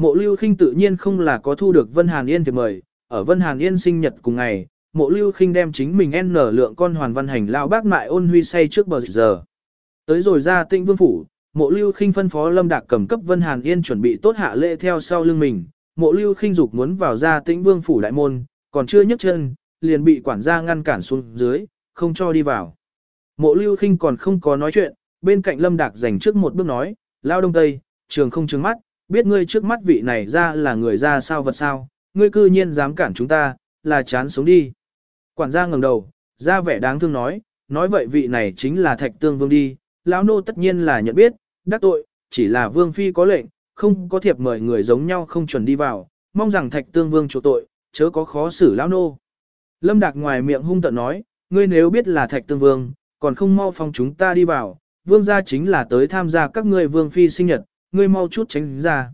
Mộ Lưu Khinh tự nhiên không là có thu được Vân Hàn Yên thì mời, ở Vân Hàn Yên sinh nhật cùng ngày, Mộ Lưu Khinh đem chính mình n lượng con hoàn văn hành lao bác mại ôn huy say trước bờ giờ. Tới rồi ra Tĩnh Vương phủ, Mộ Lưu Khinh phân phó Lâm Đạc cầm cấp Vân Hàn Yên chuẩn bị tốt hạ lễ theo sau lưng mình. Mộ Lưu Khinh dục muốn vào ra Tĩnh Vương phủ đại môn, còn chưa nhấc chân, liền bị quản gia ngăn cản xuống dưới, không cho đi vào. Mộ Lưu Khinh còn không có nói chuyện, bên cạnh Lâm Đạc dành trước một bước nói, lao đông tây, trường không trừng mắt, biết ngươi trước mắt vị này ra là người ra sao vật sao, ngươi cư nhiên dám cản chúng ta, là chán sống đi. Quản gia ngẩng đầu, ra vẻ đáng thương nói, nói vậy vị này chính là thạch tương vương đi, lão nô tất nhiên là nhận biết, đắc tội, chỉ là vương phi có lệnh, không có thiệp mời người giống nhau không chuẩn đi vào, mong rằng thạch tương vương chỗ tội, chớ có khó xử lão nô. Lâm Đạc ngoài miệng hung tợn nói, ngươi nếu biết là thạch tương vương, còn không mau phong chúng ta đi vào, vương gia chính là tới tham gia các ngươi vương phi sinh nhật, ngươi mau chút tránh ra.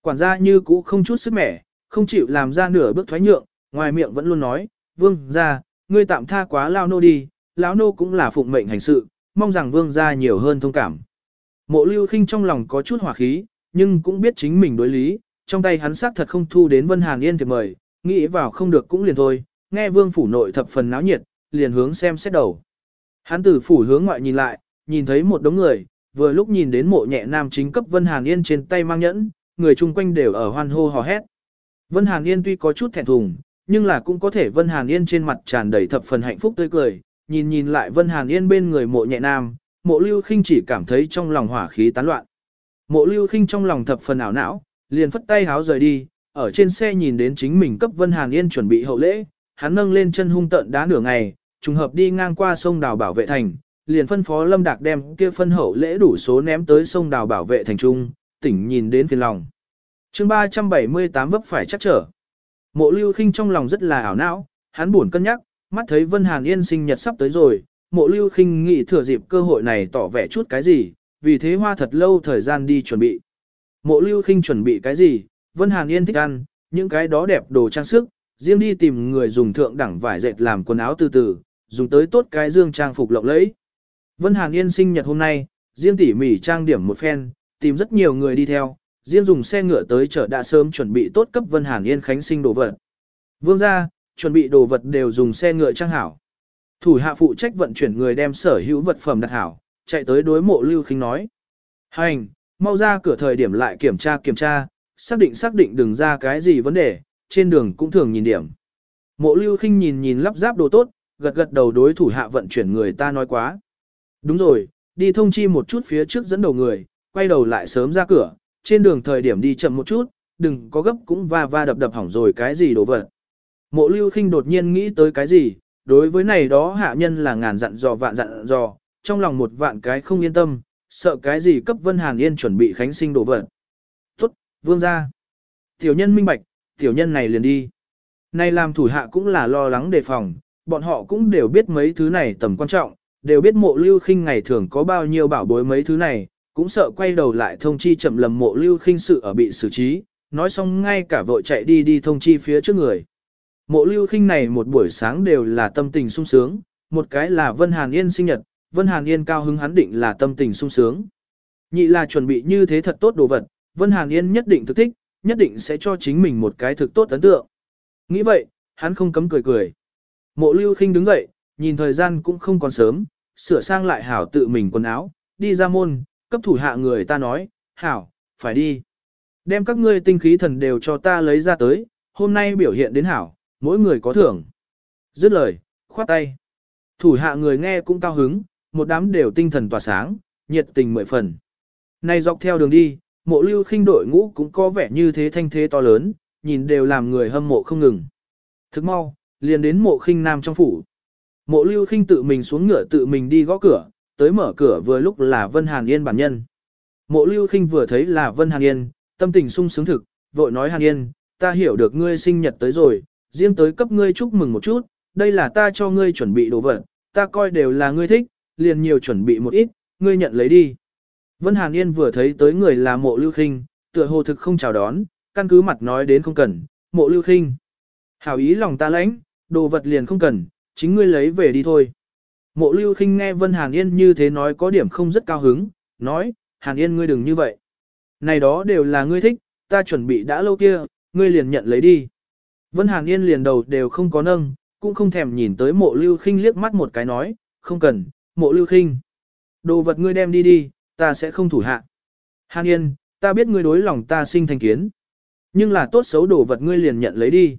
Quản gia như cũ không chút sức mẻ, không chịu làm ra nửa bước thoái nhượng, ngoài miệng vẫn luôn nói, vương gia, ngươi tạm tha quá lao nô đi, lão nô cũng là phụng mệnh hành sự, mong rằng vương gia nhiều hơn thông cảm. Mộ lưu khinh trong lòng có chút hỏa khí, nhưng cũng biết chính mình đối lý, trong tay hắn xác thật không thu đến Vân Hàn Yên thì mời, nghĩ vào không được cũng liền thôi, nghe vương phủ nội thập phần náo nhiệt, liền hướng xem xét đầu. Hắn từ phủ hướng ngoại nhìn lại, nhìn thấy một đống người, vừa lúc nhìn đến mộ nhẹ nam chính cấp Vân Hàn Yên trên tay mang nhẫn, người chung quanh đều ở hoan hô hò hét. Vân Hàn Yên tuy có chút thẹn thùng, nhưng là cũng có thể Vân Hàn Yên trên mặt tràn đầy thập phần hạnh phúc tươi cười, nhìn nhìn lại Vân Hàn Yên bên người mộ nhẹ nam, mộ lưu khinh chỉ cảm thấy trong lòng hỏa khí tán loạn. Mộ lưu khinh trong lòng thập phần ảo não, liền phất tay háo rời đi, ở trên xe nhìn đến chính mình cấp Vân Hàn Yên chuẩn bị hậu lễ, hắn nâng lên chân hung tận đá nửa ngày, trùng hợp đi ngang qua sông đào bảo vệ thành, liền phân phó Lâm Đạc đem kia phân hậu lễ đủ số ném tới sông đào bảo vệ thành trung, tỉnh nhìn đến phiền lòng. chương 378 vấp phải chắc trở. Mộ lưu khinh trong lòng rất là ảo não, hắn buồn cân nhắc, mắt thấy Vân Hàn Yên sinh nhật sắp tới rồi, mộ lưu khinh nghĩ thừa dịp cơ hội này tỏ vẻ chút cái gì, vì thế hoa thật lâu thời gian đi chuẩn bị. Mộ lưu khinh chuẩn bị cái gì, Vân Hàn Yên thích ăn, những cái đó đẹp đồ trang sức, riêng đi tìm người dùng thượng đẳng vải dệt làm quần áo từ từ, dùng tới tốt cái dương trang phục lộng lẫy. Vân Hàn Yên sinh nhật hôm nay, riêng tỉ mỉ trang điểm một phen, tìm rất nhiều người đi theo, riêng dùng xe ngựa tới chợ đã sớm chuẩn bị tốt cấp Vân Hàn Yên khánh sinh đồ vật. Vương gia, chuẩn bị đồ vật đều dùng xe ngựa trang hảo. Thủ hạ phụ trách vận chuyển người đem sở hữu vật phẩm đặt hảo, chạy tới đối mộ Lưu Khinh nói. Hành, mau ra cửa thời điểm lại kiểm tra kiểm tra, xác định xác định đừng ra cái gì vấn đề, trên đường cũng thường nhìn điểm. Mộ Lưu Khinh nhìn nhìn lắp ráp đồ tốt, gật gật đầu đối thủ hạ vận chuyển người ta nói quá. Đúng rồi, đi thông chi một chút phía trước dẫn đầu người, quay đầu lại sớm ra cửa, trên đường thời điểm đi chậm một chút, đừng có gấp cũng va va đập đập hỏng rồi cái gì đồ vật. Mộ lưu khinh đột nhiên nghĩ tới cái gì, đối với này đó hạ nhân là ngàn dặn dò vạn dặn dò, trong lòng một vạn cái không yên tâm, sợ cái gì cấp Vân Hàn Yên chuẩn bị khánh sinh đồ vật. Tốt, vương ra. Tiểu nhân minh bạch, tiểu nhân này liền đi. Này làm thủ hạ cũng là lo lắng đề phòng, bọn họ cũng đều biết mấy thứ này tầm quan trọng, đều biết mộ lưu khinh ngày thường có bao nhiêu bảo bối mấy thứ này, cũng sợ quay đầu lại thông chi chậm lầm mộ lưu khinh sự ở bị xử trí, nói xong ngay cả vội chạy đi đi thông chi phía trước người. Mộ lưu khinh này một buổi sáng đều là tâm tình sung sướng, một cái là Vân Hàn Yên sinh nhật, Vân Hàn Yên cao hứng hắn định là tâm tình sung sướng. Nhị là chuẩn bị như thế thật tốt đồ vật, Vân Hàn Yên nhất định thực thích, nhất định sẽ cho chính mình một cái thực tốt ấn tượng. Nghĩ vậy, hắn không cấm cười cười. Mộ lưu khinh đứng dậy, nhìn thời gian cũng không còn sớm, sửa sang lại hảo tự mình quần áo, đi ra môn, cấp thủ hạ người ta nói, hảo, phải đi. Đem các ngươi tinh khí thần đều cho ta lấy ra tới, hôm nay biểu hiện đến hảo, mỗi người có thưởng. Dứt lời, khoát tay. Thủ hạ người nghe cũng cao hứng, một đám đều tinh thần tỏa sáng, nhiệt tình mười phần. Này dọc theo đường đi, mộ lưu khinh đội ngũ cũng có vẻ như thế thanh thế to lớn, nhìn đều làm người hâm mộ không ngừng. Thức mau, liền đến mộ khinh nam trong phủ. Mộ lưu khinh tự mình xuống ngựa tự mình đi gõ cửa, tới mở cửa vừa lúc là Vân Hàn Yên bản nhân. Mộ lưu khinh vừa thấy là Vân Hàn Yên, tâm tình sung sướng thực, vội nói Hàn Yên, ta hiểu được ngươi sinh nhật tới rồi, riêng tới cấp ngươi chúc mừng một chút, đây là ta cho ngươi chuẩn bị đồ vật, ta coi đều là ngươi thích, liền nhiều chuẩn bị một ít, ngươi nhận lấy đi. Vân Hàn Yên vừa thấy tới người là mộ lưu khinh, tựa hồ thực không chào đón, căn cứ mặt nói đến không cần, mộ lưu khinh. Hảo ý lòng ta lãnh, đồ vật liền không cần, chính ngươi lấy về đi thôi. Mộ lưu khinh nghe Vân Hàn Yên như thế nói có điểm không rất cao hứng, nói, Hàn Yên ngươi đừng như vậy. Này đó đều là ngươi thích, ta chuẩn bị đã lâu kia, ngươi liền nhận lấy đi. Vân Hàn Yên liền đầu đều không có nâng, cũng không thèm nhìn tới mộ lưu khinh liếc mắt một cái nói, không cần, mộ lưu khinh. Đồ vật ngươi đem đi đi, ta sẽ không thủ hạ. Hàn Yên, ta biết ngươi đối lòng ta sinh thành kiến. Nhưng là tốt xấu đồ vật ngươi liền nhận lấy đi.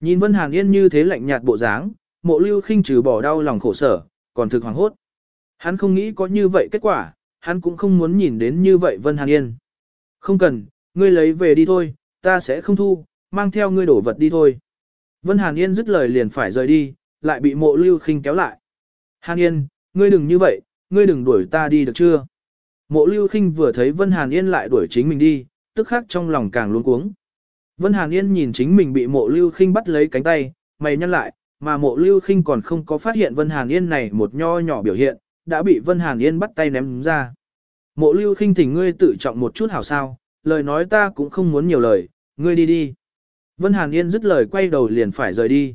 Nhìn Vân Hàn Yên như thế lạnh nhạt bộ dáng, mộ lưu khinh trừ bỏ đau lòng khổ sở, còn thực hoàng hốt. Hắn không nghĩ có như vậy kết quả, hắn cũng không muốn nhìn đến như vậy Vân Hàn Yên. Không cần, ngươi lấy về đi thôi, ta sẽ không thu, mang theo ngươi đổ vật đi thôi. Vân Hàn Yên dứt lời liền phải rời đi, lại bị mộ lưu khinh kéo lại. Hàn Yên, ngươi đừng như vậy, ngươi đừng đuổi ta đi được chưa? Mộ lưu khinh vừa thấy Vân Hàn Yên lại đuổi chính mình đi, tức khắc trong lòng càng luống cuống. Vân Hàn Yên nhìn chính mình bị mộ lưu khinh bắt lấy cánh tay, mày nhăn lại, mà mộ lưu khinh còn không có phát hiện Vân Hàn Yên này một nho nhỏ biểu hiện, đã bị Vân Hàn Yên bắt tay ném ra. Mộ lưu khinh thỉnh ngươi tự trọng một chút hảo sao, lời nói ta cũng không muốn nhiều lời, ngươi đi đi. Vân Hàn Yên dứt lời quay đầu liền phải rời đi.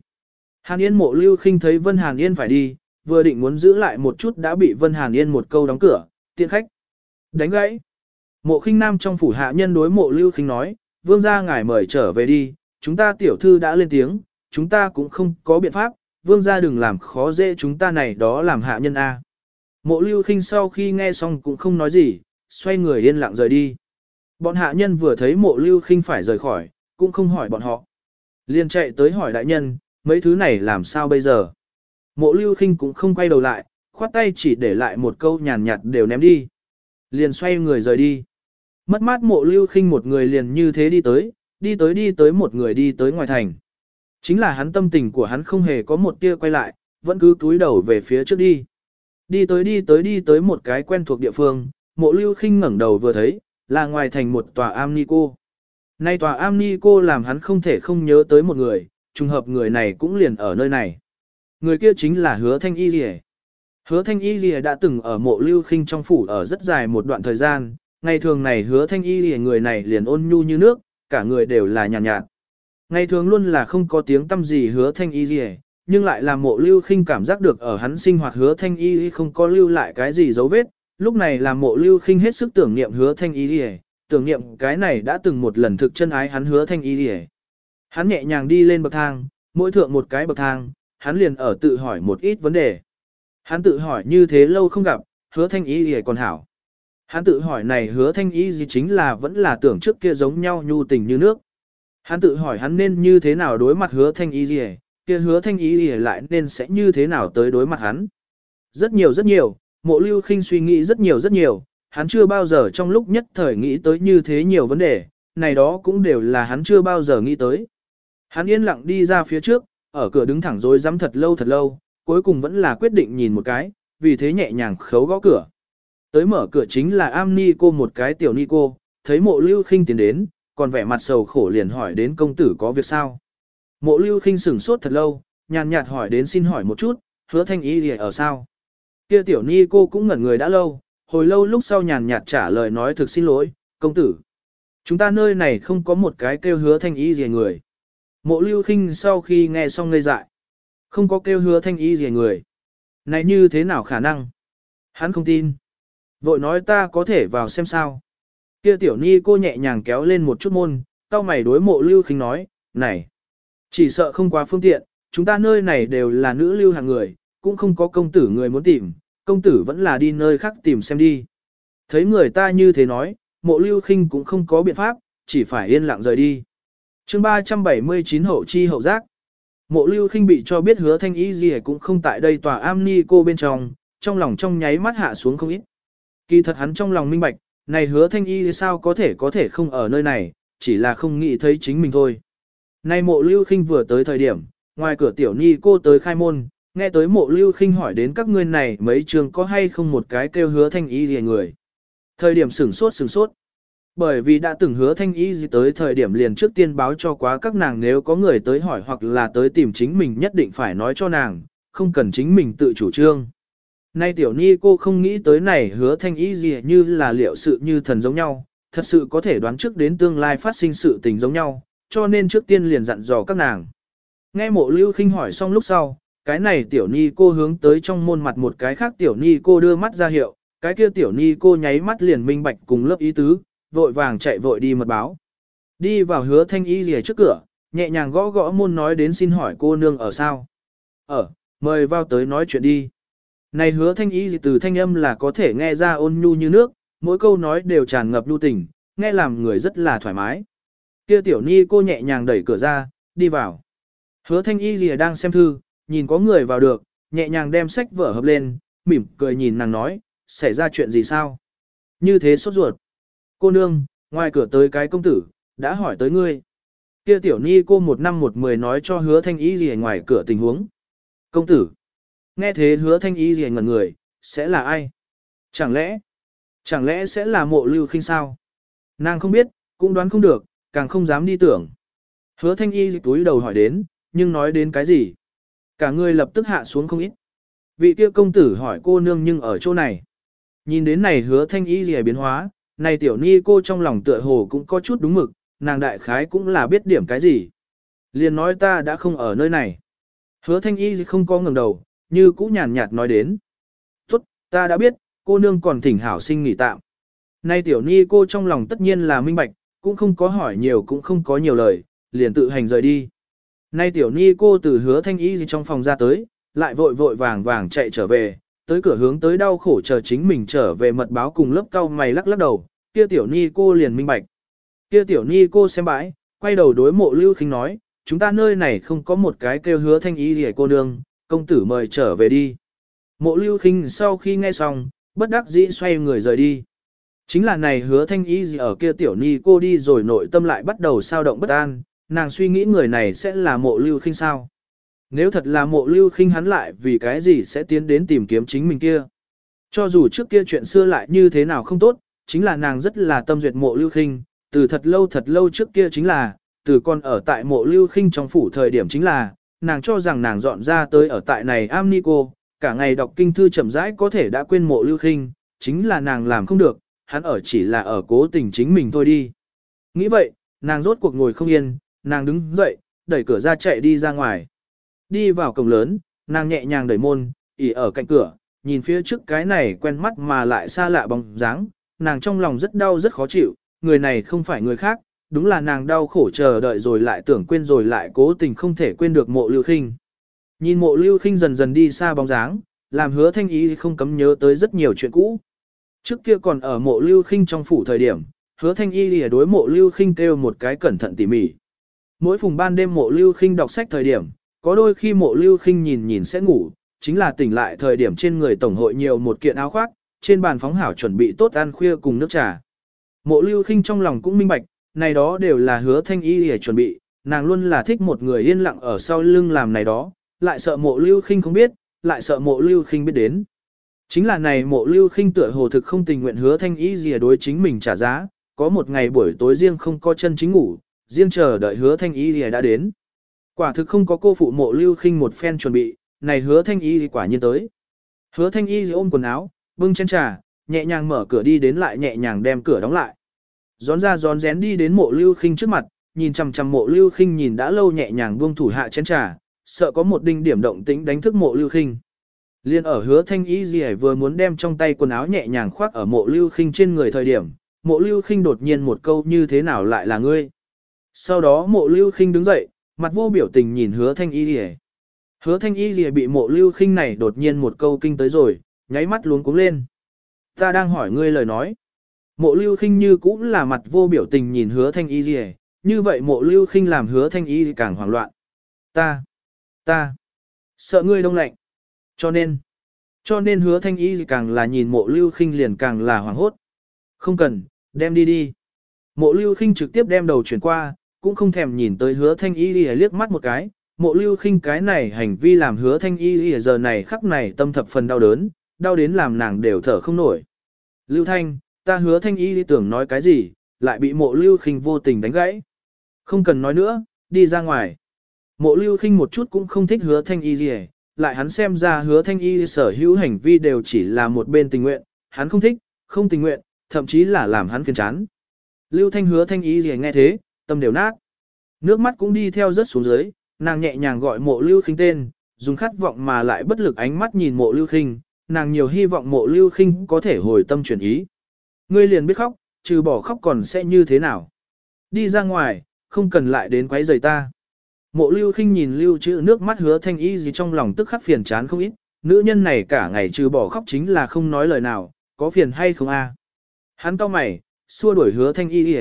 Hàn Yên mộ lưu khinh thấy Vân Hàn Yên phải đi, vừa định muốn giữ lại một chút đã bị Vân Hàn Yên một câu đóng cửa, tiện khách. Đánh gãy. Mộ khinh nam trong phủ hạ nhân đối mộ lưu khinh nói, vương gia ngài mời trở về đi, chúng ta tiểu thư đã lên tiếng, chúng ta cũng không có biện pháp, vương gia đừng làm khó dễ chúng ta này đó làm hạ nhân A. Mộ lưu khinh sau khi nghe xong cũng không nói gì, xoay người yên lặng rời đi. Bọn hạ nhân vừa thấy mộ lưu khinh phải rời khỏi, cũng không hỏi bọn họ. liền chạy tới hỏi đại nhân, mấy thứ này làm sao bây giờ? Mộ lưu khinh cũng không quay đầu lại, khoát tay chỉ để lại một câu nhàn nhạt đều ném đi. Liền xoay người rời đi. Mất mát mộ lưu khinh một người liền như thế đi tới, đi tới đi tới một người đi tới ngoài thành. Chính là hắn tâm tình của hắn không hề có một tia quay lại, vẫn cứ túi đầu về phía trước đi. Đi tới đi tới đi tới một cái quen thuộc địa phương, mộ lưu khinh ngẩng đầu vừa thấy, là ngoài thành một tòa am ni cô. Nay tòa am ni cô làm hắn không thể không nhớ tới một người, trùng hợp người này cũng liền ở nơi này. Người kia chính là hứa thanh y rìa. Hứa thanh y rìa đã từng ở mộ lưu khinh trong phủ ở rất dài một đoạn thời gian, ngày thường này hứa thanh y rìa người này liền ôn nhu như nước, cả người đều là nhàn nhạt, nhạt. Ngày thường luôn là không có tiếng tâm gì hứa thanh y gì, nhưng lại làm mộ lưu khinh cảm giác được ở hắn sinh hoạt hứa thanh y không có lưu lại cái gì dấu vết, lúc này làm mộ lưu khinh hết sức tưởng niệm hứa thanh y rìa, tưởng niệm cái này đã từng một lần thực chân ái hắn hứa thanh y rìa. Hắn nhẹ nhàng đi lên bậc thang, mỗi thượng một cái bậc thang, hắn liền ở tự hỏi một ít vấn đề. Hắn tự hỏi như thế lâu không gặp, hứa thanh y gì còn hảo. Hắn tự hỏi này hứa thanh y gì chính là vẫn là tưởng trước kia giống nhau nhu tình như nước. Hắn tự hỏi hắn nên như thế nào đối mặt hứa thanh y gì, kia hứa thanh y gì lại nên sẽ như thế nào tới đối mặt hắn. Rất nhiều rất nhiều, mộ lưu khinh suy nghĩ rất nhiều rất nhiều, hắn chưa bao giờ trong lúc nhất thời nghĩ tới như thế nhiều vấn đề, này đó cũng đều là hắn chưa bao giờ nghĩ tới. Hắn yên lặng đi ra phía trước, ở cửa đứng thẳng rồi dám thật lâu thật lâu, cuối cùng vẫn là quyết định nhìn một cái, vì thế nhẹ nhàng khấu gõ cửa. Tới mở cửa chính là am ni cô một cái tiểu ni cô, thấy mộ lưu khinh tiến đến, còn vẻ mặt sầu khổ liền hỏi đến công tử có việc sao. Mộ lưu khinh sửng sốt thật lâu, nhàn nhạt hỏi đến xin hỏi một chút, hứa thanh ý gì ở sao. Kia tiểu ni cô cũng ngẩn người đã lâu, hồi lâu lúc sau nhàn nhạt trả lời nói thực xin lỗi, công tử. Chúng ta nơi này không có một cái kêu hứa thanh ý gì người. Mộ lưu khinh sau khi nghe xong ngây dại. Không có kêu hứa thanh ý gì người. Này như thế nào khả năng? Hắn không tin. Vội nói ta có thể vào xem sao. Kia tiểu ni cô nhẹ nhàng kéo lên một chút môn, cao mày đối mộ lưu khinh nói, này, chỉ sợ không quá phương tiện, chúng ta nơi này đều là nữ lưu hàng người, cũng không có công tử người muốn tìm, công tử vẫn là đi nơi khác tìm xem đi. Thấy người ta như thế nói, mộ lưu khinh cũng không có biện pháp, chỉ phải yên lặng rời đi. chương 379 hậu chi hậu giác. Mộ lưu khinh bị cho biết hứa thanh ý gì cũng không tại đây tòa am ni cô bên trong, trong lòng trong nháy mắt hạ xuống không ít. Kỳ thật hắn trong lòng minh bạch, này hứa thanh y sao có thể có thể không ở nơi này, chỉ là không nghĩ thấy chính mình thôi. Này mộ lưu khinh vừa tới thời điểm, ngoài cửa tiểu ni cô tới khai môn, nghe tới mộ lưu khinh hỏi đến các ngươi này mấy trường có hay không một cái kêu hứa thanh y gì người. Thời điểm sửng sốt sửng sốt. Bởi vì đã từng hứa thanh y gì tới thời điểm liền trước tiên báo cho quá các nàng nếu có người tới hỏi hoặc là tới tìm chính mình nhất định phải nói cho nàng, không cần chính mình tự chủ trương. Nay tiểu ni cô không nghĩ tới này hứa thanh ý gì như là liệu sự như thần giống nhau, thật sự có thể đoán trước đến tương lai phát sinh sự tình giống nhau, cho nên trước tiên liền dặn dò các nàng. Nghe mộ lưu khinh hỏi xong lúc sau, cái này tiểu ni cô hướng tới trong môn mặt một cái khác tiểu ni cô đưa mắt ra hiệu, cái kia tiểu ni cô nháy mắt liền minh bạch cùng lớp ý tứ, vội vàng chạy vội đi mật báo. Đi vào hứa thanh ý rìa trước cửa, nhẹ nhàng gõ gõ môn nói đến xin hỏi cô nương ở sao. Ở, mời vào tới nói chuyện đi. Này hứa thanh ý gì từ thanh âm là có thể nghe ra ôn nhu như nước, mỗi câu nói đều tràn ngập nhu tình, nghe làm người rất là thoải mái. Kia tiểu ni cô nhẹ nhàng đẩy cửa ra, đi vào. Hứa thanh y gì đang xem thư, nhìn có người vào được, nhẹ nhàng đem sách vở hợp lên, mỉm cười nhìn nàng nói, xảy ra chuyện gì sao? Như thế sốt ruột. Cô nương, ngoài cửa tới cái công tử, đã hỏi tới ngươi. Kia tiểu ni cô một năm một mười nói cho hứa thanh y gì ngoài cửa tình huống. Công tử. Nghe thế hứa thanh y gì ngẩn người, sẽ là ai? Chẳng lẽ, chẳng lẽ sẽ là mộ lưu khinh sao? Nàng không biết, cũng đoán không được, càng không dám đi tưởng. Hứa thanh y dịch túi đầu hỏi đến, nhưng nói đến cái gì? Cả người lập tức hạ xuống không ít. Vị kia công tử hỏi cô nương nhưng ở chỗ này. Nhìn đến này hứa thanh y gì biến hóa, này tiểu ni cô trong lòng tựa hồ cũng có chút đúng mực, nàng đại khái cũng là biết điểm cái gì. Liền nói ta đã không ở nơi này. Hứa thanh y không có ngẩng đầu, như cũ nhàn nhạt nói đến. Tốt, ta đã biết, cô nương còn thỉnh hảo sinh nghỉ tạm. Nay tiểu ni cô trong lòng tất nhiên là minh bạch, cũng không có hỏi nhiều cũng không có nhiều lời, liền tự hành rời đi. Nay tiểu ni cô từ hứa thanh y gì trong phòng ra tới, lại vội vội vàng vàng chạy trở về, tới cửa hướng tới đau khổ chờ chính mình trở về mật báo cùng lớp cao mày lắc lắc đầu, kia tiểu ni cô liền minh bạch. Kia tiểu ni cô xem bãi, quay đầu đối mộ lưu khinh nói, chúng ta nơi này không có một cái kêu hứa thanh y gì cô nương, công tử mời trở về đi. Mộ lưu khinh sau khi nghe xong, bất đắc dĩ xoay người rời đi. Chính là này hứa thanh ý gì ở kia tiểu ni cô đi rồi nội tâm lại bắt đầu sao động bất an, nàng suy nghĩ người này sẽ là mộ lưu khinh sao. Nếu thật là mộ lưu khinh hắn lại vì cái gì sẽ tiến đến tìm kiếm chính mình kia. Cho dù trước kia chuyện xưa lại như thế nào không tốt, chính là nàng rất là tâm duyệt mộ lưu khinh, từ thật lâu thật lâu trước kia chính là, từ con ở tại mộ lưu khinh trong phủ thời điểm chính là, nàng cho rằng nàng dọn ra tới ở tại này Amnico cả ngày đọc kinh thư chậm rãi có thể đã quên mộ lưu khinh, chính là nàng làm không được, hắn ở chỉ là ở cố tình chính mình thôi đi. Nghĩ vậy, nàng rốt cuộc ngồi không yên, nàng đứng dậy, đẩy cửa ra chạy đi ra ngoài. Đi vào cổng lớn, nàng nhẹ nhàng đẩy môn, ỉ ở cạnh cửa, nhìn phía trước cái này quen mắt mà lại xa lạ bóng dáng, nàng trong lòng rất đau rất khó chịu, người này không phải người khác, đúng là nàng đau khổ chờ đợi rồi lại tưởng quên rồi lại cố tình không thể quên được mộ lưu khinh. Nhìn mộ lưu khinh dần dần đi xa bóng dáng, làm hứa thanh ý không cấm nhớ tới rất nhiều chuyện cũ. Trước kia còn ở mộ lưu khinh trong phủ thời điểm, hứa thanh y lìa đối mộ lưu khinh kêu một cái cẩn thận tỉ mỉ. Mỗi phùng ban đêm mộ lưu khinh đọc sách thời điểm, có đôi khi mộ lưu khinh nhìn nhìn sẽ ngủ, chính là tỉnh lại thời điểm trên người tổng hội nhiều một kiện áo khoác, trên bàn phóng hảo chuẩn bị tốt ăn khuya cùng nước trà. Mộ lưu khinh trong lòng cũng minh bạch, này đó đều là hứa thanh y để chuẩn bị, nàng luôn là thích một người yên lặng ở sau lưng làm này đó, lại sợ mộ lưu khinh không biết, lại sợ mộ lưu khinh biết đến. Chính là này mộ lưu khinh tựa hồ thực không tình nguyện hứa thanh y gì đối chính mình trả giá, có một ngày buổi tối riêng không có chân chính ngủ, riêng chờ đợi hứa thanh y gì đã đến. Quả thực không có cô phụ mộ lưu khinh một phen chuẩn bị, này hứa thanh y gì quả nhiên tới. Hứa thanh y gì ôm quần áo, bưng chén trà, nhẹ nhàng mở cửa đi đến lại nhẹ nhàng đem cửa đóng lại. Gión ra gión rén đi đến mộ lưu khinh trước mặt, nhìn chằm chằm mộ lưu khinh nhìn đã lâu nhẹ nhàng buông thủ hạ chén trà, sợ có một đinh điểm động tĩnh đánh thức mộ lưu khinh. Liên ở hứa thanh y gì vừa muốn đem trong tay quần áo nhẹ nhàng khoác ở mộ lưu khinh trên người thời điểm, mộ lưu khinh đột nhiên một câu như thế nào lại là ngươi. Sau đó mộ lưu khinh đứng dậy, mặt vô biểu tình nhìn hứa thanh y gì Hứa thanh y gì bị mộ lưu khinh này đột nhiên một câu kinh tới rồi, nháy mắt luống cuống lên. Ta đang hỏi ngươi lời nói. Mộ lưu khinh như cũng là mặt vô biểu tình nhìn hứa thanh y gì như vậy mộ lưu khinh làm hứa thanh y càng hoảng loạn. Ta, ta, sợ ngươi đông lạnh. Cho nên, cho nên hứa thanh y càng là nhìn mộ lưu khinh liền càng là hoảng hốt. Không cần, đem đi đi. Mộ lưu khinh trực tiếp đem đầu chuyển qua, cũng không thèm nhìn tới hứa thanh y đi liếc mắt một cái. Mộ lưu khinh cái này hành vi làm hứa thanh y đi giờ này khắc này tâm thập phần đau đớn, đau đến làm nàng đều thở không nổi. Lưu thanh, ta hứa thanh y đi tưởng nói cái gì, lại bị mộ lưu khinh vô tình đánh gãy. Không cần nói nữa, đi ra ngoài. Mộ lưu khinh một chút cũng không thích hứa thanh y gì lại hắn xem ra hứa thanh y sở hữu hành vi đều chỉ là một bên tình nguyện, hắn không thích, không tình nguyện, thậm chí là làm hắn phiền chán. Lưu thanh hứa thanh y gì nghe thế, tâm đều nát. Nước mắt cũng đi theo rớt xuống dưới, nàng nhẹ nhàng gọi mộ lưu khinh tên, dùng khát vọng mà lại bất lực ánh mắt nhìn mộ lưu khinh, nàng nhiều hy vọng mộ lưu khinh có thể hồi tâm chuyển ý. Ngươi liền biết khóc, trừ bỏ khóc còn sẽ như thế nào. Đi ra ngoài, không cần lại đến quấy rầy ta. Mộ lưu khinh nhìn lưu chữ nước mắt hứa thanh y gì trong lòng tức khắc phiền chán không ít, nữ nhân này cả ngày trừ bỏ khóc chính là không nói lời nào, có phiền hay không a? Hắn cau mày, xua đuổi hứa thanh y gì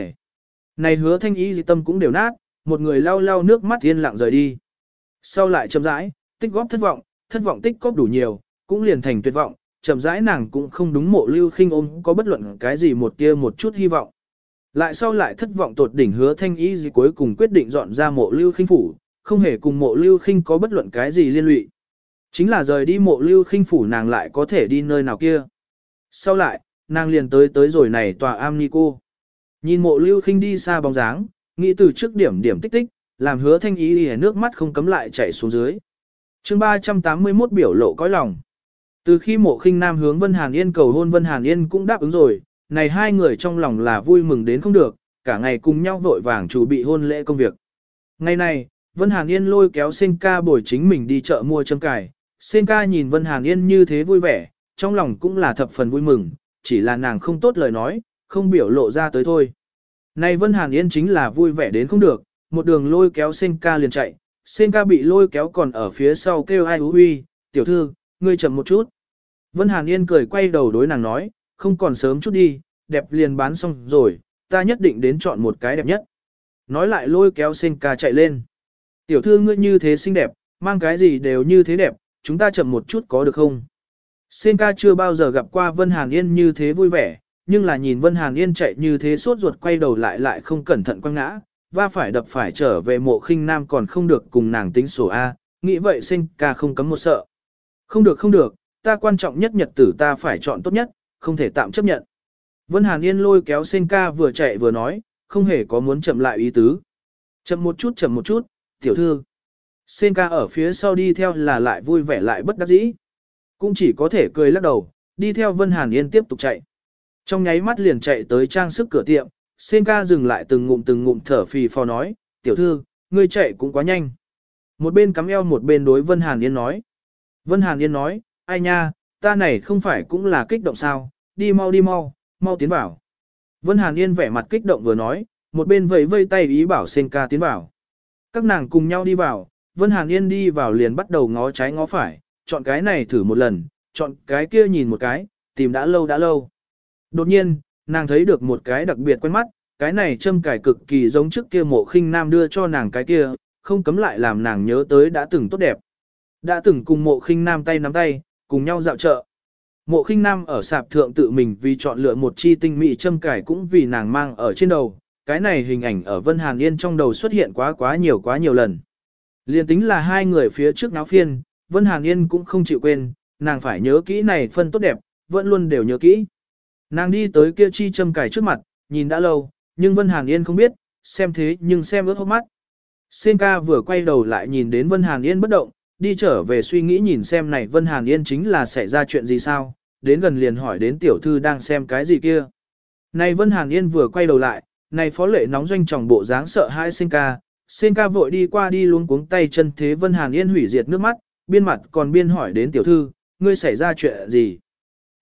Này hứa thanh y gì tâm cũng đều nát, một người lau lau nước mắt yên lặng rời đi. Sau lại chậm rãi, tích góp thất vọng, thất vọng tích góp đủ nhiều, cũng liền thành tuyệt vọng, chậm rãi nàng cũng không đúng mộ lưu khinh ôm có bất luận cái gì một tia một chút hy vọng. Lại sau lại thất vọng tột đỉnh hứa thanh ý gì cuối cùng quyết định dọn ra mộ lưu khinh phủ, không hề cùng mộ lưu khinh có bất luận cái gì liên lụy. Chính là rời đi mộ lưu khinh phủ nàng lại có thể đi nơi nào kia. Sau lại, nàng liền tới tới rồi này tòa am ni cô. Nhìn mộ lưu khinh đi xa bóng dáng, nghĩ từ trước điểm điểm tích tích, làm hứa thanh ý thì nước mắt không cấm lại chảy xuống dưới. chương 381 biểu lộ cõi lòng. Từ khi mộ khinh nam hướng Vân Hàn Yên cầu hôn Vân Hàn Yên cũng đáp ứng rồi, này hai người trong lòng là vui mừng đến không được, cả ngày cùng nhau vội vàng chuẩn bị hôn lễ công việc. Ngày này, Vân Hàn Yên lôi kéo Sen ca bồi chính mình đi chợ mua châm cài. Sen ca nhìn Vân Hàn Yên như thế vui vẻ, trong lòng cũng là thập phần vui mừng, chỉ là nàng không tốt lời nói, không biểu lộ ra tới thôi. Này Vân Hàn Yên chính là vui vẻ đến không được, một đường lôi kéo Sen ca liền chạy, Sen ca bị lôi kéo còn ở phía sau kêu ai hú huy, tiểu thư, ngươi chậm một chút. Vân Hàn Yên cười quay đầu đối nàng nói, không còn sớm chút đi, đẹp liền bán xong rồi, ta nhất định đến chọn một cái đẹp nhất. Nói lại lôi kéo sinh ca chạy lên. Tiểu thư ngươi như thế xinh đẹp, mang cái gì đều như thế đẹp, chúng ta chậm một chút có được không? Senka chưa bao giờ gặp qua Vân Hàn Yên như thế vui vẻ, nhưng là nhìn Vân Hàn Yên chạy như thế suốt ruột quay đầu lại lại không cẩn thận quăng ngã, và phải đập phải trở về mộ khinh nam còn không được cùng nàng tính sổ A, nghĩ vậy Senka không cấm một sợ. Không được không được, ta quan trọng nhất nhật tử ta phải chọn tốt nhất, không thể tạm chấp nhận. Vân Hàn Yên lôi kéo Sen ca vừa chạy vừa nói, không hề có muốn chậm lại ý tứ. Chậm một chút chậm một chút, tiểu thư. Sen ca ở phía sau đi theo là lại vui vẻ lại bất đắc dĩ. Cũng chỉ có thể cười lắc đầu, đi theo Vân Hàn Yên tiếp tục chạy. Trong nháy mắt liền chạy tới trang sức cửa tiệm, Sen ca dừng lại từng ngụm từng ngụm thở phì phò nói, tiểu thư, ngươi chạy cũng quá nhanh. Một bên cắm eo một bên đối Vân Hàn Yên nói. Vân Hàn Yên nói, ai nha, ta này không phải cũng là kích động sao, đi mau đi mau, mau tiến vào. Vân Hàn Yên vẻ mặt kích động vừa nói, một bên vẫy vây tay ý bảo Sen ca tiến vào. Các nàng cùng nhau đi vào, Vân Hàn Yên đi vào liền bắt đầu ngó trái ngó phải, chọn cái này thử một lần, chọn cái kia nhìn một cái, tìm đã lâu đã lâu. Đột nhiên, nàng thấy được một cái đặc biệt quen mắt, cái này châm cải cực kỳ giống trước kia mộ khinh nam đưa cho nàng cái kia, không cấm lại làm nàng nhớ tới đã từng tốt đẹp. Đã từng cùng mộ khinh nam tay nắm tay, cùng nhau dạo chợ. Mộ khinh nam ở sạp thượng tự mình vì chọn lựa một chi tinh mỹ châm cải cũng vì nàng mang ở trên đầu, cái này hình ảnh ở Vân Hàn Yên trong đầu xuất hiện quá quá nhiều quá nhiều lần. Liên tính là hai người phía trước náo phiên, Vân Hàn Yên cũng không chịu quên, nàng phải nhớ kỹ này phân tốt đẹp, vẫn luôn đều nhớ kỹ. Nàng đi tới kia chi châm cải trước mặt, nhìn đã lâu, nhưng Vân Hàn Yên không biết, xem thế nhưng xem ướt hốc mắt. Sen ca vừa quay đầu lại nhìn đến Vân Hàn Yên bất động, đi trở về suy nghĩ nhìn xem này Vân Hàn Yên chính là xảy ra chuyện gì sao, đến gần liền hỏi đến tiểu thư đang xem cái gì kia. Này Vân Hàn Yên vừa quay đầu lại, này phó lệ nóng doanh trọng bộ dáng sợ hãi sinh ca, sinh ca vội đi qua đi luống cuống tay chân thế Vân Hàn Yên hủy diệt nước mắt, biên mặt còn biên hỏi đến tiểu thư, ngươi xảy ra chuyện gì?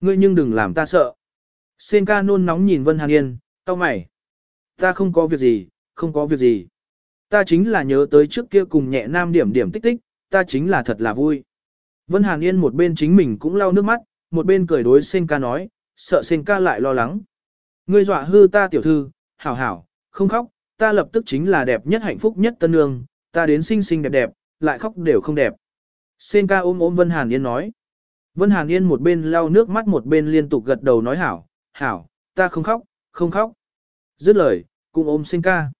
Ngươi nhưng đừng làm ta sợ. Sen ca nôn nóng nhìn Vân Hàn Yên, tao mày. Ta không có việc gì, không có việc gì. Ta chính là nhớ tới trước kia cùng nhẹ nam điểm điểm tích tích, ta chính là thật là vui. Vân Hàn Yên một bên chính mình cũng lau nước mắt, một bên cười đối Sen ca nói, sợ Sen ca lại lo lắng. Ngươi dọa hư ta tiểu thư, hảo hảo, không khóc, ta lập tức chính là đẹp nhất hạnh phúc nhất tân nương, ta đến xinh xinh đẹp đẹp, lại khóc đều không đẹp. Sen ca ôm ôm Vân Hàn Yên nói. Vân Hàn Yên một bên lau nước mắt một bên liên tục gật đầu nói hảo, hảo, ta không khóc, không khóc. Dứt lời, cũng ôm Sen ca.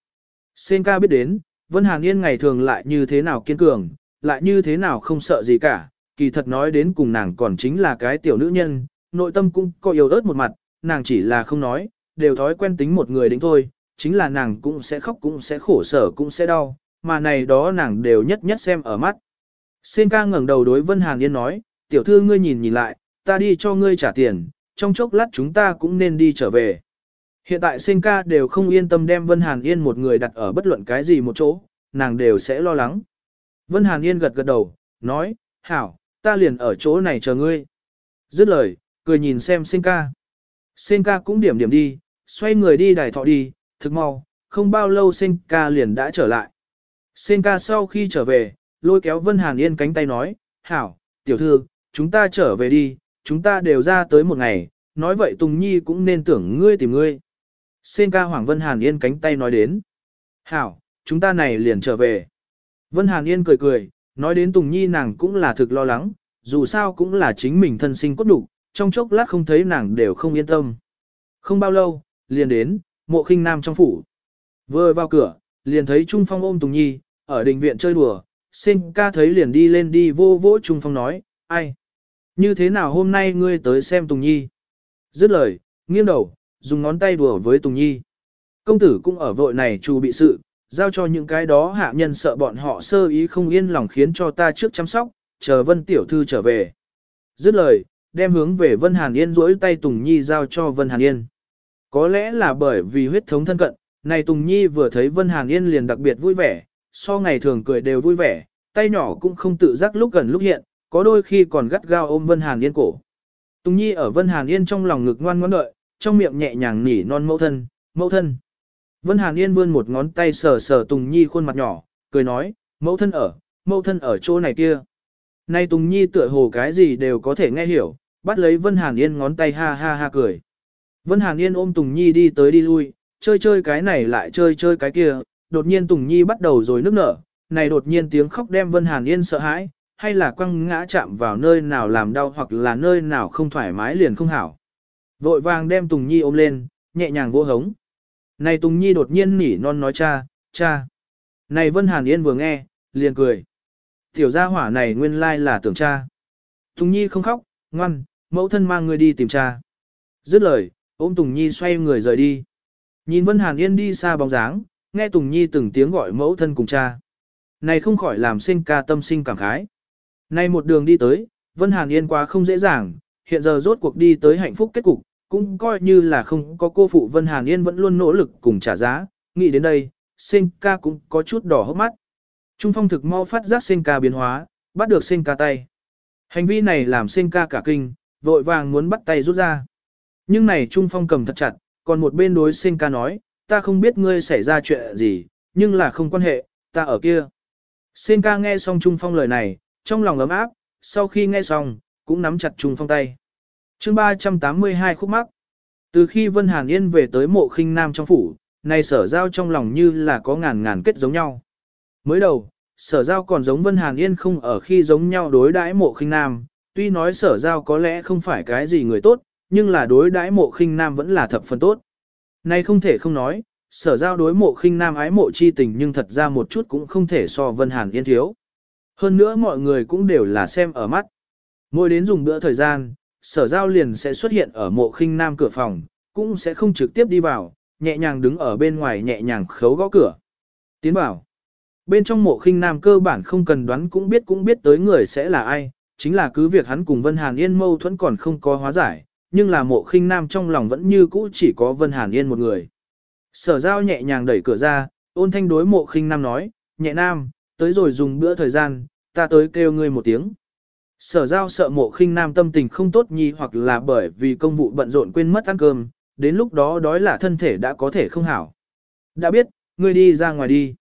Sen ca biết đến, Vân Hàn Yên ngày thường lại như thế nào kiên cường, lại như thế nào không sợ gì cả, kỳ thật nói đến cùng nàng còn chính là cái tiểu nữ nhân, nội tâm cũng có yếu ớt một mặt, nàng chỉ là không nói, đều thói quen tính một người đến thôi, chính là nàng cũng sẽ khóc cũng sẽ khổ sở cũng sẽ đau, mà này đó nàng đều nhất nhất xem ở mắt. Sen ca ngẩng đầu đối Vân Hàn Yên nói, tiểu thư ngươi nhìn nhìn lại, ta đi cho ngươi trả tiền, trong chốc lát chúng ta cũng nên đi trở về. Hiện tại Sen ca đều không yên tâm đem Vân Hàn Yên một người đặt ở bất luận cái gì một chỗ, nàng đều sẽ lo lắng. Vân Hàn Yên gật gật đầu, nói, hảo, ta liền ở chỗ này chờ ngươi. Dứt lời, cười nhìn xem Sen ca. Sen ca cũng điểm điểm đi, xoay người đi đài thọ đi, thực mau, không bao lâu Senka liền đã trở lại. Senka sau khi trở về, lôi kéo Vân Hàn Yên cánh tay nói, Hảo, tiểu thư, chúng ta trở về đi, chúng ta đều ra tới một ngày, nói vậy Tùng Nhi cũng nên tưởng ngươi tìm ngươi. Senka Hoàng Vân Hàn Yên cánh tay nói đến, Hảo, chúng ta này liền trở về. Vân Hàn Yên cười cười, nói đến Tùng Nhi nàng cũng là thực lo lắng, dù sao cũng là chính mình thân sinh cốt đủ, trong chốc lát không thấy nàng đều không yên tâm. Không bao lâu, liền đến, mộ khinh nam trong phủ. Vừa vào cửa, liền thấy Trung Phong ôm Tùng Nhi, ở đình viện chơi đùa, sinh ca thấy liền đi lên đi vô vỗ Trung Phong nói, ai? Như thế nào hôm nay ngươi tới xem Tùng Nhi? Dứt lời, nghiêng đầu, dùng ngón tay đùa với Tùng Nhi. Công tử cũng ở vội này trù bị sự, giao cho những cái đó hạ nhân sợ bọn họ sơ ý không yên lòng khiến cho ta trước chăm sóc, chờ Vân Tiểu Thư trở về. Dứt lời, đem hướng về Vân Hàn Yên duỗi tay Tùng Nhi giao cho Vân Hàn Yên. Có lẽ là bởi vì huyết thống thân cận, này Tùng Nhi vừa thấy Vân Hàn Yên liền đặc biệt vui vẻ, so ngày thường cười đều vui vẻ, tay nhỏ cũng không tự giác lúc gần lúc hiện, có đôi khi còn gắt gao ôm Vân Hàn Yên cổ. Tùng Nhi ở Vân Hàn Yên trong lòng ngực ngoan ngoãn đợi, trong miệng nhẹ nhàng nỉ non mẫu thân, mẫu thân. Vân Hàn Yên vươn một ngón tay sờ sờ Tùng Nhi khuôn mặt nhỏ, cười nói, mẫu thân ở, mẫu thân ở chỗ này kia. Nay Tùng Nhi tựa hồ cái gì đều có thể nghe hiểu, bắt lấy Vân Hàn Yên ngón tay ha ha ha cười. Vân Hàn Yên ôm Tùng Nhi đi tới đi lui, chơi chơi cái này lại chơi chơi cái kia, đột nhiên Tùng Nhi bắt đầu rồi nước nở, này đột nhiên tiếng khóc đem Vân Hàn Yên sợ hãi, hay là quăng ngã chạm vào nơi nào làm đau hoặc là nơi nào không thoải mái liền không hảo. Vội vàng đem Tùng Nhi ôm lên, nhẹ nhàng vô hống. Này Tùng Nhi đột nhiên nỉ non nói cha, cha. Này Vân Hàn Yên vừa nghe, liền cười. Tiểu gia hỏa này nguyên lai là tưởng cha. Tùng Nhi không khóc, ngoan, mẫu thân mang người đi tìm cha. Dứt lời, ôm Tùng Nhi xoay người rời đi. Nhìn Vân Hàn Yên đi xa bóng dáng, nghe Tùng Nhi từng tiếng gọi mẫu thân cùng cha. Này không khỏi làm sinh ca tâm sinh cảm khái. Này một đường đi tới, Vân Hàn Yên quá không dễ dàng, hiện giờ rốt cuộc đi tới hạnh phúc kết cục, cũng coi như là không có cô phụ Vân Hàn Yên vẫn luôn nỗ lực cùng trả giá, nghĩ đến đây, sinh ca cũng có chút đỏ hốc mắt. Trung phong thực mau phát giác sinh ca biến hóa, bắt được sinh ca tay. Hành vi này làm sinh ca cả kinh, vội vàng muốn bắt tay rút ra. Nhưng này Trung phong cầm thật chặt, còn một bên đối sinh ca nói, ta không biết ngươi xảy ra chuyện gì, nhưng là không quan hệ, ta ở kia. Sinh ca nghe xong Trung phong lời này, trong lòng ấm áp, sau khi nghe xong, cũng nắm chặt Trung phong tay chương 382 khúc mắc. Từ khi Vân Hàn Yên về tới mộ khinh nam trong phủ, này sở giao trong lòng như là có ngàn ngàn kết giống nhau. Mới đầu, sở giao còn giống Vân Hàn Yên không ở khi giống nhau đối đãi mộ khinh nam, tuy nói sở giao có lẽ không phải cái gì người tốt, nhưng là đối đãi mộ khinh nam vẫn là thập phần tốt. Này không thể không nói, sở giao đối mộ khinh nam ái mộ chi tình nhưng thật ra một chút cũng không thể so Vân Hàn Yên thiếu. Hơn nữa mọi người cũng đều là xem ở mắt. Mỗi đến dùng bữa thời gian, sở giao liền sẽ xuất hiện ở mộ khinh nam cửa phòng, cũng sẽ không trực tiếp đi vào, nhẹ nhàng đứng ở bên ngoài nhẹ nhàng khấu gõ cửa. Tiến bảo. Bên trong mộ khinh nam cơ bản không cần đoán cũng biết cũng biết tới người sẽ là ai, chính là cứ việc hắn cùng Vân Hàn Yên mâu thuẫn còn không có hóa giải, nhưng là mộ khinh nam trong lòng vẫn như cũ chỉ có Vân Hàn Yên một người. Sở giao nhẹ nhàng đẩy cửa ra, ôn thanh đối mộ khinh nam nói, nhẹ nam, tới rồi dùng bữa thời gian, ta tới kêu ngươi một tiếng. Sở giao sợ mộ khinh nam tâm tình không tốt nhi hoặc là bởi vì công vụ bận rộn quên mất ăn cơm, đến lúc đó đói là thân thể đã có thể không hảo. Đã biết, ngươi đi ra ngoài đi.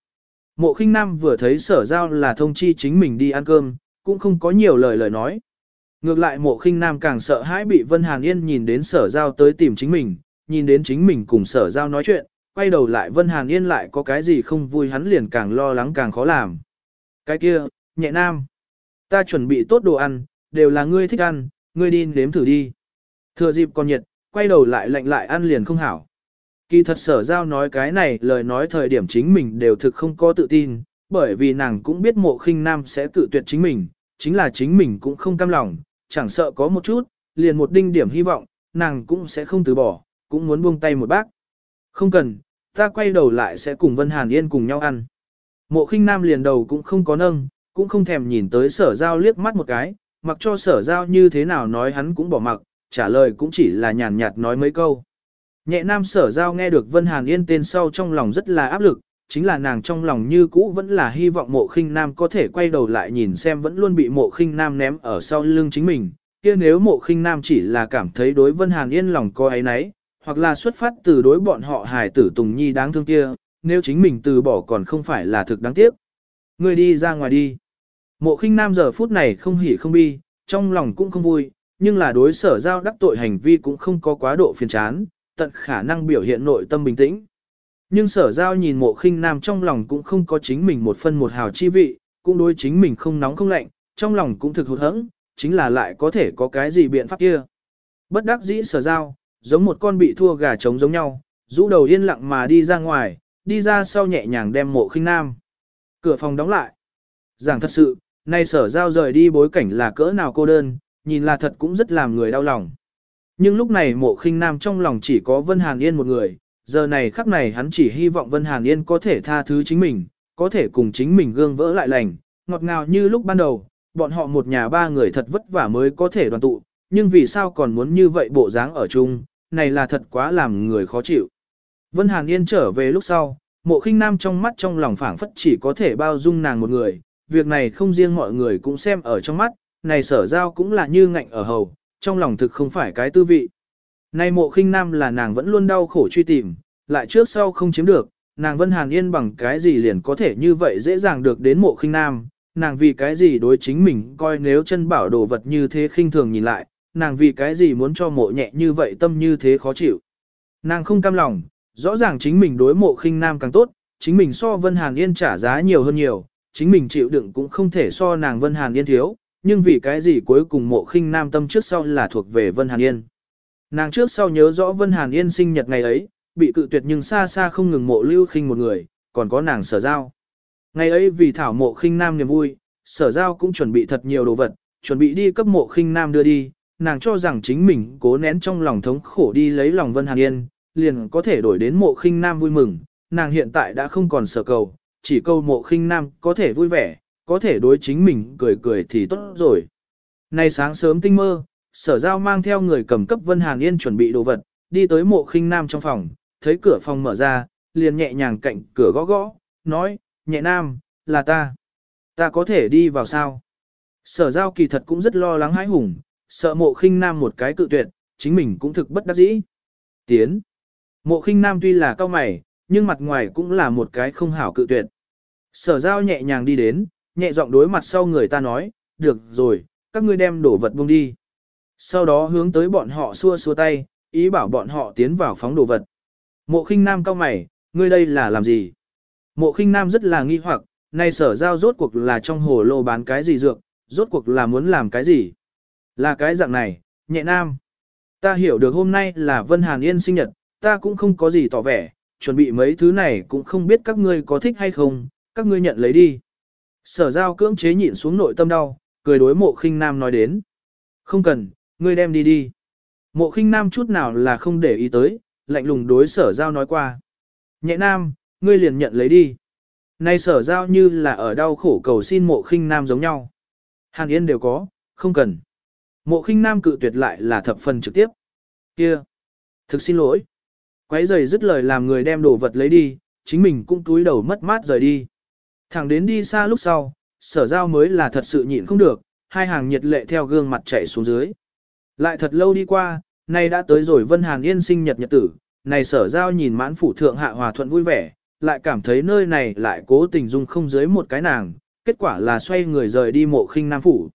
Mộ khinh nam vừa thấy sở giao là thông chi chính mình đi ăn cơm, cũng không có nhiều lời lời nói. Ngược lại mộ khinh nam càng sợ hãi bị Vân Hàn Yên nhìn đến sở giao tới tìm chính mình, nhìn đến chính mình cùng sở giao nói chuyện, quay đầu lại Vân Hàn Yên lại có cái gì không vui hắn liền càng lo lắng càng khó làm. Cái kia, nhẹ nam. Ta chuẩn bị tốt đồ ăn, đều là ngươi thích ăn, ngươi đi nếm thử đi. Thừa dịp còn nhiệt, quay đầu lại lạnh lại ăn liền không hảo. Kỳ thật sở giao nói cái này lời nói thời điểm chính mình đều thực không có tự tin, bởi vì nàng cũng biết mộ khinh nam sẽ tự tuyệt chính mình, chính là chính mình cũng không cam lòng, chẳng sợ có một chút, liền một đinh điểm hy vọng, nàng cũng sẽ không từ bỏ, cũng muốn buông tay một bác. Không cần, ta quay đầu lại sẽ cùng Vân Hàn Yên cùng nhau ăn. Mộ khinh nam liền đầu cũng không có nâng, cũng không thèm nhìn tới sở giao liếc mắt một cái, mặc cho sở giao như thế nào nói hắn cũng bỏ mặc, trả lời cũng chỉ là nhàn nhạt nói mấy câu. Nhẹ nam sở giao nghe được Vân Hàn Yên tên sau trong lòng rất là áp lực, chính là nàng trong lòng như cũ vẫn là hy vọng mộ khinh nam có thể quay đầu lại nhìn xem vẫn luôn bị mộ khinh nam ném ở sau lưng chính mình. kia nếu mộ khinh nam chỉ là cảm thấy đối Vân Hàn Yên lòng có ấy nấy, hoặc là xuất phát từ đối bọn họ hài tử Tùng Nhi đáng thương kia, nếu chính mình từ bỏ còn không phải là thực đáng tiếc. người đi ra ngoài đi. Mộ khinh nam giờ phút này không hỉ không bi, trong lòng cũng không vui, nhưng là đối sở giao đắc tội hành vi cũng không có quá độ phiền chán, tận khả năng biểu hiện nội tâm bình tĩnh. Nhưng sở giao nhìn mộ khinh nam trong lòng cũng không có chính mình một phân một hào chi vị, cũng đối chính mình không nóng không lạnh, trong lòng cũng thực hụt hẫng, chính là lại có thể có cái gì biện pháp kia. Bất đắc dĩ sở giao, giống một con bị thua gà trống giống nhau, rũ đầu yên lặng mà đi ra ngoài, đi ra sau nhẹ nhàng đem mộ khinh nam. Cửa phòng đóng lại. Giảng thật sự, nay sở giao rời đi bối cảnh là cỡ nào cô đơn, nhìn là thật cũng rất làm người đau lòng. Nhưng lúc này mộ khinh nam trong lòng chỉ có Vân Hàn Yên một người, giờ này khắc này hắn chỉ hy vọng Vân Hàn Yên có thể tha thứ chính mình, có thể cùng chính mình gương vỡ lại lành, ngọt ngào như lúc ban đầu, bọn họ một nhà ba người thật vất vả mới có thể đoàn tụ, nhưng vì sao còn muốn như vậy bộ dáng ở chung, này là thật quá làm người khó chịu. Vân Hàn Yên trở về lúc sau, mộ khinh nam trong mắt trong lòng phảng phất chỉ có thể bao dung nàng một người, việc này không riêng mọi người cũng xem ở trong mắt, này sở giao cũng là như ngạnh ở hầu, trong lòng thực không phải cái tư vị. Nay mộ khinh nam là nàng vẫn luôn đau khổ truy tìm, lại trước sau không chiếm được, nàng Vân Hàn Yên bằng cái gì liền có thể như vậy dễ dàng được đến mộ khinh nam, nàng vì cái gì đối chính mình coi nếu chân bảo đồ vật như thế khinh thường nhìn lại, nàng vì cái gì muốn cho mộ nhẹ như vậy tâm như thế khó chịu. Nàng không cam lòng, rõ ràng chính mình đối mộ khinh nam càng tốt, chính mình so Vân Hàn Yên trả giá nhiều hơn nhiều, chính mình chịu đựng cũng không thể so nàng Vân Hàn Yên thiếu, nhưng vì cái gì cuối cùng mộ khinh nam tâm trước sau là thuộc về Vân Hàn Yên. Nàng trước sau nhớ rõ Vân Hàn Yên sinh nhật ngày ấy, bị cự tuyệt nhưng xa xa không ngừng mộ lưu khinh một người, còn có nàng sở giao. Ngày ấy vì thảo mộ khinh nam niềm vui, sở giao cũng chuẩn bị thật nhiều đồ vật, chuẩn bị đi cấp mộ khinh nam đưa đi, nàng cho rằng chính mình cố nén trong lòng thống khổ đi lấy lòng Vân Hàn Yên, liền có thể đổi đến mộ khinh nam vui mừng, nàng hiện tại đã không còn sở cầu, chỉ câu mộ khinh nam có thể vui vẻ, có thể đối chính mình cười cười thì tốt rồi. Nay sáng sớm tinh mơ, sở giao mang theo người cầm cấp Vân Hàn Yên chuẩn bị đồ vật, đi tới mộ khinh nam trong phòng, thấy cửa phòng mở ra, liền nhẹ nhàng cạnh cửa gõ gõ, nói, nhẹ nam, là ta. Ta có thể đi vào sao? Sở giao kỳ thật cũng rất lo lắng hãi hùng, sợ mộ khinh nam một cái cự tuyệt, chính mình cũng thực bất đắc dĩ. Tiến. Mộ khinh nam tuy là cao mày, nhưng mặt ngoài cũng là một cái không hảo cự tuyệt. Sở giao nhẹ nhàng đi đến, nhẹ giọng đối mặt sau người ta nói, được rồi, các ngươi đem đổ vật buông đi. Sau đó hướng tới bọn họ xua xua tay, ý bảo bọn họ tiến vào phóng đồ vật. Mộ khinh nam cao mày, ngươi đây là làm gì? Mộ khinh nam rất là nghi hoặc, nay sở giao rốt cuộc là trong hồ lô bán cái gì dược, rốt cuộc là muốn làm cái gì? Là cái dạng này, nhẹ nam. Ta hiểu được hôm nay là Vân Hàn Yên sinh nhật, ta cũng không có gì tỏ vẻ, chuẩn bị mấy thứ này cũng không biết các ngươi có thích hay không, các ngươi nhận lấy đi. Sở giao cưỡng chế nhịn xuống nội tâm đau, cười đối mộ khinh nam nói đến. Không cần, ngươi đem đi đi. Mộ khinh nam chút nào là không để ý tới, lạnh lùng đối sở giao nói qua. Nhẹ nam, ngươi liền nhận lấy đi. Nay sở giao như là ở đau khổ cầu xin mộ khinh nam giống nhau. Hàn Yên đều có, không cần. Mộ khinh nam cự tuyệt lại là thập phần trực tiếp. Kia! Thực xin lỗi. Quấy giày dứt lời làm người đem đồ vật lấy đi, chính mình cũng túi đầu mất mát rời đi. Thẳng đến đi xa lúc sau, sở giao mới là thật sự nhịn không được, hai hàng nhiệt lệ theo gương mặt chảy xuống dưới. Lại thật lâu đi qua, nay đã tới rồi Vân Hàn Yên sinh nhật nhật tử, này sở giao nhìn mãn phủ thượng hạ hòa thuận vui vẻ, lại cảm thấy nơi này lại cố tình dung không dưới một cái nàng, kết quả là xoay người rời đi mộ khinh nam phủ.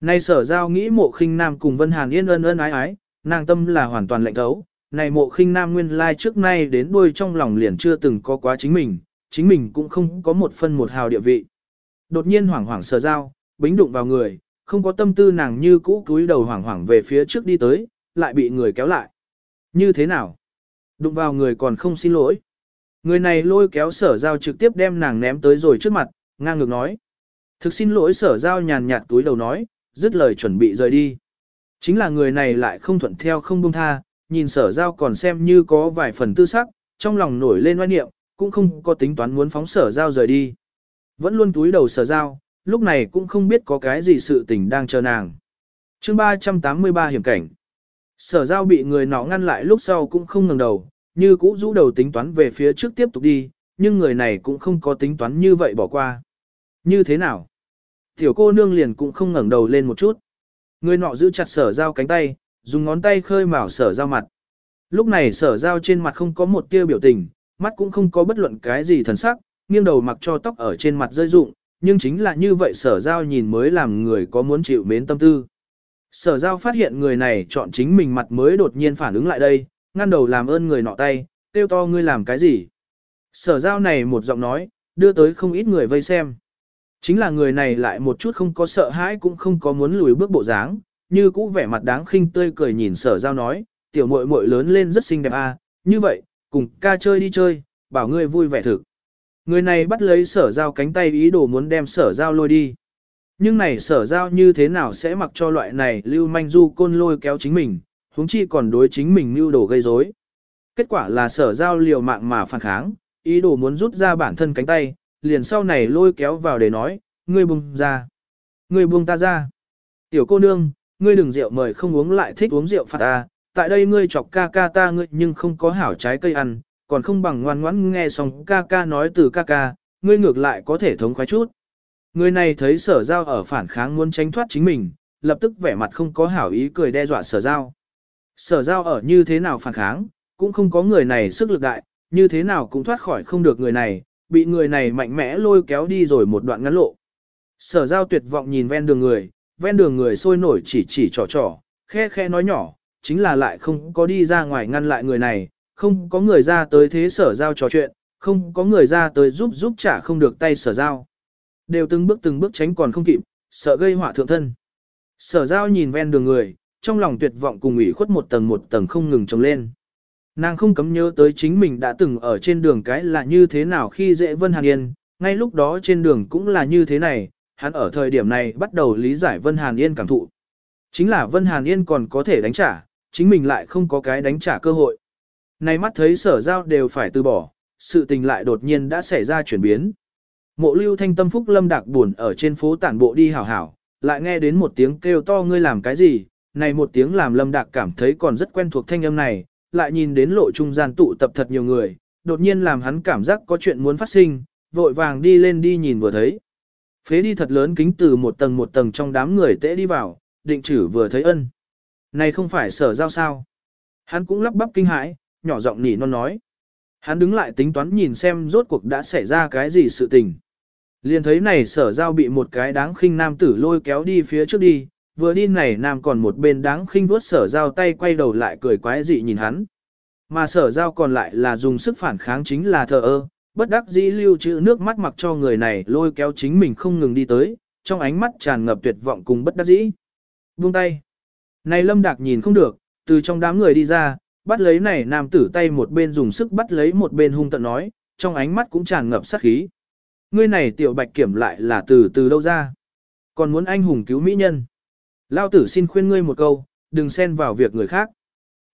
nay sở giao nghĩ mộ khinh nam cùng Vân Hàn Yên ân ân ái ái, nàng tâm là hoàn toàn lệnh thấu. Này mộ khinh nam nguyên lai trước nay đến đuôi trong lòng liền chưa từng có quá chính mình, chính mình cũng không có một phân một hào địa vị. Đột nhiên hoảng hoảng sở giao, bính đụng vào người, không có tâm tư nàng như cũ cúi đầu hoảng hoảng về phía trước đi tới, lại bị người kéo lại. Như thế nào? Đụng vào người còn không xin lỗi. Người này lôi kéo sở giao trực tiếp đem nàng ném tới rồi trước mặt, ngang ngược nói. Thực xin lỗi sở giao nhàn nhạt túi đầu nói, dứt lời chuẩn bị rời đi. Chính là người này lại không thuận theo không buông tha, nhìn sở giao còn xem như có vài phần tư sắc, trong lòng nổi lên oai niệm, cũng không có tính toán muốn phóng sở giao rời đi. Vẫn luôn túi đầu sở giao, lúc này cũng không biết có cái gì sự tình đang chờ nàng. chương 383 hiểm cảnh. Sở giao bị người nọ ngăn lại lúc sau cũng không ngừng đầu, như cũ rũ đầu tính toán về phía trước tiếp tục đi, nhưng người này cũng không có tính toán như vậy bỏ qua. Như thế nào? Tiểu cô nương liền cũng không ngẩng đầu lên một chút. Người nọ giữ chặt sở giao cánh tay, dùng ngón tay khơi mào sở giao mặt. Lúc này sở giao trên mặt không có một tia biểu tình, mắt cũng không có bất luận cái gì thần sắc, nghiêng đầu mặc cho tóc ở trên mặt rơi rụng, nhưng chính là như vậy sở giao nhìn mới làm người có muốn chịu mến tâm tư. Sở giao phát hiện người này chọn chính mình mặt mới đột nhiên phản ứng lại đây, ngăn đầu làm ơn người nọ tay, tiêu to ngươi làm cái gì. Sở giao này một giọng nói, đưa tới không ít người vây xem. Chính là người này lại một chút không có sợ hãi cũng không có muốn lùi bước bộ dáng, như cũ vẻ mặt đáng khinh tươi cười nhìn sở giao nói, tiểu muội muội lớn lên rất xinh đẹp a, à, như vậy, cùng ca chơi đi chơi, bảo ngươi vui vẻ thực. Người này bắt lấy sở giao cánh tay ý đồ muốn đem sở giao lôi đi. Nhưng này sở giao như thế nào sẽ mặc cho loại này lưu manh du côn lôi kéo chính mình, huống chi còn đối chính mình mưu đồ gây rối. Kết quả là sở giao liều mạng mà phản kháng, ý đồ muốn rút ra bản thân cánh tay, liền sau này lôi kéo vào để nói, ngươi buông ra. Ngươi buông ta ra. Tiểu cô nương, ngươi đừng rượu mời không uống lại thích uống rượu phạt ta, tại đây ngươi chọc ca ca ta ngươi nhưng không có hảo trái cây ăn, còn không bằng ngoan ngoãn nghe xong ca ca nói từ ca ca, ngươi ngược lại có thể thống khoái chút. Người này thấy sở giao ở phản kháng muốn tránh thoát chính mình, lập tức vẻ mặt không có hảo ý cười đe dọa sở giao. Sở giao ở như thế nào phản kháng, cũng không có người này sức lực đại, như thế nào cũng thoát khỏi không được người này, bị người này mạnh mẽ lôi kéo đi rồi một đoạn ngắn lộ. Sở giao tuyệt vọng nhìn ven đường người, ven đường người sôi nổi chỉ chỉ trò trò, khe khe nói nhỏ, chính là lại không có đi ra ngoài ngăn lại người này, không có người ra tới thế sở giao trò chuyện, không có người ra tới giúp giúp trả không được tay sở giao. Đều từng bước từng bước tránh còn không kịp, sợ gây họa thượng thân. Sở giao nhìn ven đường người, trong lòng tuyệt vọng cùng ủy khuất một tầng một tầng không ngừng trồng lên. Nàng không cấm nhớ tới chính mình đã từng ở trên đường cái là như thế nào khi dễ Vân Hàn Yên, ngay lúc đó trên đường cũng là như thế này, hắn ở thời điểm này bắt đầu lý giải Vân Hàn Yên cảm thụ. Chính là Vân Hàn Yên còn có thể đánh trả, chính mình lại không có cái đánh trả cơ hội. Nay mắt thấy sở giao đều phải từ bỏ, sự tình lại đột nhiên đã xảy ra chuyển biến. Mộ lưu thanh tâm phúc lâm đạc buồn ở trên phố tản bộ đi hảo hảo, lại nghe đến một tiếng kêu to ngươi làm cái gì, này một tiếng làm lâm đạc cảm thấy còn rất quen thuộc thanh âm này, lại nhìn đến lộ trung gian tụ tập thật nhiều người, đột nhiên làm hắn cảm giác có chuyện muốn phát sinh, vội vàng đi lên đi nhìn vừa thấy. Phế đi thật lớn kính từ một tầng một tầng trong đám người tễ đi vào, định chử vừa thấy ân. Này không phải sở giao sao. Hắn cũng lắp bắp kinh hãi, nhỏ giọng nỉ non nói. Hắn đứng lại tính toán nhìn xem rốt cuộc đã xảy ra cái gì sự tình. Liền thấy này sở giao bị một cái đáng khinh nam tử lôi kéo đi phía trước đi, vừa đi này nam còn một bên đáng khinh vuốt sở giao tay quay đầu lại cười quái dị nhìn hắn. Mà sở giao còn lại là dùng sức phản kháng chính là thờ ơ, bất đắc dĩ lưu trữ nước mắt mặc cho người này lôi kéo chính mình không ngừng đi tới, trong ánh mắt tràn ngập tuyệt vọng cùng bất đắc dĩ. Buông tay. Này lâm đạc nhìn không được, từ trong đám người đi ra, bắt lấy này nam tử tay một bên dùng sức bắt lấy một bên hung tận nói, trong ánh mắt cũng tràn ngập sát khí. Ngươi này tiểu bạch kiểm lại là từ từ đâu ra? Còn muốn anh hùng cứu mỹ nhân? Lao tử xin khuyên ngươi một câu, đừng xen vào việc người khác.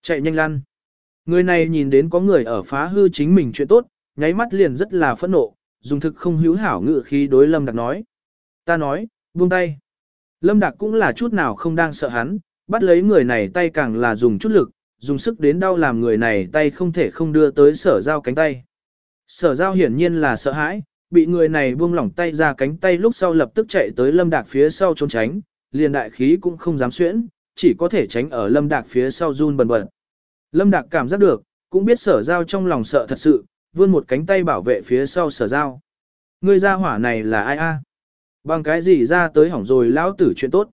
Chạy nhanh lăn. Người này nhìn đến có người ở phá hư chính mình chuyện tốt, nháy mắt liền rất là phẫn nộ, dùng thực không hữu hảo ngự khí đối Lâm Đặc nói. Ta nói, buông tay. Lâm Đặc cũng là chút nào không đang sợ hắn, bắt lấy người này tay càng là dùng chút lực, dùng sức đến đau làm người này tay không thể không đưa tới sở giao cánh tay. Sở giao hiển nhiên là sợ hãi, bị người này buông lỏng tay ra cánh tay lúc sau lập tức chạy tới Lâm Đạc phía sau trốn tránh, liền đại khí cũng không dám xuyễn, chỉ có thể tránh ở Lâm Đạc phía sau run bần bật. Lâm Đạc cảm giác được, cũng biết sở giao trong lòng sợ thật sự, vươn một cánh tay bảo vệ phía sau sở giao. Người ra hỏa này là ai a? Bằng cái gì ra tới hỏng rồi lão tử chuyện tốt.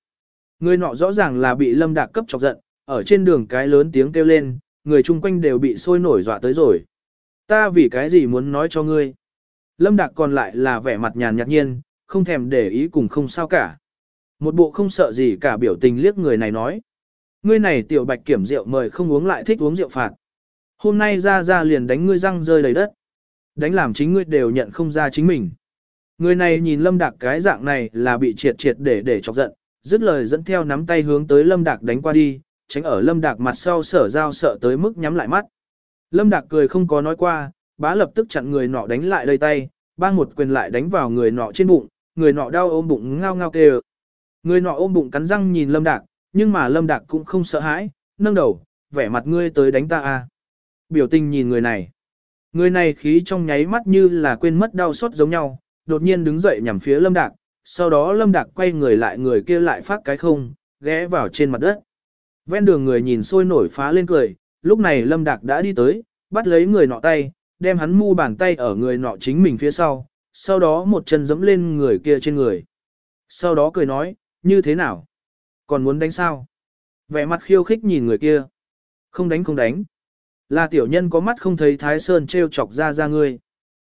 Người nọ rõ ràng là bị Lâm Đạc cấp chọc giận, ở trên đường cái lớn tiếng kêu lên, người chung quanh đều bị sôi nổi dọa tới rồi. Ta vì cái gì muốn nói cho ngươi? Lâm Đạc còn lại là vẻ mặt nhàn nhạt nhiên, không thèm để ý cùng không sao cả. Một bộ không sợ gì cả biểu tình liếc người này nói. Ngươi này tiểu bạch kiểm rượu mời không uống lại thích uống rượu phạt. Hôm nay ra ra liền đánh ngươi răng rơi đầy đất. Đánh làm chính ngươi đều nhận không ra chính mình. Người này nhìn Lâm Đạc cái dạng này là bị triệt triệt để để chọc giận, dứt lời dẫn theo nắm tay hướng tới Lâm Đạc đánh qua đi, tránh ở Lâm Đạc mặt sau sở giao sợ tới mức nhắm lại mắt. Lâm Đạc cười không có nói qua, bá lập tức chặn người nọ đánh lại đầy tay, bang một quyền lại đánh vào người nọ trên bụng, người nọ đau ôm bụng ngao ngao kêu. Người nọ ôm bụng cắn răng nhìn Lâm Đạc, nhưng mà Lâm Đạc cũng không sợ hãi, nâng đầu, vẻ mặt ngươi tới đánh ta à. Biểu tình nhìn người này. Người này khí trong nháy mắt như là quên mất đau xót giống nhau, đột nhiên đứng dậy nhằm phía Lâm Đạc, sau đó Lâm Đạc quay người lại người kia lại phát cái không, ghé vào trên mặt đất. Ven đường người nhìn sôi nổi phá lên cười, lúc này Lâm Đạc đã đi tới, bắt lấy người nọ tay, đem hắn mu bàn tay ở người nọ chính mình phía sau, sau đó một chân giẫm lên người kia trên người. Sau đó cười nói, như thế nào? Còn muốn đánh sao? Vẻ mặt khiêu khích nhìn người kia. Không đánh không đánh. Là tiểu nhân có mắt không thấy Thái Sơn treo chọc ra ra ngươi.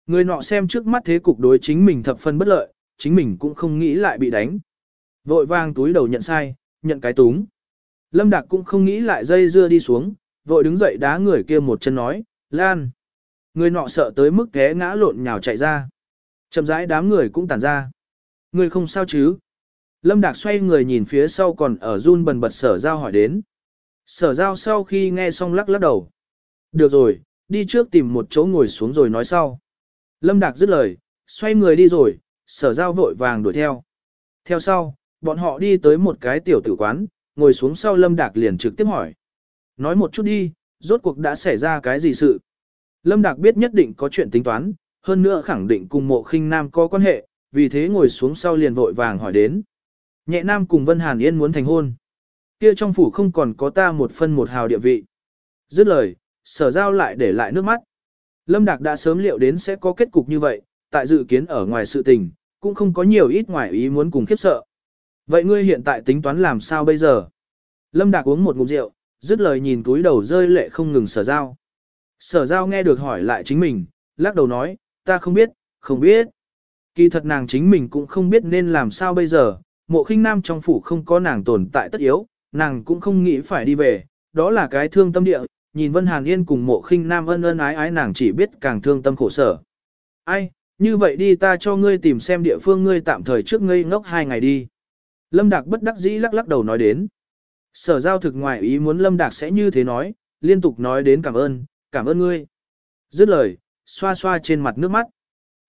Người nọ xem trước mắt thế cục đối chính mình thập phân bất lợi, chính mình cũng không nghĩ lại bị đánh. Vội vang túi đầu nhận sai, nhận cái túng. Lâm Đạc cũng không nghĩ lại dây dưa đi xuống, vội đứng dậy đá người kia một chân nói, Lan. Người nọ sợ tới mức té ngã lộn nhào chạy ra. Chậm rãi đám người cũng tản ra. Người không sao chứ? Lâm Đạc xoay người nhìn phía sau còn ở run bần bật sở giao hỏi đến. Sở giao sau khi nghe xong lắc lắc đầu. Được rồi, đi trước tìm một chỗ ngồi xuống rồi nói sau. Lâm Đạc dứt lời, xoay người đi rồi, sở giao vội vàng đuổi theo. Theo sau, bọn họ đi tới một cái tiểu tử quán, ngồi xuống sau Lâm Đạc liền trực tiếp hỏi. Nói một chút đi, rốt cuộc đã xảy ra cái gì sự? Lâm Đạc biết nhất định có chuyện tính toán, hơn nữa khẳng định cùng mộ khinh nam có quan hệ, vì thế ngồi xuống sau liền vội vàng hỏi đến. Nhẹ nam cùng Vân Hàn Yên muốn thành hôn. Kia trong phủ không còn có ta một phân một hào địa vị. Dứt lời, sở giao lại để lại nước mắt. Lâm Đạc đã sớm liệu đến sẽ có kết cục như vậy, tại dự kiến ở ngoài sự tình, cũng không có nhiều ít ngoài ý muốn cùng khiếp sợ. Vậy ngươi hiện tại tính toán làm sao bây giờ? Lâm Đạc uống một ngụm rượu, dứt lời nhìn túi đầu rơi lệ không ngừng sở giao. Sở giao nghe được hỏi lại chính mình, lắc đầu nói, ta không biết, không biết. Kỳ thật nàng chính mình cũng không biết nên làm sao bây giờ, mộ khinh nam trong phủ không có nàng tồn tại tất yếu, nàng cũng không nghĩ phải đi về, đó là cái thương tâm địa, nhìn Vân Hàn Yên cùng mộ khinh nam ân ân ái ái nàng chỉ biết càng thương tâm khổ sở. Ai, như vậy đi ta cho ngươi tìm xem địa phương ngươi tạm thời trước ngây ngốc hai ngày đi. Lâm Đạc bất đắc dĩ lắc lắc đầu nói đến. Sở giao thực ngoài ý muốn Lâm Đạc sẽ như thế nói, liên tục nói đến cảm ơn, cảm ơn ngươi. Dứt lời, xoa xoa trên mặt nước mắt.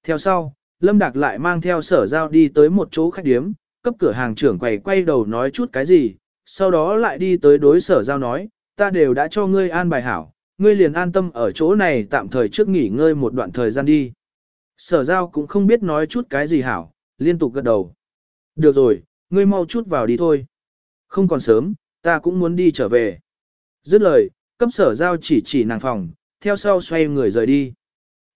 Theo sau, Lâm Đạc lại mang theo sở giao đi tới một chỗ khách điếm, cấp cửa hàng trưởng quầy quay đầu nói chút cái gì, sau đó lại đi tới đối sở giao nói, ta đều đã cho ngươi an bài hảo, ngươi liền an tâm ở chỗ này tạm thời trước nghỉ ngơi một đoạn thời gian đi. Sở giao cũng không biết nói chút cái gì hảo, liên tục gật đầu. Được rồi, ngươi mau chút vào đi thôi. Không còn sớm, ta cũng muốn đi trở về. Dứt lời, cấp sở giao chỉ chỉ nàng phòng, theo sau xoay người rời đi.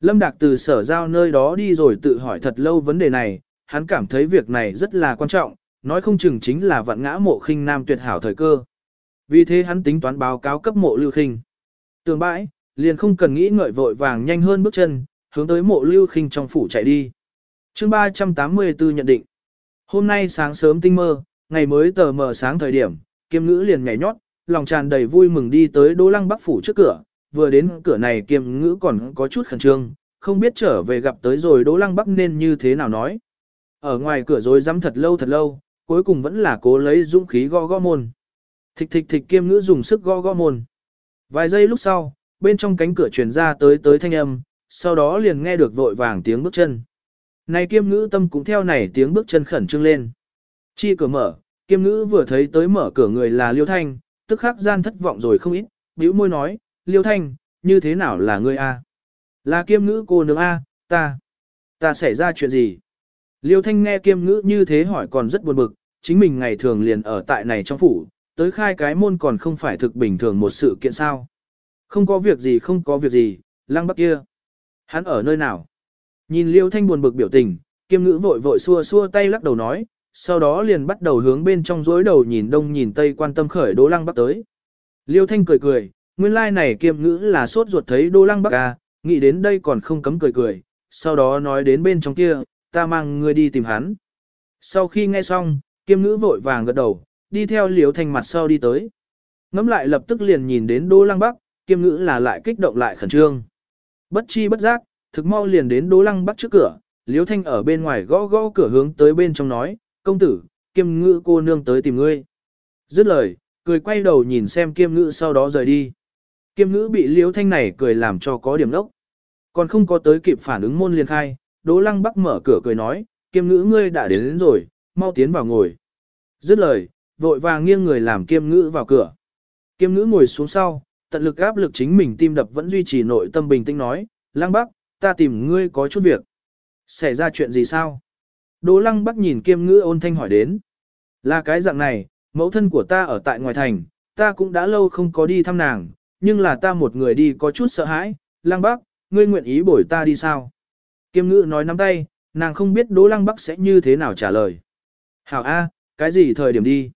Lâm Đạc từ sở giao nơi đó đi rồi tự hỏi thật lâu vấn đề này, hắn cảm thấy việc này rất là quan trọng, nói không chừng chính là vạn ngã mộ khinh nam tuyệt hảo thời cơ. Vì thế hắn tính toán báo cáo cấp mộ lưu khinh. Tường bãi, liền không cần nghĩ ngợi vội vàng nhanh hơn bước chân, hướng tới mộ lưu khinh trong phủ chạy đi. chương 384 nhận định. Hôm nay sáng sớm tinh mơ, ngày mới tờ mờ sáng thời điểm, kiêm ngữ liền nhảy nhót, lòng tràn đầy vui mừng đi tới đô lăng bắc phủ trước cửa, vừa đến cửa này kiêm ngữ còn có chút khẩn trương, không biết trở về gặp tới rồi đỗ lăng bắc nên như thế nào nói. Ở ngoài cửa rồi dám thật lâu thật lâu, cuối cùng vẫn là cố lấy dũng khí gõ gõ môn. Thịch thịch thịch kiêm ngữ dùng sức gõ gõ môn. Vài giây lúc sau, bên trong cánh cửa truyền ra tới tới thanh âm, sau đó liền nghe được vội vàng tiếng bước chân. Này kiêm ngữ tâm cũng theo này tiếng bước chân khẩn trương lên. Chi cửa mở, kiêm ngữ vừa thấy tới mở cửa người là Liêu Thanh, tức khắc gian thất vọng rồi không ít, bĩu môi nói, Liêu Thanh, như thế nào là ngươi a? Là kiêm ngữ cô nương a, ta, ta xảy ra chuyện gì? Liêu Thanh nghe kiêm ngữ như thế hỏi còn rất buồn bực, chính mình ngày thường liền ở tại này trong phủ, tới khai cái môn còn không phải thực bình thường một sự kiện sao. Không có việc gì không có việc gì, lăng bắc kia. Hắn ở nơi nào? Nhìn Liêu Thanh buồn bực biểu tình, kiêm ngữ vội vội xua xua tay lắc đầu nói, sau đó liền bắt đầu hướng bên trong rối đầu nhìn đông nhìn tây quan tâm khởi Đỗ Lăng Bắc tới. Liêu Thanh cười cười, nguyên lai like này kiêm ngữ là sốt ruột thấy Đỗ Lăng Bắc à, nghĩ đến đây còn không cấm cười cười, sau đó nói đến bên trong kia, ta mang ngươi đi tìm hắn. Sau khi nghe xong, kiêm ngữ vội vàng gật đầu, đi theo Liêu Thanh mặt sau đi tới. Ngắm lại lập tức liền nhìn đến Đỗ Lăng Bắc, kiêm ngữ là lại kích động lại khẩn trương. Bất chi bất giác, thực mau liền đến Đỗ Lăng Bắc trước cửa, Liễu Thanh ở bên ngoài gõ gõ cửa hướng tới bên trong nói, công tử, kiêm ngữ cô nương tới tìm ngươi. Dứt lời, cười quay đầu nhìn xem kiêm ngữ sau đó rời đi. Kiêm ngữ bị liễu thanh này cười làm cho có điểm lốc. Còn không có tới kịp phản ứng môn liền khai, Đỗ Lăng Bắc mở cửa cười nói, kiêm ngữ ngươi đã đến, đến rồi, mau tiến vào ngồi. Dứt lời, vội vàng nghiêng người làm kiêm ngữ vào cửa. Kiêm ngữ ngồi xuống sau, tận lực áp lực chính mình tim đập vẫn duy trì nội tâm bình tĩnh nói, Lăng Bắc, ta tìm ngươi có chút việc. Xảy ra chuyện gì sao? Đỗ lăng bắc nhìn kiêm ngữ ôn thanh hỏi đến. Là cái dạng này, mẫu thân của ta ở tại ngoài thành, ta cũng đã lâu không có đi thăm nàng, nhưng là ta một người đi có chút sợ hãi. Lăng bắc, ngươi nguyện ý bồi ta đi sao? Kiêm ngữ nói nắm tay, nàng không biết Đỗ Lăng Bắc sẽ như thế nào trả lời. Hảo A, cái gì thời điểm đi?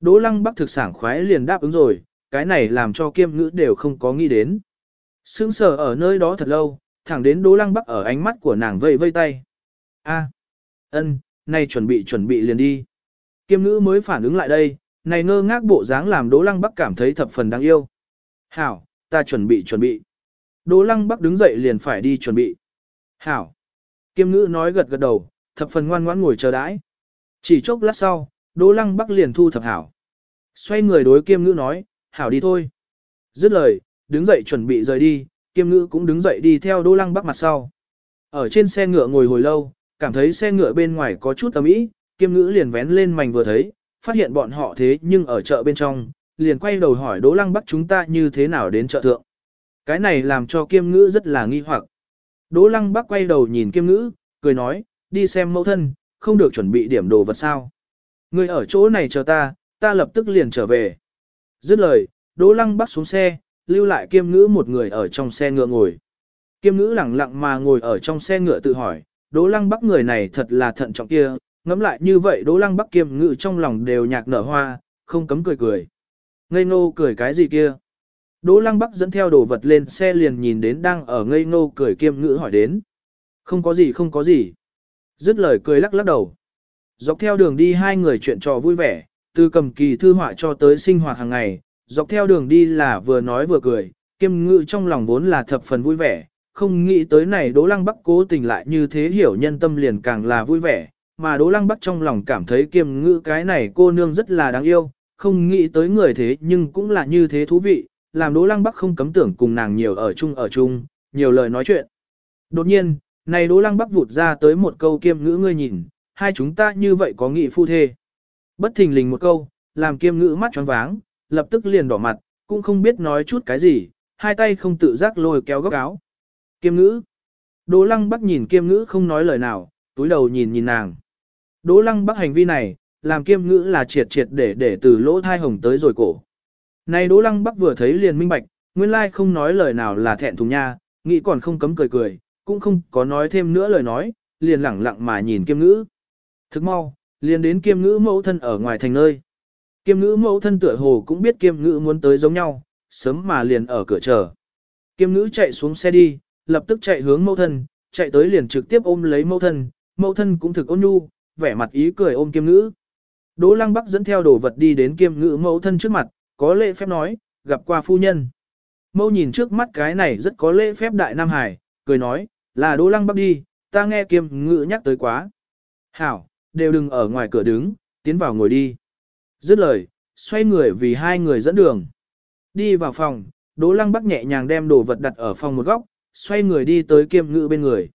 Đỗ Lăng Bắc thực sảng khoái liền đáp ứng rồi, cái này làm cho kiêm ngữ đều không có nghĩ đến. Sững sờ ở nơi đó thật lâu, thẳng đến Đỗ Lăng Bắc ở ánh mắt của nàng vây vây tay. A, ân, nay chuẩn bị chuẩn bị liền đi. Kiêm ngữ mới phản ứng lại đây, này ngơ ngác bộ dáng làm Đỗ Lăng Bắc cảm thấy thập phần đáng yêu. Hảo, ta chuẩn bị chuẩn bị. Đỗ Lăng Bắc đứng dậy liền phải đi chuẩn bị. Hảo. Kiêm ngữ nói gật gật đầu, thập phần ngoan ngoãn ngồi chờ đãi. Chỉ chốc lát sau, Đỗ Lăng Bắc liền thu thập hảo. Xoay người đối kiêm ngữ nói, hảo đi thôi. Dứt lời, đứng dậy chuẩn bị rời đi, kiêm ngữ cũng đứng dậy đi theo Đỗ Lăng Bắc mặt sau. Ở trên xe ngựa ngồi hồi lâu, cảm thấy xe ngựa bên ngoài có chút tầm ý, kiêm ngữ liền vén lên mảnh vừa thấy, phát hiện bọn họ thế nhưng ở chợ bên trong, liền quay đầu hỏi Đỗ Lăng Bắc chúng ta như thế nào đến chợ thượng. Cái này làm cho kiêm ngữ rất là nghi hoặc. Đỗ Lăng Bắc quay đầu nhìn kiêm ngữ, cười nói, đi xem mẫu thân, không được chuẩn bị điểm đồ vật sao. Người ở chỗ này chờ ta, ta lập tức liền trở về. Dứt lời, Đỗ Lăng Bắc xuống xe, lưu lại kiêm ngữ một người ở trong xe ngựa ngồi. Kiêm ngữ lẳng lặng mà ngồi ở trong xe ngựa tự hỏi, Đỗ Lăng Bắc người này thật là thận trọng kia, ngẫm lại như vậy Đỗ Lăng Bắc kiêm ngữ trong lòng đều nhạc nở hoa, không cấm cười cười. Ngây ngô cười cái gì kia? Đỗ Lăng Bắc dẫn theo đồ vật lên xe liền nhìn đến đang ở ngây ngô cười kiêm ngữ hỏi đến. Không có gì không có gì. Dứt lời cười lắc lắc đầu. Dọc theo đường đi hai người chuyện trò vui vẻ, từ cầm kỳ thư họa cho tới sinh hoạt hàng ngày, dọc theo đường đi là vừa nói vừa cười, kiêm ngự trong lòng vốn là thập phần vui vẻ, không nghĩ tới này Đỗ Lăng Bắc cố tình lại như thế hiểu nhân tâm liền càng là vui vẻ, mà Đỗ Lăng Bắc trong lòng cảm thấy kiêm ngự cái này cô nương rất là đáng yêu, không nghĩ tới người thế nhưng cũng là như thế thú vị, làm Đỗ Lăng Bắc không cấm tưởng cùng nàng nhiều ở chung ở chung, nhiều lời nói chuyện. Đột nhiên, này Đỗ Lăng Bắc vụt ra tới một câu kiêm ngữ ngươi nhìn, hai chúng ta như vậy có nghị phu thê. Bất thình lình một câu, làm kiêm ngữ mắt tròn váng, lập tức liền đỏ mặt, cũng không biết nói chút cái gì, hai tay không tự giác lôi kéo góc áo. Kiêm ngữ. Đỗ Lăng Bắc nhìn kiêm ngữ không nói lời nào, túi đầu nhìn nhìn nàng. Đỗ Lăng Bắc hành vi này, làm kiêm ngữ là triệt triệt để để từ lỗ thai hồng tới rồi cổ. Này Đỗ Lăng Bắc vừa thấy liền minh bạch, nguyên lai không nói lời nào là thẹn thùng nha, nghĩ còn không cấm cười cười, cũng không có nói thêm nữa lời nói, liền lẳng lặng mà nhìn kiêm ngữ. Thức mau, liền đến kiêm ngữ mẫu thân ở ngoài thành nơi. Kiêm ngữ mẫu thân tựa hồ cũng biết kiêm ngữ muốn tới giống nhau, sớm mà liền ở cửa chờ. Kiêm ngữ chạy xuống xe đi, lập tức chạy hướng mẫu thân, chạy tới liền trực tiếp ôm lấy mẫu thân, mẫu thân cũng thực ôn nhu, vẻ mặt ý cười ôm kiêm ngữ. Đỗ Lăng Bắc dẫn theo đồ vật đi đến kiêm ngữ mẫu thân trước mặt, có lễ phép nói, gặp qua phu nhân. Mẫu nhìn trước mắt cái này rất có lễ phép đại Nam Hải, cười nói, là Đỗ Lăng Bắc đi, ta nghe kiêm ngữ nhắc tới quá. Hảo, đều đừng ở ngoài cửa đứng, tiến vào ngồi đi. Dứt lời, xoay người vì hai người dẫn đường. Đi vào phòng, Đỗ Lăng Bắc nhẹ nhàng đem đồ vật đặt ở phòng một góc, xoay người đi tới kiêm ngữ bên người.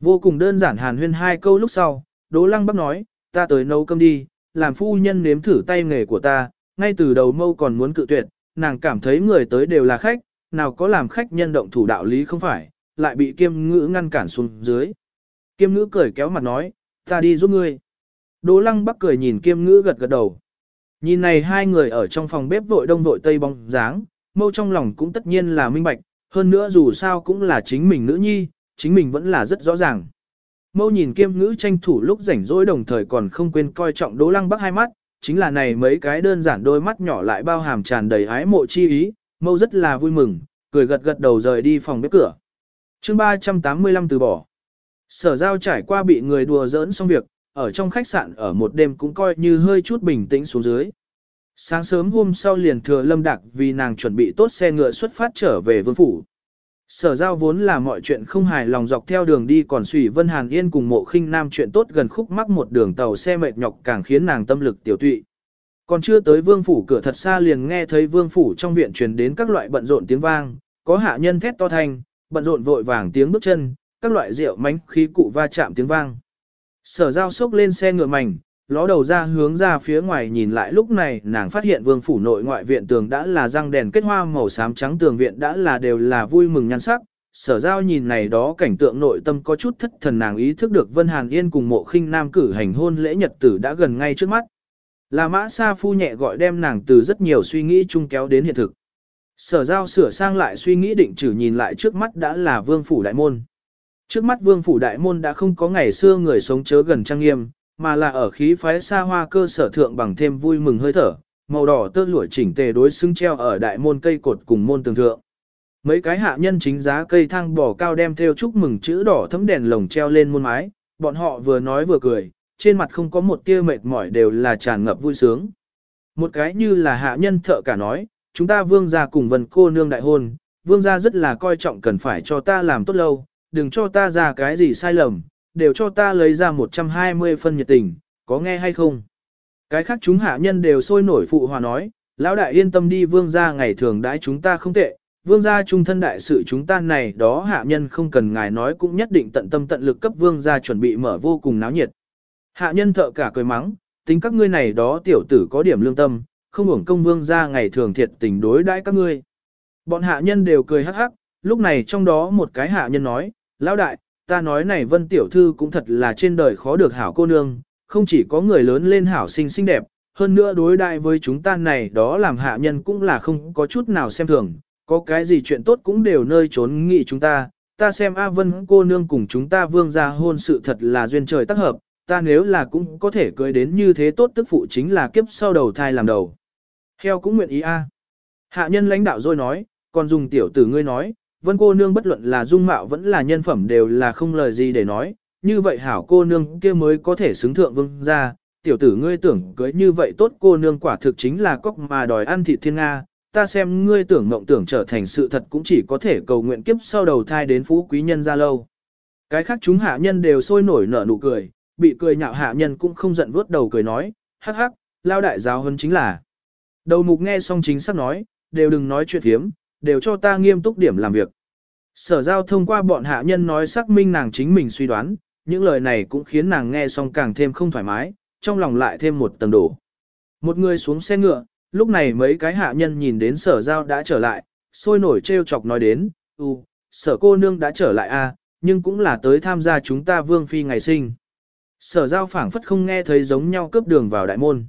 Vô cùng đơn giản hàn huyên hai câu lúc sau, Đỗ Lăng Bắc nói, ta tới nấu cơm đi, làm phu nhân nếm thử tay nghề của ta, ngay từ đầu mâu còn muốn cự tuyệt, nàng cảm thấy người tới đều là khách, nào có làm khách nhân động thủ đạo lý không phải, lại bị kiêm ngữ ngăn cản xuống dưới. Kiêm ngữ cười kéo mặt nói, ta đi giúp ngươi. Đỗ lăng bắc cười nhìn kiêm ngữ gật gật đầu. Nhìn này hai người ở trong phòng bếp vội đông vội tây bóng dáng, mâu trong lòng cũng tất nhiên là minh bạch, hơn nữa dù sao cũng là chính mình nữ nhi, chính mình vẫn là rất rõ ràng. Mâu nhìn kiêm ngữ tranh thủ lúc rảnh rỗi đồng thời còn không quên coi trọng đỗ lăng bắc hai mắt, chính là này mấy cái đơn giản đôi mắt nhỏ lại bao hàm tràn đầy ái mộ chi ý, mâu rất là vui mừng, cười gật gật đầu rời đi phòng bếp cửa. chương 385 từ bỏ. Sở giao trải qua bị người đùa giỡn xong việc, ở trong khách sạn ở một đêm cũng coi như hơi chút bình tĩnh xuống dưới. Sáng sớm hôm sau liền thừa lâm Đạc vì nàng chuẩn bị tốt xe ngựa xuất phát trở về vương phủ. Sở giao vốn là mọi chuyện không hài lòng dọc theo đường đi còn Sủy Vân Hàn Yên cùng mộ khinh nam chuyện tốt gần khúc mắc một đường tàu xe mệt nhọc càng khiến nàng tâm lực tiểu tụy. Còn chưa tới vương phủ cửa thật xa liền nghe thấy vương phủ trong viện truyền đến các loại bận rộn tiếng vang, có hạ nhân thét to thanh, bận rộn vội vàng tiếng bước chân, các loại rượu mánh khí cụ va chạm tiếng vang. Sở giao sốc lên xe ngựa mảnh, ló đầu ra hướng ra phía ngoài nhìn lại lúc này nàng phát hiện vương phủ nội ngoại viện tường đã là răng đèn kết hoa màu xám trắng tường viện đã là đều là vui mừng nhan sắc. Sở giao nhìn này đó cảnh tượng nội tâm có chút thất thần nàng ý thức được Vân Hàn Yên cùng mộ khinh nam cử hành hôn lễ nhật tử đã gần ngay trước mắt. Là mã sa phu nhẹ gọi đem nàng từ rất nhiều suy nghĩ chung kéo đến hiện thực. Sở giao sửa sang lại suy nghĩ định trừ nhìn lại trước mắt đã là vương phủ đại môn. Trước mắt vương phủ đại môn đã không có ngày xưa người sống chớ gần trang nghiêm, mà là ở khí phái xa hoa cơ sở thượng bằng thêm vui mừng hơi thở, màu đỏ tơ lụa chỉnh tề đối xứng treo ở đại môn cây cột cùng môn tường thượng. Mấy cái hạ nhân chính giá cây thang bò cao đem theo chúc mừng chữ đỏ thấm đèn lồng treo lên môn mái, bọn họ vừa nói vừa cười, trên mặt không có một tia mệt mỏi đều là tràn ngập vui sướng. Một cái như là hạ nhân thợ cả nói, chúng ta vương gia cùng vần cô nương đại hôn, vương gia rất là coi trọng cần phải cho ta làm tốt lâu, đừng cho ta ra cái gì sai lầm, đều cho ta lấy ra 120 phân nhiệt tình, có nghe hay không? Cái khác chúng hạ nhân đều sôi nổi phụ hòa nói, lão đại yên tâm đi vương gia ngày thường đãi chúng ta không tệ, vương gia trung thân đại sự chúng ta này đó hạ nhân không cần ngài nói cũng nhất định tận tâm tận lực cấp vương gia chuẩn bị mở vô cùng náo nhiệt. Hạ nhân thợ cả cười mắng, tính các ngươi này đó tiểu tử có điểm lương tâm, không hưởng công vương gia ngày thường thiệt tình đối đãi các ngươi. Bọn hạ nhân đều cười hắc hắc, lúc này trong đó một cái hạ nhân nói, lão đại, ta nói này vân tiểu thư cũng thật là trên đời khó được hảo cô nương, không chỉ có người lớn lên hảo xinh xinh đẹp, hơn nữa đối đại với chúng ta này đó làm hạ nhân cũng là không có chút nào xem thường, có cái gì chuyện tốt cũng đều nơi trốn nghị chúng ta, ta xem A Vân cô nương cùng chúng ta vương gia hôn sự thật là duyên trời tác hợp, ta nếu là cũng có thể cưới đến như thế tốt tức phụ chính là kiếp sau đầu thai làm đầu. Heo cũng nguyện ý A. Hạ nhân lãnh đạo rồi nói, còn dùng tiểu tử ngươi nói, Vân cô nương bất luận là dung mạo vẫn là nhân phẩm đều là không lời gì để nói, như vậy hảo cô nương kia mới có thể xứng thượng vương gia. Tiểu tử ngươi tưởng cưới như vậy tốt cô nương quả thực chính là cóc mà đòi ăn thịt thiên Nga, ta xem ngươi tưởng mộng tưởng trở thành sự thật cũng chỉ có thể cầu nguyện kiếp sau đầu thai đến phú quý nhân ra lâu. Cái khác chúng hạ nhân đều sôi nổi nở nụ cười, bị cười nhạo hạ nhân cũng không giận vuốt đầu cười nói, hắc hắc, lao đại giáo hơn chính là. Đầu mục nghe xong chính xác nói, đều đừng nói chuyện thiếm, đều cho ta nghiêm túc điểm làm việc. Sở giao thông qua bọn hạ nhân nói xác minh nàng chính mình suy đoán, những lời này cũng khiến nàng nghe xong càng thêm không thoải mái, trong lòng lại thêm một tầng đổ. Một người xuống xe ngựa, lúc này mấy cái hạ nhân nhìn đến sở giao đã trở lại, sôi nổi trêu chọc nói đến, ừ, sở cô nương đã trở lại a, nhưng cũng là tới tham gia chúng ta vương phi ngày sinh. Sở giao phảng phất không nghe thấy giống nhau cướp đường vào đại môn.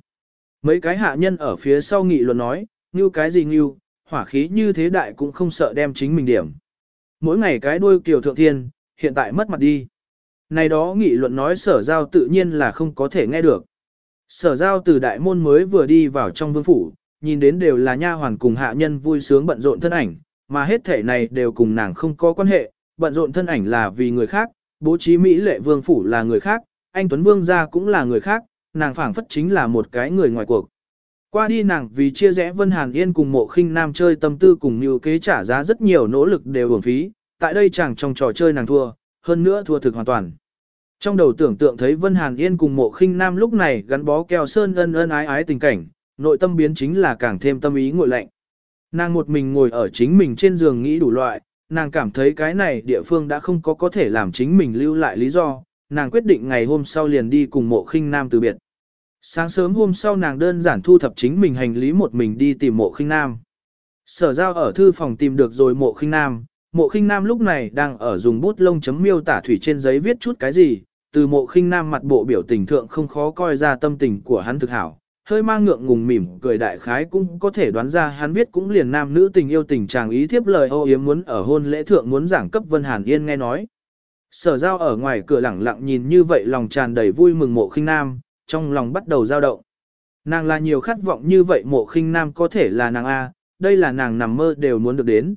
Mấy cái hạ nhân ở phía sau nghị luận nói, như cái gì như, hỏa khí như thế đại cũng không sợ đem chính mình điểm. Mỗi ngày cái đuôi kiều thượng thiên, hiện tại mất mặt đi. Này đó nghị luận nói sở giao tự nhiên là không có thể nghe được. Sở giao từ đại môn mới vừa đi vào trong vương phủ, nhìn đến đều là nha hoàn cùng hạ nhân vui sướng bận rộn thân ảnh, mà hết thể này đều cùng nàng không có quan hệ, bận rộn thân ảnh là vì người khác, bố trí Mỹ lệ vương phủ là người khác, anh Tuấn Vương gia cũng là người khác, nàng phảng phất chính là một cái người ngoài cuộc. Qua đi nàng vì chia rẽ Vân Hàn Yên cùng mộ khinh nam chơi tâm tư cùng như kế trả giá rất nhiều nỗ lực đều uổng phí, tại đây chẳng trong trò chơi nàng thua, hơn nữa thua thực hoàn toàn. Trong đầu tưởng tượng thấy Vân Hàn Yên cùng mộ khinh nam lúc này gắn bó keo sơn ân ân ái ái tình cảnh, nội tâm biến chính là càng thêm tâm ý ngội lạnh. Nàng một mình ngồi ở chính mình trên giường nghĩ đủ loại, nàng cảm thấy cái này địa phương đã không có có thể làm chính mình lưu lại lý do, nàng quyết định ngày hôm sau liền đi cùng mộ khinh nam từ biệt. Sáng sớm hôm sau nàng đơn giản thu thập chính mình hành lý một mình đi tìm mộ khinh nam. Sở giao ở thư phòng tìm được rồi mộ khinh nam, mộ khinh nam lúc này đang ở dùng bút lông chấm miêu tả thủy trên giấy viết chút cái gì, từ mộ khinh nam mặt bộ biểu tình thượng không khó coi ra tâm tình của hắn thực hảo, hơi mang ngượng ngùng mỉm cười đại khái cũng có thể đoán ra hắn viết cũng liền nam nữ tình yêu tình chàng ý thiếp lời ô yếm muốn ở hôn lễ thượng muốn giảng cấp Vân Hàn Yên nghe nói. Sở giao ở ngoài cửa lẳng lặng nhìn như vậy lòng tràn đầy vui mừng mộ khinh nam, trong lòng bắt đầu dao động. Nàng là nhiều khát vọng như vậy mộ khinh nam có thể là nàng A, đây là nàng nằm mơ đều muốn được đến.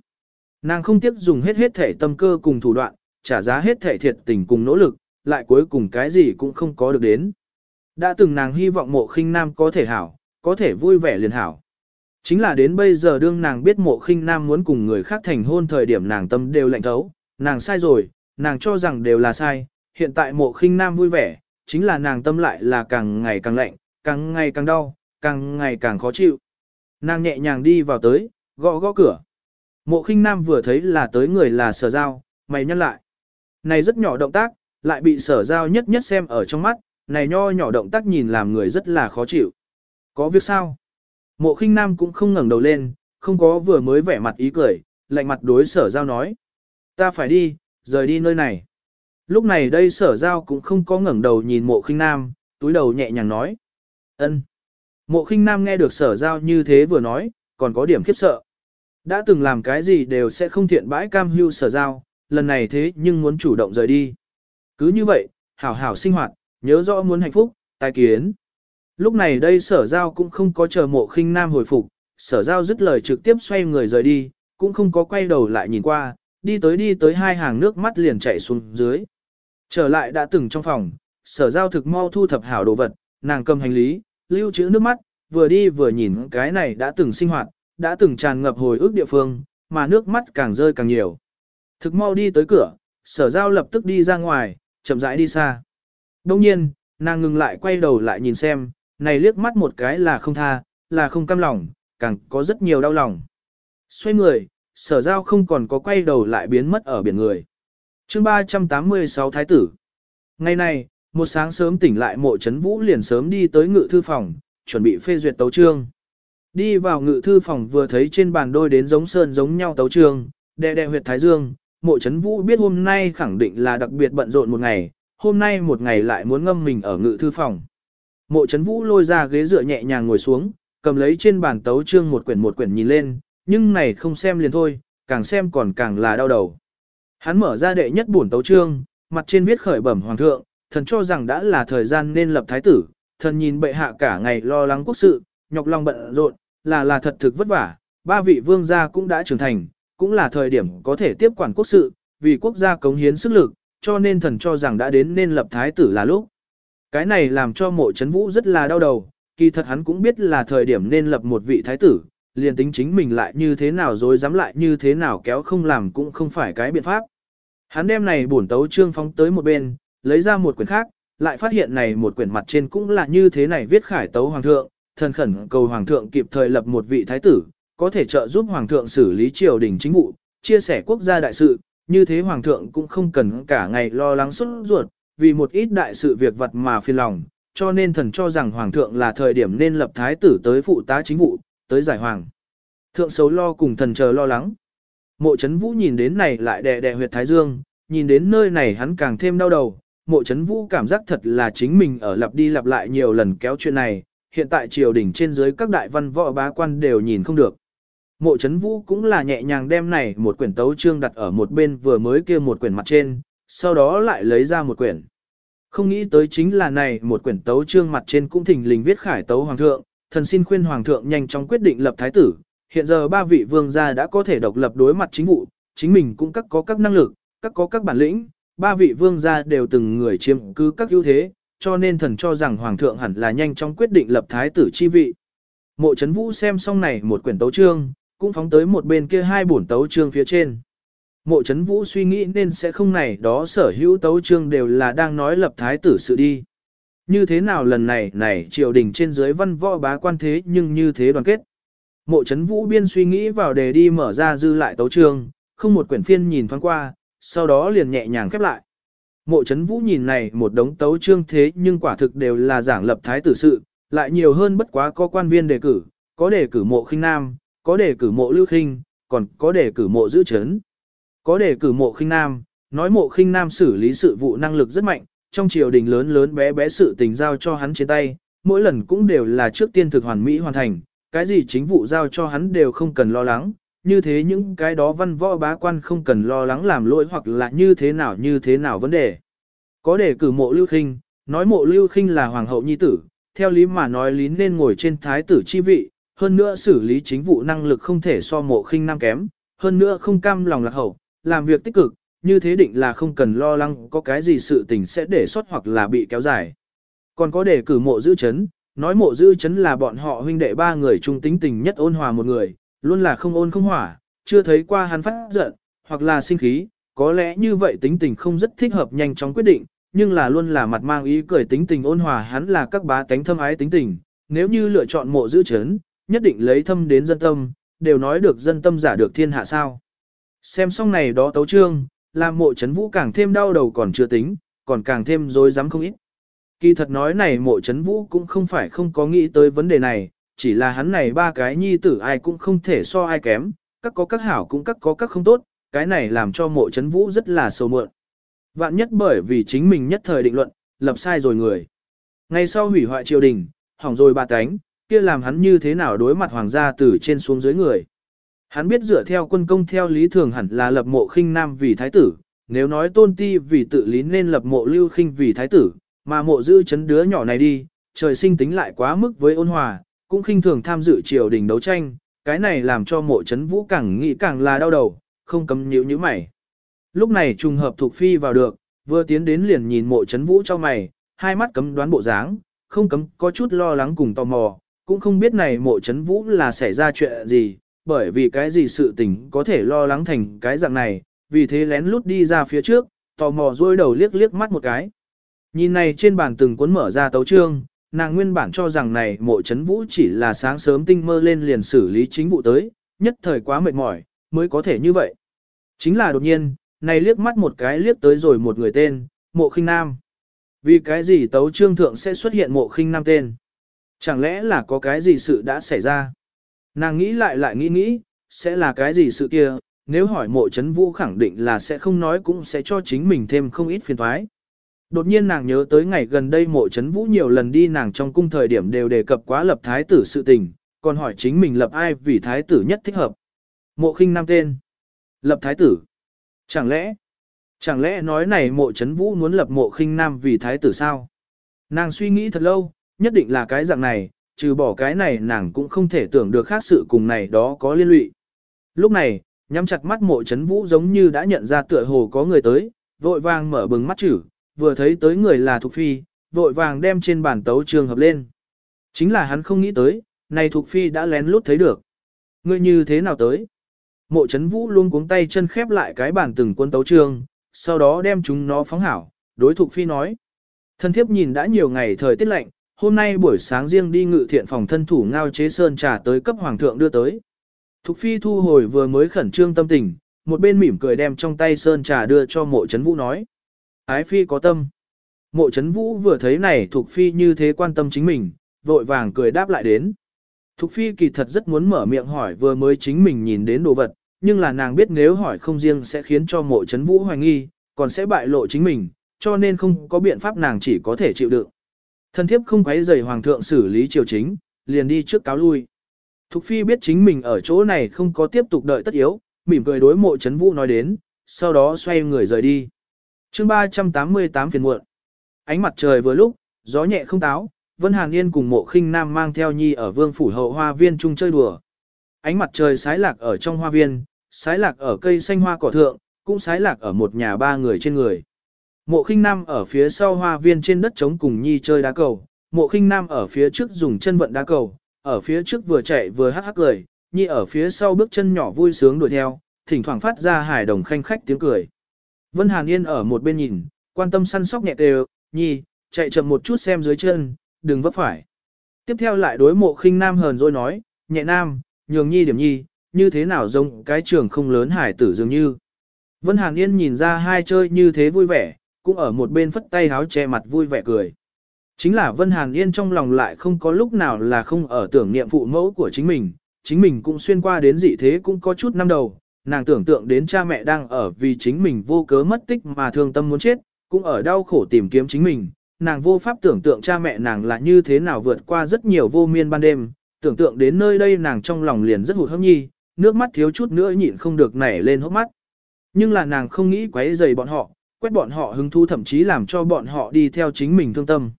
Nàng không tiếp dùng hết hết thể tâm cơ cùng thủ đoạn, trả giá hết thể thiệt tình cùng nỗ lực, lại cuối cùng cái gì cũng không có được đến. Đã từng nàng hy vọng mộ khinh nam có thể hảo, có thể vui vẻ liền hảo. Chính là đến bây giờ đương nàng biết mộ khinh nam muốn cùng người khác thành hôn thời điểm nàng tâm đều lạnh thấu, nàng sai rồi, nàng cho rằng đều là sai, hiện tại mộ khinh nam vui vẻ, chính là nàng tâm lại là càng ngày càng lạnh, càng ngày càng đau, càng ngày càng khó chịu. Nàng nhẹ nhàng đi vào tới, gõ gõ cửa. Mộ khinh nam vừa thấy là tới người là sở giao, mày nhăn lại. Này rất nhỏ động tác, lại bị sở giao nhất nhất xem ở trong mắt, này nho nhỏ động tác nhìn làm người rất là khó chịu. Có việc sao? Mộ khinh nam cũng không ngẩng đầu lên, không có vừa mới vẻ mặt ý cười, lạnh mặt đối sở giao nói. Ta phải đi, rời đi nơi này. Lúc này đây sở giao cũng không có ngẩng đầu nhìn mộ khinh nam, túi đầu nhẹ nhàng nói. ân. Mộ khinh nam nghe được sở giao như thế vừa nói, còn có điểm khiếp sợ. Đã từng làm cái gì đều sẽ không thiện bãi cam hưu sở giao, lần này thế nhưng muốn chủ động rời đi. Cứ như vậy, hảo hảo sinh hoạt, nhớ rõ muốn hạnh phúc, tài kiến. Lúc này đây sở giao cũng không có chờ mộ khinh nam hồi phục, sở giao dứt lời trực tiếp xoay người rời đi, cũng không có quay đầu lại nhìn qua, đi tới đi tới hai hàng nước mắt liền chảy xuống dưới. Trở lại đã từng trong phòng, sở giao thực mau thu thập hảo đồ vật, nàng cầm hành lý, lưu trữ nước mắt, vừa đi vừa nhìn cái này đã từng sinh hoạt, đã từng tràn ngập hồi ức địa phương, mà nước mắt càng rơi càng nhiều. Thực mau đi tới cửa, sở giao lập tức đi ra ngoài, chậm rãi đi xa. Đông nhiên, nàng ngừng lại quay đầu lại nhìn xem, này liếc mắt một cái là không tha, là không cam lòng, càng có rất nhiều đau lòng. Xoay người, sở giao không còn có quay đầu lại biến mất ở biển người chương 386 Thái tử Ngày này, một sáng sớm tỉnh lại mộ chấn vũ liền sớm đi tới ngự thư phòng, chuẩn bị phê duyệt tấu trương. Đi vào ngự thư phòng vừa thấy trên bàn đôi đến giống sơn giống nhau tấu trương, đè đè huyệt thái dương, mộ chấn vũ biết hôm nay khẳng định là đặc biệt bận rộn một ngày, hôm nay một ngày lại muốn ngâm mình ở ngự thư phòng. Mộ chấn vũ lôi ra ghế dựa nhẹ nhàng ngồi xuống, cầm lấy trên bàn tấu trương một quyển một quyển nhìn lên, nhưng này không xem liền thôi, càng xem còn càng là đau đầu. Hắn mở ra đệ nhất bổn tấu trương, mặt trên viết khởi bẩm hoàng thượng, thần cho rằng đã là thời gian nên lập thái tử, thần nhìn bệ hạ cả ngày lo lắng quốc sự, nhọc lòng bận rộn, là là thật thực vất vả, ba vị vương gia cũng đã trưởng thành, cũng là thời điểm có thể tiếp quản quốc sự, vì quốc gia cống hiến sức lực, cho nên thần cho rằng đã đến nên lập thái tử là lúc. Cái này làm cho mộ chấn vũ rất là đau đầu, kỳ thật hắn cũng biết là thời điểm nên lập một vị thái tử, liền tính chính mình lại như thế nào rồi dám lại như thế nào kéo không làm cũng không phải cái biện pháp. Hắn đem này bổn tấu trương phóng tới một bên, lấy ra một quyển khác, lại phát hiện này một quyển mặt trên cũng là như thế này viết khải tấu hoàng thượng, thần khẩn cầu hoàng thượng kịp thời lập một vị thái tử, có thể trợ giúp hoàng thượng xử lý triều đình chính vụ, chia sẻ quốc gia đại sự, như thế hoàng thượng cũng không cần cả ngày lo lắng xuất ruột, vì một ít đại sự việc vật mà phiền lòng, cho nên thần cho rằng hoàng thượng là thời điểm nên lập thái tử tới phụ tá chính vụ, tới giải hoàng. Thượng xấu lo cùng thần chờ lo lắng. Mộ chấn vũ nhìn đến này lại đè đè huyệt thái dương, nhìn đến nơi này hắn càng thêm đau đầu. Mộ chấn vũ cảm giác thật là chính mình ở lặp đi lặp lại nhiều lần kéo chuyện này, hiện tại triều đình trên dưới các đại văn võ bá quan đều nhìn không được. Mộ chấn vũ cũng là nhẹ nhàng đem này một quyển tấu chương đặt ở một bên vừa mới kia một quyển mặt trên, sau đó lại lấy ra một quyển. Không nghĩ tới chính là này một quyển tấu chương mặt trên cũng thình lình viết khải tấu hoàng thượng, thần xin khuyên hoàng thượng nhanh chóng quyết định lập thái tử, hiện giờ ba vị vương gia đã có thể độc lập đối mặt chính vụ, chính mình cũng các có các năng lực, các có các bản lĩnh, ba vị vương gia đều từng người chiếm cứ các ưu thế, cho nên thần cho rằng hoàng thượng hẳn là nhanh chóng quyết định lập thái tử chi vị. Mộ Trấn Vũ xem xong này một quyển tấu chương, cũng phóng tới một bên kia hai bổn tấu chương phía trên. Mộ Trấn Vũ suy nghĩ nên sẽ không này đó sở hữu tấu chương đều là đang nói lập thái tử sự đi. Như thế nào lần này này triều đình trên dưới văn võ bá quan thế nhưng như thế đoàn kết. Mộ Trấn Vũ biên suy nghĩ vào đề đi mở ra dư lại tấu chương, không một quyển phiên nhìn thoáng qua, sau đó liền nhẹ nhàng khép lại. Mộ Trấn Vũ nhìn này một đống tấu chương thế nhưng quả thực đều là giảng lập thái tử sự, lại nhiều hơn bất quá có quan viên đề cử, có đề cử mộ khinh nam, có đề cử mộ lưu khinh, còn có đề cử mộ giữ chấn. Có đề cử mộ khinh nam, nói mộ khinh nam xử lý sự vụ năng lực rất mạnh, trong triều đình lớn lớn bé bé sự tình giao cho hắn trên tay, mỗi lần cũng đều là trước tiên thực hoàn mỹ hoàn thành, cái gì chính vụ giao cho hắn đều không cần lo lắng, như thế những cái đó văn võ bá quan không cần lo lắng làm lỗi hoặc là như thế nào như thế nào vấn đề. Có đề cử mộ lưu khinh, nói mộ lưu khinh là hoàng hậu nhi tử, theo lý mà nói lý nên ngồi trên thái tử chi vị, hơn nữa xử lý chính vụ năng lực không thể so mộ khinh nam kém, hơn nữa không cam lòng lạc hậu, làm việc tích cực, như thế định là không cần lo lắng có cái gì sự tình sẽ để sót hoặc là bị kéo dài. Còn có đề cử mộ giữ chấn, nói mộ dư chấn là bọn họ huynh đệ ba người trung tính tình nhất ôn hòa một người, luôn là không ôn không hỏa, chưa thấy qua hắn phát giận, hoặc là sinh khí, có lẽ như vậy tính tình không rất thích hợp nhanh chóng quyết định, nhưng là luôn là mặt mang ý cười tính tình ôn hòa hắn là các bá tánh thâm ái tính tình, nếu như lựa chọn mộ dư chấn, nhất định lấy thâm đến dân tâm, đều nói được dân tâm giả được thiên hạ sao. Xem xong này đó tấu trương, làm mộ chấn vũ càng thêm đau đầu còn chưa tính, còn càng thêm dối dám không ít. Kỳ thật nói này mộ chấn vũ cũng không phải không có nghĩ tới vấn đề này, chỉ là hắn này ba cái nhi tử ai cũng không thể so ai kém, các có các hảo cũng các có các không tốt, cái này làm cho mộ chấn vũ rất là sầu mượn. Vạn nhất bởi vì chính mình nhất thời định luận, lập sai rồi người. Ngay sau hủy hoại triều đình, hỏng rồi ba cánh, kia làm hắn như thế nào đối mặt hoàng gia từ trên xuống dưới người. Hắn biết dựa theo quân công theo lý thường hẳn là lập mộ khinh nam vì thái tử, nếu nói tôn ti vì tự lý nên lập mộ lưu khinh vì thái tử, mà mộ dư chấn đứa nhỏ này đi, trời sinh tính lại quá mức với ôn hòa, cũng khinh thường tham dự triều đình đấu tranh, cái này làm cho mộ chấn vũ càng nghĩ càng là đau đầu, không cấm nhíu như mày. Lúc này trùng hợp thuộc phi vào được, vừa tiến đến liền nhìn mộ chấn vũ cho mày, hai mắt cấm đoán bộ dáng, không cấm có chút lo lắng cùng tò mò, cũng không biết này mộ chấn vũ là xảy ra chuyện gì, bởi vì cái gì sự tình có thể lo lắng thành cái dạng này, vì thế lén lút đi ra phía trước, tò mò dôi đầu liếc liếc mắt một cái. Nhìn này trên bàn từng cuốn mở ra tấu trương, nàng nguyên bản cho rằng này mộ chấn vũ chỉ là sáng sớm tinh mơ lên liền xử lý chính vụ tới, nhất thời quá mệt mỏi, mới có thể như vậy. Chính là đột nhiên, này liếc mắt một cái liếc tới rồi một người tên, mộ khinh nam. Vì cái gì tấu trương thượng sẽ xuất hiện mộ khinh nam tên? Chẳng lẽ là có cái gì sự đã xảy ra? Nàng nghĩ lại lại nghĩ nghĩ, sẽ là cái gì sự kia, nếu hỏi mộ chấn vũ khẳng định là sẽ không nói cũng sẽ cho chính mình thêm không ít phiền thoái. Đột nhiên nàng nhớ tới ngày gần đây mộ chấn vũ nhiều lần đi nàng trong cung thời điểm đều đề cập quá lập thái tử sự tình, còn hỏi chính mình lập ai vì thái tử nhất thích hợp. Mộ khinh nam tên. Lập thái tử. Chẳng lẽ, chẳng lẽ nói này mộ chấn vũ muốn lập mộ khinh nam vì thái tử sao? Nàng suy nghĩ thật lâu, nhất định là cái dạng này, trừ bỏ cái này nàng cũng không thể tưởng được khác sự cùng này đó có liên lụy. Lúc này, nhắm chặt mắt mộ chấn vũ giống như đã nhận ra tựa hồ có người tới, vội vàng mở bừng mắt chữ, vừa thấy tới người là Thục Phi, vội vàng đem trên bàn tấu trường hợp lên. Chính là hắn không nghĩ tới, này Thục Phi đã lén lút thấy được. Ngươi như thế nào tới? Mộ chấn vũ luôn cuống tay chân khép lại cái bàn từng quân tấu trường, sau đó đem chúng nó phóng hảo, đối Thục Phi nói. Thân thiếp nhìn đã nhiều ngày thời tiết lạnh, hôm nay buổi sáng riêng đi ngự thiện phòng thân thủ ngao chế sơn trà tới cấp hoàng thượng đưa tới. Thục phi thu hồi vừa mới khẩn trương tâm tình, một bên mỉm cười đem trong tay sơn trà đưa cho mộ chấn vũ nói. Ái phi có tâm. Mộ chấn vũ vừa thấy này Thục phi như thế quan tâm chính mình, vội vàng cười đáp lại đến. Thục phi kỳ thật rất muốn mở miệng hỏi vừa mới chính mình nhìn đến đồ vật, nhưng là nàng biết nếu hỏi không riêng sẽ khiến cho mộ chấn vũ hoài nghi, còn sẽ bại lộ chính mình, cho nên không có biện pháp nàng chỉ có thể chịu đựng. Thân thiếp không quấy rầy hoàng thượng xử lý triều chính, liền đi trước cáo lui. Thục phi biết chính mình ở chỗ này không có tiếp tục đợi tất yếu, mỉm cười đối mộ chấn vũ nói đến, sau đó xoay người rời đi chương 388 phiền muộn. Ánh mặt trời vừa lúc, gió nhẹ không táo, Vân Hàn Yên cùng mộ khinh nam mang theo nhi ở vương phủ hậu hoa viên chung chơi đùa. Ánh mặt trời sái lạc ở trong hoa viên, sái lạc ở cây xanh hoa cỏ thượng, cũng sái lạc ở một nhà ba người trên người. Mộ khinh nam ở phía sau hoa viên trên đất trống cùng nhi chơi đá cầu, mộ khinh nam ở phía trước dùng chân vận đá cầu, ở phía trước vừa chạy vừa hắc hắc cười, nhi ở phía sau bước chân nhỏ vui sướng đuổi theo, thỉnh thoảng phát ra hài đồng khanh khách tiếng cười. Vân Hàn Yên ở một bên nhìn, quan tâm săn sóc nhẹ đều, nhi, chạy chậm một chút xem dưới chân, đừng vấp phải. Tiếp theo lại đối mộ khinh nam hờn rồi nói, nhẹ nam, nhường nhi điểm nhi, như thế nào giống cái trường không lớn hải tử dường như. Vân Hàn Yên nhìn ra hai chơi như thế vui vẻ, cũng ở một bên phất tay háo che mặt vui vẻ cười. Chính là Vân Hàn Yên trong lòng lại không có lúc nào là không ở tưởng niệm phụ mẫu của chính mình, chính mình cũng xuyên qua đến dị thế cũng có chút năm đầu, nàng tưởng tượng đến cha mẹ đang ở vì chính mình vô cớ mất tích mà thương tâm muốn chết, cũng ở đau khổ tìm kiếm chính mình, nàng vô pháp tưởng tượng cha mẹ nàng là như thế nào vượt qua rất nhiều vô miên ban đêm, tưởng tượng đến nơi đây nàng trong lòng liền rất hụt hẫng nhi, nước mắt thiếu chút nữa nhịn không được nảy lên hốc mắt. Nhưng là nàng không nghĩ quấy rầy bọn họ, quét bọn họ hứng thú thậm chí làm cho bọn họ đi theo chính mình thương tâm.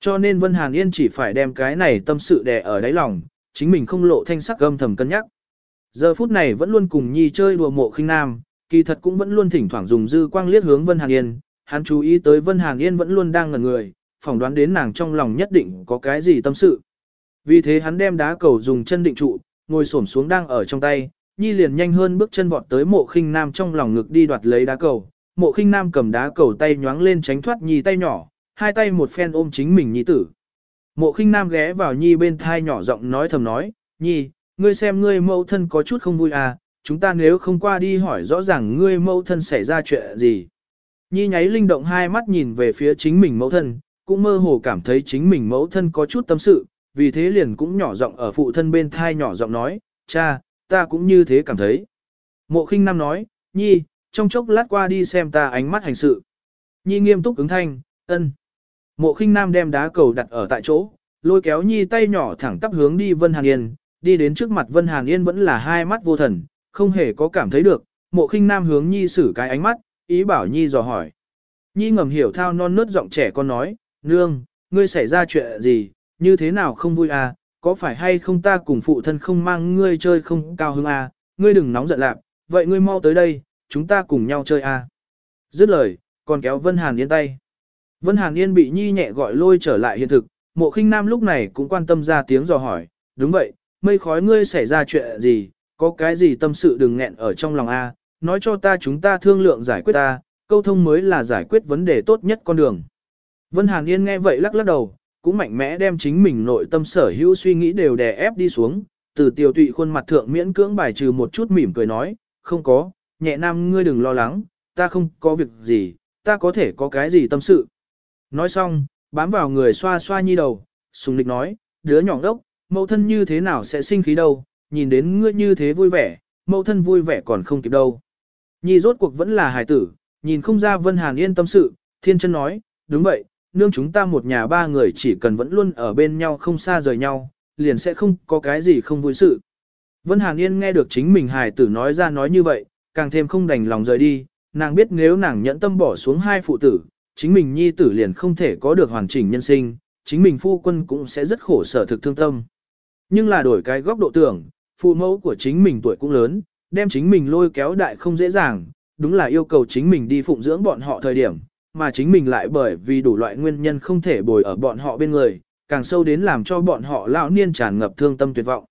Cho nên Vân Hàn Yên chỉ phải đem cái này tâm sự đè ở đáy lòng, chính mình không lộ thanh sắc gâm thầm cân nhắc. Giờ phút này vẫn luôn cùng Nhi chơi đùa mộ khinh nam, kỳ thật cũng vẫn luôn thỉnh thoảng dùng dư quang liếc hướng Vân Hàn Yên, hắn chú ý tới Vân Hàn Yên vẫn luôn đang ngẩn người, phỏng đoán đến nàng trong lòng nhất định có cái gì tâm sự. Vì thế hắn đem đá cầu dùng chân định trụ, ngồi xổm xuống đang ở trong tay, Nhi liền nhanh hơn bước chân vọt tới mộ khinh nam trong lòng ngực đi đoạt lấy đá cầu, mộ khinh nam cầm đá cầu tay nhoáng lên tránh thoát nhi tay nhỏ, hai tay một phen ôm chính mình nhi tử. Mộ khinh nam ghé vào nhi bên thai nhỏ giọng nói thầm nói, nhi, ngươi xem ngươi mẫu thân có chút không vui à, chúng ta nếu không qua đi hỏi rõ ràng ngươi mẫu thân xảy ra chuyện gì. Nhi nháy linh động hai mắt nhìn về phía chính mình mẫu thân, cũng mơ hồ cảm thấy chính mình mẫu thân có chút tâm sự, vì thế liền cũng nhỏ giọng ở phụ thân bên thai nhỏ giọng nói, cha, ta cũng như thế cảm thấy. Mộ khinh nam nói, nhi, trong chốc lát qua đi xem ta ánh mắt hành sự. Nhi nghiêm túc ứng thanh, ân. Mộ khinh nam đem đá cầu đặt ở tại chỗ, lôi kéo Nhi tay nhỏ thẳng tắp hướng đi Vân Hàn Yên, đi đến trước mặt Vân Hàn Yên vẫn là hai mắt vô thần, không hề có cảm thấy được, mộ khinh nam hướng nhi xử cái ánh mắt, ý bảo nhi dò hỏi. Nhi ngầm hiểu thao non nớt giọng trẻ con nói, nương, ngươi xảy ra chuyện gì, như thế nào không vui à, có phải hay không ta cùng phụ thân không mang ngươi chơi không cao hứng à, ngươi đừng nóng giận lạc, vậy ngươi mau tới đây, chúng ta cùng nhau chơi à. Dứt lời, còn kéo Vân Hàn Yên tay. Vân Hàn Yên bị Nhi nhẹ gọi lôi trở lại hiện thực, mộ khinh nam lúc này cũng quan tâm ra tiếng dò hỏi, đúng vậy, mây khói ngươi xảy ra chuyện gì, có cái gì tâm sự đừng nghẹn ở trong lòng A, nói cho ta chúng ta thương lượng giải quyết ta, câu thông mới là giải quyết vấn đề tốt nhất con đường. Vân Hàn Yên nghe vậy lắc lắc đầu, cũng mạnh mẽ đem chính mình nội tâm sở hữu suy nghĩ đều đè ép đi xuống, từ tiểu tụy khuôn mặt thượng miễn cưỡng bài trừ một chút mỉm cười nói, không có, nhẹ nam ngươi đừng lo lắng, ta không có việc gì, ta có thể có cái gì tâm sự. Nói xong, bám vào người xoa xoa nhi đầu, sùng lịch nói, đứa nhỏ đốc, mẫu thân như thế nào sẽ sinh khí đâu, nhìn đến ngươi như thế vui vẻ, mẫu thân vui vẻ còn không kịp đâu. Nhi rốt cuộc vẫn là hài tử, nhìn không ra Vân Hàn Yên tâm sự, thiên chân nói, đúng vậy, nương chúng ta một nhà ba người chỉ cần vẫn luôn ở bên nhau không xa rời nhau, liền sẽ không có cái gì không vui sự. Vân Hàn Yên nghe được chính mình hài tử nói ra nói như vậy, càng thêm không đành lòng rời đi, nàng biết nếu nàng nhẫn tâm bỏ xuống hai phụ tử, chính mình nhi tử liền không thể có được hoàn chỉnh nhân sinh, chính mình phu quân cũng sẽ rất khổ sở thực thương tâm. Nhưng là đổi cái góc độ tưởng, phụ mẫu của chính mình tuổi cũng lớn, đem chính mình lôi kéo đại không dễ dàng, đúng là yêu cầu chính mình đi phụng dưỡng bọn họ thời điểm, mà chính mình lại bởi vì đủ loại nguyên nhân không thể bồi ở bọn họ bên người, càng sâu đến làm cho bọn họ lão niên tràn ngập thương tâm tuyệt vọng.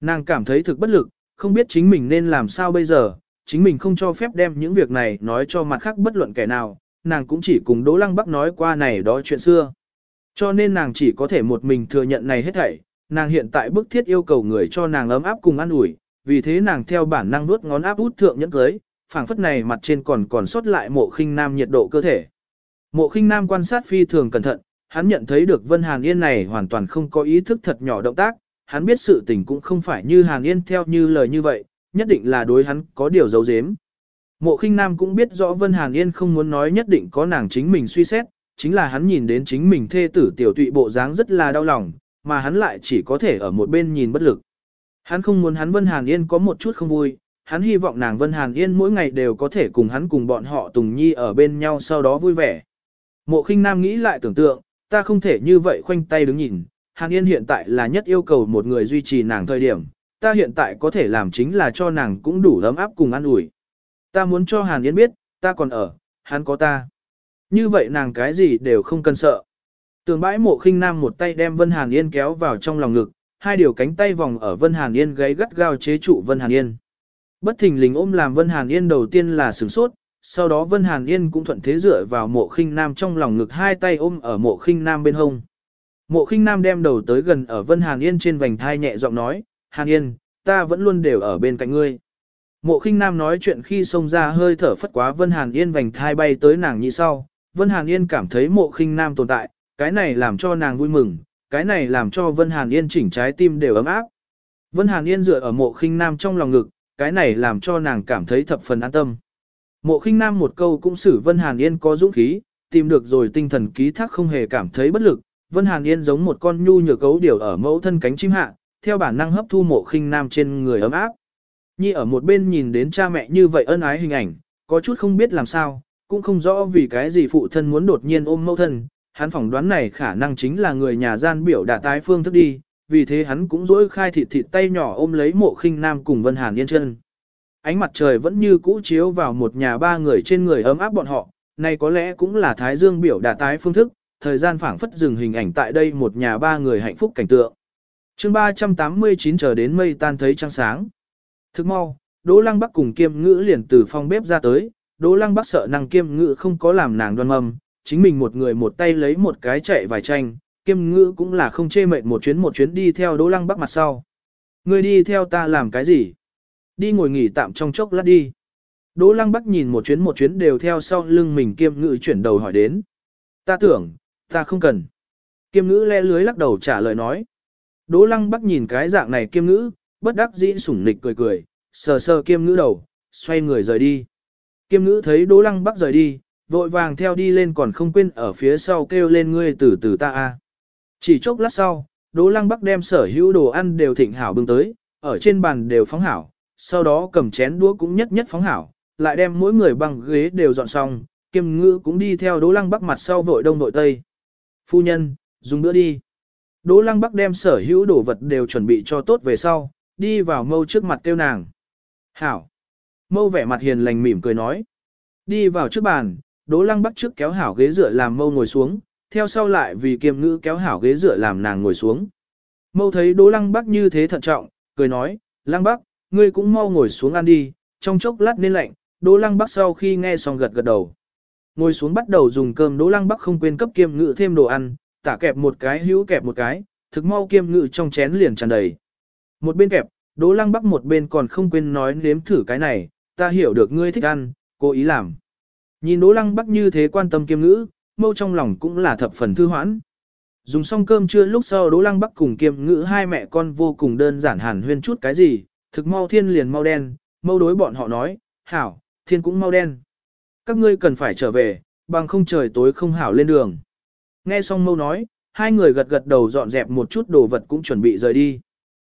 Nàng cảm thấy thực bất lực, không biết chính mình nên làm sao bây giờ, chính mình không cho phép đem những việc này nói cho mặt khác bất luận kẻ nào, nàng cũng chỉ cùng Đỗ Lăng Bắc nói qua này đó chuyện xưa. Cho nên nàng chỉ có thể một mình thừa nhận này hết thảy, nàng hiện tại bức thiết yêu cầu người cho nàng ấm áp cùng an ủi, vì thế nàng theo bản năng nuốt ngón áp út thượng nhẫn cưới, phảng phất này mặt trên còn còn sót lại mộ khinh nam nhiệt độ cơ thể. Mộ khinh nam quan sát phi thường cẩn thận, hắn nhận thấy được Vân Hàn Yên này hoàn toàn không có ý thức thật nhỏ động tác, hắn biết sự tình cũng không phải như Hàn Yên theo như lời như vậy, nhất định là đối hắn có điều giấu giếm. Mộ khinh nam cũng biết rõ Vân Hàn Yên không muốn nói nhất định có nàng chính mình suy xét, chính là hắn nhìn đến chính mình thê tử tiểu tụy bộ dáng rất là đau lòng, mà hắn lại chỉ có thể ở một bên nhìn bất lực. Hắn không muốn hắn Vân Hàn Yên có một chút không vui, hắn hy vọng nàng Vân Hàn Yên mỗi ngày đều có thể cùng hắn cùng bọn họ Tùng Nhi ở bên nhau sau đó vui vẻ. Mộ khinh nam nghĩ lại tưởng tượng, ta không thể như vậy khoanh tay đứng nhìn, Hàn Yên hiện tại là nhất yêu cầu một người duy trì nàng thời điểm, ta hiện tại có thể làm chính là cho nàng cũng đủ ấm áp cùng ăn ủi. Ta muốn cho Hàn Yên biết, ta còn ở, hắn có ta. Như vậy nàng cái gì đều không cần sợ. Tường bãi mộ khinh nam một tay đem Vân Hàn Yên kéo vào trong lòng ngực, hai điều cánh tay vòng ở Vân Hàn Yên gáy gắt gao chế trụ Vân Hàn Yên. Bất thình lình ôm làm Vân Hàn Yên đầu tiên là sửng sốt, sau đó Vân Hàn Yên cũng thuận thế dựa vào mộ khinh nam trong lòng ngực hai tay ôm ở mộ khinh nam bên hông. Mộ khinh nam đem đầu tới gần ở Vân Hàn Yên trên vành thai nhẹ giọng nói, Hàn Yên, ta vẫn luôn đều ở bên cạnh ngươi. Mộ khinh nam nói chuyện khi xông ra hơi thở phất quá Vân Hàn Yên vành thai bay tới nàng như sau. Vân Hàn Yên cảm thấy mộ khinh nam tồn tại, cái này làm cho nàng vui mừng, cái này làm cho Vân Hàn Yên chỉnh trái tim đều ấm áp. Vân Hàn Yên dựa ở mộ khinh nam trong lòng ngực, cái này làm cho nàng cảm thấy thập phần an tâm. Mộ khinh nam một câu cũng xử Vân Hàn Yên có dũng khí, tìm được rồi tinh thần ký thác không hề cảm thấy bất lực. Vân Hàn Yên giống một con nhu nhược cấu điều ở mẫu thân cánh chim hạ, theo bản năng hấp thu mộ khinh nam trên người ấm áp. Nhi ở một bên nhìn đến cha mẹ như vậy ân ái hình ảnh, có chút không biết làm sao, cũng không rõ vì cái gì phụ thân muốn đột nhiên ôm mẫu thân, hắn phỏng đoán này khả năng chính là người nhà gian biểu đạt tái phương thức đi, vì thế hắn cũng dỗi khai thịt thịt tay nhỏ ôm lấy mộ khinh nam cùng Vân Hàn yên chân. Ánh mặt trời vẫn như cũ chiếu vào một nhà ba người trên người ấm áp bọn họ, này có lẽ cũng là Thái Dương biểu đạt tái phương thức, thời gian phảng phất dừng hình ảnh tại đây một nhà ba người hạnh phúc cảnh tượng. chương 389 chờ đến mây tan thấy trăng sáng. Thức mau, Đỗ Lăng Bắc cùng Kiêm Ngữ liền từ phòng bếp ra tới, Đỗ Lăng Bắc sợ nàng Kiêm Ngữ không có làm nàng đoan mâm, chính mình một người một tay lấy một cái chạy vài tranh, Kiêm Ngữ cũng là không chê mệt một chuyến một chuyến đi theo Đỗ Lăng Bắc mặt sau. Ngươi đi theo ta làm cái gì? Đi ngồi nghỉ tạm trong chốc lát đi. Đỗ Lăng Bắc nhìn một chuyến một chuyến đều theo sau lưng mình Kiêm Ngữ chuyển đầu hỏi đến. Ta tưởng, ta không cần. Kiêm Ngữ le lưới lắc đầu trả lời nói. Đỗ Lăng Bắc nhìn cái dạng này Kiêm Ngữ, bất đắc dĩ sủng nịch cười cười, sờ sờ kiêm ngữ đầu, xoay người rời đi. Kiêm ngữ thấy Đỗ Lăng Bắc rời đi, vội vàng theo đi lên còn không quên ở phía sau kêu lên ngươi từ từ ta a. Chỉ chốc lát sau, Đỗ Lăng Bắc đem sở hữu đồ ăn đều thịnh hảo bưng tới, ở trên bàn đều phóng hảo, sau đó cầm chén đũa cũng nhất nhất phóng hảo, lại đem mỗi người bằng ghế đều dọn xong, kiêm ngữ cũng đi theo Đỗ Lăng Bắc mặt sau vội đông vội tây. Phu nhân, dùng bữa đi. Đỗ Lăng Bắc đem sở hữu đồ vật đều chuẩn bị cho tốt về sau, đi vào mâu trước mặt kêu nàng. Hảo. Mâu vẻ mặt hiền lành mỉm cười nói. Đi vào trước bàn, Đỗ Lăng Bắc trước kéo hảo ghế dựa làm mâu ngồi xuống, theo sau lại vì kiêm ngữ kéo hảo ghế dựa làm nàng ngồi xuống. Mâu thấy Đỗ Lăng Bắc như thế thận trọng, cười nói, Lăng Bắc, ngươi cũng mau ngồi xuống ăn đi, trong chốc lát nên lạnh, Đỗ Lăng Bắc sau khi nghe xong gật gật đầu. Ngồi xuống bắt đầu dùng cơm Đỗ Lăng Bắc không quên cấp kiêm ngữ thêm đồ ăn, tả kẹp một cái hữu kẹp một cái, thực mau kiêm ngữ trong chén liền tràn đầy. Một bên kẹp, Đỗ Lăng Bắc một bên còn không quên nói nếm thử cái này, ta hiểu được ngươi thích ăn, cố ý làm. Nhìn Đỗ Lăng Bắc như thế quan tâm kiêm ngữ, mâu trong lòng cũng là thập phần thư hoãn. Dùng xong cơm trưa lúc sau Đỗ Lăng Bắc cùng kiêm ngữ hai mẹ con vô cùng đơn giản hàn huyên chút cái gì, thực mau thiên liền mau đen, mâu đối bọn họ nói, hảo, thiên cũng mau đen. Các ngươi cần phải trở về, bằng không trời tối không hảo lên đường. Nghe xong mâu nói, hai người gật gật đầu dọn dẹp một chút đồ vật cũng chuẩn bị rời đi.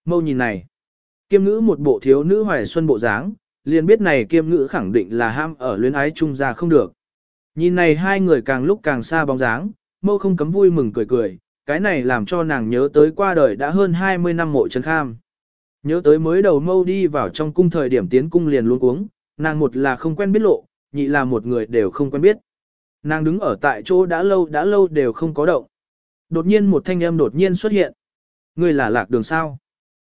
Mâu nhìn này, kiêm ngữ một bộ thiếu nữ hoài xuân bộ dáng, liền biết này kiêm ngữ khẳng định là ham ở luyến ái trung ra không được. Nhìn này hai người càng lúc càng xa bóng dáng, mâu không cấm vui mừng cười cười, cái này làm cho nàng nhớ tới qua đời đã hơn 20 năm mộ trấn kham. Nhớ tới mới đầu mâu đi vào trong cung thời điểm tiến cung liền luôn uống, nàng một là không quen biết lộ, nhị là một người đều không quen biết. Nàng đứng ở tại chỗ đã lâu đã lâu đều không có động. Đột nhiên một thanh âm đột nhiên xuất hiện. Người là lạc đường sao?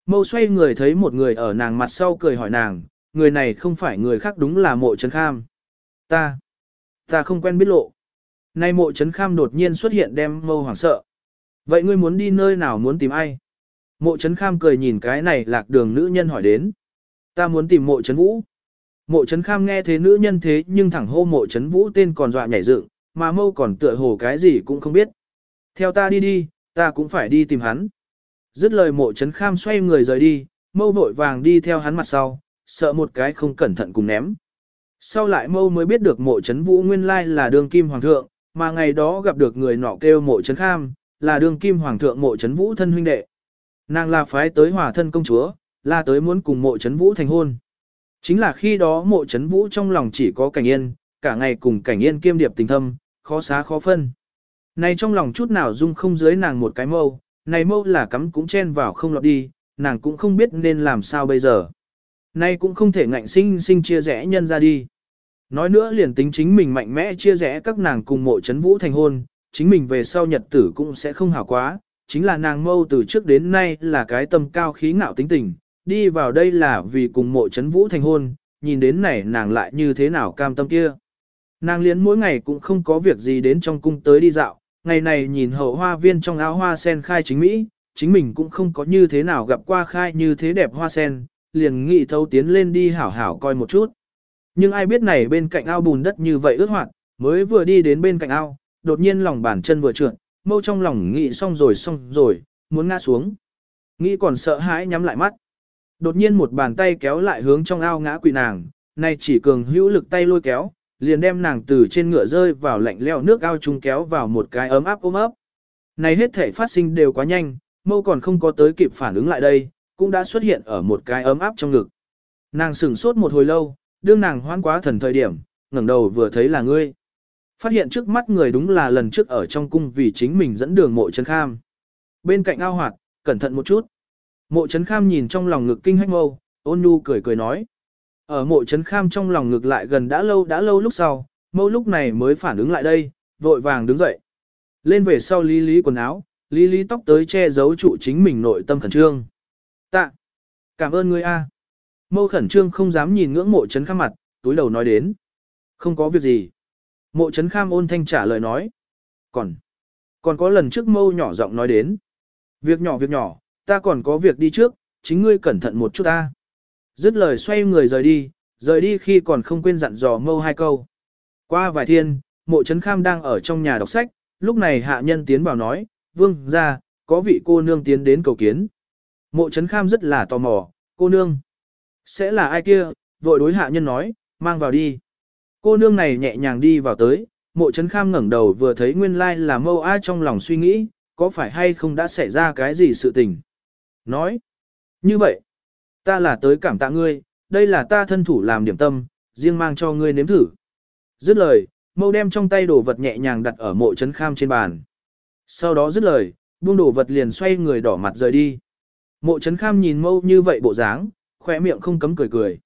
Mâu xoay người thấy một người ở nàng mặt sau cười hỏi nàng, người này không phải người khác đúng là mộ trấn kham. Ta, ta không quen biết lộ. Nay mộ trấn kham đột nhiên xuất hiện đem mâu hoảng sợ. Vậy ngươi muốn đi nơi nào muốn tìm ai? Mộ trấn kham cười nhìn cái này lạc đường nữ nhân hỏi đến. Ta muốn tìm mộ trấn vũ. Mộ trấn kham nghe thế nữ nhân thế nhưng thẳng hô mộ trấn vũ tên còn dọa nhảy dựng, mà mâu còn tựa hồ cái gì cũng không biết. Theo ta đi đi, ta cũng phải đi tìm hắn. Dứt lời mộ trấn kham xoay người rời đi, mâu vội vàng đi theo hắn mặt sau, sợ một cái không cẩn thận cùng ném. Sau lại mâu mới biết được mộ chấn vũ nguyên lai là đường kim hoàng thượng, mà ngày đó gặp được người nọ kêu mộ chấn kham, là đường kim hoàng thượng mộ chấn vũ thân huynh đệ. Nàng là phái tới hòa thân công chúa, là tới muốn cùng mộ chấn vũ thành hôn. Chính là khi đó mộ chấn vũ trong lòng chỉ có cảnh yên, cả ngày cùng cảnh yên kiêm điệp tình thâm, khó xá khó phân. Này trong lòng chút nào dung không dưới nàng một cái mâu, này mâu là cắm cũng chen vào không lọt đi, nàng cũng không biết nên làm sao bây giờ. Nay cũng không thể ngạnh sinh sinh chia rẽ nhân ra đi. Nói nữa liền tính chính mình mạnh mẽ chia rẽ các nàng cùng mộ chấn vũ thành hôn, chính mình về sau nhật tử cũng sẽ không hảo quá, chính là nàng mâu từ trước đến nay là cái tâm cao khí ngạo tính tình, đi vào đây là vì cùng mộ chấn vũ thành hôn, nhìn đến này nàng lại như thế nào cam tâm kia. Nàng liến mỗi ngày cũng không có việc gì đến trong cung tới đi dạo, ngày này nhìn hậu hoa viên trong áo hoa sen khai chính Mỹ, chính mình cũng không có như thế nào gặp qua khai như thế đẹp hoa sen, liền nghĩ thâu tiến lên đi hảo hảo coi một chút. Nhưng ai biết này bên cạnh ao bùn đất như vậy ướt hoạt, mới vừa đi đến bên cạnh ao, đột nhiên lòng bàn chân vừa trượt, mâu trong lòng nghĩ xong rồi xong rồi, muốn ngã xuống. Nghĩ còn sợ hãi nhắm lại mắt. Đột nhiên một bàn tay kéo lại hướng trong ao ngã quỳ nàng, nay chỉ cường hữu lực tay lôi kéo, liền đem nàng từ trên ngựa rơi vào lạnh leo nước ao chung kéo vào một cái ấm áp ôm ấp. Này hết thể phát sinh đều quá nhanh, mâu còn không có tới kịp phản ứng lại đây, cũng đã xuất hiện ở một cái ấm áp trong ngực. Nàng sửng sốt một hồi lâu, đương nàng hoan quá thần thời điểm, ngẩng đầu vừa thấy là ngươi. Phát hiện trước mắt người đúng là lần trước ở trong cung vì chính mình dẫn đường mộ trấn kham. Bên cạnh ao hoạt, cẩn thận một chút. Mộ trấn kham nhìn trong lòng ngực kinh hách mâu, ôn nhu cười cười nói. Ở mộ trấn kham trong lòng ngực lại gần đã lâu đã lâu lúc sau, mâu lúc này mới phản ứng lại đây, vội vàng đứng dậy. Lên về sau lý lý quần áo, lý lý tóc tới che giấu trụ chính mình nội tâm khẩn trương. Tạ, cảm ơn ngươi a. Mâu khẩn trương không dám nhìn ngưỡng mộ trấn kham mặt, túi đầu nói đến. Không có việc gì. Mộ trấn kham ôn thanh trả lời nói. Còn, còn có lần trước mâu nhỏ giọng nói đến. Việc nhỏ việc nhỏ, ta còn có việc đi trước, chính ngươi cẩn thận một chút ta. Dứt lời xoay người rời đi, rời đi khi còn không quên dặn dò mâu hai câu. Qua vài thiên, mộ trấn kham đang ở trong nhà đọc sách, lúc này hạ nhân tiến vào nói, vương ra, có vị cô nương tiến đến cầu kiến. Mộ trấn kham rất là tò mò, cô nương. Sẽ là ai kia, vội đối hạ nhân nói, mang vào đi. Cô nương này nhẹ nhàng đi vào tới, mộ trấn kham ngẩng đầu vừa thấy nguyên lai là mâu ai trong lòng suy nghĩ, có phải hay không đã xảy ra cái gì sự tình? Nói, như vậy, ta là tới cảm tạ ngươi, đây là ta thân thủ làm điểm tâm, riêng mang cho ngươi nếm thử. Dứt lời, mâu đem trong tay đồ vật nhẹ nhàng đặt ở mộ Trấn kham trên bàn. Sau đó dứt lời, buông đồ vật liền xoay người đỏ mặt rời đi. Mộ Trấn kham nhìn mâu như vậy bộ dáng, khỏe miệng không cấm cười cười.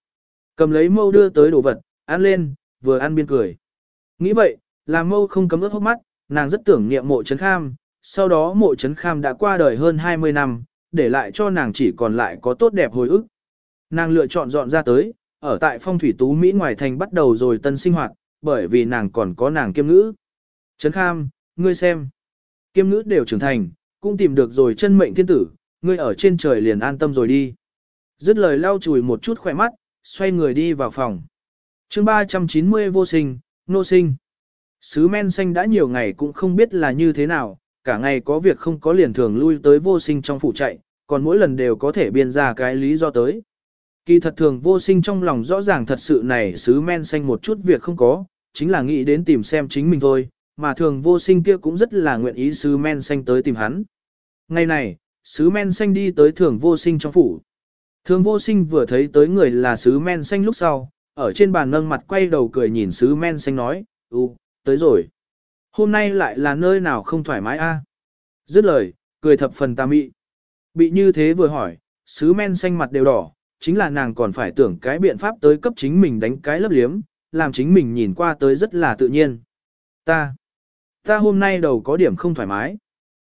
Cầm lấy mâu đưa tới đồ vật, ăn lên, vừa ăn biên cười. Nghĩ vậy, làm mâu không cấm ướt hốc mắt, nàng rất tưởng niệm mộ Trấn kham, sau đó mộ Trấn kham đã qua đời hơn 20 năm, để lại cho nàng chỉ còn lại có tốt đẹp hồi ức. Nàng lựa chọn dọn ra tới, ở tại phong thủy tú Mỹ ngoài thành bắt đầu rồi tân sinh hoạt, bởi vì nàng còn có nàng kiêm ngữ. Trấn Kham, ngươi xem. Kiêm ngữ đều trưởng thành, cũng tìm được rồi chân mệnh thiên tử, ngươi ở trên trời liền an tâm rồi đi. Dứt lời lau chùi một chút khỏe mắt, xoay người đi vào phòng. chương 390 vô sinh, nô sinh. Sứ men xanh đã nhiều ngày cũng không biết là như thế nào, cả ngày có việc không có liền thường lui tới vô sinh trong phủ chạy, còn mỗi lần đều có thể biên ra cái lý do tới. Kỳ thật thường vô sinh trong lòng rõ ràng thật sự này sứ men xanh một chút việc không có, chính là nghĩ đến tìm xem chính mình thôi, mà thường vô sinh kia cũng rất là nguyện ý sứ men xanh tới tìm hắn. Ngày này, sứ men xanh đi tới thường vô sinh trong phủ. Thường vô sinh vừa thấy tới người là sứ men xanh lúc sau, ở trên bàn nâng mặt quay đầu cười nhìn sứ men xanh nói, ừ, tới rồi. Hôm nay lại là nơi nào không thoải mái a? Dứt lời, cười thập phần tà mị. Bị như thế vừa hỏi, sứ men xanh mặt đều đỏ, chính là nàng còn phải tưởng cái biện pháp tới cấp chính mình đánh cái lấp liếm, làm chính mình nhìn qua tới rất là tự nhiên. Ta, ta hôm nay đầu có điểm không thoải mái.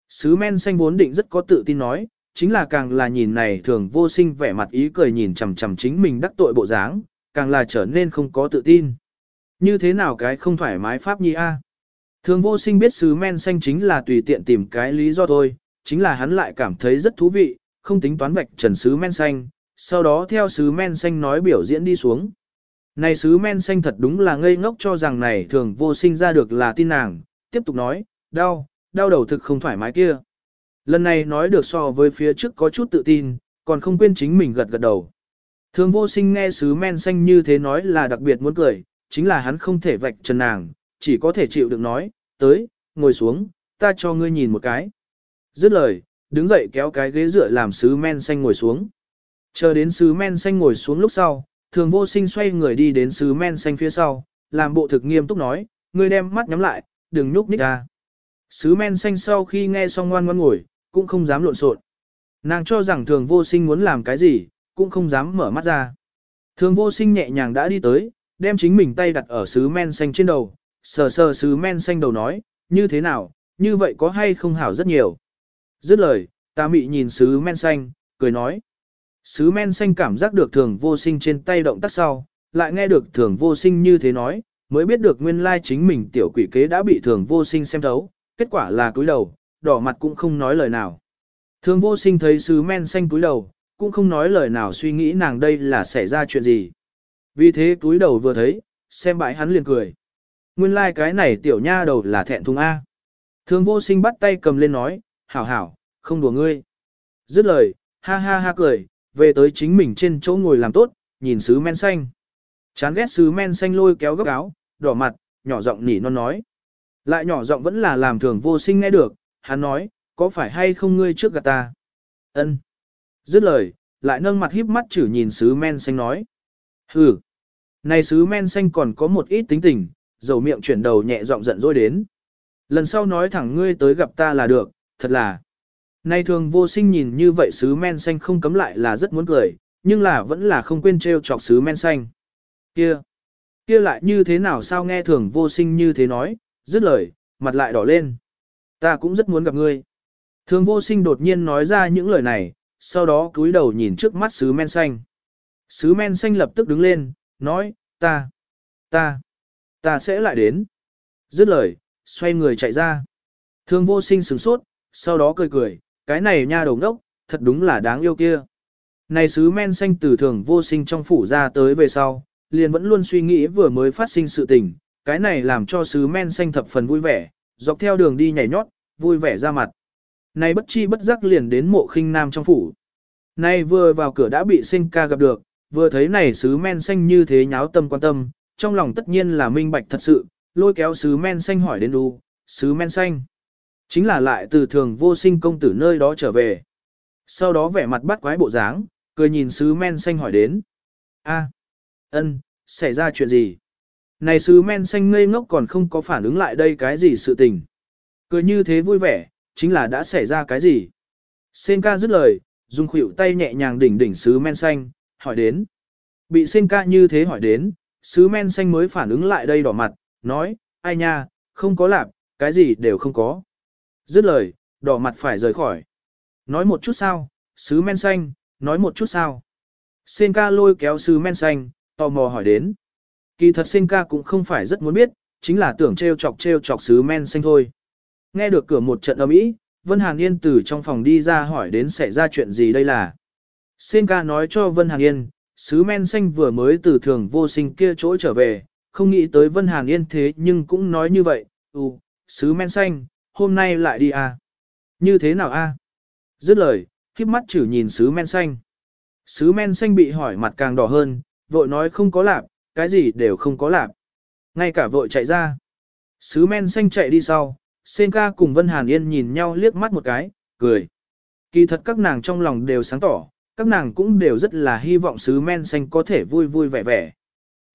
Sứ men xanh vốn định rất có tự tin nói, chính là càng là nhìn này thường vô sinh vẻ mặt ý cười nhìn chằm chằm chính mình đắc tội bộ dáng, càng là trở nên không có tự tin. Như thế nào cái không thoải mái pháp nhi a? Thường vô sinh biết sứ men xanh chính là tùy tiện tìm cái lý do thôi, chính là hắn lại cảm thấy rất thú vị, không tính toán vạch trần sứ men xanh, sau đó theo sứ men xanh nói biểu diễn đi xuống. Này sứ men xanh thật đúng là ngây ngốc cho rằng này thường vô sinh ra được là tin nàng, tiếp tục nói, đau, đau đầu thực không thoải mái kia. Lần này nói được so với phía trước có chút tự tin, còn không quên chính mình gật gật đầu. Thường vô sinh nghe sứ men xanh như thế nói là đặc biệt muốn cười, chính là hắn không thể vạch trần nàng, chỉ có thể chịu được nói, tới, ngồi xuống, ta cho ngươi nhìn một cái. Dứt lời, đứng dậy kéo cái ghế dựa làm sứ men xanh ngồi xuống. Chờ đến sứ men xanh ngồi xuống lúc sau, thường vô sinh xoay người đi đến sứ men xanh phía sau, làm bộ thực nghiêm túc nói, ngươi đem mắt nhắm lại, đừng nhúc nhích ra. Sứ men xanh sau khi nghe xong ngoan ngoan ngồi, cũng không dám lộn xộn. Nàng cho rằng thường vô sinh muốn làm cái gì, cũng không dám mở mắt ra. Thường vô sinh nhẹ nhàng đã đi tới, đem chính mình tay đặt ở sứ men xanh trên đầu, sờ sờ sứ men xanh đầu nói, như thế nào, như vậy có hay không hảo rất nhiều. Dứt lời, ta mị nhìn sứ men xanh, cười nói. Sứ men xanh cảm giác được thường vô sinh trên tay động tác sau, lại nghe được thường vô sinh như thế nói, mới biết được nguyên lai chính mình tiểu quỷ kế đã bị thường vô sinh xem thấu, kết quả là cúi đầu, đỏ mặt cũng không nói lời nào. Thường vô sinh thấy sứ men xanh cúi đầu, cũng không nói lời nào suy nghĩ nàng đây là xảy ra chuyện gì. Vì thế cúi đầu vừa thấy, xem bãi hắn liền cười. Nguyên lai like cái này tiểu nha đầu là thẹn thùng A. Thường vô sinh bắt tay cầm lên nói, hảo hảo, không đùa ngươi. Dứt lời, ha ha ha cười, về tới chính mình trên chỗ ngồi làm tốt, nhìn sứ men xanh. Chán ghét sứ men xanh lôi kéo góc áo, đỏ mặt, nhỏ giọng nỉ non nói. Lại nhỏ giọng vẫn là làm thường vô sinh nghe được, hắn nói, có phải hay không ngươi trước gạt ta? Ân. Dứt lời, lại nâng mặt híp mắt chử nhìn sứ men xanh nói. Hừ. Này sứ men xanh còn có một ít tính tình, dầu miệng chuyển đầu nhẹ giọng giận dỗi đến. Lần sau nói thẳng ngươi tới gặp ta là được, thật là. Nay thường vô sinh nhìn như vậy sứ men xanh không cấm lại là rất muốn cười, nhưng là vẫn là không quên trêu chọc sứ men xanh. Kia, kia lại như thế nào sao nghe thường vô sinh như thế nói, dứt lời, mặt lại đỏ lên. Ta cũng rất muốn gặp ngươi. Thường vô sinh đột nhiên nói ra những lời này, sau đó cúi đầu nhìn trước mắt sứ men xanh. Sứ men xanh lập tức đứng lên, nói, ta, ta, ta sẽ lại đến. Dứt lời, xoay người chạy ra. Thường vô sinh sửng sốt, sau đó cười cười, cái này nha đầu ngốc, thật đúng là đáng yêu kia. Này sứ men xanh từ thường vô sinh trong phủ ra tới về sau, liền vẫn luôn suy nghĩ vừa mới phát sinh sự tình, cái này làm cho sứ men xanh thập phần vui vẻ, dọc theo đường đi nhảy nhót, vui vẻ ra mặt. Này bất chi bất giác liền đến mộ khinh nam trong phủ. Này vừa vào cửa đã bị sinh ca gặp được, vừa thấy này sứ men xanh như thế nháo tâm quan tâm, trong lòng tất nhiên là minh bạch thật sự, lôi kéo sứ men xanh hỏi đến đu, sứ men xanh. Chính là lại từ thường vô sinh công tử nơi đó trở về. Sau đó vẻ mặt bắt quái bộ dáng, cười nhìn sứ men xanh hỏi đến. a ân, xảy ra chuyện gì? Này sứ men xanh ngây ngốc còn không có phản ứng lại đây cái gì sự tình. Cười như thế vui vẻ, chính là đã xảy ra cái gì? Sen ca dứt lời, dùng khuỷu tay nhẹ nhàng đỉnh đỉnh sứ men xanh, hỏi đến. Bị Sen ca như thế hỏi đến, sứ men xanh mới phản ứng lại đây đỏ mặt, nói, ai nha, không có lạp, cái gì đều không có. Dứt lời, đỏ mặt phải rời khỏi. Nói một chút sao, sứ men xanh, nói một chút sao. Sen ca lôi kéo sứ men xanh, tò mò hỏi đến. Kỳ thật sinh ca cũng không phải rất muốn biết, chính là tưởng treo chọc treo chọc sứ men xanh thôi. Nghe được cửa một trận ầm ý, Vân Hàn Yên từ trong phòng đi ra hỏi đến xảy ra chuyện gì đây là. Sinh ca nói cho Vân Hàn Yên, sứ men xanh vừa mới từ thường vô sinh kia chỗ trở về, không nghĩ tới Vân Hàn Yên thế nhưng cũng nói như vậy, ừ, sứ men xanh, hôm nay lại đi à. Như thế nào a? Dứt lời, khiếp mắt chử nhìn sứ men xanh. Sứ men xanh bị hỏi mặt càng đỏ hơn, vội nói không có lạp, cái gì đều không có làm, Ngay cả vội chạy ra. Sứ men xanh chạy đi sau, Sen ca cùng Vân Hàn Yên nhìn nhau liếc mắt một cái, cười. Kỳ thật các nàng trong lòng đều sáng tỏ, các nàng cũng đều rất là hy vọng sứ men xanh có thể vui vui vẻ vẻ.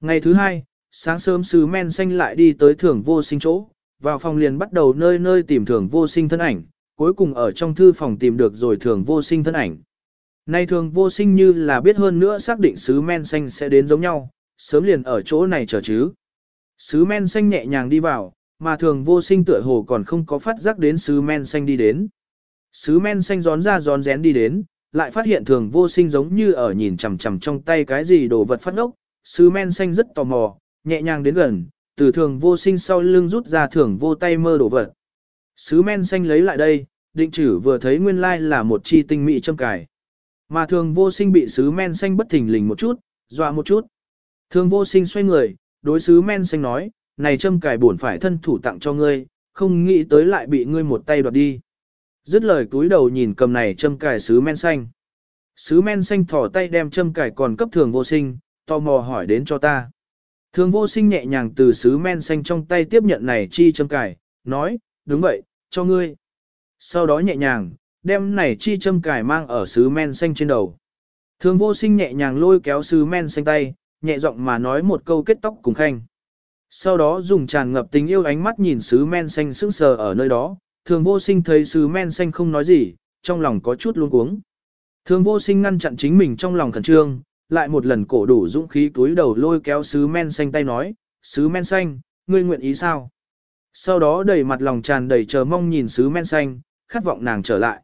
Ngày thứ hai, sáng sớm sứ men xanh lại đi tới thưởng vô sinh chỗ, vào phòng liền bắt đầu nơi nơi tìm thưởng vô sinh thân ảnh, cuối cùng ở trong thư phòng tìm được rồi thưởng vô sinh thân ảnh. Nay thường vô sinh như là biết hơn nữa xác định sứ men xanh sẽ đến giống nhau, sớm liền ở chỗ này chờ chứ. Sứ men xanh nhẹ nhàng đi vào, mà thường vô sinh tựa hồ còn không có phát giác đến sứ men xanh đi đến. Sứ men xanh gión ra gión rén đi đến, lại phát hiện thường vô sinh giống như ở nhìn chằm chằm trong tay cái gì đồ vật phát ốc. Sứ men xanh rất tò mò, nhẹ nhàng đến gần, từ thường vô sinh sau lưng rút ra thường vô tay mơ đồ vật. Sứ men xanh lấy lại đây, định chử vừa thấy nguyên lai là một chi tinh mỹ châm cài. Mà thường vô sinh bị sứ men xanh bất thình lình một chút, dọa một chút. Thường vô sinh xoay người, đối sứ men xanh nói, này châm cài bổn phải thân thủ tặng cho ngươi, không nghĩ tới lại bị ngươi một tay đoạt đi. Dứt lời túi đầu nhìn cầm này châm cài sứ men xanh. Sứ men xanh thỏ tay đem châm cài còn cấp thường vô sinh, tò mò hỏi đến cho ta. Thường vô sinh nhẹ nhàng từ sứ men xanh trong tay tiếp nhận này chi châm cài, nói, đúng vậy, cho ngươi. Sau đó nhẹ nhàng, đem này chi châm cài mang ở sứ men xanh trên đầu. Thường vô sinh nhẹ nhàng lôi kéo sứ men xanh tay, nhẹ giọng mà nói một câu kết tóc cùng khanh. Sau đó dùng tràn ngập tình yêu ánh mắt nhìn sứ men xanh sững sờ ở nơi đó, thường vô sinh thấy sứ men xanh không nói gì, trong lòng có chút luống cuống. Thường vô sinh ngăn chặn chính mình trong lòng khẩn trương, lại một lần cổ đủ dũng khí túi đầu lôi kéo sứ men xanh tay nói, sứ men xanh, ngươi nguyện ý sao? Sau đó đầy mặt lòng tràn đầy chờ mong nhìn sứ men xanh, khát vọng nàng trở lại.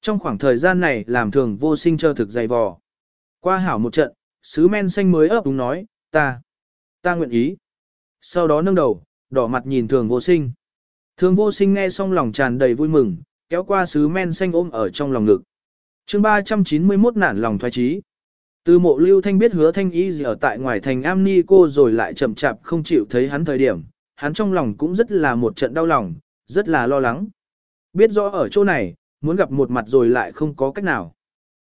Trong khoảng thời gian này làm thường vô sinh chờ thực dày vò. Qua hảo một trận, sứ men xanh mới ấp đúng nói, ta, ta nguyện ý. Sau đó nâng đầu, đỏ mặt nhìn thường vô sinh. Thường vô sinh nghe xong lòng tràn đầy vui mừng, kéo qua sứ men xanh ôm ở trong lòng ngực. chương 391 nản lòng thoái trí. Từ mộ lưu thanh biết hứa thanh y gì ở tại ngoài thành am ni cô rồi lại chậm chạp không chịu thấy hắn thời điểm, hắn trong lòng cũng rất là một trận đau lòng, rất là lo lắng. Biết rõ ở chỗ này, muốn gặp một mặt rồi lại không có cách nào.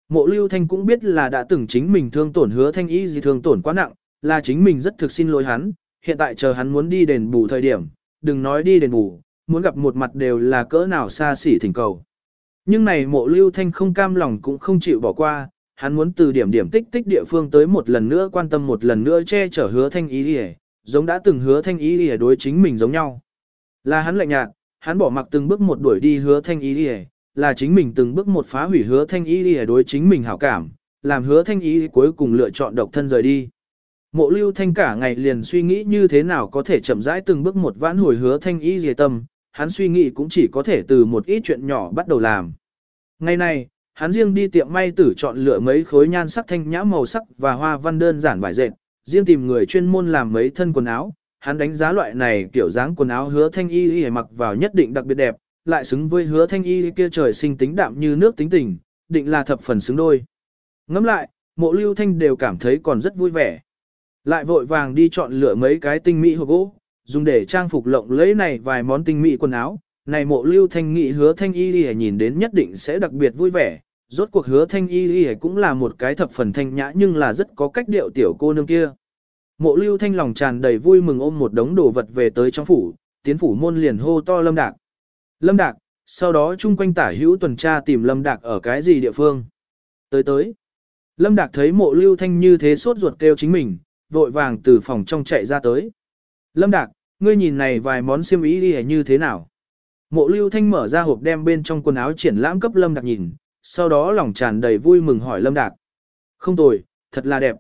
Mộ lưu thanh cũng biết là đã từng chính mình thương tổn hứa thanh y gì thương tổn quá nặng, là chính mình rất thực xin lỗi hắn, hiện tại chờ hắn muốn đi đền bù thời điểm, đừng nói đi đền bù, muốn gặp một mặt đều là cỡ nào xa xỉ thỉnh cầu. Nhưng này mộ lưu thanh không cam lòng cũng không chịu bỏ qua, hắn muốn từ điểm điểm tích tích địa phương tới một lần nữa quan tâm một lần nữa che chở hứa thanh ý đi giống đã từng hứa thanh ý đi đối chính mình giống nhau. Là hắn lạnh nhạt, hắn bỏ mặc từng bước một đuổi đi hứa thanh ý đi là chính mình từng bước một phá hủy hứa thanh ý để đối chính mình hảo cảm, làm hứa thanh ý cuối cùng lựa chọn độc thân rời đi. Mộ lưu thanh cả ngày liền suy nghĩ như thế nào có thể chậm rãi từng bước một vãn hồi hứa thanh ý dề tâm, hắn suy nghĩ cũng chỉ có thể từ một ít chuyện nhỏ bắt đầu làm. Ngày nay, hắn riêng đi tiệm may tử chọn lựa mấy khối nhan sắc thanh nhã màu sắc và hoa văn đơn giản vải dệt, riêng tìm người chuyên môn làm mấy thân quần áo. Hắn đánh giá loại này kiểu dáng quần áo hứa thanh y y mặc vào nhất định đặc biệt đẹp, lại xứng với hứa thanh y kia trời sinh tính đạm như nước tính tình, định là thập phần xứng đôi. Ngẫm lại, mộ lưu thanh đều cảm thấy còn rất vui vẻ. Lại vội vàng đi chọn lựa mấy cái tinh mỹ hộp gỗ, dùng để trang phục lộng lẫy này vài món tinh mỹ quần áo. Này mộ lưu thanh nghị hứa thanh y đi nhìn đến nhất định sẽ đặc biệt vui vẻ. Rốt cuộc hứa thanh y đi cũng là một cái thập phần thanh nhã nhưng là rất có cách điệu tiểu cô nương kia. Mộ lưu thanh lòng tràn đầy vui mừng ôm một đống đồ vật về tới trong phủ, tiến phủ môn liền hô to lâm đạc. Lâm đạc, sau đó chung quanh tả hữu tuần tra tìm Lâm Đạc ở cái gì địa phương. Tới tới, Lâm Đạc thấy mộ lưu thanh như thế sốt ruột kêu chính mình, vội vàng từ phòng trong chạy ra tới. Lâm Đạc, ngươi nhìn này vài món xiêm y đi như thế nào? Mộ lưu thanh mở ra hộp đem bên trong quần áo triển lãm cấp Lâm Đạc nhìn, sau đó lòng tràn đầy vui mừng hỏi Lâm Đạc. Không tồi, thật là đẹp.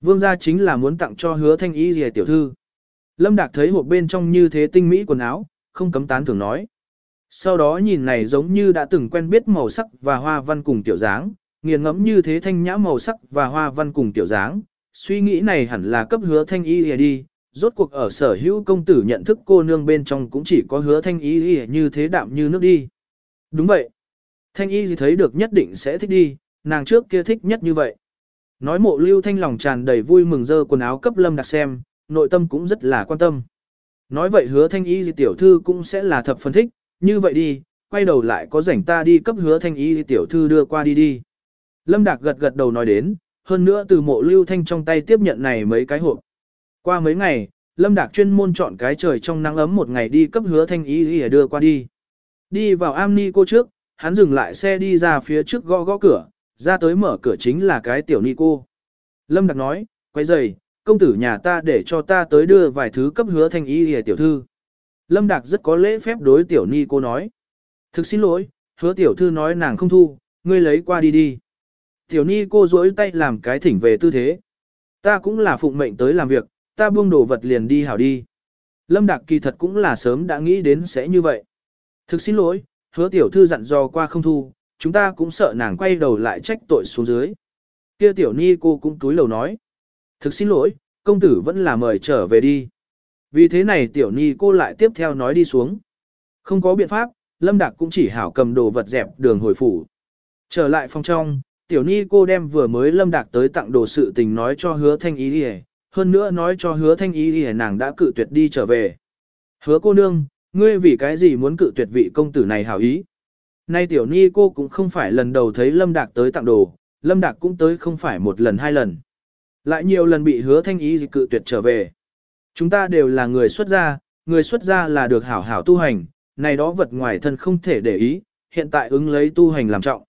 Vương gia chính là muốn tặng cho hứa thanh y gì tiểu thư. Lâm Đạc thấy hộp bên trong như thế tinh mỹ quần áo, không cấm tán thưởng nói. Sau đó nhìn này giống như đã từng quen biết màu sắc và hoa văn cùng tiểu dáng, nghiền ngẫm như thế thanh nhã màu sắc và hoa văn cùng tiểu dáng, suy nghĩ này hẳn là cấp hứa thanh y đi, rốt cuộc ở sở hữu công tử nhận thức cô nương bên trong cũng chỉ có hứa thanh y như thế đạm như nước đi. Đúng vậy. Thanh y gì thấy được nhất định sẽ thích đi, nàng trước kia thích nhất như vậy. Nói mộ lưu thanh lòng tràn đầy vui mừng dơ quần áo cấp lâm đặc xem, nội tâm cũng rất là quan tâm. Nói vậy hứa thanh y gì tiểu thư cũng sẽ là thập phân thích, như vậy đi, quay đầu lại có rảnh ta đi cấp hứa thanh y tiểu thư đưa qua đi đi. Lâm Đạc gật gật đầu nói đến, hơn nữa từ mộ lưu thanh trong tay tiếp nhận này mấy cái hộp. Qua mấy ngày, Lâm Đạc chuyên môn chọn cái trời trong nắng ấm một ngày đi cấp hứa thanh y y đưa qua đi. Đi vào am ni cô trước, hắn dừng lại xe đi ra phía trước gõ gõ cửa, ra tới mở cửa chính là cái tiểu ni cô. Lâm Đạc nói, quay giày, công tử nhà ta để cho ta tới đưa vài thứ cấp hứa thanh y y tiểu thư. Lâm Đạc rất có lễ phép đối tiểu ni cô nói. Thực xin lỗi, hứa tiểu thư nói nàng không thu, ngươi lấy qua đi đi. Tiểu ni cô duỗi tay làm cái thỉnh về tư thế. Ta cũng là phụng mệnh tới làm việc, ta buông đồ vật liền đi hảo đi. Lâm Đạc kỳ thật cũng là sớm đã nghĩ đến sẽ như vậy. Thực xin lỗi, hứa tiểu thư dặn dò qua không thu, chúng ta cũng sợ nàng quay đầu lại trách tội xuống dưới. Kia tiểu ni cô cũng túi lầu nói. Thực xin lỗi, công tử vẫn là mời trở về đi. Vì thế này tiểu ni cô lại tiếp theo nói đi xuống. Không có biện pháp, Lâm Đạc cũng chỉ hảo cầm đồ vật dẹp đường hồi phủ. Trở lại phòng trong, tiểu ni cô đem vừa mới Lâm Đạc tới tặng đồ sự tình nói cho hứa thanh ý đi hơn nữa nói cho hứa thanh ý đi nàng đã cự tuyệt đi trở về. Hứa cô nương, ngươi vì cái gì muốn cự tuyệt vị công tử này hảo ý? Nay tiểu ni cô cũng không phải lần đầu thấy Lâm Đạc tới tặng đồ, Lâm Đạc cũng tới không phải một lần hai lần. Lại nhiều lần bị hứa thanh ý cự tuyệt trở về. Chúng ta đều là người xuất gia, người xuất gia là được hảo hảo tu hành, này đó vật ngoài thân không thể để ý, hiện tại ứng lấy tu hành làm trọng.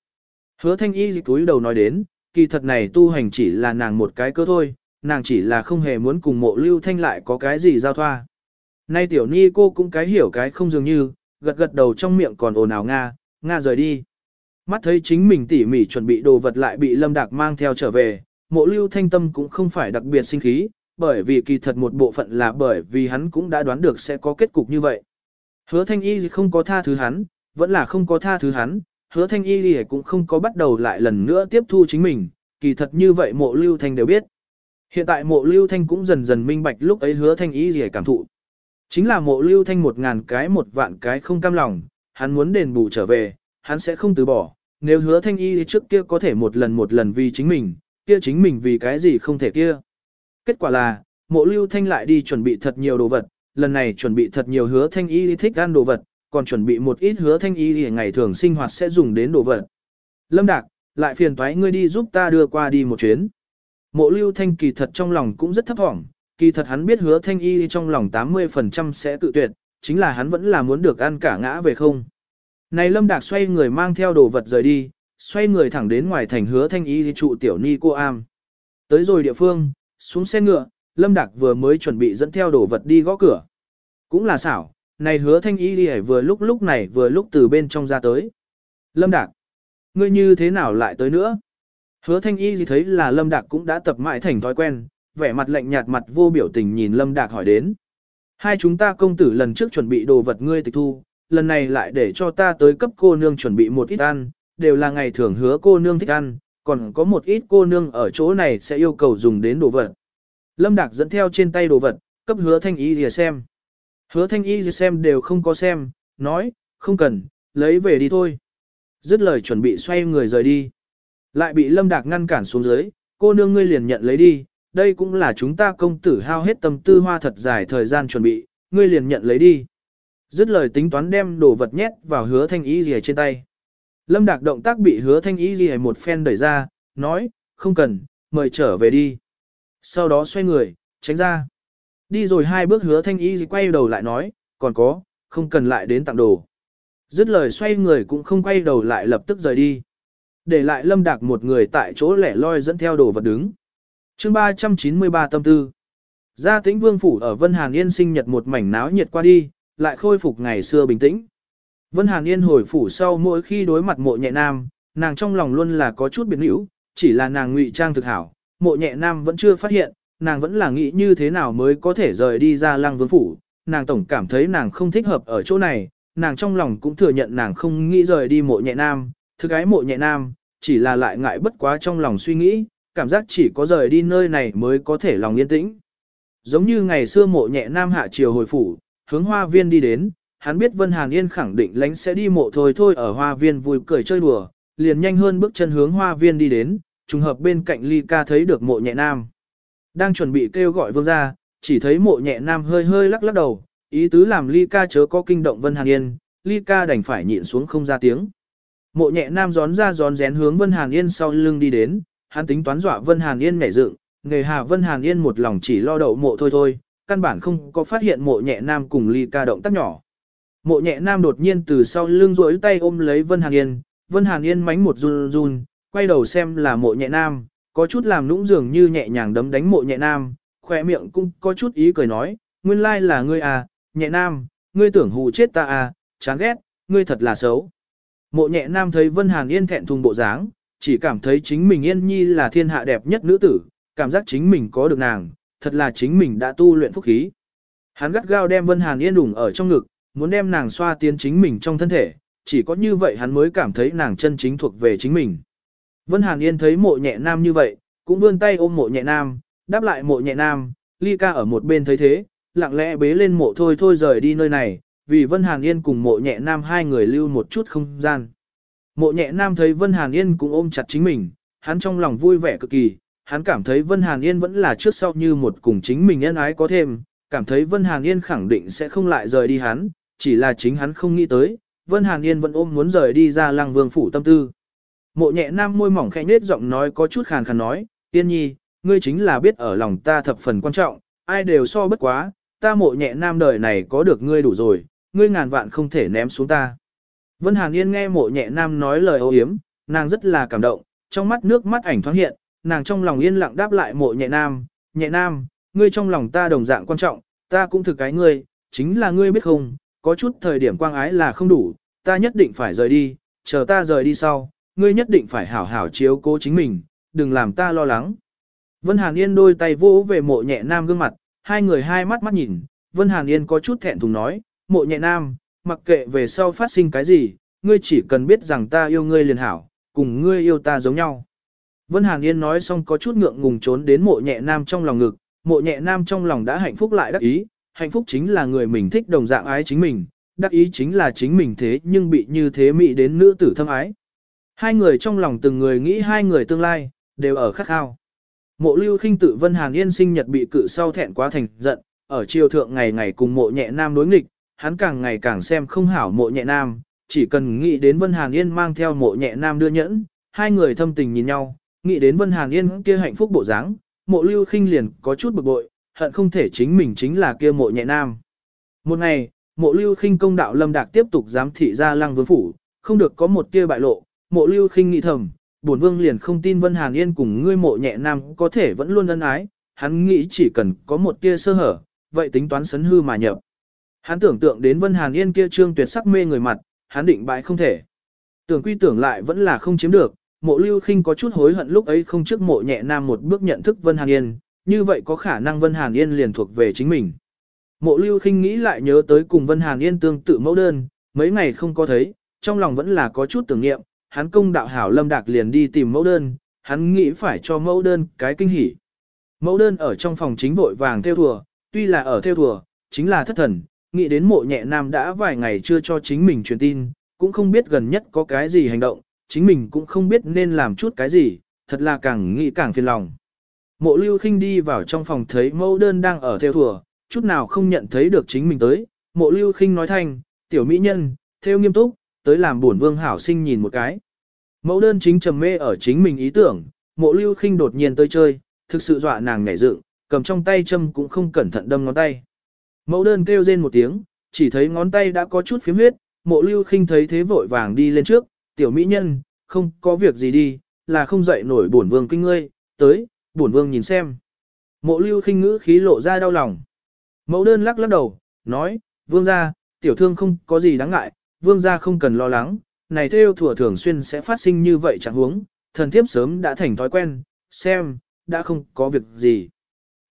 Hứa thanh y dịch túi đầu nói đến, kỳ thật này tu hành chỉ là nàng một cái cơ thôi, nàng chỉ là không hề muốn cùng mộ lưu thanh lại có cái gì giao thoa. Nay tiểu ni cô cũng cái hiểu cái không dường như, gật gật đầu trong miệng còn ồn ào Nga, Nga rời đi. Mắt thấy chính mình tỉ mỉ chuẩn bị đồ vật lại bị lâm đạc mang theo trở về, mộ lưu thanh tâm cũng không phải đặc biệt sinh khí, bởi vì kỳ thật một bộ phận là bởi vì hắn cũng đã đoán được sẽ có kết cục như vậy. Hứa thanh y không có tha thứ hắn, vẫn là không có tha thứ hắn, hứa thanh y cũng không có bắt đầu lại lần nữa tiếp thu chính mình, kỳ thật như vậy mộ lưu thanh đều biết. Hiện tại mộ lưu thanh cũng dần dần minh bạch lúc ấy hứa thanh y gì cảm thụ. Chính là mộ lưu thanh một ngàn cái một vạn cái không cam lòng, hắn muốn đền bù trở về, hắn sẽ không từ bỏ. Nếu hứa thanh y trước kia có thể một lần một lần vì chính mình, kia chính mình vì cái gì không thể kia. Kết quả là, mộ lưu thanh lại đi chuẩn bị thật nhiều đồ vật, lần này chuẩn bị thật nhiều hứa thanh y thích ăn đồ vật, còn chuẩn bị một ít hứa thanh y ngày thường sinh hoạt sẽ dùng đến đồ vật. Lâm Đạc, lại phiền toái ngươi đi giúp ta đưa qua đi một chuyến. Mộ lưu thanh kỳ thật trong lòng cũng rất thấp thỏm, kỳ thật hắn biết hứa thanh y trong lòng 80% sẽ tự tuyệt, chính là hắn vẫn là muốn được ăn cả ngã về không. Này Lâm Đạc xoay người mang theo đồ vật rời đi, xoay người thẳng đến ngoài thành hứa thanh y trụ tiểu ni cô am. Tới rồi địa phương, xuống xe ngựa, Lâm Đạc vừa mới chuẩn bị dẫn theo đồ vật đi gõ cửa. Cũng là xảo, này hứa thanh y đi vừa lúc lúc này vừa lúc từ bên trong ra tới. Lâm Đạc, ngươi như thế nào lại tới nữa? Hứa thanh y gì thấy là Lâm Đạc cũng đã tập mãi thành thói quen, vẻ mặt lạnh nhạt mặt vô biểu tình nhìn Lâm Đạc hỏi đến. Hai chúng ta công tử lần trước chuẩn bị đồ vật ngươi tịch thu, lần này lại để cho ta tới cấp cô nương chuẩn bị một ít ăn, đều là ngày thường hứa cô nương thích ăn, còn có một ít cô nương ở chỗ này sẽ yêu cầu dùng đến đồ vật. Lâm Đạc dẫn theo trên tay đồ vật, cấp hứa thanh y lìa xem. Hứa thanh y lìa xem đều không có xem, nói, không cần, lấy về đi thôi. Dứt lời chuẩn bị xoay người rời đi. Lại bị Lâm Đạc ngăn cản xuống dưới, cô nương ngươi liền nhận lấy đi, đây cũng là chúng ta công tử hao hết tâm tư hoa thật dài thời gian chuẩn bị, ngươi liền nhận lấy đi. Dứt lời tính toán đem đồ vật nhét vào hứa thanh y lìa trên tay. Lâm Đạc động tác bị hứa thanh y ghi một phen đẩy ra, nói, không cần, mời trở về đi. Sau đó xoay người, tránh ra. Đi rồi hai bước hứa thanh y quay đầu lại nói, còn có, không cần lại đến tặng đồ. Dứt lời xoay người cũng không quay đầu lại lập tức rời đi. Để lại Lâm Đạc một người tại chỗ lẻ loi dẫn theo đồ vật đứng. chương 393 tâm tư. Gia tĩnh vương phủ ở Vân Hàn Yên sinh nhật một mảnh náo nhiệt qua đi, lại khôi phục ngày xưa bình tĩnh. Vân Hàn Yên hồi phủ sau mỗi khi đối mặt mộ nhẹ nam, nàng trong lòng luôn là có chút biến hữu, chỉ là nàng ngụy trang thực hảo, mộ nhẹ nam vẫn chưa phát hiện, nàng vẫn là nghĩ như thế nào mới có thể rời đi ra lăng vương phủ, nàng tổng cảm thấy nàng không thích hợp ở chỗ này, nàng trong lòng cũng thừa nhận nàng không nghĩ rời đi mộ nhẹ nam, thứ gái mộ nhẹ nam, chỉ là lại ngại bất quá trong lòng suy nghĩ, cảm giác chỉ có rời đi nơi này mới có thể lòng yên tĩnh. Giống như ngày xưa mộ nhẹ nam hạ chiều hồi phủ, hướng hoa viên đi đến, hắn biết Vân Hàn Yên khẳng định lánh sẽ đi mộ thôi thôi ở hoa viên vui cười chơi đùa, liền nhanh hơn bước chân hướng hoa viên đi đến, trùng hợp bên cạnh ly ca thấy được mộ nhẹ nam. Đang chuẩn bị kêu gọi vương ra, chỉ thấy mộ nhẹ nam hơi hơi lắc lắc đầu, ý tứ làm ly ca chớ có kinh động Vân Hàn Yên, ly ca đành phải nhịn xuống không ra tiếng. Mộ nhẹ nam gión ra gión rén hướng Vân Hàn Yên sau lưng đi đến, hắn tính toán dọa Vân Hàn Yên nhảy dựng, nghề hà Vân Hàn Yên một lòng chỉ lo đậu mộ thôi thôi, căn bản không có phát hiện mộ nhẹ nam cùng ly ca động tác nhỏ. Mộ nhẹ nam đột nhiên từ sau lưng rỗi tay ôm lấy Vân Hàn Yên, Vân Hàn Yên mánh một run run, quay đầu xem là mộ nhẹ nam, có chút làm nũng dường như nhẹ nhàng đấm đánh mộ nhẹ nam, khỏe miệng cũng có chút ý cười nói, nguyên lai là ngươi à, nhẹ nam, ngươi tưởng hù chết ta à, chán ghét, ngươi thật là xấu. Mộ nhẹ nam thấy Vân Hàn Yên thẹn thùng bộ dáng, chỉ cảm thấy chính mình Yên Nhi là thiên hạ đẹp nhất nữ tử, cảm giác chính mình có được nàng, thật là chính mình đã tu luyện phúc khí. Hắn gắt gao đem Vân Hàn Yên đủng ở trong ngực, muốn đem nàng xoa tiến chính mình trong thân thể, chỉ có như vậy hắn mới cảm thấy nàng chân chính thuộc về chính mình. Vân Hàn Yên thấy mộ nhẹ nam như vậy, cũng vươn tay ôm mộ nhẹ nam, đáp lại mộ nhẹ nam, ly ca ở một bên thấy thế, lặng lẽ bế lên mộ thôi thôi rời đi nơi này, vì Vân Hàn Yên cùng mộ nhẹ nam hai người lưu một chút không gian. Mộ nhẹ nam thấy Vân Hàn Yên cũng ôm chặt chính mình, hắn trong lòng vui vẻ cực kỳ, hắn cảm thấy Vân Hàn Yên vẫn là trước sau như một cùng chính mình nhân ái có thêm, cảm thấy Vân Hàn Yên khẳng định sẽ không lại rời đi hắn, chỉ là chính hắn không nghĩ tới, Vân Hàn Yên vẫn ôm muốn rời đi ra lăng vương phủ tâm tư. Mộ nhẹ nam môi mỏng khẽ nết giọng nói có chút khàn khàn nói, Yên nhi, ngươi chính là biết ở lòng ta thập phần quan trọng, ai đều so bất quá, ta mộ nhẹ nam đời này có được ngươi đủ rồi, ngươi ngàn vạn không thể ném xuống ta. Vân Hàn Yên nghe mộ nhẹ nam nói lời ô hiếm, nàng rất là cảm động, trong mắt nước mắt ảnh thoáng hiện, nàng trong lòng yên lặng đáp lại mộ nhẹ nam, nhẹ nam, ngươi trong lòng ta đồng dạng quan trọng, ta cũng thực cái ngươi, chính là ngươi biết không, có chút thời điểm quang ái là không đủ, ta nhất định phải rời đi, chờ ta rời đi sau, ngươi nhất định phải hảo hảo chiếu cố chính mình, đừng làm ta lo lắng. Vân Hàn Yên đôi tay vỗ về mộ nhẹ nam gương mặt, hai người hai mắt mắt nhìn, Vân Hàn Yên có chút thẹn thùng nói, mộ nhẹ nam, mặc kệ về sau phát sinh cái gì, ngươi chỉ cần biết rằng ta yêu ngươi liền hảo, cùng ngươi yêu ta giống nhau. Vân Hàn Yên nói xong có chút ngượng ngùng trốn đến mộ nhẹ nam trong lòng ngực, mộ nhẹ nam trong lòng đã hạnh phúc lại đắc ý, hạnh phúc chính là người mình thích đồng dạng ái chính mình, đắc ý chính là chính mình thế nhưng bị như thế mị đến nữ tử thâm ái. Hai người trong lòng từng người nghĩ hai người tương lai, đều ở khắc khao. Mộ lưu khinh tự Vân Hàn Yên sinh nhật bị cự sau thẹn quá thành giận, ở triều thượng ngày ngày cùng mộ nhẹ nam đối nghịch, hắn càng ngày càng xem không hảo mộ nhẹ nam, chỉ cần nghĩ đến Vân Hàn Yên mang theo mộ nhẹ nam đưa nhẫn, hai người thâm tình nhìn nhau, nghĩ đến Vân Hàn Yên kia hạnh phúc bộ dáng, mộ lưu khinh liền có chút bực bội, hận không thể chính mình chính là kia mộ nhẹ nam. Một ngày, mộ lưu khinh công đạo lâm đạc tiếp tục giám thị ra lăng vương phủ, không được có một kia bại lộ, mộ lưu khinh nghĩ thầm, bổn vương liền không tin Vân Hàn Yên cùng ngươi mộ nhẹ nam có thể vẫn luôn ân ái, hắn nghĩ chỉ cần có một tia sơ hở, vậy tính toán sấn hư mà nhập. Hắn tưởng tượng đến Vân Hàn Yên kia trương tuyệt sắc mê người mặt, hắn định bại không thể. Tưởng quy tưởng lại vẫn là không chiếm được, mộ lưu khinh có chút hối hận lúc ấy không trước mộ nhẹ nam một bước nhận thức Vân Hàn Yên, như vậy có khả năng Vân Hàn Yên liền thuộc về chính mình. Mộ lưu khinh nghĩ lại nhớ tới cùng Vân Hàn Yên tương tự mẫu đơn, mấy ngày không có thấy, trong lòng vẫn là có chút tưởng niệm, hắn công đạo hảo lâm đạc liền đi tìm mẫu đơn, hắn nghĩ phải cho mẫu đơn cái kinh hỉ. Mẫu đơn ở trong phòng chính vội vàng theo thùa, tuy là ở theo thùa, chính là thất thần, nghĩ đến mộ nhẹ nam đã vài ngày chưa cho chính mình truyền tin, cũng không biết gần nhất có cái gì hành động, chính mình cũng không biết nên làm chút cái gì, thật là càng nghĩ càng phiền lòng. Mộ lưu khinh đi vào trong phòng thấy mẫu đơn đang ở theo thùa, chút nào không nhận thấy được chính mình tới, mộ lưu khinh nói thanh, tiểu mỹ nhân, theo nghiêm túc, tới làm buồn vương hảo sinh nhìn một cái. Mẫu đơn chính trầm mê ở chính mình ý tưởng, mộ lưu khinh đột nhiên tới chơi, thực sự dọa nàng nhảy dựng, cầm trong tay châm cũng không cẩn thận đâm ngón tay. Mẫu đơn kêu rên một tiếng, chỉ thấy ngón tay đã có chút phiếm huyết, mộ lưu khinh thấy thế vội vàng đi lên trước, tiểu mỹ nhân, không có việc gì đi, là không dậy nổi bổn vương kinh ngươi, tới, bổn vương nhìn xem. Mộ lưu khinh ngữ khí lộ ra đau lòng. Mẫu đơn lắc lắc đầu, nói, vương gia, tiểu thương không có gì đáng ngại, vương gia không cần lo lắng, này theo thủa thường xuyên sẽ phát sinh như vậy chẳng huống, thần thiếp sớm đã thành thói quen, xem, đã không có việc gì.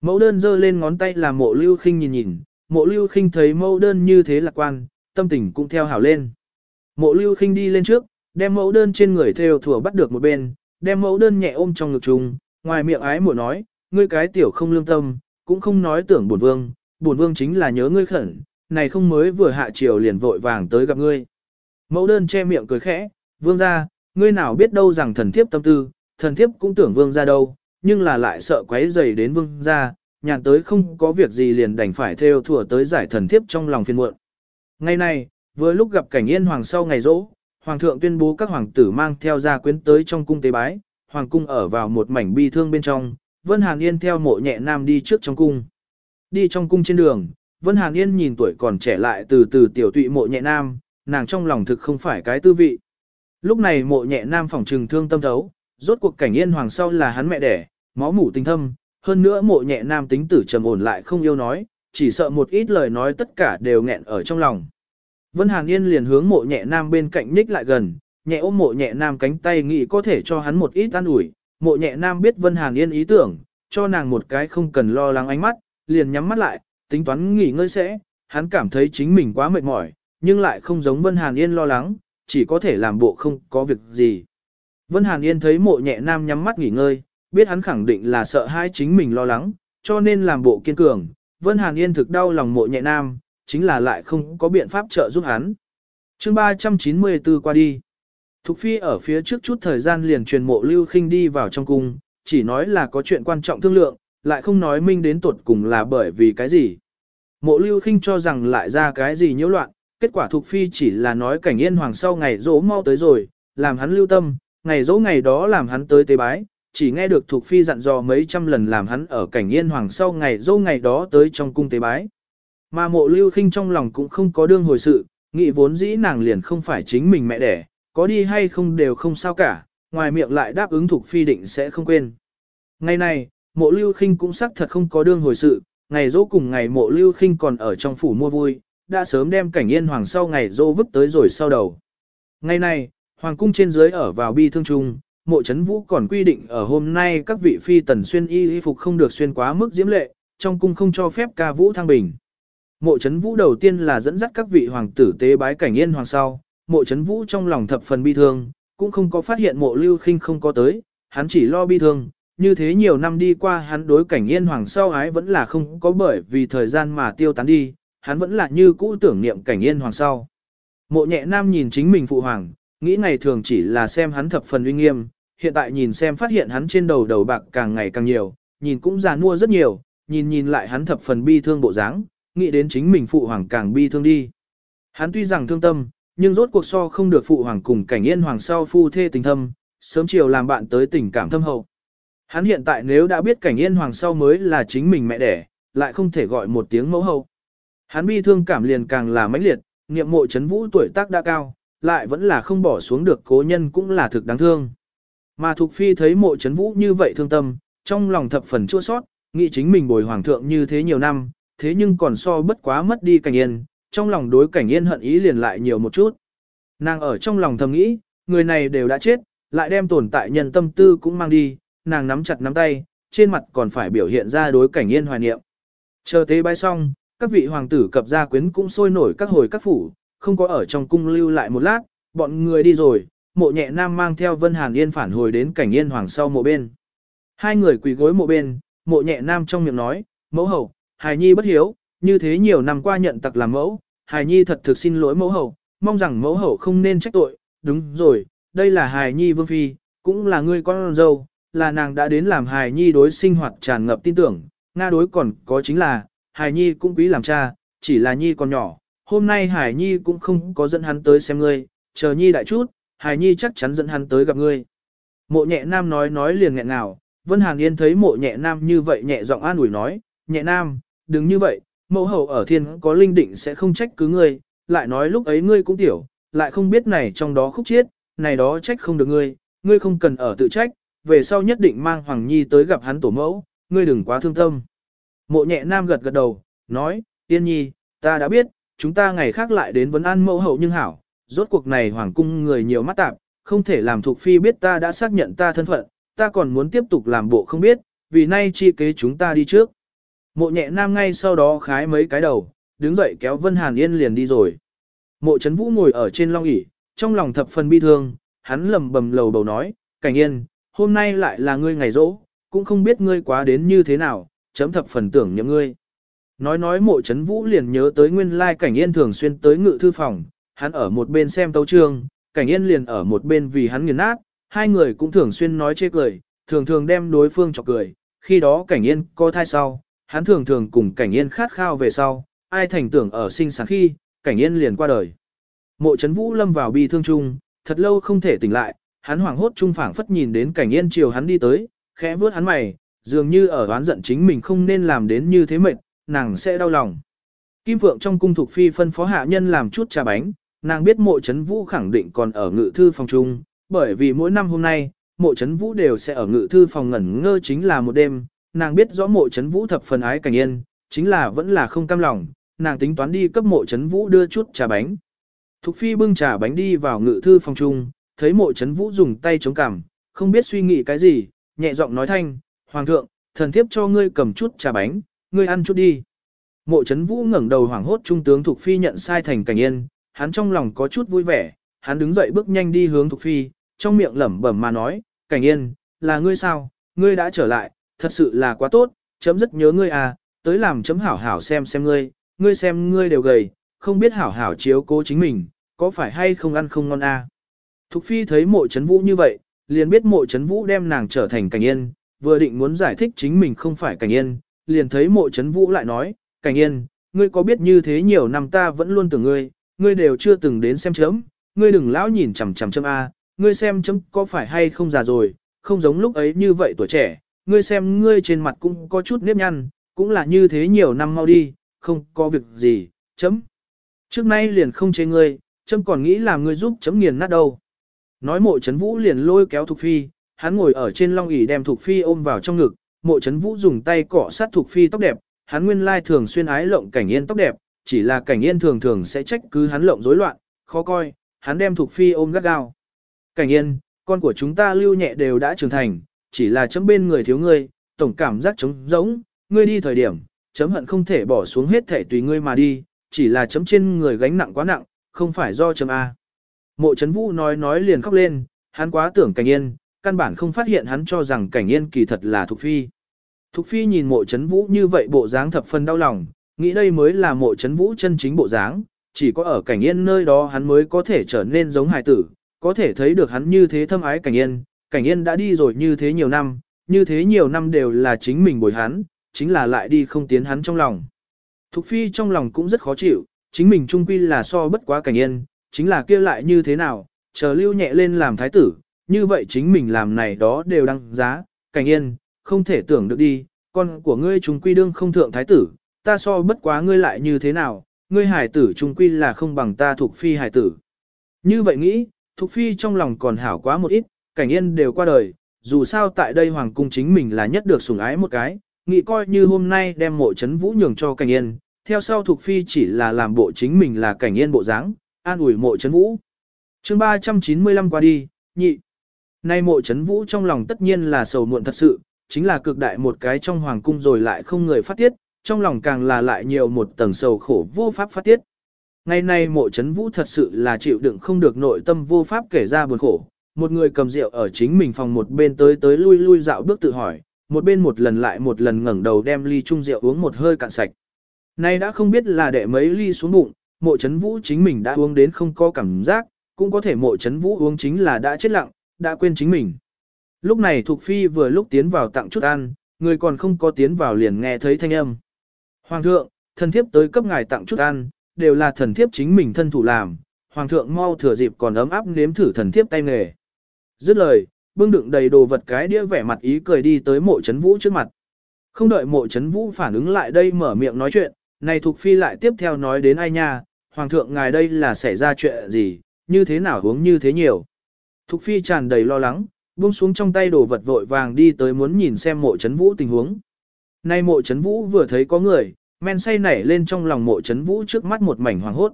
Mẫu đơn giơ lên ngón tay làm mộ lưu khinh nhìn nhìn, mộ lưu khinh thấy mẫu đơn như thế lạc quan, tâm tình cũng theo hảo lên. Mộ lưu khinh đi lên trước, đem mẫu đơn trên người theo thủa bắt được một bên, đem mẫu đơn nhẹ ôm trong ngực trùng, ngoài miệng ái mộ nói, ngươi cái tiểu không lương tâm, cũng không nói tưởng bổn vương, bổn vương chính là nhớ ngươi khẩn, này không mới vừa hạ triều liền vội vàng tới gặp ngươi. Mẫu đơn che miệng cười khẽ, vương ra, ngươi nào biết đâu rằng thần thiếp tâm tư, thần thiếp cũng tưởng vương ra đâu, nhưng là lại sợ quấy dày đến vương ra, nhàn tới không có việc gì liền đành phải theo thủa tới giải thần thiếp trong lòng phiền muộn. Ngày này, vừa lúc gặp cảnh yên hoàng sau ngày rỗ, hoàng thượng tuyên bố các hoàng tử mang theo gia quyến tới trong cung tế bái, hoàng cung ở vào một mảnh bi thương bên trong, Vân Hàn Yên theo mộ nhẹ nam đi trước trong cung. Đi trong cung trên đường, Vân Hàn Yên nhìn tuổi còn trẻ lại từ từ tiểu tụy mộ nhẹ nam, nàng trong lòng thực không phải cái tư vị. Lúc này mộ nhẹ nam phỏng trừng thương tâm thấu, rốt cuộc cảnh yên hoàng sau là hắn mẹ đẻ, máu mủ tình thâm, hơn nữa mộ nhẹ nam tính tử trầm ổn lại không yêu nói, chỉ sợ một ít lời nói tất cả đều nghẹn ở trong lòng. Vân Hàn Yên liền hướng mộ nhẹ nam bên cạnh nhích lại gần, nhẹ ôm mộ nhẹ nam cánh tay nghĩ có thể cho hắn một ít an ủi. Mộ nhẹ nam biết Vân Hàn Yên ý tưởng, cho nàng một cái không cần lo lắng ánh mắt, liền nhắm mắt lại, tính toán nghỉ ngơi sẽ, hắn cảm thấy chính mình quá mệt mỏi, nhưng lại không giống Vân Hàn Yên lo lắng, chỉ có thể làm bộ không có việc gì. Vân Hàn Yên thấy mộ nhẹ nam nhắm mắt nghỉ ngơi, biết hắn khẳng định là sợ hai chính mình lo lắng, cho nên làm bộ kiên cường. Vân Hàn Yên thực đau lòng mộ nhẹ nam, chính là lại không có biện pháp trợ giúp hắn. chương 394 qua đi. Thục Phi ở phía trước chút thời gian liền truyền mộ Lưu Khinh đi vào trong cung, chỉ nói là có chuyện quan trọng thương lượng, lại không nói minh đến tuột cùng là bởi vì cái gì. Mộ Lưu Khinh cho rằng lại ra cái gì nhiễu loạn, kết quả Thục Phi chỉ là nói cảnh yên hoàng sau ngày dỗ mau tới rồi, làm hắn lưu tâm, ngày dỗ ngày đó làm hắn tới tế bái, chỉ nghe được Thục Phi dặn dò mấy trăm lần làm hắn ở cảnh yên hoàng sau ngày dỗ ngày đó tới trong cung tế bái. Mà mộ lưu khinh trong lòng cũng không có đương hồi sự, nghĩ vốn dĩ nàng liền không phải chính mình mẹ đẻ, có đi hay không đều không sao cả, ngoài miệng lại đáp ứng thuộc phi định sẽ không quên. Ngày này, mộ lưu khinh cũng xác thật không có đương hồi sự, ngày dỗ cùng ngày mộ lưu khinh còn ở trong phủ mua vui, đã sớm đem cảnh yên hoàng sau ngày dỗ vứt tới rồi sau đầu. Ngày này, hoàng cung trên dưới ở vào bi thương trung, mộ chấn vũ còn quy định ở hôm nay các vị phi tần xuyên y y phục không được xuyên quá mức diễm lệ, trong cung không cho phép ca vũ thăng bình. Mộ chấn vũ đầu tiên là dẫn dắt các vị hoàng tử tế bái cảnh yên hoàng sau, mộ chấn vũ trong lòng thập phần bi thương, cũng không có phát hiện mộ lưu khinh không có tới, hắn chỉ lo bi thương, như thế nhiều năm đi qua hắn đối cảnh yên hoàng sau ái vẫn là không có bởi vì thời gian mà tiêu tán đi, hắn vẫn là như cũ tưởng niệm cảnh yên hoàng sau. Mộ nhẹ nam nhìn chính mình phụ hoàng, nghĩ ngày thường chỉ là xem hắn thập phần uy nghiêm, hiện tại nhìn xem phát hiện hắn trên đầu đầu bạc càng ngày càng nhiều, nhìn cũng già nua rất nhiều, nhìn nhìn lại hắn thập phần bi thương bộ dáng, nghĩ đến chính mình phụ hoàng càng bi thương đi. Hắn tuy rằng thương tâm, nhưng rốt cuộc so không được phụ hoàng cùng cảnh yên hoàng sau phu thê tình thâm, sớm chiều làm bạn tới tình cảm thâm hậu. Hắn hiện tại nếu đã biết cảnh yên hoàng sau mới là chính mình mẹ đẻ, lại không thể gọi một tiếng mẫu hậu. Hắn bi thương cảm liền càng là mãnh liệt, niệm mộ chấn vũ tuổi tác đã cao, lại vẫn là không bỏ xuống được cố nhân cũng là thực đáng thương. Mà Thục Phi thấy mộ chấn vũ như vậy thương tâm, trong lòng thập phần chua sót, nghĩ chính mình bồi hoàng thượng như thế nhiều năm, thế nhưng còn so bất quá mất đi cảnh yên, trong lòng đối cảnh yên hận ý liền lại nhiều một chút. Nàng ở trong lòng thầm nghĩ, người này đều đã chết, lại đem tồn tại nhân tâm tư cũng mang đi, nàng nắm chặt nắm tay, trên mặt còn phải biểu hiện ra đối cảnh yên hoài niệm. Chờ tế bái xong, các vị hoàng tử cập gia quyến cũng sôi nổi các hồi các phủ, không có ở trong cung lưu lại một lát, bọn người đi rồi, mộ nhẹ nam mang theo Vân Hàn Yên phản hồi đến cảnh yên hoàng sau mộ bên. Hai người quỳ gối mộ bên, mộ nhẹ nam trong miệng nói, mẫu hậu, Hài Nhi bất hiếu, như thế nhiều năm qua nhận tặc làm mẫu, Hài Nhi thật thực xin lỗi mẫu hậu, mong rằng mẫu hậu không nên trách tội, đúng rồi, đây là Hài Nhi vương phi, cũng là người con dâu, là nàng đã đến làm Hài Nhi đối sinh hoạt tràn ngập tin tưởng, Nga đối còn có chính là, Hài Nhi cũng quý làm cha, chỉ là Nhi còn nhỏ, hôm nay Hải Nhi cũng không có dẫn hắn tới xem ngươi, chờ Nhi đại chút, Hải Nhi chắc chắn dẫn hắn tới gặp ngươi. Mộ nhẹ nam nói nói liền nghẹn nào Vân Hàn Yên thấy mộ nhẹ nam như vậy nhẹ giọng an ủi nói, nhẹ nam, đừng như vậy, mẫu hậu ở thiên có linh định sẽ không trách cứ ngươi, lại nói lúc ấy ngươi cũng tiểu, lại không biết này trong đó khúc chiết, này đó trách không được ngươi, ngươi không cần ở tự trách, về sau nhất định mang Hoàng Nhi tới gặp hắn tổ mẫu, ngươi đừng quá thương tâm. Mộ nhẹ nam gật gật đầu, nói, tiên nhi, ta đã biết, chúng ta ngày khác lại đến vấn an mẫu hậu nhưng hảo, rốt cuộc này hoàng cung người nhiều mắt tạp, không thể làm thuộc phi biết ta đã xác nhận ta thân phận, ta còn muốn tiếp tục làm bộ không biết, vì nay chi kế chúng ta đi trước. Mộ nhẹ nam ngay sau đó khái mấy cái đầu, đứng dậy kéo Vân Hàn Yên liền đi rồi. Mộ Trấn vũ ngồi ở trên long ỷ trong lòng thập phần bi thương, hắn lầm bầm lầu bầu nói, cảnh yên, hôm nay lại là ngươi ngày rỗ, cũng không biết ngươi quá đến như thế nào, chấm thập phần tưởng nhậm ngươi. Nói nói mộ Trấn vũ liền nhớ tới nguyên lai cảnh yên thường xuyên tới ngự thư phòng, hắn ở một bên xem tấu trương, cảnh yên liền ở một bên vì hắn nghiền nát, hai người cũng thường xuyên nói chê cười, thường thường đem đối phương chọc cười, khi đó cảnh yên có thai sau, hắn thường thường cùng cảnh yên khát khao về sau, ai thành tưởng ở sinh sáng khi, cảnh yên liền qua đời. Mộ chấn vũ lâm vào bi thương chung, thật lâu không thể tỉnh lại, hắn hoảng hốt trung phảng phất nhìn đến cảnh yên chiều hắn đi tới, khẽ vướt hắn mày, dường như ở oán giận chính mình không nên làm đến như thế mệt, nàng sẽ đau lòng. Kim Phượng trong cung thuộc phi phân phó hạ nhân làm chút trà bánh, nàng biết mộ chấn vũ khẳng định còn ở ngự thư phòng chung, bởi vì mỗi năm hôm nay, mộ chấn vũ đều sẽ ở ngự thư phòng ngẩn ngơ chính là một đêm, nàng biết rõ mộ chấn vũ thập phần ái cảnh yên, chính là vẫn là không cam lòng, nàng tính toán đi cấp mộ chấn vũ đưa chút trà bánh. Thục phi bưng trà bánh đi vào ngự thư phòng trung, thấy mộ chấn vũ dùng tay chống cằm, không biết suy nghĩ cái gì, nhẹ giọng nói thanh, Hoàng thượng, thần thiếp cho ngươi cầm chút trà bánh, ngươi ăn chút đi. Mộ chấn vũ ngẩng đầu hoảng hốt trung tướng Thục Phi nhận sai thành cảnh yên, hắn trong lòng có chút vui vẻ, hắn đứng dậy bước nhanh đi hướng Thục Phi, trong miệng lẩm bẩm mà nói, cảnh yên, là ngươi sao, ngươi đã trở lại, thật sự là quá tốt, chấm rất nhớ ngươi à, tới làm chấm hảo hảo xem xem ngươi, ngươi xem ngươi đều gầy, không biết hảo hảo chiếu cố chính mình, có phải hay không ăn không ngon à. Thục Phi thấy mộ chấn vũ như vậy, liền biết mộ chấn vũ đem nàng trở thành cảnh yên, vừa định muốn giải thích chính mình không phải cảnh yên, liền thấy mộ chấn vũ lại nói, cảnh yên, ngươi có biết như thế nhiều năm ta vẫn luôn tưởng ngươi, ngươi đều chưa từng đến xem chấm, ngươi đừng lão nhìn chằm chằm chấm A, ngươi xem chấm có phải hay không già rồi, không giống lúc ấy như vậy tuổi trẻ, ngươi xem ngươi trên mặt cũng có chút nếp nhăn, cũng là như thế nhiều năm mau đi, không có việc gì, chấm. Trước nay liền không chế ngươi, chấm còn nghĩ là ngươi giúp chấm nghiền nát đâu. Nói mộ chấn vũ liền lôi kéo Thục Phi, hắn ngồi ở trên long ỷ đem Thục Phi ôm vào trong ngực, mộ chấn vũ dùng tay cọ sát Thục Phi tóc đẹp, hắn nguyên lai thường xuyên ái lộng cảnh yên tóc đẹp, chỉ là cảnh yên thường thường sẽ trách cứ hắn lộng rối loạn, khó coi, hắn đem Thục Phi ôm gắt gao. Cảnh yên, con của chúng ta lưu nhẹ đều đã trưởng thành, chỉ là chấm bên người thiếu ngươi, tổng cảm giác trống rỗng, ngươi đi thời điểm, chấm hận không thể bỏ xuống hết thể tùy ngươi mà đi, chỉ là chấm trên người gánh nặng quá nặng, không phải do chấm A. Mộ chấn vũ nói nói liền khóc lên, hắn quá tưởng cảnh yên, căn bản không phát hiện hắn cho rằng cảnh yên kỳ thật là Thục Phi. Thục Phi nhìn mộ chấn vũ như vậy bộ dáng thập phần đau lòng, nghĩ đây mới là mộ chấn vũ chân chính bộ dáng, chỉ có ở cảnh yên nơi đó hắn mới có thể trở nên giống hài tử, có thể thấy được hắn như thế thâm ái cảnh yên, cảnh yên đã đi rồi như thế nhiều năm, như thế nhiều năm đều là chính mình bồi hắn, chính là lại đi không tiến hắn trong lòng. Thục Phi trong lòng cũng rất khó chịu, chính mình trung quy là so bất quá cảnh yên, chính là kia lại như thế nào, chờ lưu nhẹ lên làm thái tử, như vậy chính mình làm này đó đều đăng giá, cảnh yên, không thể tưởng được đi, con của ngươi Trung quy đương không thượng thái tử, ta so bất quá ngươi lại như thế nào, ngươi hải tử Trung quy là không bằng ta thuộc phi hải tử. Như vậy nghĩ, thuộc phi trong lòng còn hảo quá một ít, cảnh yên đều qua đời, dù sao tại đây hoàng cung chính mình là nhất được sủng ái một cái, nghĩ coi như hôm nay đem mộ chấn vũ nhường cho cảnh yên, theo sau thuộc phi chỉ là làm bộ chính mình là cảnh yên bộ dáng, an ủi mộ chấn vũ. chương 395 qua đi, nhị. Nay mộ chấn vũ trong lòng tất nhiên là sầu muộn thật sự, chính là cực đại một cái trong hoàng cung rồi lại không người phát tiết, trong lòng càng là lại nhiều một tầng sầu khổ vô pháp phát tiết. Ngày nay mộ chấn vũ thật sự là chịu đựng không được nội tâm vô pháp kể ra buồn khổ, một người cầm rượu ở chính mình phòng một bên tới tới lui lui dạo bước tự hỏi, một bên một lần lại một lần ngẩng đầu đem ly chung rượu uống một hơi cạn sạch. Nay đã không biết là đệ mấy ly xuống bụng, mộ chấn vũ chính mình đã uống đến không có cảm giác, cũng có thể mộ chấn vũ uống chính là đã chết lặng, đã quên chính mình. Lúc này Thục Phi vừa lúc tiến vào tặng chút ăn, người còn không có tiến vào liền nghe thấy thanh âm. Hoàng thượng, thần thiếp tới cấp ngài tặng chút ăn, đều là thần thiếp chính mình thân thủ làm, hoàng thượng mau thừa dịp còn ấm áp nếm thử thần thiếp tay nghề. Dứt lời, bưng đựng đầy đồ vật cái đĩa vẻ mặt ý cười đi tới mộ chấn vũ trước mặt. Không đợi mộ chấn vũ phản ứng lại đây mở miệng nói chuyện, này Thục Phi lại tiếp theo nói đến ai nha, hoàng thượng ngài đây là xảy ra chuyện gì, như thế nào hướng như thế nhiều. Thục phi tràn đầy lo lắng, buông xuống trong tay đồ vật vội vàng đi tới muốn nhìn xem mộ chấn vũ tình huống. Nay mộ chấn vũ vừa thấy có người, men say nảy lên trong lòng mộ chấn vũ trước mắt một mảnh hoàng hốt.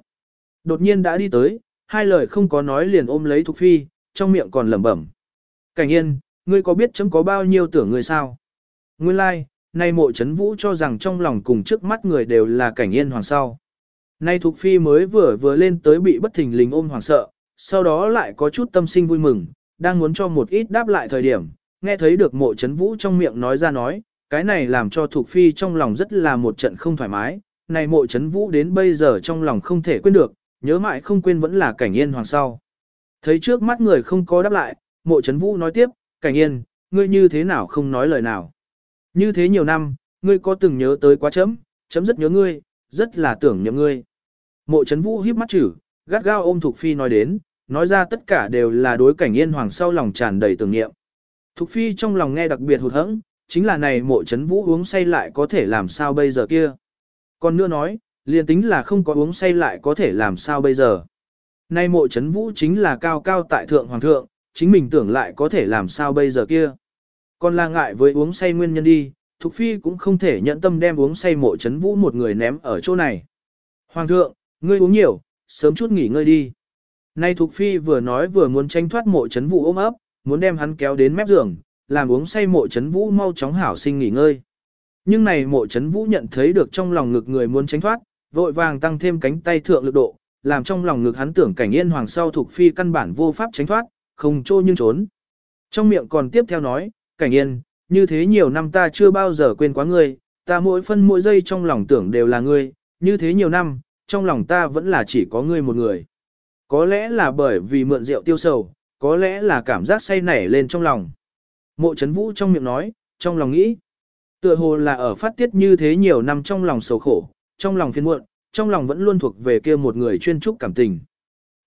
Đột nhiên đã đi tới, hai lời không có nói liền ôm lấy Thục Phi, trong miệng còn lẩm bẩm. Cảnh yên, ngươi có biết chấm có bao nhiêu tưởng người sao? Nguyên lai, like, nay mộ chấn vũ cho rằng trong lòng cùng trước mắt người đều là cảnh yên hoàng sau. Nay Thục Phi mới vừa vừa lên tới bị bất thình lình ôm hoàng sợ, sau đó lại có chút tâm sinh vui mừng, đang muốn cho một ít đáp lại thời điểm, nghe thấy được mộ chấn vũ trong miệng nói ra nói, cái này làm cho Thục Phi trong lòng rất là một trận không thoải mái, này mộ chấn vũ đến bây giờ trong lòng không thể quên được, nhớ mãi không quên vẫn là cảnh yên hoàng sau. Thấy trước mắt người không có đáp lại, mộ chấn vũ nói tiếp, cảnh yên, ngươi như thế nào không nói lời nào. Như thế nhiều năm, ngươi có từng nhớ tới quá chấm, chấm rất nhớ ngươi, rất là tưởng nhớ ngươi. Mộ chấn vũ híp mắt chử, gắt gao ôm Thục Phi nói đến, nói ra tất cả đều là đối cảnh yên hoàng sau lòng tràn đầy tưởng niệm. Thục Phi trong lòng nghe đặc biệt hụt hẫng, chính là này mộ chấn vũ uống say lại có thể làm sao bây giờ kia. Còn nữa nói, liền tính là không có uống say lại có thể làm sao bây giờ. Nay mộ chấn vũ chính là cao cao tại thượng hoàng thượng, chính mình tưởng lại có thể làm sao bây giờ kia. Còn là ngại với uống say nguyên nhân đi, Thục Phi cũng không thể nhận tâm đem uống say mộ chấn vũ một người ném ở chỗ này. Hoàng thượng, ngươi uống nhiều, sớm chút nghỉ ngơi đi. Nay Thục Phi vừa nói vừa muốn tranh thoát mộ chấn vũ ôm ấp, muốn đem hắn kéo đến mép giường, làm uống say mộ chấn vũ mau chóng hảo sinh nghỉ ngơi. Nhưng này mộ chấn vũ nhận thấy được trong lòng ngực người muốn tránh thoát, vội vàng tăng thêm cánh tay thượng lực độ, làm trong lòng ngực hắn tưởng cảnh yên hoàng sau thuộc phi căn bản vô pháp tránh thoát, không trô nhưng trốn. Trong miệng còn tiếp theo nói, cảnh yên, như thế nhiều năm ta chưa bao giờ quên quá ngươi, ta mỗi phân mỗi giây trong lòng tưởng đều là ngươi, như thế nhiều năm, trong lòng ta vẫn là chỉ có ngươi một người. Có lẽ là bởi vì mượn rượu tiêu sầu, có lẽ là cảm giác say nảy lên trong lòng. Mộ chấn vũ trong miệng nói, trong lòng nghĩ. Tựa hồ là ở phát tiết như thế nhiều năm trong lòng sầu khổ, trong lòng phiền muộn, trong lòng vẫn luôn thuộc về kia một người chuyên trúc cảm tình.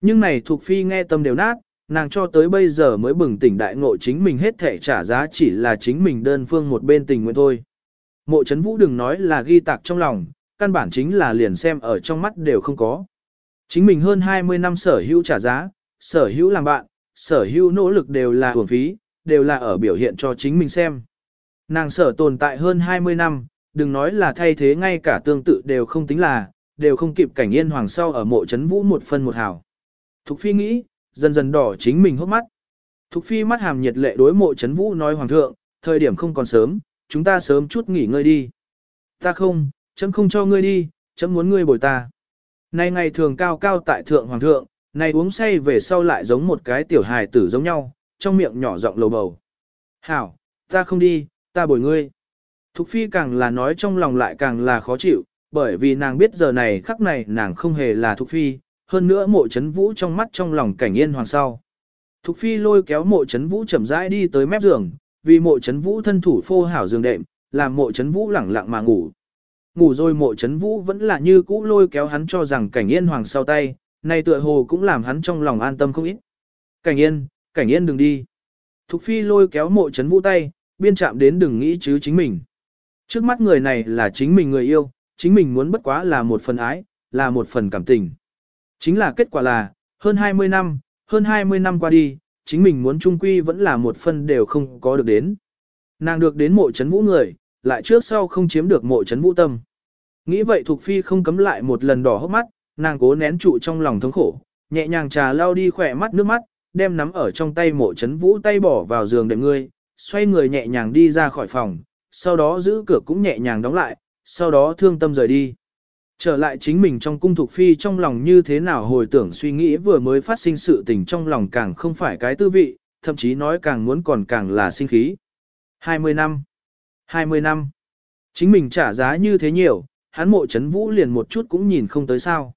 Nhưng này thuộc phi nghe tâm đều nát, nàng cho tới bây giờ mới bừng tỉnh đại ngộ chính mình hết thể trả giá chỉ là chính mình đơn phương một bên tình nguyện thôi. Mộ chấn vũ đừng nói là ghi tạc trong lòng, căn bản chính là liền xem ở trong mắt đều không có. Chính mình hơn 20 năm sở hữu trả giá, sở hữu làm bạn, sở hữu nỗ lực đều là hưởng phí, đều là ở biểu hiện cho chính mình xem. Nàng sở tồn tại hơn 20 năm, đừng nói là thay thế ngay cả tương tự đều không tính là, đều không kịp cảnh yên hoàng sau ở mộ chấn vũ một phân một hào. Thục phi nghĩ, dần dần đỏ chính mình hốc mắt. Thục phi mắt hàm nhiệt lệ đối mộ chấn vũ nói hoàng thượng, thời điểm không còn sớm, chúng ta sớm chút nghỉ ngơi đi. Ta không, chấm không cho ngươi đi, chấm muốn ngươi bồi ta. Nay ngày thường cao cao tại thượng hoàng thượng, này uống say về sau lại giống một cái tiểu hài tử giống nhau, trong miệng nhỏ giọng lầu bầu. Hảo, ta không đi, ta bồi ngươi. Thục phi càng là nói trong lòng lại càng là khó chịu, bởi vì nàng biết giờ này khắc này nàng không hề là Thục phi, hơn nữa mộ chấn vũ trong mắt trong lòng cảnh yên hoàng sau. Thục phi lôi kéo mộ chấn vũ chậm rãi đi tới mép giường, vì mộ chấn vũ thân thủ phô hảo giường đệm, làm mộ chấn vũ lẳng lặng mà ngủ. Ngủ rồi mộ chấn vũ vẫn là như cũ lôi kéo hắn cho rằng cảnh yên hoàng sau tay, này tựa hồ cũng làm hắn trong lòng an tâm không ít. Cảnh yên, cảnh yên đừng đi. Thục phi lôi kéo mộ chấn vũ tay, biên chạm đến đừng nghĩ chứ chính mình. Trước mắt người này là chính mình người yêu, chính mình muốn bất quá là một phần ái, là một phần cảm tình. Chính là kết quả là, hơn 20 năm, hơn 20 năm qua đi, chính mình muốn trung quy vẫn là một phần đều không có được đến. Nàng được đến mộ chấn vũ người, lại trước sau không chiếm được mộ chấn vũ tâm. Nghĩ vậy Thục Phi không cấm lại một lần đỏ hốc mắt, nàng cố nén trụ trong lòng thống khổ, nhẹ nhàng trà lau đi khỏe mắt nước mắt, đem nắm ở trong tay mộ chấn vũ tay bỏ vào giường đệm ngươi, xoay người nhẹ nhàng đi ra khỏi phòng, sau đó giữ cửa cũng nhẹ nhàng đóng lại, sau đó thương tâm rời đi. Trở lại chính mình trong cung thuộc phi trong lòng như thế nào hồi tưởng suy nghĩ vừa mới phát sinh sự tình trong lòng càng không phải cái tư vị, thậm chí nói càng muốn còn càng là sinh khí. 20 năm 20 năm Chính mình trả giá như thế nhiều, hắn mộ chấn vũ liền một chút cũng nhìn không tới sao.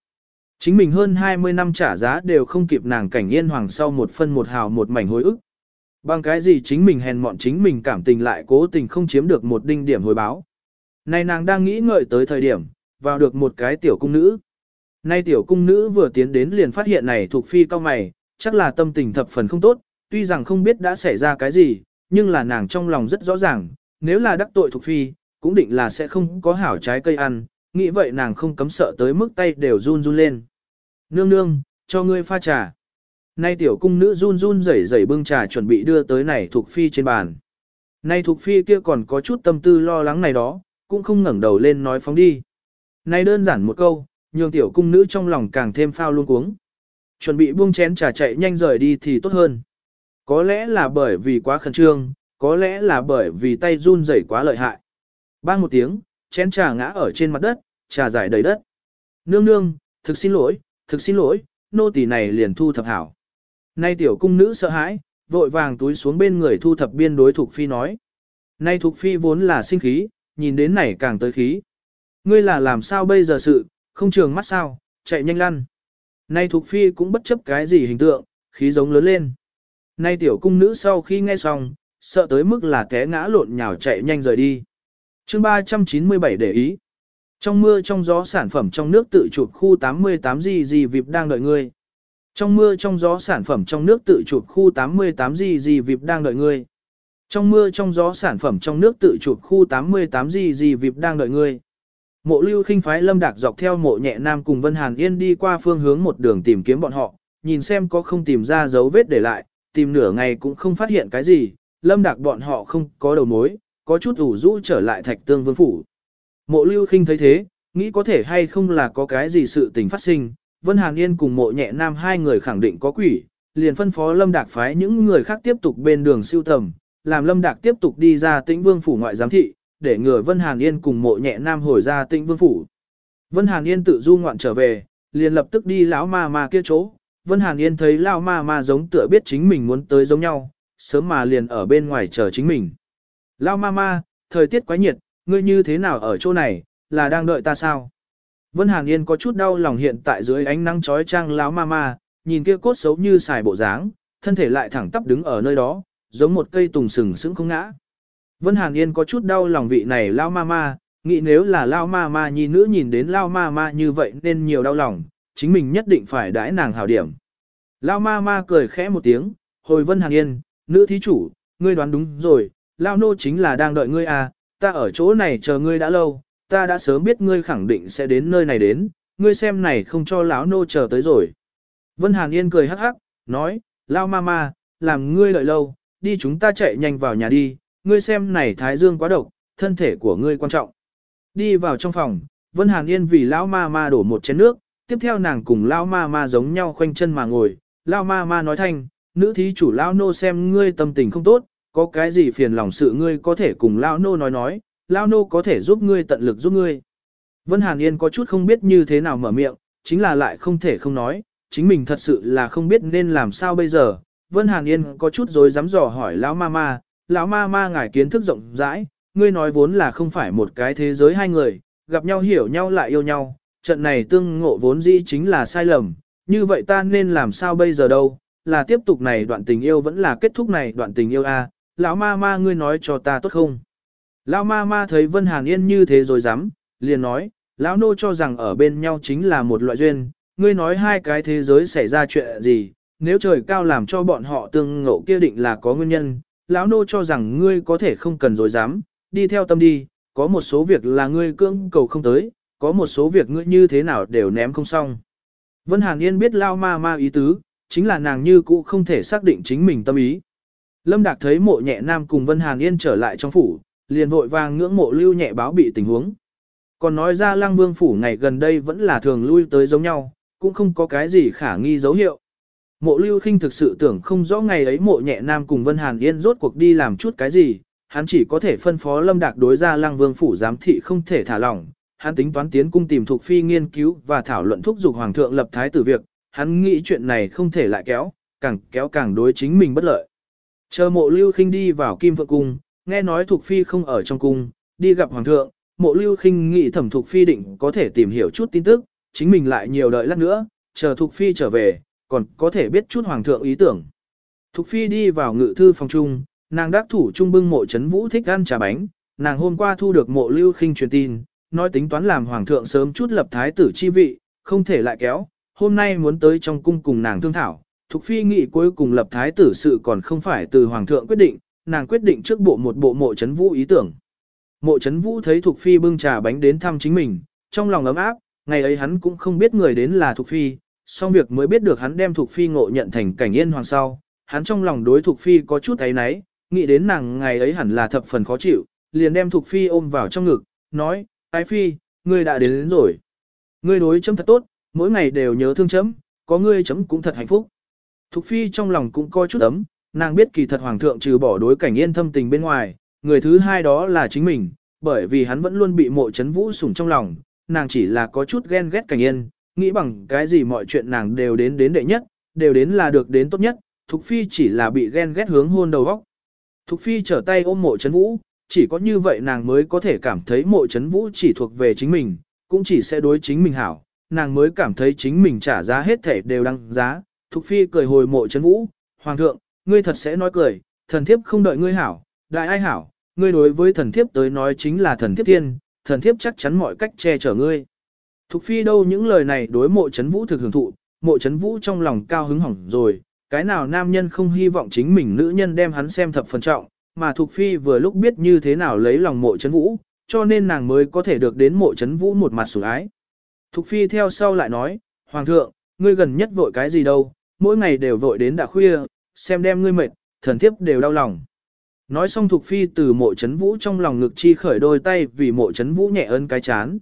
Chính mình hơn 20 năm trả giá đều không kịp nàng cảnh yên hoàng sau một phân một hào một mảnh hối ức. Bằng cái gì chính mình hèn mọn chính mình cảm tình lại cố tình không chiếm được một đinh điểm hồi báo. Này nàng đang nghĩ ngợi tới thời điểm, vào được một cái tiểu cung nữ. Nay tiểu cung nữ vừa tiến đến liền phát hiện này thuộc phi cao mày, chắc là tâm tình thập phần không tốt, tuy rằng không biết đã xảy ra cái gì, nhưng là nàng trong lòng rất rõ ràng, nếu là đắc tội thuộc phi, cũng định là sẽ không có hảo trái cây ăn, nghĩ vậy nàng không cấm sợ tới mức tay đều run run lên. Nương nương, cho ngươi pha trà. Nay tiểu cung nữ run run rẩy rẩy bưng trà chuẩn bị đưa tới này thuộc phi trên bàn. Nay thuộc phi kia còn có chút tâm tư lo lắng này đó, cũng không ngẩng đầu lên nói phóng đi. Nay đơn giản một câu, nhường tiểu cung nữ trong lòng càng thêm phao luôn cuống. Chuẩn bị buông chén trà chạy nhanh rời đi thì tốt hơn. Có lẽ là bởi vì quá khẩn trương, có lẽ là bởi vì tay run rẩy quá lợi hại. Bang một tiếng, chén trà ngã ở trên mặt đất, trà giải đầy đất. Nương nương, thực xin lỗi, thực xin lỗi, nô tỳ này liền thu thập hảo. Nay tiểu cung nữ sợ hãi, vội vàng túi xuống bên người thu thập biên đối thuộc phi nói. Nay thuộc phi vốn là sinh khí, nhìn đến này càng tới khí. Ngươi là làm sao bây giờ sự, không trường mắt sao, chạy nhanh lăn. Nay Thục phi cũng bất chấp cái gì hình tượng, khí giống lớn lên. Nay tiểu cung nữ sau khi nghe xong, sợ tới mức là té ngã lộn nhào chạy nhanh rời đi. chương 397 để ý. Trong mưa trong gió sản phẩm trong nước tự chụp khu 88 gì gì vịp đang đợi ngươi. Trong mưa trong gió sản phẩm trong nước tự chụp khu 88 gì gì vịp đang đợi ngươi. Trong mưa trong gió sản phẩm trong nước tự chụp khu 88 gì gì vịp đang đợi ngươi. Mộ lưu khinh phái lâm đạc dọc theo mộ nhẹ nam cùng Vân Hàn Yên đi qua phương hướng một đường tìm kiếm bọn họ, nhìn xem có không tìm ra dấu vết để lại, tìm nửa ngày cũng không phát hiện cái gì, lâm đạc bọn họ không có đầu mối, có chút ủ rũ trở lại thạch tương vương phủ. Mộ lưu khinh thấy thế, nghĩ có thể hay không là có cái gì sự tình phát sinh, Vân Hàn Yên cùng mộ nhẹ nam hai người khẳng định có quỷ, liền phân phó lâm đạc phái những người khác tiếp tục bên đường siêu tầm, làm lâm đạc tiếp tục đi ra tĩnh vương phủ ngoại giám thị, để ngừa Vân Hàn Yên cùng mộ nhẹ nam hồi ra tĩnh vương phủ. Vân Hàn Yên tự du ngoạn trở về, liền lập tức đi lão ma ma kia chỗ. Vân Hàn Yên thấy lão ma ma giống tựa biết chính mình muốn tới giống nhau, sớm mà liền ở bên ngoài chờ chính mình. Lão ma ma, thời tiết quá nhiệt, ngươi như thế nào ở chỗ này, là đang đợi ta sao? Vân Hàn Yên có chút đau lòng hiện tại dưới ánh nắng chói chang lão ma ma, nhìn kia cốt xấu như xài bộ dáng, thân thể lại thẳng tắp đứng ở nơi đó, giống một cây tùng sừng sững không ngã. Vân Hàn Yên có chút đau lòng vị này lão ma ma, nghĩ nếu là lão ma ma nhi nữ nhìn đến lão ma ma như vậy nên nhiều đau lòng, chính mình nhất định phải đãi nàng hảo điểm. Lão ma ma cười khẽ một tiếng, hồi Vân Hàn Yên, nữ thí chủ, ngươi đoán đúng rồi, lão nô chính là đang đợi ngươi à, ta ở chỗ này chờ ngươi đã lâu, ta đã sớm biết ngươi khẳng định sẽ đến nơi này đến, ngươi xem này không cho lão nô chờ tới rồi. Vân Hàn Yên cười hắc hắc, nói, lão ma ma, làm ngươi đợi lâu, đi chúng ta chạy nhanh vào nhà đi, ngươi xem này thái dương quá độc, thân thể của ngươi quan trọng. Đi vào trong phòng, Vân Hàn Yên vì lão ma ma đổ một chén nước, tiếp theo nàng cùng lão ma ma giống nhau khoanh chân mà ngồi, lão ma ma nói thanh, nữ thí chủ lão nô xem ngươi tâm tình không tốt, có cái gì phiền lòng sự ngươi có thể cùng lão nô nói nói, lão nô có thể giúp ngươi tận lực giúp ngươi. Vân Hàn Yên có chút không biết như thế nào mở miệng, chính là lại không thể không nói, chính mình thật sự là không biết nên làm sao bây giờ. Vân Hàn Yên có chút rồi dám dò hỏi lão ma ma, lão ma ma ngài kiến thức rộng rãi, ngươi nói vốn là không phải một cái thế giới hai người, gặp nhau hiểu nhau lại yêu nhau, trận này tương ngộ vốn dĩ chính là sai lầm, như vậy ta nên làm sao bây giờ đâu, là tiếp tục này đoạn tình yêu vẫn là kết thúc này đoạn tình yêu a à? lão ma ma ngươi nói cho ta tốt không? Lão ma ma thấy Vân Hàn Yên như thế rồi dám, liền nói, lão nô cho rằng ở bên nhau chính là một loại duyên, ngươi nói hai cái thế giới xảy ra chuyện gì, nếu trời cao làm cho bọn họ tương ngộ kia định là có nguyên nhân, lão nô cho rằng ngươi có thể không cần dối dám, đi theo tâm đi, có một số việc là ngươi cưỡng cầu không tới, có một số việc ngươi như thế nào đều ném không xong. Vân Hàn Yên biết lao ma ma ý tứ, chính là nàng như cũ không thể xác định chính mình tâm ý. Lâm Đạc thấy mộ nhẹ nam cùng Vân Hàn Yên trở lại trong phủ, liền vội vàng ngưỡng mộ lưu nhẹ báo bị tình huống. Còn nói ra lăng vương phủ ngày gần đây vẫn là thường lui tới giống nhau, cũng không có cái gì khả nghi dấu hiệu. Mộ lưu khinh thực sự tưởng không rõ ngày ấy mộ nhẹ nam cùng Vân Hàn Yên rốt cuộc đi làm chút cái gì, hắn chỉ có thể phân phó lâm đạc đối ra lăng vương phủ giám thị không thể thả lỏng, hắn tính toán tiến cung tìm thuộc phi nghiên cứu và thảo luận thúc giục hoàng thượng lập thái tử việc, hắn nghĩ chuyện này không thể lại kéo, càng kéo càng đối chính mình bất lợi. Chờ mộ lưu khinh đi vào kim vượng cung, nghe nói thuộc phi không ở trong cung, đi gặp hoàng thượng, mộ lưu khinh nghĩ thẩm thuộc phi định có thể tìm hiểu chút tin tức, chính mình lại nhiều đợi lát nữa, chờ thuộc phi trở về, còn có thể biết chút hoàng thượng ý tưởng. Thục phi đi vào ngự thư phòng trung, nàng đắc thủ trung bưng mộ chấn vũ thích ăn trà bánh, nàng hôm qua thu được mộ lưu khinh truyền tin, nói tính toán làm hoàng thượng sớm chút lập thái tử chi vị, không thể lại kéo, hôm nay muốn tới trong cung cùng nàng thương thảo. Thục phi nghĩ cuối cùng lập thái tử sự còn không phải từ hoàng thượng quyết định, nàng quyết định trước bộ một bộ mộ chấn vũ ý tưởng. Mộ chấn vũ thấy Thục phi bưng trà bánh đến thăm chính mình, trong lòng ấm áp, ngày ấy hắn cũng không biết người đến là Thục phi, xong việc mới biết được hắn đem Thục Phi ngộ nhận thành cảnh yên hoàng sau, hắn trong lòng đối Thục Phi có chút ấy náy, nghĩ đến nàng ngày ấy hẳn là thập phần khó chịu, liền đem Thục Phi ôm vào trong ngực, nói, Ái Phi, ngươi đã đến, đến rồi. Ngươi đối chấm thật tốt, mỗi ngày đều nhớ thương chấm, có ngươi chấm cũng thật hạnh phúc. Thục Phi trong lòng cũng coi chút ấm, nàng biết kỳ thật Hoàng thượng trừ bỏ đối cảnh yên thâm tình bên ngoài, người thứ hai đó là chính mình, bởi vì hắn vẫn luôn bị mộ chấn vũ sủng trong lòng, nàng chỉ là có chút ghen ghét cảnh yên, nghĩ bằng cái gì mọi chuyện nàng đều đến đến đệ nhất, đều đến là được đến tốt nhất, Thục Phi chỉ là bị ghen ghét hướng hôn đầu vóc. Thục Phi trở tay ôm mộ chấn vũ, chỉ có như vậy nàng mới có thể cảm thấy mộ chấn vũ chỉ thuộc về chính mình, cũng chỉ sẽ đối chính mình hảo, nàng mới cảm thấy chính mình trả giá hết thể đều đăng giá. Thục Phi cười hồi mộ chấn vũ, Hoàng thượng, ngươi thật sẽ nói cười, thần thiếp không đợi ngươi hảo, đại ai hảo, ngươi đối với thần thiếp tới nói chính là thần thiếp tiên, thần thiếp chắc chắn mọi cách che chở ngươi. Thục phi đâu những lời này đối mộ chấn vũ thực hưởng thụ, mộ chấn vũ trong lòng cao hứng hỏng rồi, cái nào nam nhân không hy vọng chính mình nữ nhân đem hắn xem thập phần trọng, mà Thục phi vừa lúc biết như thế nào lấy lòng mộ chấn vũ, cho nên nàng mới có thể được đến mộ chấn vũ một mặt sủng ái. Thục phi theo sau lại nói, Hoàng thượng, ngươi gần nhất vội cái gì đâu, mỗi ngày đều vội đến đã khuya, xem đem ngươi mệt, thần thiếp đều đau lòng. Nói xong Thục Phi từ mộ chấn vũ trong lòng ngực chi khởi đôi tay vì mộ chấn vũ nhẹ ơn cái chán.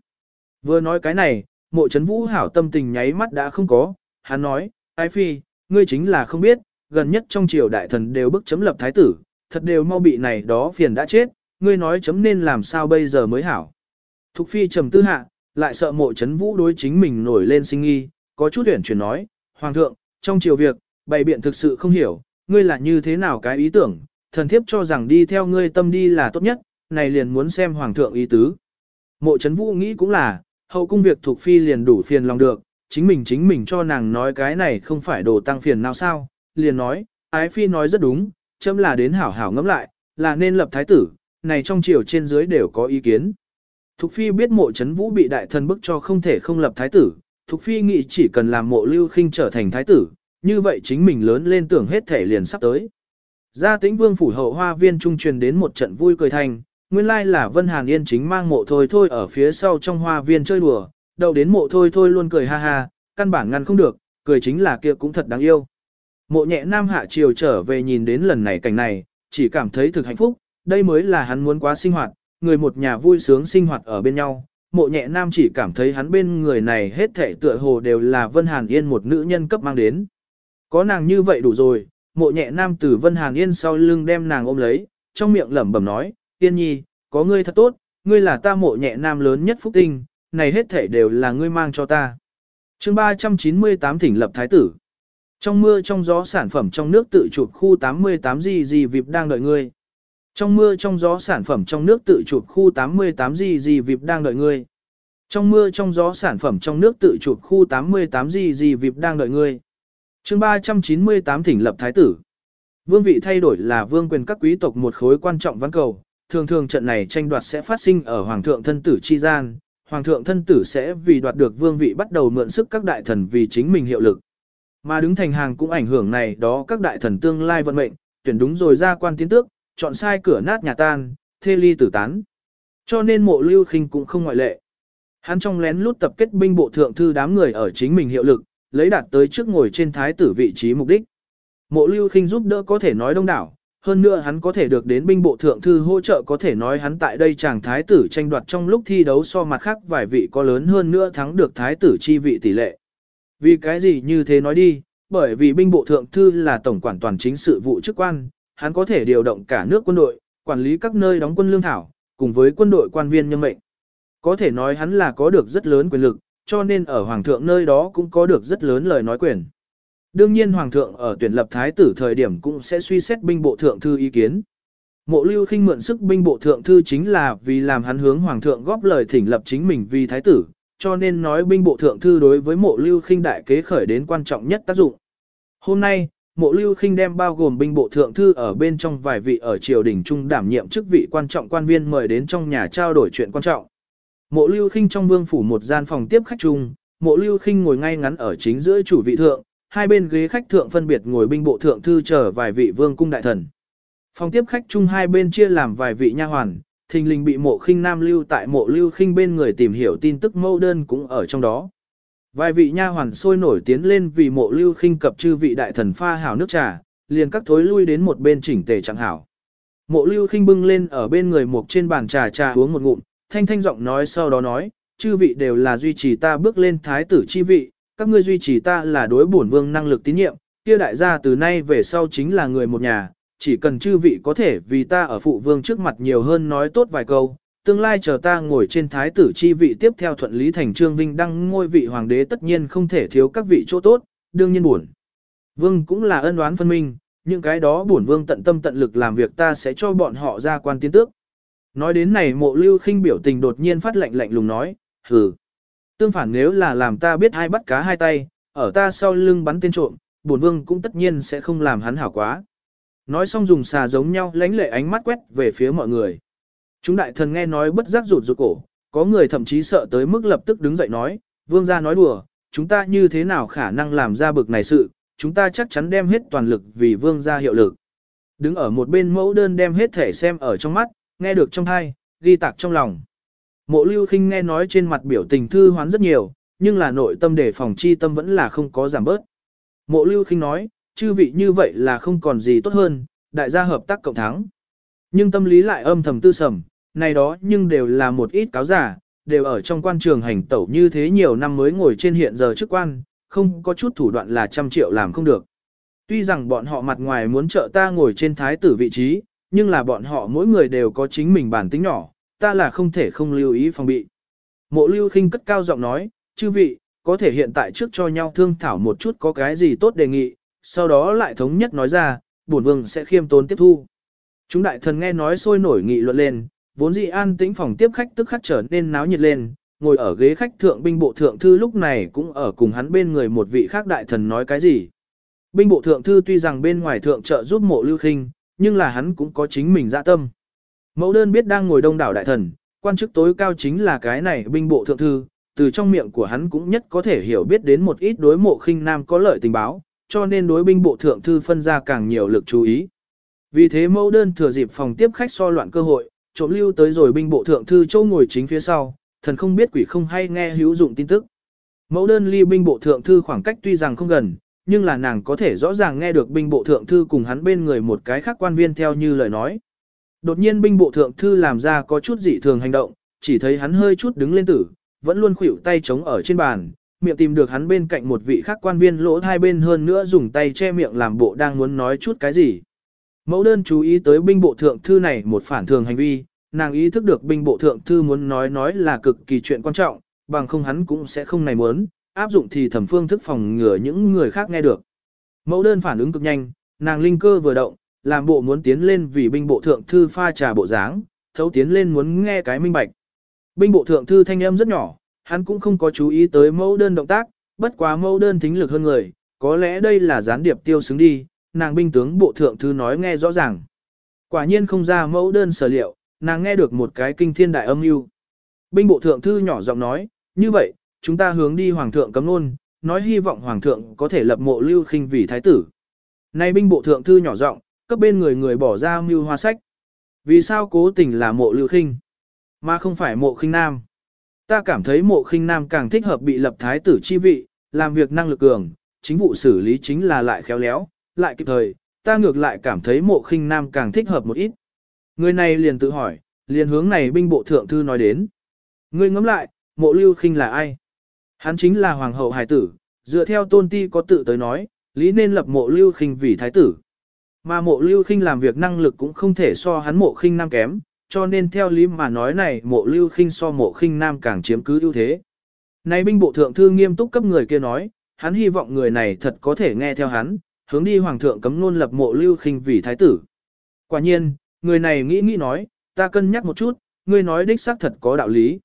Vừa nói cái này, mộ chấn vũ hảo tâm tình nháy mắt đã không có, hắn nói, Ái Phi, ngươi chính là không biết, gần nhất trong triều đại thần đều bức chấm lập thái tử, thật đều mau bị này đó phiền đã chết, ngươi nói chấm nên làm sao bây giờ mới hảo. Thục Phi trầm tư hạ, lại sợ mộ chấn vũ đối chính mình nổi lên sinh nghi, có chút huyển chuyển nói, Hoàng thượng, trong triều việc, bày biện thực sự không hiểu, ngươi là như thế nào cái ý tưởng, thần thiếp cho rằng đi theo ngươi tâm đi là tốt nhất, này liền muốn xem hoàng thượng ý tứ. Mộ chấn vũ nghĩ cũng là, hậu cung việc thuộc phi liền đủ phiền lòng được, chính mình chính mình cho nàng nói cái này không phải đồ tăng phiền nào sao, liền nói, ái phi nói rất đúng, chấm là đến hảo hảo ngẫm lại, là nên lập thái tử, này trong triều trên dưới đều có ý kiến. Thục phi biết mộ chấn vũ bị đại thần bức cho không thể không lập thái tử, Thục phi nghĩ chỉ cần làm mộ lưu khinh trở thành thái tử, như vậy chính mình lớn lên tưởng hết thể liền sắp tới. Gia tĩnh vương phủ hậu hoa viên trung truyền đến một trận vui cười thành, nguyên lai là Vân Hàn Yên chính mang mộ thôi thôi ở phía sau trong hoa viên chơi đùa, đầu đến mộ thôi thôi luôn cười ha ha, căn bản ngăn không được, cười chính là kia cũng thật đáng yêu. Mộ nhẹ nam hạ chiều trở về nhìn đến lần này cảnh này, chỉ cảm thấy thực hạnh phúc, đây mới là hắn muốn quá sinh hoạt, người một nhà vui sướng sinh hoạt ở bên nhau. Mộ nhẹ nam chỉ cảm thấy hắn bên người này hết thể tựa hồ đều là Vân Hàn Yên một nữ nhân cấp mang đến. Có nàng như vậy đủ rồi, mộ nhẹ nam từ Vân Hàn Yên sau lưng đem nàng ôm lấy, trong miệng lẩm bẩm nói, Yên nhi, có ngươi thật tốt, ngươi là ta mộ nhẹ nam lớn nhất phúc tinh, này hết thể đều là ngươi mang cho ta. chương 398 thỉnh lập thái tử. Trong mưa trong gió sản phẩm trong nước tự chụp khu 88 gì gì vịp đang đợi ngươi. Trong mưa trong gió sản phẩm trong nước tự chụp khu 88 gì gì vịp đang đợi ngươi. Trong mưa trong gió sản phẩm trong nước tự chụp khu 88 gì gì vịp đang đợi ngươi chương 398 thỉnh lập thái tử. Vương vị thay đổi là vương quyền các quý tộc một khối quan trọng văn cầu, thường thường trận này tranh đoạt sẽ phát sinh ở hoàng thượng thân tử chi gian, hoàng thượng thân tử sẽ vì đoạt được vương vị bắt đầu mượn sức các đại thần vì chính mình hiệu lực. Mà đứng thành hàng cũng ảnh hưởng này đó các đại thần tương lai vận mệnh, tuyển đúng rồi ra quan tiến tước, chọn sai cửa nát nhà tan, thê ly tử tán. Cho nên mộ lưu khinh cũng không ngoại lệ. Hắn trong lén lút tập kết binh bộ thượng thư đám người ở chính mình hiệu lực, lấy đạt tới trước ngồi trên thái tử vị trí mục đích. Mộ lưu khinh giúp đỡ có thể nói đông đảo, hơn nữa hắn có thể được đến binh bộ thượng thư hỗ trợ có thể nói hắn tại đây chàng thái tử tranh đoạt trong lúc thi đấu so mặt khác vài vị có lớn hơn nữa thắng được thái tử chi vị tỷ lệ. Vì cái gì như thế nói đi, bởi vì binh bộ thượng thư là tổng quản toàn chính sự vụ chức quan, hắn có thể điều động cả nước quân đội, quản lý các nơi đóng quân lương thảo, cùng với quân đội quan viên nhân mệnh. Có thể nói hắn là có được rất lớn quyền lực, cho nên ở hoàng thượng nơi đó cũng có được rất lớn lời nói quyền. Đương nhiên hoàng thượng ở tuyển lập thái tử thời điểm cũng sẽ suy xét binh bộ thượng thư ý kiến. Mộ lưu khinh mượn sức binh bộ thượng thư chính là vì làm hắn hướng hoàng thượng góp lời thỉnh lập chính mình vì thái tử, cho nên nói binh bộ thượng thư đối với mộ lưu khinh đại kế khởi đến quan trọng nhất tác dụng. Hôm nay, mộ lưu khinh đem bao gồm binh bộ thượng thư ở bên trong vài vị ở triều đình trung đảm nhiệm chức vị quan trọng quan viên mời đến trong nhà trao đổi chuyện quan trọng. Mộ lưu khinh trong vương phủ một gian phòng tiếp khách chung, mộ lưu khinh ngồi ngay ngắn ở chính giữa chủ vị thượng, hai bên ghế khách thượng phân biệt ngồi binh bộ thượng thư chờ vài vị vương cung đại thần. Phòng tiếp khách chung hai bên chia làm vài vị nha hoàn, thình lình bị mộ khinh nam lưu tại mộ lưu khinh bên người tìm hiểu tin tức mâu đơn cũng ở trong đó. Vài vị nha hoàn sôi nổi tiến lên vì mộ lưu khinh cập chư vị đại thần pha hảo nước trà, liền các thối lui đến một bên chỉnh tề chẳng hảo. Mộ lưu khinh bưng lên ở bên người một trên bàn trà trà uống một ngụm, thanh thanh giọng nói sau đó nói, chư vị đều là duy trì ta bước lên thái tử chi vị, các ngươi duy trì ta là đối bổn vương năng lực tín nhiệm, kia đại gia từ nay về sau chính là người một nhà, chỉ cần chư vị có thể vì ta ở phụ vương trước mặt nhiều hơn nói tốt vài câu, tương lai chờ ta ngồi trên thái tử chi vị tiếp theo thuận lý thành trương vinh đăng ngôi vị hoàng đế tất nhiên không thể thiếu các vị chỗ tốt, đương nhiên buồn. Vương cũng là ân oán phân minh, những cái đó bổn vương tận tâm tận lực làm việc ta sẽ cho bọn họ ra quan tiến tước. Nói đến này mộ lưu khinh biểu tình đột nhiên phát lệnh lạnh lùng nói, hừ. Tương phản nếu là làm ta biết hai bắt cá hai tay, ở ta sau lưng bắn tên trộm, bổn vương cũng tất nhiên sẽ không làm hắn hảo quá. Nói xong dùng xà giống nhau lánh lệ ánh mắt quét về phía mọi người. Chúng đại thần nghe nói bất giác rụt rụt cổ, có người thậm chí sợ tới mức lập tức đứng dậy nói, vương gia nói đùa, chúng ta như thế nào khả năng làm ra bực này sự, chúng ta chắc chắn đem hết toàn lực vì vương gia hiệu lực. Đứng ở một bên mẫu đơn đem hết thể xem ở trong mắt, nghe được trong thai, ghi tạc trong lòng. Mộ lưu khinh nghe nói trên mặt biểu tình thư hoán rất nhiều, nhưng là nội tâm để phòng chi tâm vẫn là không có giảm bớt. Mộ lưu khinh nói, chư vị như vậy là không còn gì tốt hơn, đại gia hợp tác cộng thắng. Nhưng tâm lý lại âm thầm tư sầm, này đó nhưng đều là một ít cáo giả, đều ở trong quan trường hành tẩu như thế nhiều năm mới ngồi trên hiện giờ chức quan, không có chút thủ đoạn là trăm triệu làm không được. Tuy rằng bọn họ mặt ngoài muốn trợ ta ngồi trên thái tử vị trí, nhưng là bọn họ mỗi người đều có chính mình bản tính nhỏ, ta là không thể không lưu ý phòng bị. Mộ lưu khinh cất cao giọng nói, chư vị, có thể hiện tại trước cho nhau thương thảo một chút có cái gì tốt đề nghị, sau đó lại thống nhất nói ra, bổn vương sẽ khiêm tốn tiếp thu. Chúng đại thần nghe nói sôi nổi nghị luận lên, vốn dĩ an tĩnh phòng tiếp khách tức khắc trở nên náo nhiệt lên, ngồi ở ghế khách thượng binh bộ thượng thư lúc này cũng ở cùng hắn bên người một vị khác đại thần nói cái gì. Binh bộ thượng thư tuy rằng bên ngoài thượng trợ giúp mộ lưu khinh, nhưng là hắn cũng có chính mình dạ tâm. Mẫu đơn biết đang ngồi đông đảo đại thần, quan chức tối cao chính là cái này binh bộ thượng thư, từ trong miệng của hắn cũng nhất có thể hiểu biết đến một ít đối mộ khinh nam có lợi tình báo, cho nên đối binh bộ thượng thư phân ra càng nhiều lực chú ý. Vì thế mẫu đơn thừa dịp phòng tiếp khách so loạn cơ hội, trộm lưu tới rồi binh bộ thượng thư châu ngồi chính phía sau, thần không biết quỷ không hay nghe hữu dụng tin tức. Mẫu đơn ly binh bộ thượng thư khoảng cách tuy rằng không gần, nhưng là nàng có thể rõ ràng nghe được binh bộ thượng thư cùng hắn bên người một cái khác quan viên theo như lời nói. Đột nhiên binh bộ thượng thư làm ra có chút dị thường hành động, chỉ thấy hắn hơi chút đứng lên tử, vẫn luôn khuỷu tay chống ở trên bàn, miệng tìm được hắn bên cạnh một vị khác quan viên lỗ hai bên hơn nữa dùng tay che miệng làm bộ đang muốn nói chút cái gì. Mẫu đơn chú ý tới binh bộ thượng thư này một phản thường hành vi, nàng ý thức được binh bộ thượng thư muốn nói nói là cực kỳ chuyện quan trọng, bằng không hắn cũng sẽ không này muốn, áp dụng thì thẩm phương thức phòng ngừa những người khác nghe được. Mẫu đơn phản ứng cực nhanh, nàng linh cơ vừa động, làm bộ muốn tiến lên vì binh bộ thượng thư pha trà bộ dáng, thấu tiến lên muốn nghe cái minh bạch. Binh bộ thượng thư thanh âm rất nhỏ, hắn cũng không có chú ý tới mẫu đơn động tác, bất quá mẫu đơn thính lực hơn người, có lẽ đây là gián điệp tiêu xứng đi, nàng binh tướng bộ thượng thư nói nghe rõ ràng. Quả nhiên không ra mẫu đơn sở liệu, nàng nghe được một cái kinh thiên đại âm mưu. Binh bộ thượng thư nhỏ giọng nói, như vậy, chúng ta hướng đi hoàng thượng cấm luôn nói hy vọng hoàng thượng có thể lập mộ lưu khinh vì thái tử. Nay binh bộ thượng thư nhỏ giọng, cấp bên người người bỏ ra mưu hoa sách. Vì sao cố tình là mộ lưu khinh, mà không phải mộ khinh nam? Ta cảm thấy mộ khinh nam càng thích hợp bị lập thái tử chi vị, làm việc năng lực cường, chính vụ xử lý chính là lại khéo léo, lại kịp thời, ta ngược lại cảm thấy mộ khinh nam càng thích hợp một ít. Người này liền tự hỏi, liền hướng này binh bộ thượng thư nói đến. Ngươi ngẫm lại, mộ lưu khinh là ai? Hắn chính là hoàng hậu hải tử, dựa theo tôn ti có tự tới nói, lý nên lập mộ lưu khinh vì thái tử. Mà mộ lưu khinh làm việc năng lực cũng không thể so hắn mộ khinh nam kém, cho nên theo lý mà nói này mộ lưu khinh so mộ khinh nam càng chiếm cứ ưu thế. Này binh bộ thượng thư nghiêm túc cấp người kia nói, hắn hy vọng người này thật có thể nghe theo hắn, hướng đi hoàng thượng cấm luôn lập mộ lưu khinh vì thái tử. Quả nhiên, người này nghĩ nghĩ nói, ta cân nhắc một chút, ngươi nói đích xác thật có đạo lý.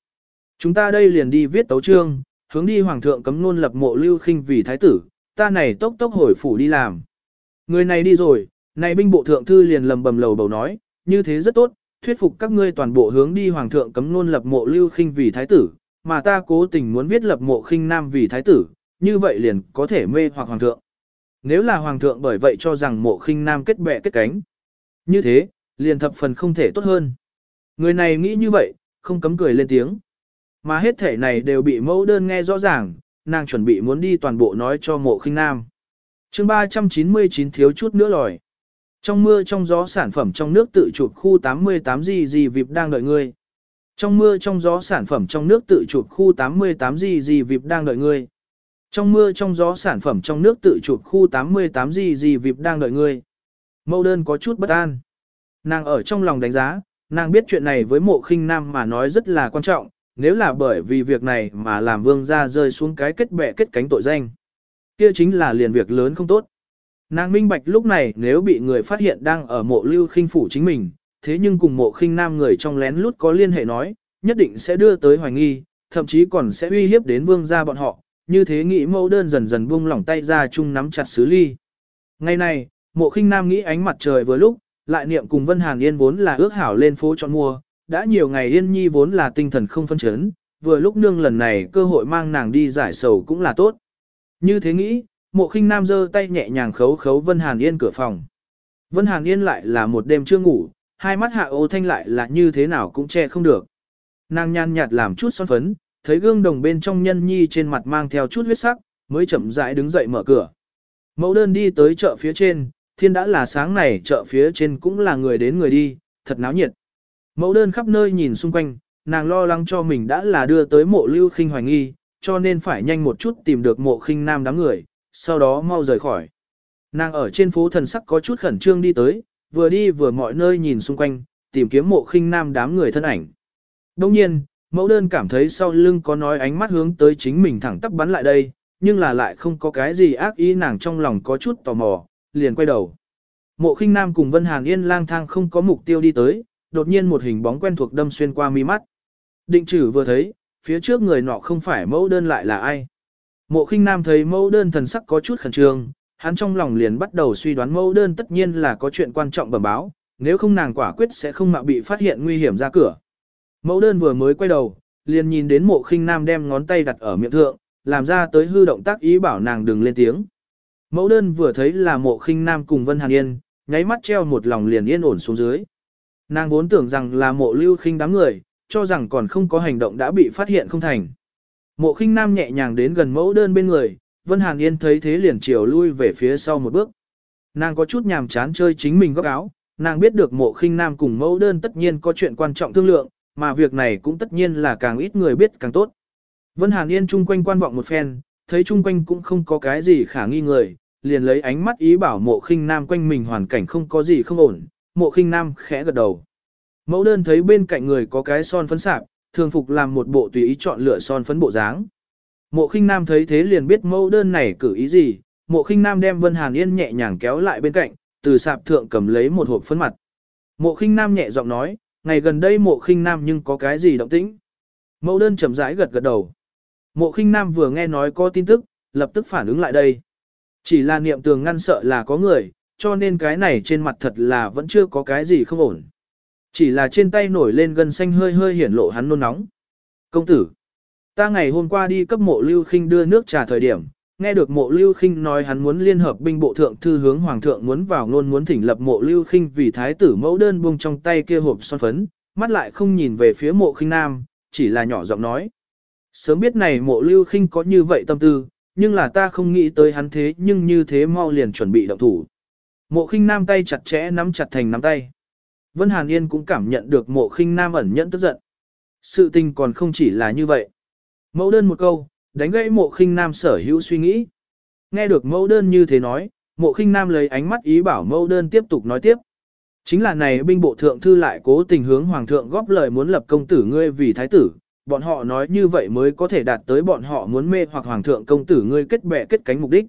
Chúng ta đây liền đi viết tấu chương, hướng đi hoàng thượng cấm luôn lập mộ lưu khinh vì thái tử, ta này tốc tốc hồi phủ đi làm. Người này đi rồi, này binh bộ thượng thư liền lầm bầm lầu bầu nói, như thế rất tốt, thuyết phục các ngươi toàn bộ hướng đi hoàng thượng cấm luôn lập mộ lưu khinh vì thái tử, mà ta cố tình muốn viết lập mộ khinh nam vì thái tử, như vậy liền có thể mê hoặc hoàng thượng. Nếu là hoàng thượng bởi vậy cho rằng mộ khinh nam kết bè kết cánh. Như thế, liền thập phần không thể tốt hơn. Người này nghĩ như vậy, không cấm cười lên tiếng. Mà hết thể này đều bị mẫu đơn nghe rõ ràng, nàng chuẩn bị muốn đi toàn bộ nói cho mộ khinh nam. chương 399 thiếu chút nữa lòi. Trong mưa trong gió sản phẩm trong nước tự chụp khu 88 gì gì vịp đang đợi ngươi. Trong mưa trong gió sản phẩm trong nước tự chụp khu 88 gì gì vịp đang đợi ngươi. Trong mưa trong gió sản phẩm trong nước tự chụp khu 88 gì gì vịp đang đợi ngươi. Mẫu đơn có chút bất an. Nàng ở trong lòng đánh giá, nàng biết chuyện này với mộ khinh nam mà nói rất là quan trọng, nếu là bởi vì việc này mà làm vương gia rơi xuống cái kết bẻ kết cánh tội danh. Kia chính là liền việc lớn không tốt. Nàng minh bạch lúc này nếu bị người phát hiện đang ở mộ lưu khinh phủ chính mình, thế nhưng cùng mộ khinh nam người trong lén lút có liên hệ nói, nhất định sẽ đưa tới hoài nghi, thậm chí còn sẽ uy hiếp đến vương gia bọn họ, như thế nghĩ mẫu đơn dần dần buông lỏng tay ra chung nắm chặt xứ ly. Ngày này, mộ khinh nam nghĩ ánh mặt trời vừa lúc, lại niệm cùng Vân Hàn Yên vốn là ước hảo lên phố chọn mua, đã nhiều ngày Yên Nhi vốn là tinh thần không phân chấn, vừa lúc nương lần này cơ hội mang nàng đi giải sầu cũng là tốt. Như thế nghĩ, mộ khinh nam giơ tay nhẹ nhàng khấu khấu Vân Hàn Yên cửa phòng. Vân Hàn Yên lại là một đêm chưa ngủ, hai mắt hạ ô thanh lại là như thế nào cũng che không được. Nàng nhàn nhạt làm chút son phấn, thấy gương đồng bên trong nhân nhi trên mặt mang theo chút huyết sắc, mới chậm rãi đứng dậy mở cửa. Mẫu đơn đi tới chợ phía trên, thiên đã là sáng này chợ phía trên cũng là người đến người đi, thật náo nhiệt. Mẫu đơn khắp nơi nhìn xung quanh, nàng lo lắng cho mình đã là đưa tới mộ lưu khinh hoài nghi, cho nên phải nhanh một chút tìm được mộ khinh nam đám người, sau đó mau rời khỏi. Nàng ở trên phố thần sắc có chút khẩn trương đi tới, vừa đi vừa mọi nơi nhìn xung quanh, tìm kiếm mộ khinh nam đám người thân ảnh. Đông nhiên, mẫu đơn cảm thấy sau lưng có nói ánh mắt hướng tới chính mình thẳng tắp bắn lại đây, nhưng là lại không có cái gì ác ý nàng trong lòng có chút tò mò, liền quay đầu. Mộ khinh nam cùng Vân Hàn Yên lang thang không có mục tiêu đi tới, đột nhiên một hình bóng quen thuộc đâm xuyên qua mi mắt. Định trừ vừa thấy, phía trước người nọ không phải mẫu đơn lại là ai. Mộ khinh nam thấy mẫu đơn thần sắc có chút khẩn trương, hắn trong lòng liền bắt đầu suy đoán mẫu đơn tất nhiên là có chuyện quan trọng bẩm báo, nếu không nàng quả quyết sẽ không mạo bị phát hiện nguy hiểm ra cửa. Mẫu đơn vừa mới quay đầu, liền nhìn đến mộ khinh nam đem ngón tay đặt ở miệng thượng, làm ra tới hư động tác ý bảo nàng đừng lên tiếng. Mẫu đơn vừa thấy là mộ khinh nam cùng Vân Hàn Yên, nháy mắt treo một lòng liền yên ổn xuống dưới. Nàng vốn tưởng rằng là mộ lưu khinh đám người, cho rằng còn không có hành động đã bị phát hiện không thành. Mộ khinh nam nhẹ nhàng đến gần mẫu đơn bên người, Vân Hàn Yên thấy thế liền chiều lui về phía sau một bước. Nàng có chút nhàm chán chơi chính mình góc áo, nàng biết được mộ khinh nam cùng mẫu đơn tất nhiên có chuyện quan trọng thương lượng, mà việc này cũng tất nhiên là càng ít người biết càng tốt. Vân Hàn Yên chung quanh quan vọng một phen, thấy chung quanh cũng không có cái gì khả nghi người, liền lấy ánh mắt ý bảo mộ khinh nam quanh mình hoàn cảnh không có gì không ổn, mộ khinh nam khẽ gật đầu. Mẫu đơn thấy bên cạnh người có cái son phấn sạp, thường phục làm một bộ tùy ý chọn lựa son phấn bộ dáng. Mộ khinh nam thấy thế liền biết mẫu đơn này cử ý gì, mộ khinh nam đem Vân Hàn Yên nhẹ nhàng kéo lại bên cạnh, từ sạp thượng cầm lấy một hộp phấn mặt. Mộ khinh nam nhẹ giọng nói, ngày gần đây mộ khinh nam nhưng có cái gì động tĩnh. Mẫu đơn chậm rãi gật gật đầu. Mộ khinh nam vừa nghe nói có tin tức, lập tức phản ứng lại đây. Chỉ là niệm tường ngăn sợ là có người, cho nên cái này trên mặt thật là vẫn chưa có cái gì không ổn. Chỉ là trên tay nổi lên gân xanh hơi hơi hiển lộ hắn nôn nóng. Công tử, ta ngày hôm qua đi cấp mộ lưu khinh đưa nước trà thời điểm, nghe được mộ lưu khinh nói hắn muốn liên hợp binh bộ thượng thư hướng hoàng thượng muốn vào ngôn muốn thỉnh lập mộ lưu khinh vì thái tử mẫu đơn buông trong tay kia hộp son phấn, mắt lại không nhìn về phía mộ khinh nam, chỉ là nhỏ giọng nói. Sớm biết này mộ lưu khinh có như vậy tâm tư, nhưng là ta không nghĩ tới hắn thế nhưng như thế mau liền chuẩn bị động thủ. Mộ khinh nam tay chặt chẽ nắm chặt thành nắm tay. Vân Hàn Yên cũng cảm nhận được mộ khinh nam ẩn nhẫn tức giận. Sự tình còn không chỉ là như vậy. Mẫu đơn một câu, đánh gãy mộ khinh nam sở hữu suy nghĩ. Nghe được mẫu đơn như thế nói, mộ khinh nam lấy ánh mắt ý bảo mẫu đơn tiếp tục nói tiếp. Chính là này binh bộ thượng thư lại cố tình hướng hoàng thượng góp lời muốn lập công tử ngươi vì thái tử, bọn họ nói như vậy mới có thể đạt tới bọn họ muốn mê hoặc hoàng thượng công tử ngươi kết bè kết cánh mục đích.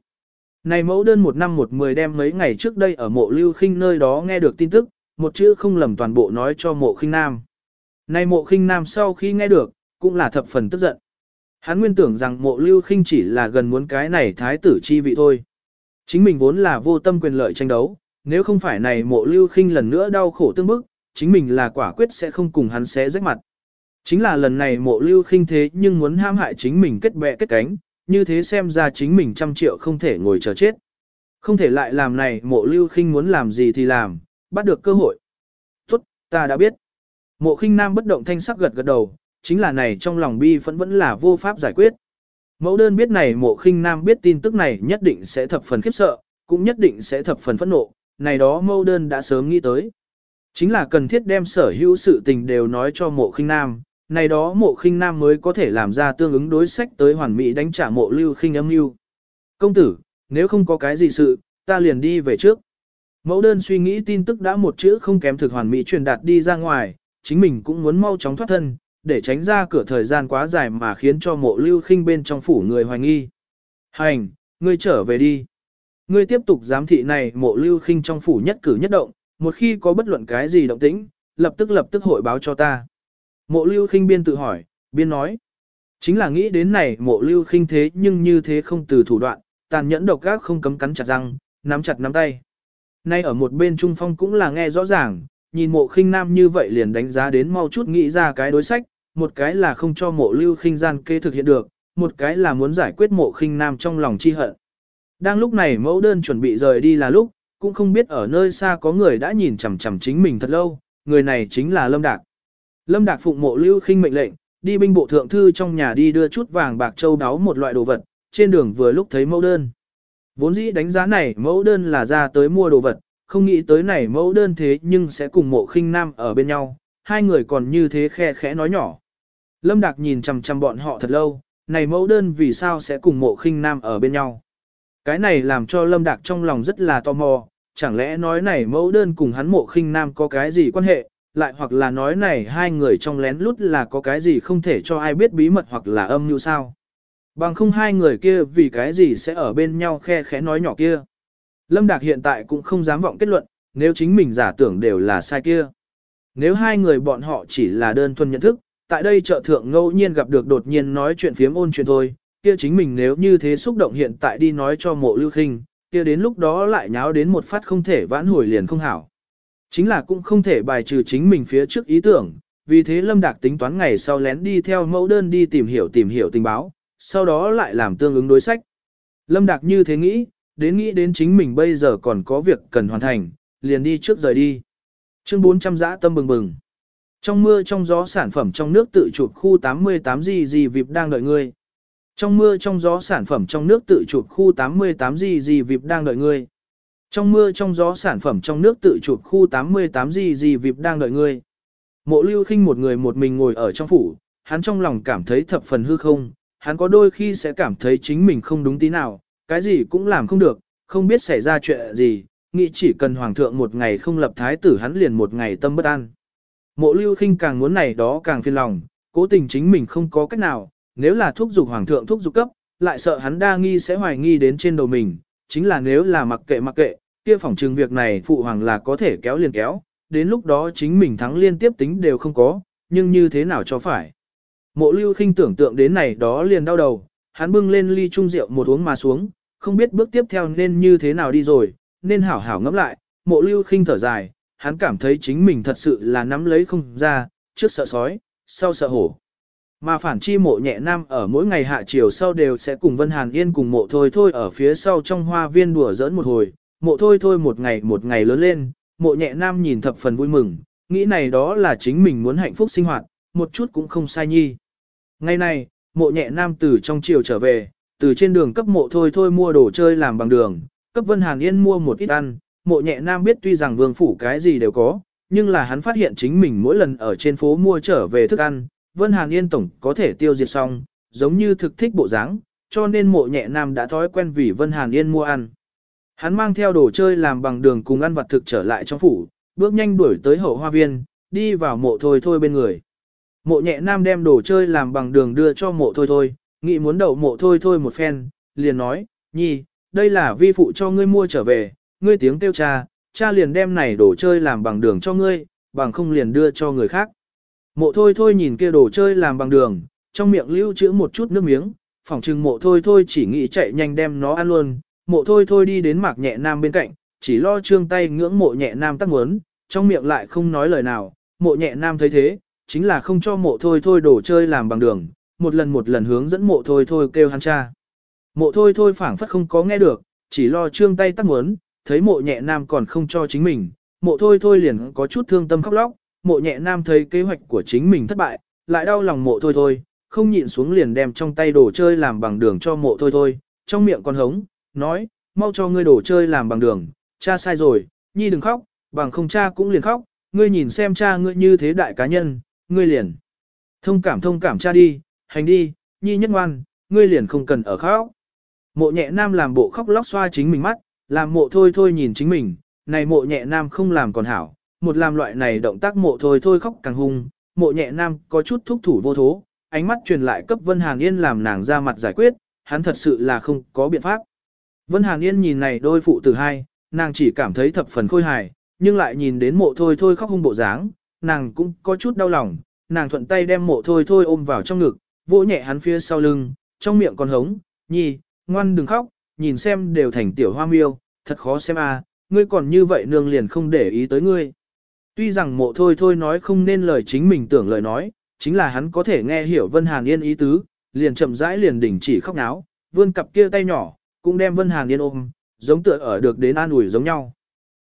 Này mẫu đơn một năm một mười đem mấy ngày trước đây ở mộ lưu khinh nơi đó nghe được tin tức, một chữ không lầm toàn bộ nói cho mộ khinh nam. nay mộ khinh nam sau khi nghe được, cũng là thập phần tức giận. Hắn nguyên tưởng rằng mộ lưu khinh chỉ là gần muốn cái này thái tử chi vị thôi. Chính mình vốn là vô tâm quyền lợi tranh đấu, nếu không phải này mộ lưu khinh lần nữa đau khổ tương bức, chính mình là quả quyết sẽ không cùng hắn xé rách mặt. Chính là lần này mộ lưu khinh thế nhưng muốn ham hại chính mình kết bè kết cánh, như thế xem ra chính mình trăm triệu không thể ngồi chờ chết. Không thể lại làm này mộ lưu khinh muốn làm gì thì làm, bắt được cơ hội. Tốt, ta đã biết. Mộ khinh nam bất động thanh sắc gật gật đầu, chính là này trong lòng bi vẫn vẫn là vô pháp giải quyết. Mẫu đơn biết này mộ khinh nam biết tin tức này nhất định sẽ thập phần khiếp sợ, cũng nhất định sẽ thập phần phẫn nộ, này đó mẫu đơn đã sớm nghĩ tới. Chính là cần thiết đem sở hữu sự tình đều nói cho mộ khinh nam, này đó mộ khinh nam mới có thể làm ra tương ứng đối sách tới hoàn mỹ đánh trả mộ lưu khinh âm mưu. Công tử, nếu không có cái gì sự, ta liền đi về trước. Mẫu đơn suy nghĩ tin tức đã một chữ không kém thực hoàn mỹ truyền đạt đi ra ngoài, chính mình cũng muốn mau chóng thoát thân, để tránh ra cửa thời gian quá dài mà khiến cho mộ lưu khinh bên trong phủ người hoài nghi. Hành, ngươi trở về đi. Ngươi tiếp tục giám thị này mộ lưu khinh trong phủ nhất cử nhất động, một khi có bất luận cái gì động tĩnh, lập tức lập tức hội báo cho ta. Mộ lưu khinh biên tự hỏi, biên nói. Chính là nghĩ đến này mộ lưu khinh thế nhưng như thế không từ thủ đoạn, tàn nhẫn độc ác không cấm cắn chặt răng, nắm chặt nắm tay. Nay ở một bên trung phong cũng là nghe rõ ràng, nhìn mộ khinh nam như vậy liền đánh giá đến mau chút nghĩ ra cái đối sách, một cái là không cho mộ lưu khinh gian kê thực hiện được, một cái là muốn giải quyết mộ khinh nam trong lòng chi hận. Đang lúc này mẫu đơn chuẩn bị rời đi là lúc, cũng không biết ở nơi xa có người đã nhìn chằm chằm chính mình thật lâu, người này chính là Lâm Đạc. Lâm Đạc phụng mộ lưu khinh mệnh lệnh, đi binh bộ thượng thư trong nhà đi đưa chút vàng bạc châu đáo một loại đồ vật, trên đường vừa lúc thấy mẫu đơn. Vốn dĩ đánh giá này mẫu đơn là ra tới mua đồ vật, không nghĩ tới này mẫu đơn thế nhưng sẽ cùng mộ khinh nam ở bên nhau, hai người còn như thế khe khẽ nói nhỏ. Lâm Đạc nhìn chằm chằm bọn họ thật lâu, này mẫu đơn vì sao sẽ cùng mộ khinh nam ở bên nhau. Cái này làm cho Lâm Đạc trong lòng rất là tò mò, chẳng lẽ nói này mẫu đơn cùng hắn mộ khinh nam có cái gì quan hệ, lại hoặc là nói này hai người trong lén lút là có cái gì không thể cho ai biết bí mật hoặc là âm như sao. Bằng không hai người kia vì cái gì sẽ ở bên nhau khe khẽ nói nhỏ kia. Lâm Đạc hiện tại cũng không dám vọng kết luận, nếu chính mình giả tưởng đều là sai kia. Nếu hai người bọn họ chỉ là đơn thuần nhận thức, tại đây chợ thượng ngẫu nhiên gặp được đột nhiên nói chuyện phiếm ôn chuyện thôi, kia chính mình nếu như thế xúc động hiện tại đi nói cho mộ lưu khinh, kia đến lúc đó lại nháo đến một phát không thể vãn hồi liền không hảo. Chính là cũng không thể bài trừ chính mình phía trước ý tưởng, vì thế Lâm Đạc tính toán ngày sau lén đi theo mẫu đơn đi tìm hiểu tìm hiểu tình báo, sau đó lại làm tương ứng đối sách. Lâm Đạc như thế nghĩ, đến nghĩ đến chính mình bây giờ còn có việc cần hoàn thành, liền đi trước rời đi. Chương 400 dã tâm bừng bừng. Trong mưa trong gió sản phẩm trong nước tự chụp khu 88 gì gì vịp đang đợi ngươi. Trong mưa trong gió sản phẩm trong nước tự chụp khu 88 gì gì vịp đang đợi ngươi. Trong mưa trong gió sản phẩm trong nước tự chụp khu 88 gì gì vịp đang đợi ngươi. Mộ lưu khinh một người một mình ngồi ở trong phủ, hắn trong lòng cảm thấy thập phần hư không, hắn có đôi khi sẽ cảm thấy chính mình không đúng tí nào, cái gì cũng làm không được, không biết xảy ra chuyện gì, nghĩ chỉ cần hoàng thượng một ngày không lập thái tử hắn liền một ngày tâm bất an. Mộ lưu khinh càng muốn này đó càng phiền lòng, cố tình chính mình không có cách nào, nếu là thuốc giục hoàng thượng thuốc giục cấp, lại sợ hắn đa nghi sẽ hoài nghi đến trên đầu mình, chính là nếu là mặc kệ mặc kệ, kia phỏng trừng việc này phụ hoàng là có thể kéo liền kéo, đến lúc đó chính mình thắng liên tiếp tính đều không có, nhưng như thế nào cho phải. Mộ lưu khinh tưởng tượng đến này đó liền đau đầu, hắn bưng lên ly chung rượu một uống mà xuống, không biết bước tiếp theo nên như thế nào đi rồi, nên hảo hảo ngẫm lại, mộ lưu khinh thở dài, hắn cảm thấy chính mình thật sự là nắm lấy không ra, trước sợ sói, sau sợ hổ. Mà phản chi mộ nhẹ nam ở mỗi ngày hạ chiều sau đều sẽ cùng Vân Hàn Yên cùng mộ thôi thôi ở phía sau trong hoa viên đùa giỡn một hồi, mộ thôi thôi một ngày một ngày lớn lên, mộ nhẹ nam nhìn thập phần vui mừng, nghĩ này đó là chính mình muốn hạnh phúc sinh hoạt, một chút cũng không sai nhi. Ngày nay, mộ nhẹ nam từ trong chiều trở về, từ trên đường cấp mộ thôi thôi mua đồ chơi làm bằng đường, cấp Vân Hàn Yên mua một ít ăn, mộ nhẹ nam biết tuy rằng vương phủ cái gì đều có, nhưng là hắn phát hiện chính mình mỗi lần ở trên phố mua trở về thức ăn, Vân Hàn Yên tổng có thể tiêu diệt xong, giống như thực thích bộ dáng, cho nên mộ nhẹ nam đã thói quen vì Vân Hàn Yên mua ăn. Hắn mang theo đồ chơi làm bằng đường cùng ăn vặt thực trở lại trong phủ, bước nhanh đuổi tới hậu hoa viên, đi vào mộ thôi thôi bên người. Mộ nhẹ nam đem đồ chơi làm bằng đường đưa cho mộ thôi thôi, nghĩ muốn đậu mộ thôi thôi một phen, liền nói, nhi, đây là vi phụ cho ngươi mua trở về, ngươi tiếng kêu cha, cha liền đem này đồ chơi làm bằng đường cho ngươi, bằng không liền đưa cho người khác. Mộ thôi thôi nhìn kia đồ chơi làm bằng đường, trong miệng lưu trữ một chút nước miếng, phỏng chừng mộ thôi thôi chỉ nghĩ chạy nhanh đem nó ăn luôn, mộ thôi thôi đi đến mạc nhẹ nam bên cạnh, chỉ lo trương tay ngưỡng mộ nhẹ nam tắc muốn, trong miệng lại không nói lời nào, mộ nhẹ nam thấy thế, chính là không cho mộ thôi thôi đồ chơi làm bằng đường, một lần một lần hướng dẫn mộ thôi thôi kêu hắn cha. Mộ thôi thôi phảng phất không có nghe được, chỉ lo trương tay tắc muốn, thấy mộ nhẹ nam còn không cho chính mình, mộ thôi thôi liền có chút thương tâm khóc lóc, mộ nhẹ nam thấy kế hoạch của chính mình thất bại, lại đau lòng mộ thôi thôi, không nhịn xuống liền đem trong tay đồ chơi làm bằng đường cho mộ thôi thôi, trong miệng còn hống, nói, mau cho ngươi đồ chơi làm bằng đường, cha sai rồi, nhi đừng khóc, bằng không cha cũng liền khóc, ngươi nhìn xem cha ngươi như thế đại cá nhân, ngươi liền. Thông cảm thông cảm cha đi, hành đi, nhi nhất ngoan, ngươi liền không cần ở khóc. Mộ nhẹ nam làm bộ khóc lóc xoa chính mình mắt, làm mộ thôi thôi nhìn chính mình, này mộ nhẹ nam không làm còn hảo, một làm loại này động tác mộ thôi thôi khóc càng hung, mộ nhẹ nam có chút thúc thủ vô thố, ánh mắt truyền lại cấp Vân Hàn Yên làm nàng ra mặt giải quyết, hắn thật sự là không có biện pháp. Vân Hàn Yên nhìn này đôi phụ tử hai, nàng chỉ cảm thấy thập phần khôi hài, nhưng lại nhìn đến mộ thôi thôi khóc hung bộ dáng, nàng cũng có chút đau lòng, nàng thuận tay đem mộ thôi thôi ôm vào trong ngực, vỗ nhẹ hắn phía sau lưng, trong miệng còn hống, nhi, ngoan đừng khóc, nhìn xem đều thành tiểu hoa miêu, thật khó xem à, ngươi còn như vậy nương liền không để ý tới ngươi. Tuy rằng mộ thôi thôi nói không nên lời chính mình tưởng lời nói, chính là hắn có thể nghe hiểu Vân Hàn Yên ý tứ, liền chậm rãi liền đỉnh chỉ khóc náo, vươn cặp kia tay nhỏ, cũng đem Vân Hàn Yên ôm, giống tựa ở được đến an ủi giống nhau.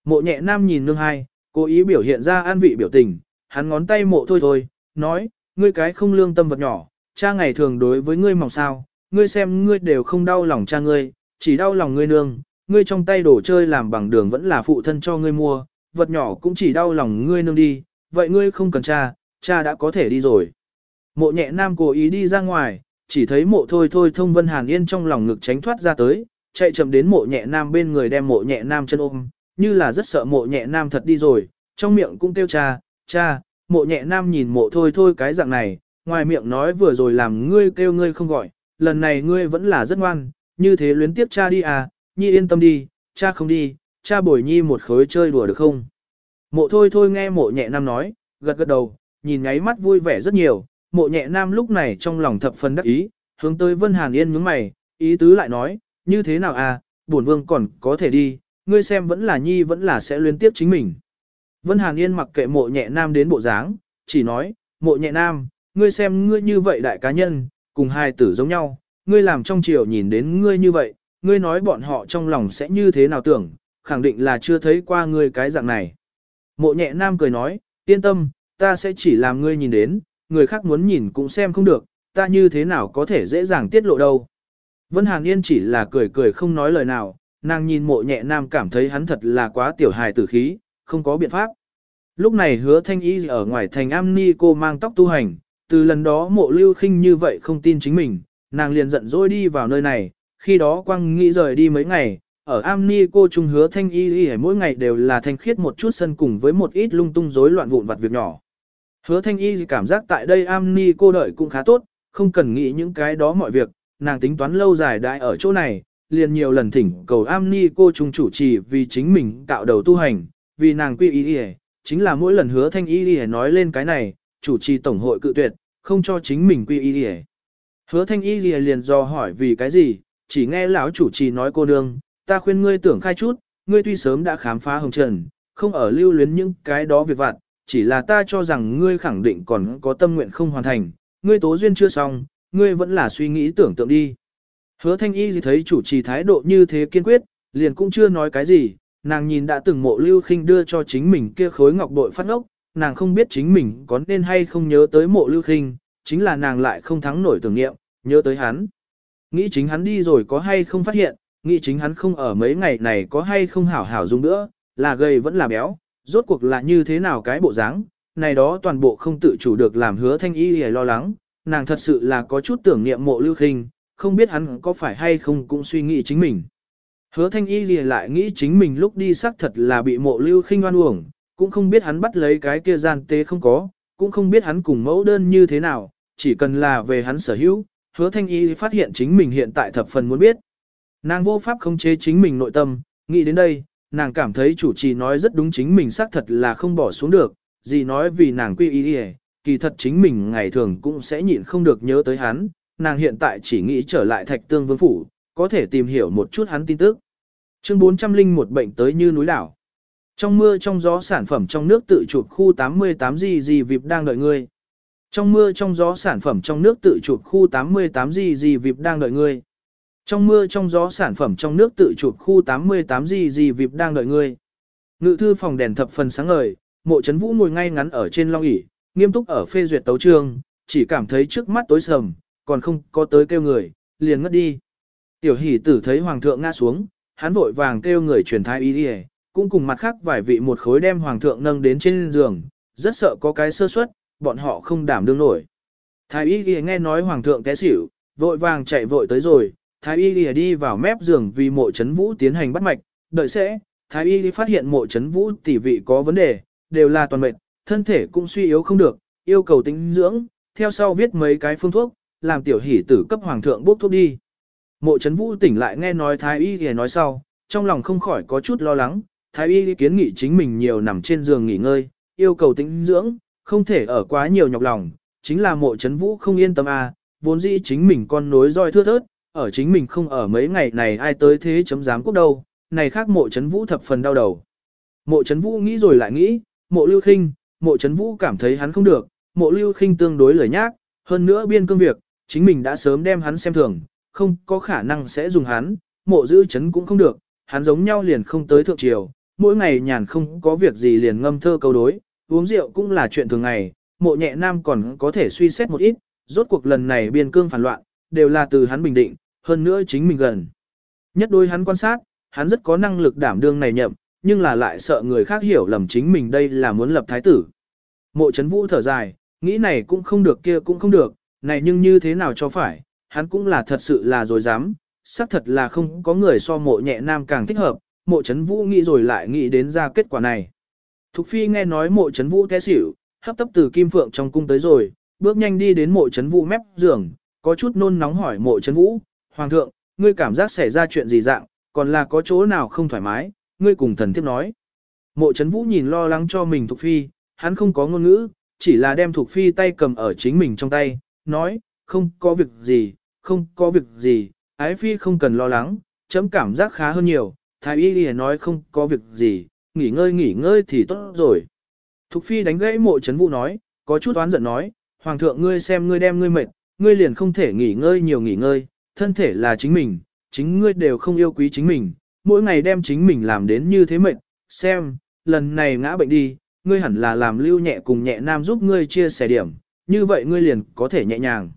Mộ nhẹ nam nhìn nương hai, cố ý biểu hiện ra an vị biểu tình, hắn ngón tay mộ thôi thôi, nói, ngươi cái không lương tâm vật nhỏ, cha ngày thường đối với ngươi mỏng sao, ngươi xem ngươi đều không đau lòng cha ngươi, chỉ đau lòng ngươi nương, ngươi trong tay đồ chơi làm bằng đường vẫn là phụ thân cho ngươi mua, vật nhỏ cũng chỉ đau lòng ngươi nương đi, vậy ngươi không cần cha, cha đã có thể đi rồi. Mộ nhẹ nam cố ý đi ra ngoài, chỉ thấy mộ thôi thôi thông vân hàn yên trong lòng ngực tránh thoát ra tới, chạy chậm đến mộ nhẹ nam bên người đem mộ nhẹ nam chân ôm, như là rất sợ mộ nhẹ nam thật đi rồi, trong miệng cũng kêu cha, cha, mộ nhẹ nam nhìn mộ thôi thôi cái dạng này, ngoài miệng nói vừa rồi làm ngươi kêu ngươi không gọi, lần này ngươi vẫn là rất ngoan, như thế luyến tiếp cha đi à, nhi yên tâm đi, cha không đi, cha bồi nhi một khối chơi đùa được không? Mộ thôi thôi nghe mộ nhẹ nam nói, gật gật đầu, nhìn ngáy mắt vui vẻ rất nhiều, mộ nhẹ nam lúc này trong lòng thập phần đắc ý, hướng tới Vân Hàn Yên nhướng mày, ý tứ lại nói, như thế nào à, bổn vương còn có thể đi, ngươi xem vẫn là nhi vẫn là sẽ liên tiếp chính mình. Vân Hàn Yên mặc kệ mộ nhẹ nam đến bộ dáng, chỉ nói, mộ nhẹ nam, ngươi xem ngươi như vậy đại cá nhân, cùng hai tử giống nhau, ngươi làm trong chiều nhìn đến ngươi như vậy, ngươi nói bọn họ trong lòng sẽ như thế nào tưởng, khẳng định là chưa thấy qua ngươi cái dạng này. Mộ nhẹ nam cười nói, yên tâm, ta sẽ chỉ làm ngươi nhìn đến, người khác muốn nhìn cũng xem không được, ta như thế nào có thể dễ dàng tiết lộ đâu. Vân Hàn Yên chỉ là cười cười không nói lời nào, nàng nhìn mộ nhẹ nam cảm thấy hắn thật là quá tiểu hài tử khí, không có biện pháp. Lúc này hứa thanh y ở ngoài thành am ni cô mang tóc tu hành, từ lần đó mộ lưu khinh như vậy không tin chính mình, nàng liền giận dỗi đi vào nơi này, khi đó quang nghĩ rời đi mấy ngày, ở am ni cô trung hứa thanh y y mỗi ngày đều là thanh khiết một chút sân cùng với một ít lung tung rối loạn vụn vặt việc nhỏ. Hứa thanh y cảm giác tại đây am ni cô đợi cũng khá tốt, không cần nghĩ những cái đó mọi việc, nàng tính toán lâu dài đại ở chỗ này, liền nhiều lần thỉnh cầu am ni cô trung chủ trì vì chính mình tạo đầu tu hành, vì nàng quy y y chính là mỗi lần hứa thanh y y nói lên cái này, chủ trì tổng hội cự tuyệt, không cho chính mình quy y y Hứa thanh y y liền do hỏi vì cái gì, chỉ nghe lão chủ trì nói cô nương, ta khuyên ngươi tưởng khai chút, ngươi tuy sớm đã khám phá hồng trần, không ở lưu luyến những cái đó việc vặt, chỉ là ta cho rằng ngươi khẳng định còn có tâm nguyện không hoàn thành, ngươi tố duyên chưa xong, ngươi vẫn là suy nghĩ tưởng tượng đi. Hứa thanh y gì thấy chủ trì thái độ như thế kiên quyết, liền cũng chưa nói cái gì, nàng nhìn đã từng mộ lưu khinh đưa cho chính mình kia khối ngọc bội phát ngốc, nàng không biết chính mình có nên hay không nhớ tới mộ lưu khinh, chính là nàng lại không thắng nổi tưởng niệm, nhớ tới hắn. Nghĩ chính hắn đi rồi có hay không phát hiện, nghĩ chính hắn không ở mấy ngày này có hay không hảo hảo dùng nữa, là gầy vẫn là béo, rốt cuộc là như thế nào cái bộ dáng, này đó toàn bộ không tự chủ được làm hứa thanh y hề lo lắng, nàng thật sự là có chút tưởng niệm mộ lưu khinh, không biết hắn có phải hay không cũng suy nghĩ chính mình. Hứa thanh y gì lại nghĩ chính mình lúc đi xác thật là bị mộ lưu khinh oan uổng, cũng không biết hắn bắt lấy cái kia gian tế không có, cũng không biết hắn cùng mẫu đơn như thế nào, chỉ cần là về hắn sở hữu, hứa thanh y phát hiện chính mình hiện tại thập phần muốn biết. Nàng vô pháp khống chế chính mình nội tâm, nghĩ đến đây, nàng cảm thấy chủ trì nói rất đúng chính mình xác thật là không bỏ xuống được, gì nói vì nàng quy y kỳ thật chính mình ngày thường cũng sẽ nhịn không được nhớ tới hắn, nàng hiện tại chỉ nghĩ trở lại thạch tương vương phủ, có thể tìm hiểu một chút hắn tin tức. Chương 400 một bệnh tới như núi đảo. Trong mưa trong gió sản phẩm trong nước tự chụp khu 88 gì gì vịp đang đợi ngươi. Trong mưa trong gió sản phẩm trong nước tự chụp khu 88 gì gì vịp đang đợi ngươi. Trong mưa trong gió sản phẩm trong nước tự chụp khu 88 gì gì vịp đang đợi ngươi. Ngự thư phòng đèn thập phần sáng ngời, mộ chấn vũ ngồi ngay ngắn ở trên long ỷ nghiêm túc ở phê duyệt tấu trương, chỉ cảm thấy trước mắt tối sầm, còn không có tới kêu người, liền ngất đi. Tiểu hỷ tử thấy hoàng thượng ngã xuống, hắn vội vàng kêu người truyền thái y đi cũng cùng mặt khác vài vị một khối đem hoàng thượng nâng đến trên giường, rất sợ có cái sơ suất, bọn họ không đảm đương nổi. Thái y đi nghe nói hoàng thượng té xỉu, vội vàng chạy vội tới rồi, thái y đi đi vào mép giường vì mộ chấn vũ tiến hành bắt mạch, đợi sẽ, thái y đi phát hiện mộ chấn vũ tỷ vị có vấn đề, đều là toàn mệnh, thân thể cũng suy yếu không được, yêu cầu tính dưỡng, theo sau viết mấy cái phương thuốc, làm tiểu hỷ tử cấp hoàng thượng bốc thuốc đi. Mộ chấn vũ tỉnh lại nghe nói thái y thì nói sau, trong lòng không khỏi có chút lo lắng, thái y kiến nghị chính mình nhiều nằm trên giường nghỉ ngơi, yêu cầu tĩnh dưỡng, không thể ở quá nhiều nhọc lòng, chính là mộ chấn vũ không yên tâm à, vốn dĩ chính mình con nối roi thưa thớt, ở chính mình không ở mấy ngày này ai tới thế chấm giám quốc đâu, này khác mộ chấn vũ thập phần đau đầu. Mộ chấn vũ nghĩ rồi lại nghĩ, mộ lưu khinh, mộ chấn vũ cảm thấy hắn không được, mộ lưu khinh tương đối lời nhác, hơn nữa biên cương việc, chính mình đã sớm đem hắn xem thường, không có khả năng sẽ dùng hắn, mộ giữ chấn cũng không được, hắn giống nhau liền không tới thượng triều, mỗi ngày nhàn không có việc gì liền ngâm thơ câu đối, uống rượu cũng là chuyện thường ngày, mộ nhẹ nam còn có thể suy xét một ít, rốt cuộc lần này biên cương phản loạn, đều là từ hắn bình định, hơn nữa chính mình gần. Nhất đôi hắn quan sát, hắn rất có năng lực đảm đương này nhậm, nhưng là lại sợ người khác hiểu lầm chính mình đây là muốn lập thái tử. Mộ chấn vũ thở dài, nghĩ này cũng không được kia cũng không được, này nhưng như thế nào cho phải, hắn cũng là thật sự là dối dám, xác thật là không có người so mộ nhẹ nam càng thích hợp, mộ chấn vũ nghĩ rồi lại nghĩ đến ra kết quả này. Thục phi nghe nói mộ chấn vũ té xỉu, hấp tấp từ kim phượng trong cung tới rồi, bước nhanh đi đến mộ chấn vũ mép giường, có chút nôn nóng hỏi mộ chấn vũ, Hoàng thượng, ngươi cảm giác xảy ra chuyện gì dạng, còn là có chỗ nào không thoải mái, ngươi cùng thần thiếp nói. Mộ chấn vũ nhìn lo lắng cho mình Thục phi, hắn không có ngôn ngữ, chỉ là đem Thục phi tay cầm ở chính mình trong tay, nói, không có việc gì, không có việc gì, ái phi không cần lo lắng, chấm cảm giác khá hơn nhiều, thái y lìa nói không có việc gì, nghỉ ngơi nghỉ ngơi thì tốt rồi. Thục phi đánh gãy mộ chấn vũ nói, có chút oán giận nói, hoàng thượng ngươi xem ngươi đem ngươi mệt, ngươi liền không thể nghỉ ngơi nhiều nghỉ ngơi, thân thể là chính mình, chính ngươi đều không yêu quý chính mình, mỗi ngày đem chính mình làm đến như thế mệt, xem, lần này ngã bệnh đi, ngươi hẳn là làm lưu nhẹ cùng nhẹ nam giúp ngươi chia sẻ điểm, như vậy ngươi liền có thể nhẹ nhàng.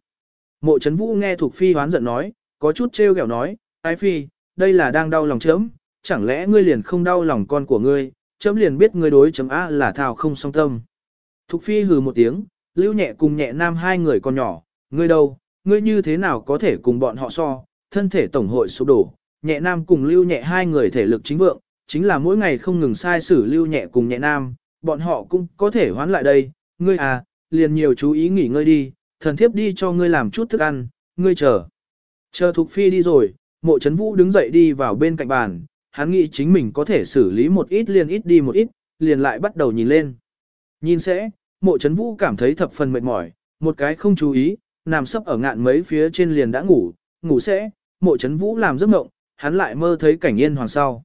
Mộ Trấn vũ nghe Thục Phi hoán giận nói, có chút trêu ghẹo nói, ái Phi, đây là đang đau lòng chấm, chẳng lẽ ngươi liền không đau lòng con của ngươi, chấm liền biết ngươi đối chấm A là thao không song tâm. Thục Phi hừ một tiếng, lưu nhẹ cùng nhẹ nam hai người còn nhỏ, ngươi đâu, ngươi như thế nào có thể cùng bọn họ so, thân thể tổng hội sụp đổ, nhẹ nam cùng lưu nhẹ hai người thể lực chính vượng, chính là mỗi ngày không ngừng sai xử lưu nhẹ cùng nhẹ nam, bọn họ cũng có thể hoán lại đây, ngươi à, liền nhiều chú ý nghỉ ngơi đi, thần thiếp đi cho ngươi làm chút thức ăn, ngươi chờ. Chờ Thục Phi đi rồi, mộ chấn vũ đứng dậy đi vào bên cạnh bàn, hắn nghĩ chính mình có thể xử lý một ít liền ít đi một ít, liền lại bắt đầu nhìn lên. Nhìn sẽ, mộ chấn vũ cảm thấy thập phần mệt mỏi, một cái không chú ý, nằm sấp ở ngạn mấy phía trên liền đã ngủ, ngủ sẽ, mộ chấn vũ làm giấc mộng, hắn lại mơ thấy cảnh yên hoàng sau.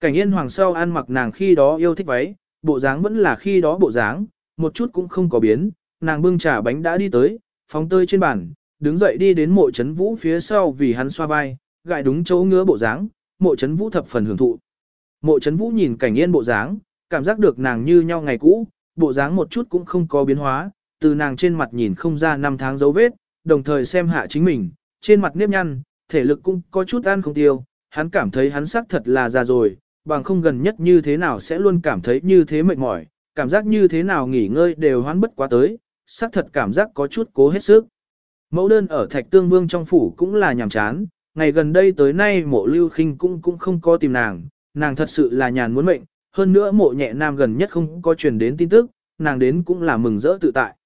Cảnh yên hoàng sau ăn mặc nàng khi đó yêu thích váy, bộ dáng vẫn là khi đó bộ dáng, một chút cũng không có biến, nàng bưng trà bánh đã đi tới, phóng tơi trên bàn, đứng dậy đi đến mộ chấn vũ phía sau vì hắn xoa vai, gại đúng chỗ ngứa bộ dáng, mộ chấn vũ thập phần hưởng thụ. Mộ chấn vũ nhìn cảnh yên bộ dáng, cảm giác được nàng như nhau ngày cũ, bộ dáng một chút cũng không có biến hóa, từ nàng trên mặt nhìn không ra năm tháng dấu vết, đồng thời xem hạ chính mình, trên mặt nếp nhăn, thể lực cũng có chút ăn không tiêu, hắn cảm thấy hắn xác thật là già rồi, bằng không gần nhất như thế nào sẽ luôn cảm thấy như thế mệt mỏi, cảm giác như thế nào nghỉ ngơi đều hoán bất quá tới, xác thật cảm giác có chút cố hết sức. Mẫu đơn ở Thạch Tương Vương trong phủ cũng là nhàm chán, ngày gần đây tới nay mộ lưu khinh cũng cũng không có tìm nàng, nàng thật sự là nhàn muốn mệnh, hơn nữa mộ nhẹ nam gần nhất không có truyền đến tin tức, nàng đến cũng là mừng rỡ tự tại.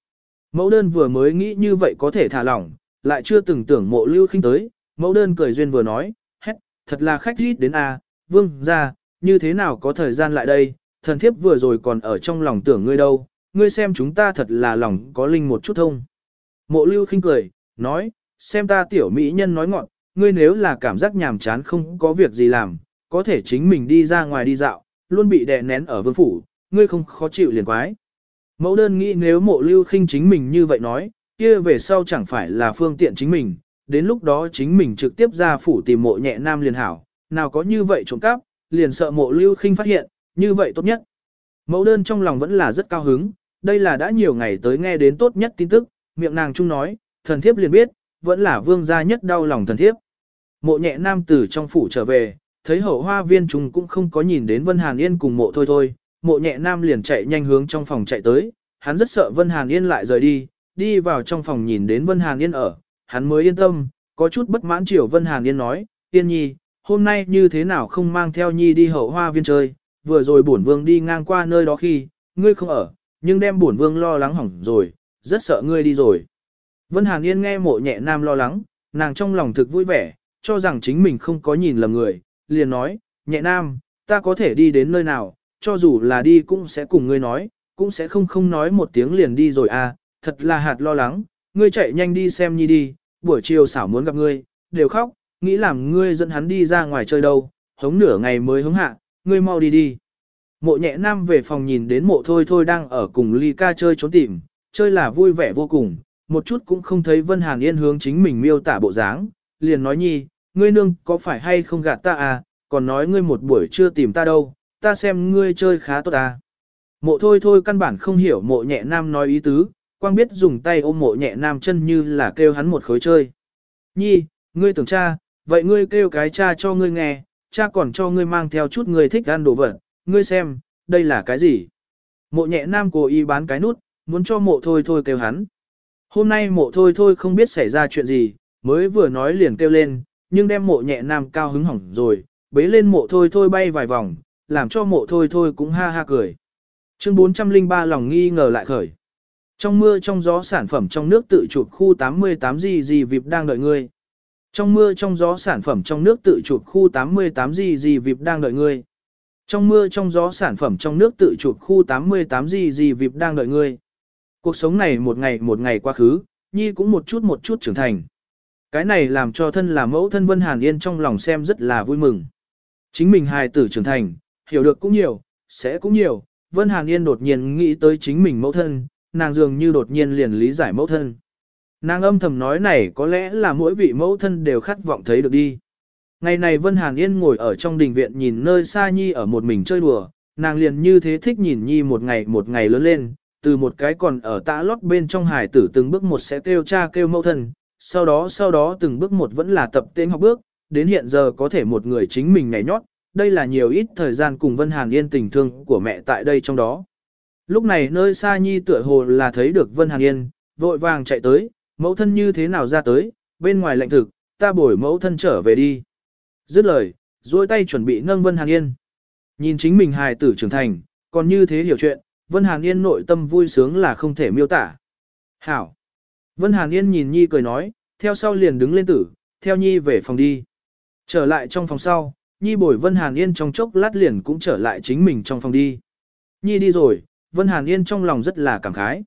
Mẫu đơn vừa mới nghĩ như vậy có thể thả lỏng, lại chưa từng tưởng mộ lưu khinh tới, mẫu đơn cười duyên vừa nói, hét, thật là khách rít đến a, vương, ra, như thế nào có thời gian lại đây, thần thiếp vừa rồi còn ở trong lòng tưởng ngươi đâu, ngươi xem chúng ta thật là lòng có linh một chút thông. Mộ lưu khinh cười, nói, xem ta tiểu mỹ nhân nói ngọn, ngươi nếu là cảm giác nhàm chán không có việc gì làm, có thể chính mình đi ra ngoài đi dạo, luôn bị đè nén ở vương phủ, ngươi không khó chịu liền quái. Mẫu đơn nghĩ nếu mộ lưu khinh chính mình như vậy nói, kia về sau chẳng phải là phương tiện chính mình, đến lúc đó chính mình trực tiếp ra phủ tìm mộ nhẹ nam liền hảo, nào có như vậy trộm cắp, liền sợ mộ lưu khinh phát hiện, như vậy tốt nhất. Mẫu đơn trong lòng vẫn là rất cao hứng, đây là đã nhiều ngày tới nghe đến tốt nhất tin tức, miệng nàng chung nói, thần thiếp liền biết, vẫn là vương gia nhất đau lòng thần thiếp. Mộ nhẹ nam tử trong phủ trở về, thấy hậu hoa viên chúng cũng không có nhìn đến Vân Hàn Yên cùng mộ thôi thôi, mộ nhẹ nam liền chạy nhanh hướng trong phòng chạy tới, hắn rất sợ Vân Hàn Yên lại rời đi, đi vào trong phòng nhìn đến Vân Hàn Yên ở, hắn mới yên tâm, có chút bất mãn chiều Vân Hàn Yên nói, Yên Nhi, hôm nay như thế nào không mang theo Nhi đi hậu hoa viên chơi, vừa rồi bổn vương đi ngang qua nơi đó khi, ngươi không ở, nhưng đem bổn vương lo lắng hỏng rồi, rất sợ ngươi đi rồi. Vân Hàn Yên nghe mộ nhẹ nam lo lắng, nàng trong lòng thực vui vẻ, cho rằng chính mình không có nhìn lầm người, liền nói, nhẹ nam, ta có thể đi đến nơi nào, cho dù là đi cũng sẽ cùng ngươi nói, cũng sẽ không không nói một tiếng liền đi rồi à, thật là hạt lo lắng, ngươi chạy nhanh đi xem nhi đi, buổi chiều xảo muốn gặp ngươi, đều khóc, nghĩ làm ngươi dẫn hắn đi ra ngoài chơi đâu, hống nửa ngày mới hống hạ, ngươi mau đi đi. Mộ nhẹ nam về phòng nhìn đến mộ thôi thôi đang ở cùng ly ca chơi trốn tìm, chơi là vui vẻ vô cùng, một chút cũng không thấy Vân Hàn Yên hướng chính mình miêu tả bộ dáng, liền nói nhi, ngươi nương có phải hay không gạt ta à, còn nói ngươi một buổi chưa tìm ta đâu, ta xem ngươi chơi khá tốt à. Mộ thôi thôi căn bản không hiểu mộ nhẹ nam nói ý tứ, quang biết dùng tay ôm mộ nhẹ nam chân như là kêu hắn một khối chơi. Nhi, ngươi tưởng cha, vậy ngươi kêu cái cha cho ngươi nghe, cha còn cho ngươi mang theo chút ngươi thích ăn đồ vật, ngươi xem, đây là cái gì? Mộ nhẹ nam cố ý bán cái nút, muốn cho mộ thôi thôi kêu hắn. Hôm nay mộ thôi thôi không biết xảy ra chuyện gì, mới vừa nói liền kêu lên, nhưng đem mộ nhẹ nam cao hứng hỏng rồi, bế lên mộ thôi thôi bay vài vòng, làm cho mộ thôi thôi cũng ha ha cười. Chương 403 lòng nghi ngờ lại khởi. Trong mưa trong gió sản phẩm trong nước tự chụp khu 88 gì gì vịp đang đợi ngươi. Trong mưa trong gió sản phẩm trong nước tự chụp khu 88 gì gì vịp đang đợi ngươi. Trong mưa trong gió sản phẩm trong nước tự chụp khu 88 gì gì vịp đang đợi ngươi. Cuộc sống này một ngày một ngày quá khứ, Nhi cũng một chút một chút trưởng thành. Cái này làm cho thân là mẫu thân Vân Hàn Yên trong lòng xem rất là vui mừng. Chính mình hài tử trưởng thành, hiểu được cũng nhiều, sẽ cũng nhiều. Vân Hàn Yên đột nhiên nghĩ tới chính mình mẫu thân, nàng dường như đột nhiên liền lý giải mẫu thân. Nàng âm thầm nói này có lẽ là mỗi vị mẫu thân đều khát vọng thấy được đi. Ngày này Vân Hàn Yên ngồi ở trong đình viện nhìn nơi xa Nhi ở một mình chơi đùa, nàng liền như thế thích nhìn Nhi một ngày một ngày lớn lên, từ một cái còn ở tã lót bên trong hải tử từng bước một sẽ kêu cha kêu mẫu thân, sau đó sau đó từng bước một vẫn là tập tên học bước, đến hiện giờ có thể một người chính mình ngày nhót, đây là nhiều ít thời gian cùng Vân Hàn Yên tình thương của mẹ tại đây trong đó. Lúc này nơi xa nhi tựa hồ là thấy được Vân Hàn Yên, vội vàng chạy tới, mẫu thân như thế nào ra tới, bên ngoài lạnh thực, ta bổi mẫu thân trở về đi. Dứt lời, duỗi tay chuẩn bị nâng Vân Hàn Yên. Nhìn chính mình hài tử trưởng thành, còn như thế hiểu chuyện, Vân Hàn Yên nội tâm vui sướng là không thể miêu tả. Hảo! Vân Hàn Yên nhìn Nhi cười nói, theo sau liền đứng lên tử, theo Nhi về phòng đi. Trở lại trong phòng sau, Nhi bồi Vân Hàn Yên trong chốc lát liền cũng trở lại chính mình trong phòng đi. Nhi đi rồi, Vân Hàn Yên trong lòng rất là cảm khái.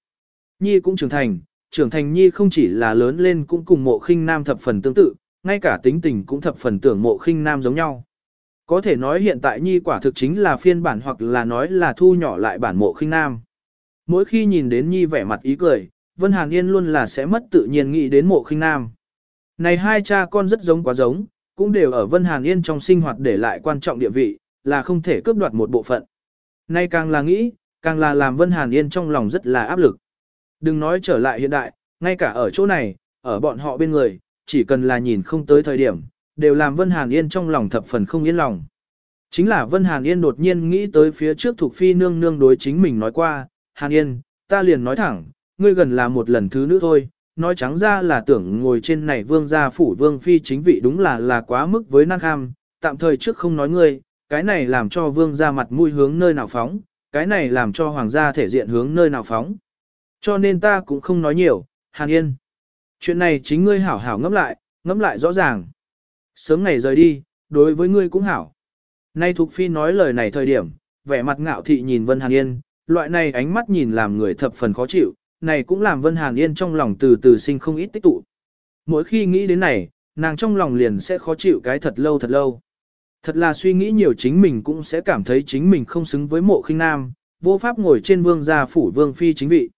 Nhi cũng trưởng thành, trưởng thành Nhi không chỉ là lớn lên cũng cùng mộ khinh nam thập phần tương tự, ngay cả tính tình cũng thập phần tưởng mộ khinh nam giống nhau. Có thể nói hiện tại Nhi quả thực chính là phiên bản hoặc là nói là thu nhỏ lại bản mộ khinh nam. Mỗi khi nhìn đến Nhi vẻ mặt ý cười, Vân Hàn Yên luôn là sẽ mất tự nhiên nghĩ đến mộ khinh nam. Này hai cha con rất giống quá giống, cũng đều ở Vân Hàn Yên trong sinh hoạt để lại quan trọng địa vị, là không thể cướp đoạt một bộ phận. Nay càng là nghĩ, càng là làm Vân Hàn Yên trong lòng rất là áp lực. Đừng nói trở lại hiện đại, ngay cả ở chỗ này, ở bọn họ bên người, chỉ cần là nhìn không tới thời điểm, đều làm Vân Hàn Yên trong lòng thập phần không yên lòng. Chính là Vân Hàn Yên đột nhiên nghĩ tới phía trước thuộc phi nương nương đối chính mình nói qua, Hàn Yên, ta liền nói thẳng, ngươi gần là một lần thứ nữa thôi, nói trắng ra là tưởng ngồi trên này vương gia phủ vương phi chính vị đúng là là quá mức với năng kham, tạm thời trước không nói ngươi, cái này làm cho vương gia mặt mũi hướng nơi nào phóng, cái này làm cho hoàng gia thể diện hướng nơi nào phóng. Cho nên ta cũng không nói nhiều, Hàn Yên. Chuyện này chính ngươi hảo hảo ngẫm lại, ngẫm lại rõ ràng. Sớm ngày rời đi, đối với ngươi cũng hảo. Nay Thục Phi nói lời này thời điểm, vẻ mặt ngạo thị nhìn Vân Hàn Yên, loại này ánh mắt nhìn làm người thập phần khó chịu, này cũng làm Vân Hàn Yên trong lòng từ từ sinh không ít tích tụ. Mỗi khi nghĩ đến này, nàng trong lòng liền sẽ khó chịu cái thật lâu thật lâu. Thật là suy nghĩ nhiều chính mình cũng sẽ cảm thấy chính mình không xứng với mộ khinh nam, vô pháp ngồi trên vương gia phủ vương phi chính vị.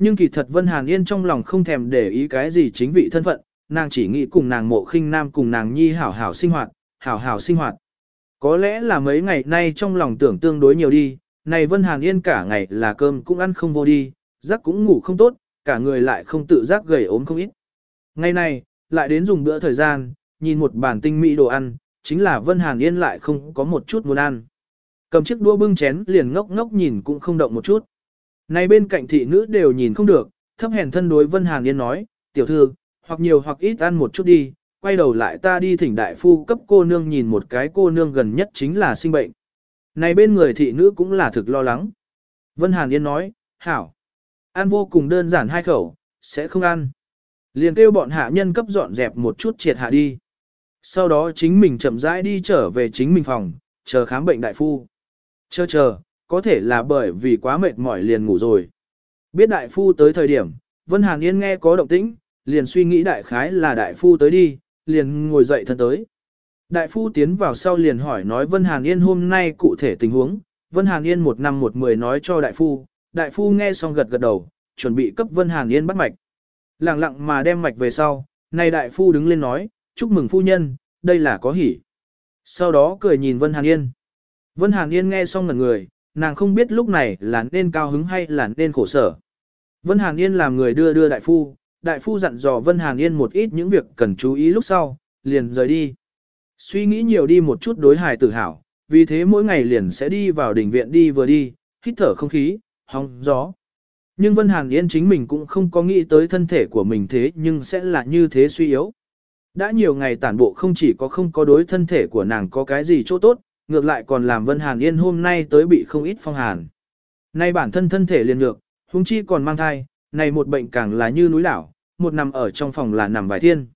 Nhưng kỳ thật Vân Hàn Yên trong lòng không thèm để ý cái gì chính vị thân phận, nàng chỉ nghĩ cùng nàng mộ khinh nam cùng nàng nhi hảo hảo sinh hoạt, hảo hảo sinh hoạt. Có lẽ là mấy ngày nay trong lòng tưởng tương đối nhiều đi, này Vân Hàn Yên cả ngày là cơm cũng ăn không vô đi, giấc cũng ngủ không tốt, cả người lại không tự giác gầy ốm không ít. Ngày này, lại đến dùng bữa thời gian, nhìn một bản tinh mỹ đồ ăn, chính là Vân Hàn Yên lại không có một chút muốn ăn. Cầm chiếc đũa bưng chén liền ngốc ngốc nhìn cũng không động một chút. Này bên cạnh thị nữ đều nhìn không được, thấp hèn thân đối Vân Hàn Yên nói, tiểu thư, hoặc nhiều hoặc ít ăn một chút đi, quay đầu lại ta đi thỉnh đại phu cấp cô nương nhìn một cái cô nương gần nhất chính là sinh bệnh. Này bên người thị nữ cũng là thực lo lắng. Vân Hàn Yên nói, hảo, ăn vô cùng đơn giản hai khẩu, sẽ không ăn. Liền kêu bọn hạ nhân cấp dọn dẹp một chút triệt hạ đi. Sau đó chính mình chậm rãi đi trở về chính mình phòng, chờ khám bệnh đại phu. Chờ chờ, có thể là bởi vì quá mệt mỏi liền ngủ rồi. Biết đại phu tới thời điểm, Vân Hàn Yên nghe có động tĩnh, liền suy nghĩ đại khái là đại phu tới đi, liền ngồi dậy thân tới. Đại phu tiến vào sau liền hỏi nói Vân Hàn Yên hôm nay cụ thể tình huống, Vân Hàn Yên một năm một mười nói cho đại phu, đại phu nghe xong gật gật đầu, chuẩn bị cấp Vân Hàn Yên bắt mạch. Lặng lặng mà đem mạch về sau, này đại phu đứng lên nói, chúc mừng phu nhân, đây là có hỉ. Sau đó cười nhìn Vân Hàn Yên. Vân Hàn Yên nghe xong ngẩn người, nàng không biết lúc này là nên cao hứng hay là nên khổ sở. Vân Hàn Yên làm người đưa đưa đại phu, đại phu dặn dò Vân Hàn Yên một ít những việc cần chú ý lúc sau, liền rời đi. Suy nghĩ nhiều đi một chút đối hài tử hảo, vì thế mỗi ngày liền sẽ đi vào đỉnh viện đi vừa đi, hít thở không khí, hóng gió. Nhưng Vân Hàn Yên chính mình cũng không có nghĩ tới thân thể của mình thế nhưng sẽ là như thế suy yếu. Đã nhiều ngày tản bộ không chỉ có không có đối thân thể của nàng có cái gì chỗ tốt, ngược lại còn làm Vân Hàn Yên hôm nay tới bị không ít phong hàn. Nay bản thân thân thể liền ngược, huống chi còn mang thai, này một bệnh càng là như núi đảo, một nằm ở trong phòng là nằm vài thiên.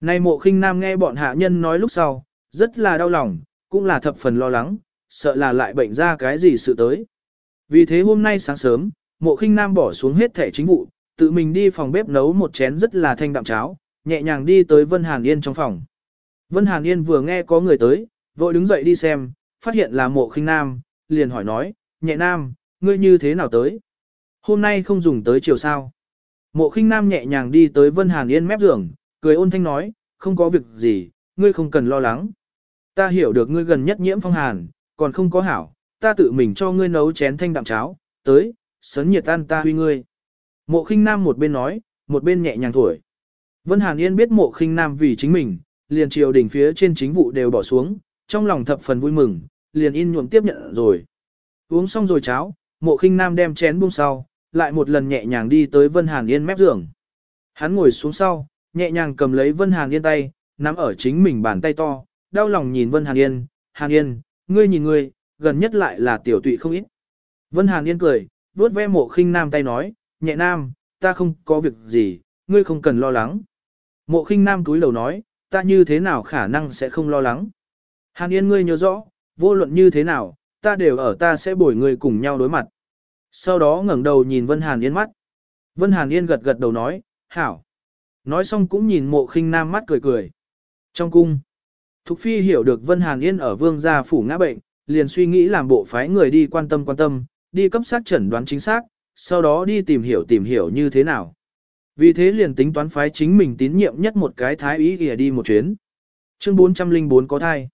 Nay mộ khinh nam nghe bọn hạ nhân nói lúc sau, rất là đau lòng, cũng là thập phần lo lắng, sợ là lại bệnh ra cái gì sự tới. Vì thế hôm nay sáng sớm, mộ khinh nam bỏ xuống hết thẻ chính vụ, tự mình đi phòng bếp nấu một chén rất là thanh đạm cháo, nhẹ nhàng đi tới Vân Hàn Yên trong phòng. Vân Hàn Yên vừa nghe có người tới, vội đứng dậy đi xem, phát hiện là mộ khinh nam, liền hỏi nói, nhẹ nam, ngươi như thế nào tới? Hôm nay không dùng tới chiều sao? Mộ khinh nam nhẹ nhàng đi tới Vân Hàn Yên mép giường, cười ôn thanh nói, không có việc gì, ngươi không cần lo lắng. Ta hiểu được ngươi gần nhất nhiễm phong hàn, còn không có hảo, ta tự mình cho ngươi nấu chén thanh đạm cháo, tới, sấn nhiệt tan ta huy ngươi. Mộ khinh nam một bên nói, một bên nhẹ nhàng thổi. Vân Hàn Yên biết mộ khinh nam vì chính mình, liền triều đỉnh phía trên chính vụ đều bỏ xuống, trong lòng thập phần vui mừng, liền in nhuộm tiếp nhận rồi. Uống xong rồi cháo, mộ khinh nam đem chén buông sau, lại một lần nhẹ nhàng đi tới Vân Hàn Yên mép giường. Hắn ngồi xuống sau, nhẹ nhàng cầm lấy Vân Hàn Yên tay, nắm ở chính mình bàn tay to, đau lòng nhìn Vân Hàn Yên, Hàn Yên, ngươi nhìn ngươi, gần nhất lại là tiểu tụy không ít. Vân Hàn Yên cười, vuốt ve mộ khinh nam tay nói, nhẹ nam, ta không có việc gì, ngươi không cần lo lắng. Mộ khinh nam túi đầu nói, ta như thế nào khả năng sẽ không lo lắng. Hàn Yên ngươi nhớ rõ, vô luận như thế nào, ta đều ở ta sẽ bồi ngươi cùng nhau đối mặt. Sau đó ngẩng đầu nhìn Vân Hàn Yên mắt. Vân Hàn Yên gật gật đầu nói, hảo. Nói xong cũng nhìn mộ khinh nam mắt cười cười. Trong cung, Thục Phi hiểu được Vân Hàn Yên ở vương gia phủ ngã bệnh, liền suy nghĩ làm bộ phái người đi quan tâm quan tâm, đi cấp xác chẩn đoán chính xác, sau đó đi tìm hiểu tìm hiểu như thế nào. Vì thế liền tính toán phái chính mình tín nhiệm nhất một cái thái ý kìa đi một chuyến. Chương 404 có thai.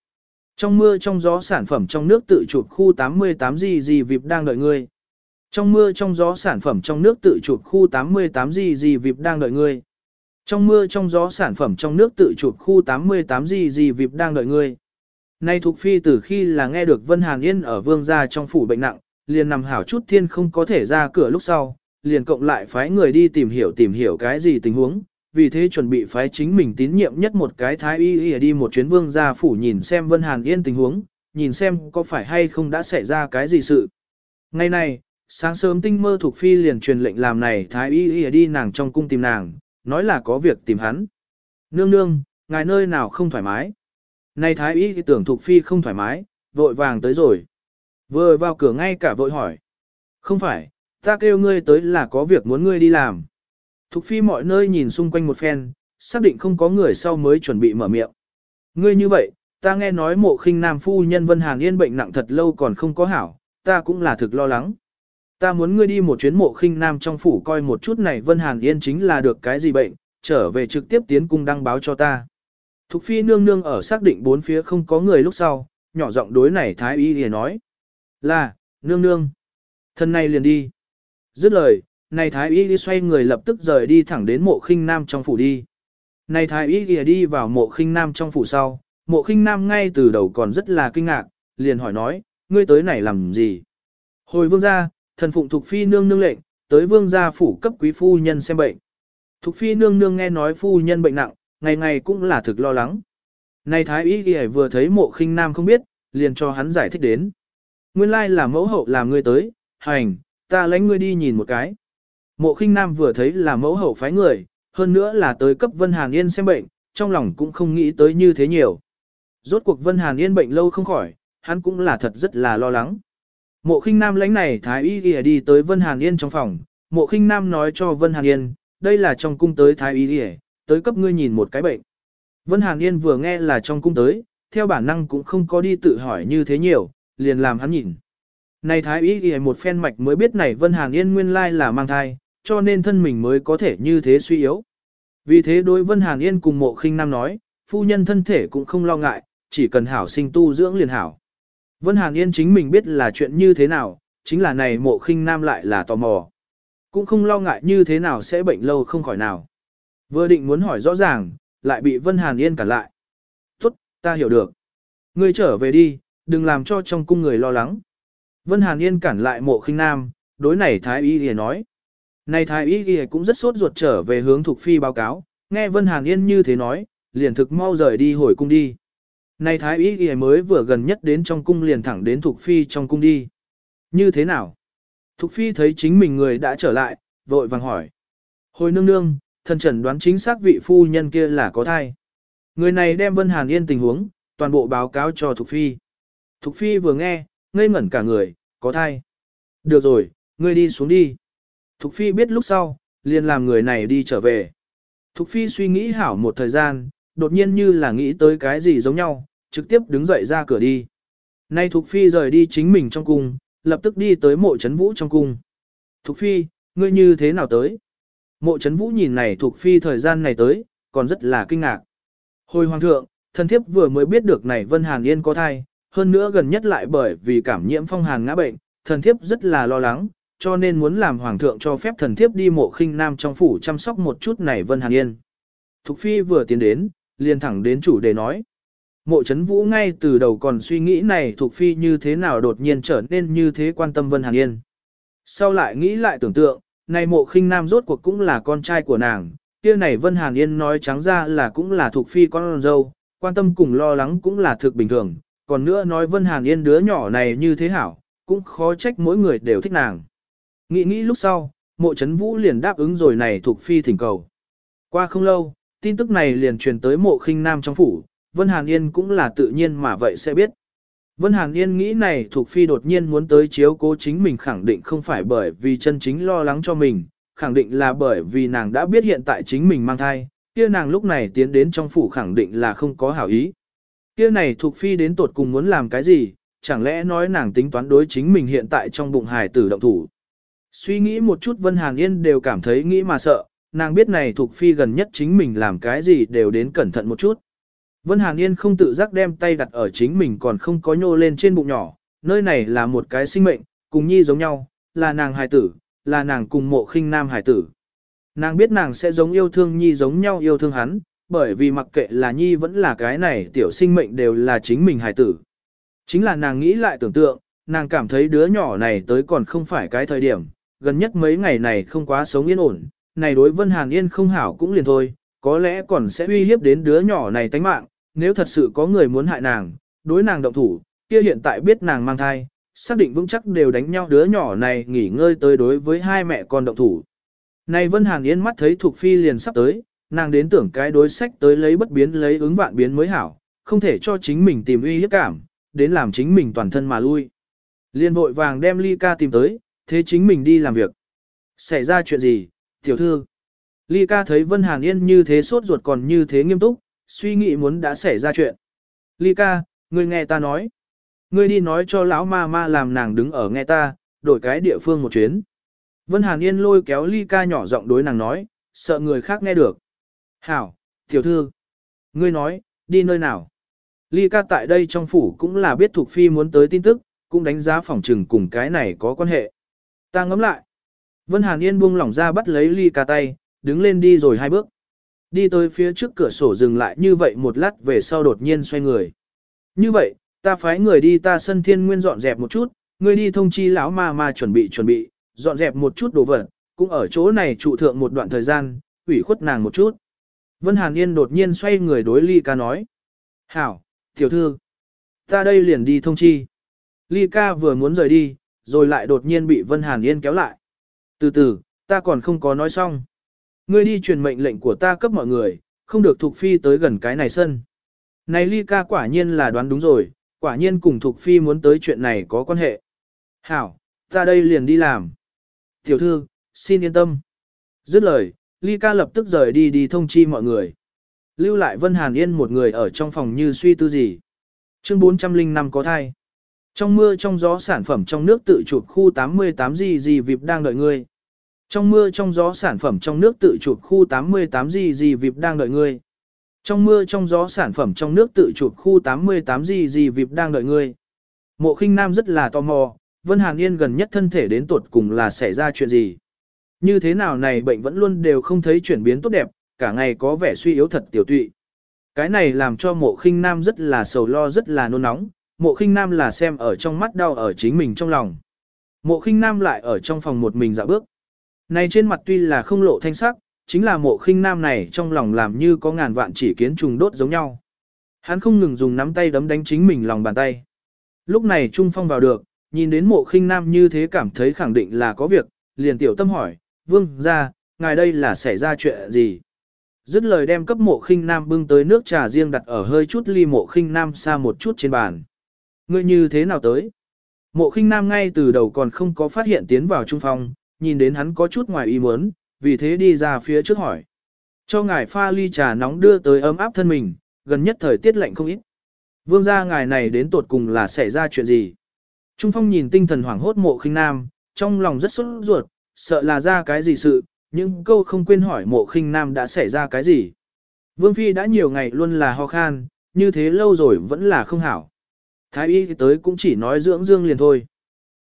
Trong mưa trong gió sản phẩm trong nước tự chụp khu 88 gì gì vịp đang đợi ngươi. Trong mưa trong gió sản phẩm trong nước tự chụp khu 88 gì gì vịp đang đợi ngươi. Trong mưa trong gió sản phẩm trong nước tự chụp khu 88 gì gì vịp đang đợi ngươi. Nay thuộc phi từ khi là nghe được Vân Hàn Yên ở vương gia trong phủ bệnh nặng, liền nằm hảo chút thiên không có thể ra cửa lúc sau, liền cộng lại phái người đi tìm hiểu tìm hiểu cái gì tình huống, vì thế chuẩn bị phái chính mình tín nhiệm nhất một cái thái y y đi một chuyến vương gia phủ nhìn xem Vân Hàn Yên tình huống, nhìn xem có phải hay không đã xảy ra cái gì sự. Ngày này, sáng sớm tinh mơ thuộc phi liền truyền lệnh làm này thái y y đi nàng trong cung tìm nàng, nói là có việc tìm hắn. Nương nương, ngài nơi nào không thoải mái. Này thái y tưởng thuộc phi không thoải mái, vội vàng tới rồi. Vừa vào cửa ngay cả vội hỏi. Không phải, ta kêu ngươi tới là có việc muốn ngươi đi làm. Thục phi mọi nơi nhìn xung quanh một phen, xác định không có người sau mới chuẩn bị mở miệng. Ngươi như vậy, ta nghe nói mộ khinh nam phu nhân Vân Hàn Yên bệnh nặng thật lâu còn không có hảo, ta cũng là thực lo lắng. Ta muốn ngươi đi một chuyến mộ khinh nam trong phủ coi một chút này Vân Hàn Yên chính là được cái gì bệnh, trở về trực tiếp tiến cung đăng báo cho ta. Thục phi nương nương ở xác định bốn phía không có người lúc sau, nhỏ giọng đối này thái y liền nói. Là, nương nương. Thân này liền đi. Dứt lời, này thái y đi xoay người lập tức rời đi thẳng đến mộ khinh nam trong phủ đi. Này thái y đi đi vào mộ khinh nam trong phủ sau, mộ khinh nam ngay từ đầu còn rất là kinh ngạc, liền hỏi nói, ngươi tới này làm gì? Hồi vương gia, thần phụng thuộc phi nương nương lệnh, tới vương gia phủ cấp quý phu nhân xem bệnh. Thục phi nương nương nghe nói phu nhân bệnh nặng, ngày ngày cũng là thực lo lắng. Này thái y ghi vừa thấy mộ khinh nam không biết, liền cho hắn giải thích đến. Nguyên lai là mẫu hậu làm ngươi tới, hành, ta lãnh ngươi đi nhìn một cái. Mộ khinh nam vừa thấy là mẫu hậu phái người, hơn nữa là tới cấp Vân Hàn Yên xem bệnh, trong lòng cũng không nghĩ tới như thế nhiều. Rốt cuộc Vân Hàn Yên bệnh lâu không khỏi, hắn cũng là thật rất là lo lắng. Mộ khinh nam lãnh này thái y ghi đi tới Vân Hàn Yên trong phòng, mộ khinh nam nói cho Vân Hàn Yên, đây là trong cung tới thái y ghi tới cấp ngươi nhìn một cái bệnh. Vân Hàn Yên vừa nghe là trong cung tới, theo bản năng cũng không có đi tự hỏi như thế nhiều, liền làm hắn nhìn. Này thái y ghi một phen mạch mới biết này Vân Hàn Yên nguyên lai là mang thai, cho nên thân mình mới có thể như thế suy yếu. Vì thế đối Vân Hàn Yên cùng mộ khinh nam nói, phu nhân thân thể cũng không lo ngại, chỉ cần hảo sinh tu dưỡng liền hảo. Vân Hàn Yên chính mình biết là chuyện như thế nào, chính là này mộ khinh nam lại là tò mò. Cũng không lo ngại như thế nào sẽ bệnh lâu không khỏi nào. Vừa định muốn hỏi rõ ràng, lại bị Vân Hàn Yên cản lại. Tốt, ta hiểu được. Ngươi trở về đi, đừng làm cho trong cung người lo lắng. Vân Hàn Yên cản lại mộ khinh nam, đối này Thái Y thì nói. Này Thái Y Ghi cũng rất sốt ruột trở về hướng Thục Phi báo cáo, nghe Vân Hàn Yên như thế nói, liền thực mau rời đi hồi cung đi. Này Thái Y Ghi mới vừa gần nhất đến trong cung liền thẳng đến Thục Phi trong cung đi. Như thế nào? Thục Phi thấy chính mình người đã trở lại, vội vàng hỏi. Hồi nương nương, thần trần đoán chính xác vị phu nhân kia là có thai. Người này đem Vân Hàn Yên tình huống, toàn bộ báo cáo cho Thục Phi. Thục Phi vừa nghe, ngây ngẩn cả người, có thai. Được rồi, ngươi đi xuống đi. Thục Phi biết lúc sau, liền làm người này đi trở về. Thục Phi suy nghĩ hảo một thời gian, đột nhiên như là nghĩ tới cái gì giống nhau, trực tiếp đứng dậy ra cửa đi. Nay Thục Phi rời đi chính mình trong cung, lập tức đi tới mộ chấn vũ trong cung. Thục Phi, ngươi như thế nào tới? Mộ chấn vũ nhìn này Thục Phi thời gian này tới, còn rất là kinh ngạc. Hồi hoàng thượng, thần thiếp vừa mới biết được này Vân Hàn Yên có thai, hơn nữa gần nhất lại bởi vì cảm nhiễm phong hàn ngã bệnh, thần thiếp rất là lo lắng, cho nên muốn làm hoàng thượng cho phép thần thiếp đi mộ khinh nam trong phủ chăm sóc một chút này Vân Hàn Yên. Thục Phi vừa tiến đến, liền thẳng đến chủ đề nói. Mộ chấn vũ ngay từ đầu còn suy nghĩ này Thục phi như thế nào đột nhiên trở nên như thế quan tâm Vân Hàn Yên. Sau lại nghĩ lại tưởng tượng, này mộ khinh nam rốt cuộc cũng là con trai của nàng, kia này Vân Hàn Yên nói trắng ra là cũng là Thục phi con dâu, quan tâm cùng lo lắng cũng là thực bình thường, còn nữa nói Vân Hàn Yên đứa nhỏ này như thế hảo, cũng khó trách mỗi người đều thích nàng. Nghĩ nghĩ lúc sau, mộ chấn vũ liền đáp ứng rồi này thuộc phi thỉnh cầu. Qua không lâu, tin tức này liền truyền tới mộ khinh nam trong phủ, Vân Hàn Yên cũng là tự nhiên mà vậy sẽ biết. Vân Hàn Yên nghĩ này thuộc phi đột nhiên muốn tới chiếu cố chính mình khẳng định không phải bởi vì chân chính lo lắng cho mình, khẳng định là bởi vì nàng đã biết hiện tại chính mình mang thai, kia nàng lúc này tiến đến trong phủ khẳng định là không có hảo ý. Kia này thuộc phi đến tột cùng muốn làm cái gì, chẳng lẽ nói nàng tính toán đối chính mình hiện tại trong bụng hài tử động thủ. Suy nghĩ một chút Vân Hàn Yên đều cảm thấy nghĩ mà sợ, nàng biết này thuộc phi gần nhất chính mình làm cái gì đều đến cẩn thận một chút. Vân Hàn Yên không tự giác đem tay đặt ở chính mình còn không có nhô lên trên bụng nhỏ, nơi này là một cái sinh mệnh, cùng nhi giống nhau, là nàng hài tử, là nàng cùng mộ khinh nam hài tử. Nàng biết nàng sẽ giống yêu thương nhi giống nhau yêu thương hắn, bởi vì mặc kệ là nhi vẫn là cái này tiểu sinh mệnh đều là chính mình hài tử. Chính là nàng nghĩ lại tưởng tượng, nàng cảm thấy đứa nhỏ này tới còn không phải cái thời điểm, gần nhất mấy ngày này không quá sống yên ổn, này đối Vân Hàn Yên không hảo cũng liền thôi, có lẽ còn sẽ uy hiếp đến đứa nhỏ này tánh mạng, nếu thật sự có người muốn hại nàng, đối nàng động thủ, kia hiện tại biết nàng mang thai, xác định vững chắc đều đánh nhau đứa nhỏ này nghỉ ngơi tới đối với hai mẹ con động thủ. Này Vân Hàn Yên mắt thấy Thục Phi liền sắp tới, nàng đến tưởng cái đối sách tới lấy bất biến lấy ứng vạn biến mới hảo, không thể cho chính mình tìm uy hiếp cảm, đến làm chính mình toàn thân mà lui. Liên vội vàng đem ly ca tìm tới, thế chính mình đi làm việc. Xảy ra chuyện gì, tiểu thư? Ly ca thấy Vân Hàn Yên như thế sốt ruột còn như thế nghiêm túc, suy nghĩ muốn đã xảy ra chuyện. Ly ca, ngươi nghe ta nói. Ngươi đi nói cho lão ma ma làm nàng đứng ở nghe ta, đổi cái địa phương một chuyến. Vân Hàn Yên lôi kéo Ly ca nhỏ giọng đối nàng nói, sợ người khác nghe được. Hảo, tiểu thư. Ngươi nói, đi nơi nào? Ly ca tại đây trong phủ cũng là biết thuộc phi muốn tới tin tức, cũng đánh giá phòng trừng cùng cái này có quan hệ. Ta ngấm lại. Vân Hàn Yên buông lỏng ra bắt lấy ly cà tay, đứng lên đi rồi hai bước. Đi tới phía trước cửa sổ dừng lại như vậy một lát về sau đột nhiên xoay người. Như vậy, ta phái người đi ta sân thiên nguyên dọn dẹp một chút, người đi thông chi lão ma ma chuẩn bị chuẩn bị, dọn dẹp một chút đồ vật, cũng ở chỗ này trụ thượng một đoạn thời gian, ủy khuất nàng một chút. Vân Hàn Yên đột nhiên xoay người đối Ly ca nói. Hảo, tiểu thư, ta đây liền đi thông chi. Ly ca vừa muốn rời đi, rồi lại đột nhiên bị Vân Hàn Yên kéo lại. Từ từ, ta còn không có nói xong. Ngươi đi truyền mệnh lệnh của ta cấp mọi người, không được Thục Phi tới gần cái này sân. Này Ly ca quả nhiên là đoán đúng rồi, quả nhiên cùng Thục Phi muốn tới chuyện này có quan hệ. Hảo, ta đây liền đi làm. Tiểu thư, xin yên tâm. Dứt lời, Ly ca lập tức rời đi đi thông chi mọi người. Lưu lại Vân Hàn Yên một người ở trong phòng như suy tư gì. Chương 405 có thai. Trong mưa trong gió sản phẩm trong nước tự chụp khu 88 gì gì vịp đang đợi ngươi. Trong mưa trong gió sản phẩm trong nước tự chụp khu 88 gì gì vịp đang đợi ngươi. Trong mưa trong gió sản phẩm trong nước tự chụp khu 88 gì gì vịp đang đợi ngươi. Mộ khinh nam rất là tò mò, Vân Hàn Yên gần nhất thân thể đến tuột cùng là xảy ra chuyện gì. Như thế nào này bệnh vẫn luôn đều không thấy chuyển biến tốt đẹp, cả ngày có vẻ suy yếu thật tiểu tụy. Cái này làm cho mộ khinh nam rất là sầu lo rất là nôn nóng, mộ khinh nam là xem ở trong mắt đau ở chính mình trong lòng. Mộ khinh nam lại ở trong phòng một mình dạo bước. Này trên mặt tuy là không lộ thanh sắc, chính là mộ khinh nam này trong lòng làm như có ngàn vạn chỉ kiến trùng đốt giống nhau. Hắn không ngừng dùng nắm tay đấm đánh chính mình lòng bàn tay. Lúc này Trung Phong vào được, nhìn đến mộ khinh nam như thế cảm thấy khẳng định là có việc, liền tiểu tâm hỏi, vương ra, ngài đây là xảy ra chuyện gì? Dứt lời đem cấp mộ khinh nam bưng tới nước trà riêng đặt ở hơi chút ly mộ khinh nam xa một chút trên bàn. Ngươi như thế nào tới? Mộ khinh nam ngay từ đầu còn không có phát hiện tiến vào trung phong, nhìn đến hắn có chút ngoài ý muốn, vì thế đi ra phía trước hỏi. Cho ngài pha ly trà nóng đưa tới ấm áp thân mình, gần nhất thời tiết lạnh không ít. Vương gia ngài này đến tột cùng là xảy ra chuyện gì? Trung phong nhìn tinh thần hoảng hốt mộ khinh nam, trong lòng rất sốt ruột, sợ là ra cái gì sự, nhưng câu không quên hỏi mộ khinh nam đã xảy ra cái gì. Vương Phi đã nhiều ngày luôn là ho khan, như thế lâu rồi vẫn là không hảo. Thái y tới cũng chỉ nói dưỡng dương liền thôi.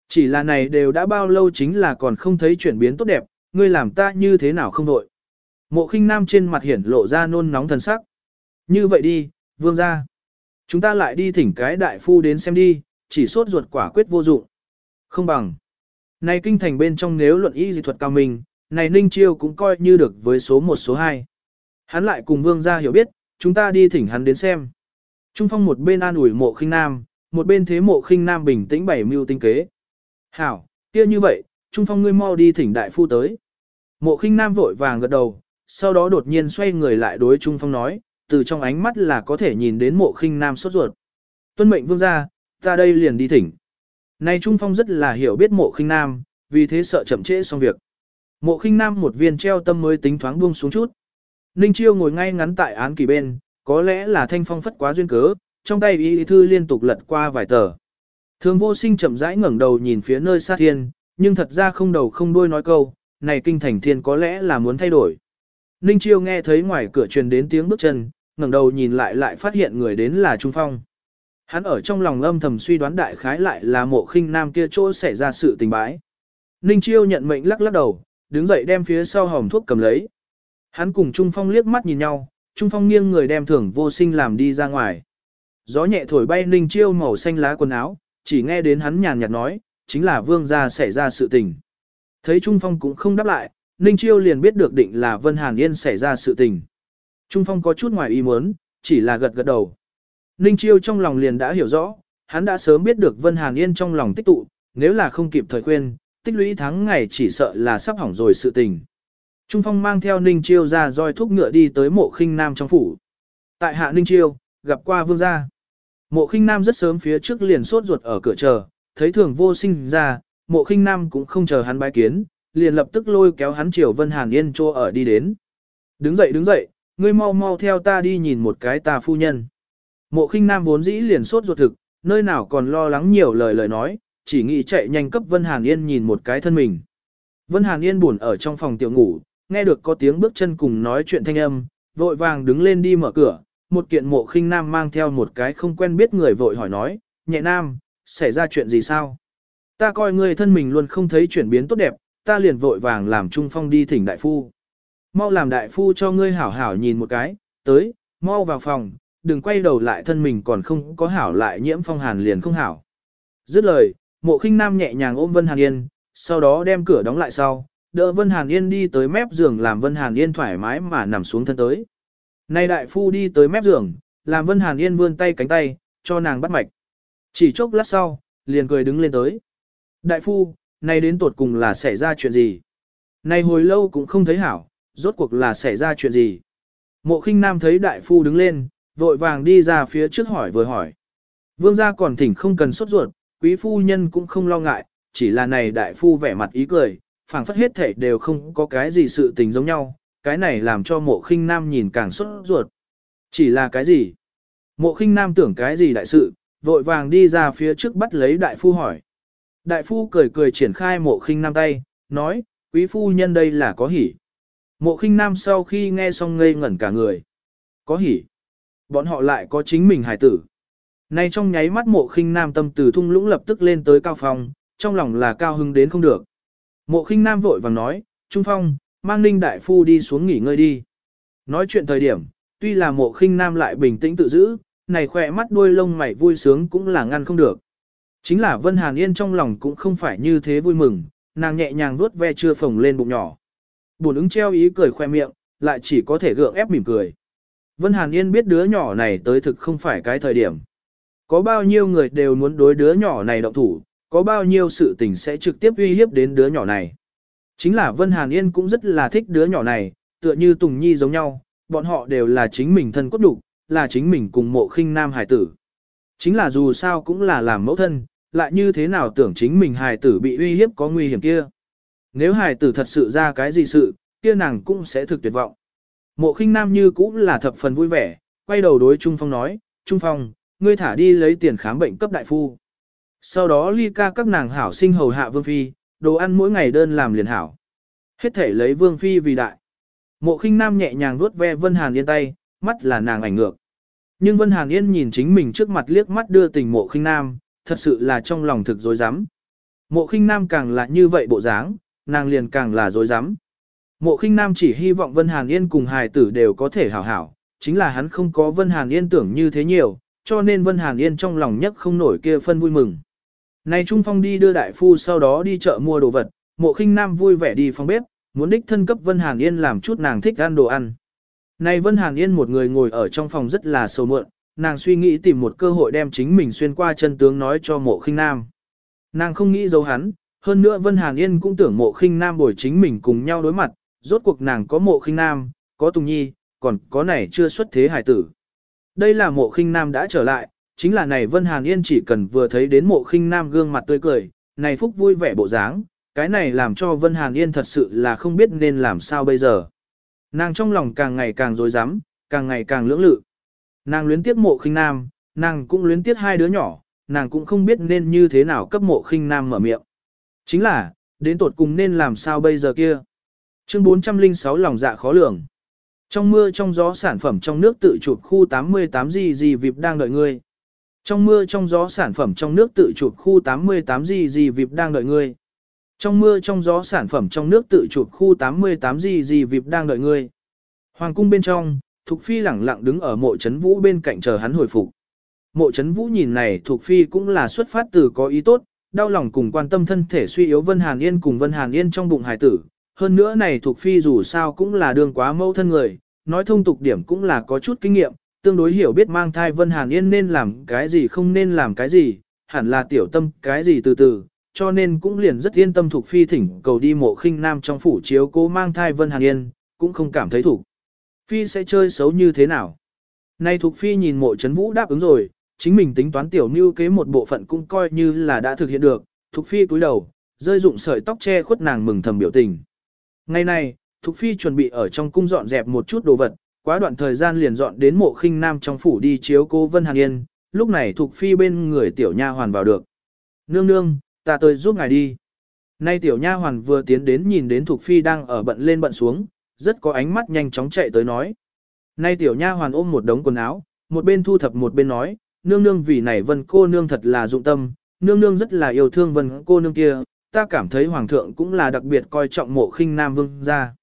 Chỉ là này đều đã bao lâu chính là còn không thấy chuyển biến tốt đẹp, ngươi làm ta như thế nào không đội. Mộ khinh nam trên mặt hiển lộ ra nôn nóng thần sắc. Như vậy đi, vương ra. Chúng ta lại đi thỉnh cái đại phu đến xem đi, chỉ sốt ruột quả quyết vô dụng. Không bằng. Này kinh thành bên trong nếu luận y dị thuật cao mình, này Ninh Chiêu cũng coi như được với số 1 số 2. Hắn lại cùng vương gia hiểu biết, chúng ta đi thỉnh hắn đến xem. Trung phong một bên an ủi mộ khinh nam, một bên thế mộ khinh nam bình tĩnh bảy mưu tinh kế. Hảo, kia như vậy, Trung phong ngươi mau đi thỉnh đại phu tới. Mộ khinh nam vội vàng gật đầu, sau đó đột nhiên xoay người lại đối Trung phong nói, từ trong ánh mắt là có thể nhìn đến mộ khinh nam sốt ruột. Tuân mệnh vương gia, ta đây liền đi thỉnh. Này Trung phong rất là hiểu biết mộ khinh nam, vì thế sợ chậm trễ xong việc. Mộ khinh nam một viên treo tâm mới tính thoáng buông xuống chút. Ninh Chiêu ngồi ngay ngắn tại án kỳ bên, có lẽ là thanh phong phất quá duyên cớ, trong tay y thư liên tục lật qua vài tờ. Thường vô sinh chậm rãi ngẩng đầu nhìn phía nơi xa thiên, nhưng thật ra không đầu không đuôi nói câu, này kinh thành thiên có lẽ là muốn thay đổi. Ninh Chiêu nghe thấy ngoài cửa truyền đến tiếng bước chân, ngẩng đầu nhìn lại lại phát hiện người đến là Trung Phong. Hắn ở trong lòng âm thầm suy đoán đại khái lại là mộ khinh nam kia chỗ xảy ra sự tình bái Ninh Chiêu nhận mệnh lắc lắc đầu, đứng dậy đem phía sau hòm thuốc cầm lấy. Hắn cùng Trung Phong liếc mắt nhìn nhau, Trung Phong nghiêng người đem thưởng vô sinh làm đi ra ngoài. Gió nhẹ thổi bay Ninh Chiêu màu xanh lá quần áo, chỉ nghe đến hắn nhàn nhạt nói, chính là vương gia xảy ra sự tình. Thấy Trung Phong cũng không đáp lại, Ninh Chiêu liền biết được định là Vân Hàn Yên xảy ra sự tình. Trung Phong có chút ngoài ý muốn, chỉ là gật gật đầu. Ninh Chiêu trong lòng liền đã hiểu rõ, hắn đã sớm biết được Vân Hàn Yên trong lòng tích tụ, nếu là không kịp thời khuyên, tích lũy tháng ngày chỉ sợ là sắp hỏng rồi sự tình. Trung Phong mang theo Ninh Chiêu ra roi thúc ngựa đi tới mộ khinh nam trong phủ. Tại hạ Ninh Chiêu, gặp qua vương gia. Mộ khinh nam rất sớm phía trước liền sốt ruột ở cửa chờ, thấy thường vô sinh ra, mộ khinh nam cũng không chờ hắn bái kiến, liền lập tức lôi kéo hắn chiều Vân Hàn Yên chỗ ở đi đến. Đứng dậy đứng dậy, ngươi mau mau theo ta đi nhìn một cái ta phu nhân. Mộ khinh nam vốn dĩ liền sốt ruột thực, nơi nào còn lo lắng nhiều lời lời nói, chỉ nghĩ chạy nhanh cấp Vân Hàn Yên nhìn một cái thân mình. Vân Hàn Yên buồn ở trong phòng tiểu ngủ, nghe được có tiếng bước chân cùng nói chuyện thanh âm, vội vàng đứng lên đi mở cửa, một kiện mộ khinh nam mang theo một cái không quen biết người vội hỏi nói, nhẹ nam, xảy ra chuyện gì sao? Ta coi người thân mình luôn không thấy chuyển biến tốt đẹp, ta liền vội vàng làm trung phong đi thỉnh đại phu. Mau làm đại phu cho ngươi hảo hảo nhìn một cái, tới, mau vào phòng, đừng quay đầu lại thân mình còn không có hảo lại nhiễm phong hàn liền không hảo. Dứt lời, mộ khinh nam nhẹ nhàng ôm Vân Hàn Yên, sau đó đem cửa đóng lại sau, đỡ Vân Hàn Yên đi tới mép giường làm Vân Hàn Yên thoải mái mà nằm xuống thân tới. Nay đại phu đi tới mép giường, làm Vân Hàn Yên vươn tay cánh tay, cho nàng bắt mạch. Chỉ chốc lát sau, liền cười đứng lên tới. Đại phu, nay đến tột cùng là xảy ra chuyện gì? Nay hồi lâu cũng không thấy hảo, rốt cuộc là xảy ra chuyện gì? Mộ khinh nam thấy đại phu đứng lên, vội vàng đi ra phía trước hỏi vừa hỏi. Vương gia còn thỉnh không cần sốt ruột, quý phu nhân cũng không lo ngại, chỉ là này đại phu vẻ mặt ý cười, phảng phất hết thể đều không có cái gì sự tình giống nhau, cái này làm cho mộ khinh nam nhìn càng sốt ruột. Chỉ là cái gì? Mộ khinh nam tưởng cái gì đại sự, vội vàng đi ra phía trước bắt lấy đại phu hỏi. Đại phu cười cười triển khai mộ khinh nam tay, nói, quý phu nhân đây là có hỉ. Mộ khinh nam sau khi nghe xong ngây ngẩn cả người. Có hỉ. Bọn họ lại có chính mình hài tử. Nay trong nháy mắt mộ khinh nam tâm từ thung lũng lập tức lên tới cao phong, trong lòng là cao hứng đến không được. Mộ khinh nam vội vàng nói, Trung Phong, mang ninh đại phu đi xuống nghỉ ngơi đi. Nói chuyện thời điểm, tuy là mộ khinh nam lại bình tĩnh tự giữ, này khỏe mắt đuôi lông mày vui sướng cũng là ngăn không được. Chính là Vân Hàn Yên trong lòng cũng không phải như thế vui mừng, nàng nhẹ nhàng vuốt ve chưa phồng lên bụng nhỏ. Buồn ứng treo ý cười khoe miệng, lại chỉ có thể gượng ép mỉm cười. Vân Hàn Yên biết đứa nhỏ này tới thực không phải cái thời điểm. Có bao nhiêu người đều muốn đối đứa nhỏ này động thủ, có bao nhiêu sự tình sẽ trực tiếp uy hiếp đến đứa nhỏ này. Chính là Vân Hàn Yên cũng rất là thích đứa nhỏ này, tựa như Tùng Nhi giống nhau, bọn họ đều là chính mình thân cốt đủ, là chính mình cùng mộ khinh nam hải tử. Chính là dù sao cũng là làm mẫu thân, lại như thế nào tưởng chính mình hài tử bị uy hiếp có nguy hiểm kia. Nếu hài tử thật sự ra cái gì sự, kia nàng cũng sẽ thực tuyệt vọng. Mộ khinh nam như cũng là thập phần vui vẻ, quay đầu đối Trung Phong nói, Trung Phong, ngươi thả đi lấy tiền khám bệnh cấp đại phu. Sau đó ly ca các nàng hảo sinh hầu hạ vương phi, đồ ăn mỗi ngày đơn làm liền hảo. Hết thể lấy vương phi vì đại. Mộ khinh nam nhẹ nhàng vuốt ve Vân Hàn Yên tay, mắt là nàng ảnh ngược. Nhưng Vân Hàn Yên nhìn chính mình trước mặt liếc mắt đưa tình mộ khinh nam, thật sự là trong lòng thực dối rắm Mộ khinh nam càng là như vậy bộ dáng, nàng liền càng là dối rắm Mộ khinh nam chỉ hy vọng Vân Hàn Yên cùng hài tử đều có thể hảo hảo, chính là hắn không có Vân Hàn Yên tưởng như thế nhiều, cho nên Vân Hàn Yên trong lòng nhất không nổi kia phân vui mừng. Này Trung Phong đi đưa đại phu sau đó đi chợ mua đồ vật, mộ khinh nam vui vẻ đi phòng bếp, muốn đích thân cấp Vân Hàn Yên làm chút nàng thích ăn đồ ăn. Này Vân Hàn Yên một người ngồi ở trong phòng rất là sầu muộn, nàng suy nghĩ tìm một cơ hội đem chính mình xuyên qua chân tướng nói cho mộ khinh nam. Nàng không nghĩ giấu hắn, hơn nữa Vân Hàn Yên cũng tưởng mộ khinh nam bồi chính mình cùng nhau đối mặt, rốt cuộc nàng có mộ khinh nam, có Tùng Nhi, còn có này chưa xuất thế hải tử. Đây là mộ khinh nam đã trở lại, chính là này Vân Hàn Yên chỉ cần vừa thấy đến mộ khinh nam gương mặt tươi cười, này phúc vui vẻ bộ dáng, cái này làm cho Vân Hàn Yên thật sự là không biết nên làm sao bây giờ. Nàng trong lòng càng ngày càng dối rắm càng ngày càng lưỡng lự. Nàng luyến tiếc mộ khinh nam, nàng cũng luyến tiếc hai đứa nhỏ, nàng cũng không biết nên như thế nào cấp mộ khinh nam mở miệng. Chính là, đến tột cùng nên làm sao bây giờ kia. Chương 406 lòng dạ khó lường. Trong mưa trong gió sản phẩm trong nước tự chụp khu 88 gì gì vịp đang đợi ngươi. Trong mưa trong gió sản phẩm trong nước tự chụp khu 88 gì gì vịp đang đợi ngươi. Trong mưa trong gió sản phẩm trong nước tự chụp khu 88 gì gì vịp đang đợi ngươi. Hoàng cung bên trong, Thục Phi lẳng lặng đứng ở mộ chấn vũ bên cạnh chờ hắn hồi phục. Mộ chấn vũ nhìn này Thục Phi cũng là xuất phát từ có ý tốt, đau lòng cùng quan tâm thân thể suy yếu Vân Hàn Yên cùng Vân Hàn Yên trong bụng hải tử. Hơn nữa này Thục Phi dù sao cũng là đường quá mâu thân người, nói thông tục điểm cũng là có chút kinh nghiệm, tương đối hiểu biết mang thai Vân Hàn Yên nên làm cái gì không nên làm cái gì, hẳn là tiểu tâm cái gì từ từ, cho nên cũng liền rất yên tâm thuộc Phi thỉnh cầu đi mộ khinh nam trong phủ chiếu cố mang thai Vân Hàn Yên, cũng không cảm thấy thủ. Phi sẽ chơi xấu như thế nào? Nay thuộc Phi nhìn mộ chấn vũ đáp ứng rồi, chính mình tính toán tiểu mưu kế một bộ phận cũng coi như là đã thực hiện được. thuộc Phi cúi đầu, rơi dụng sợi tóc che khuất nàng mừng thầm biểu tình. Ngày này, thuộc Phi chuẩn bị ở trong cung dọn dẹp một chút đồ vật, quá đoạn thời gian liền dọn đến mộ khinh nam trong phủ đi chiếu cô Vân Hàn Yên, lúc này thuộc Phi bên người tiểu nha hoàn vào được. Nương nương, ta tới giúp ngài đi. Nay tiểu nha hoàn vừa tiến đến nhìn đến thuộc Phi đang ở bận lên bận xuống, rất có ánh mắt nhanh chóng chạy tới nói. Nay tiểu nha hoàn ôm một đống quần áo, một bên thu thập một bên nói, nương nương vì này vân cô nương thật là dụng tâm, nương nương rất là yêu thương vân cô nương kia, ta cảm thấy hoàng thượng cũng là đặc biệt coi trọng mộ khinh nam vương gia.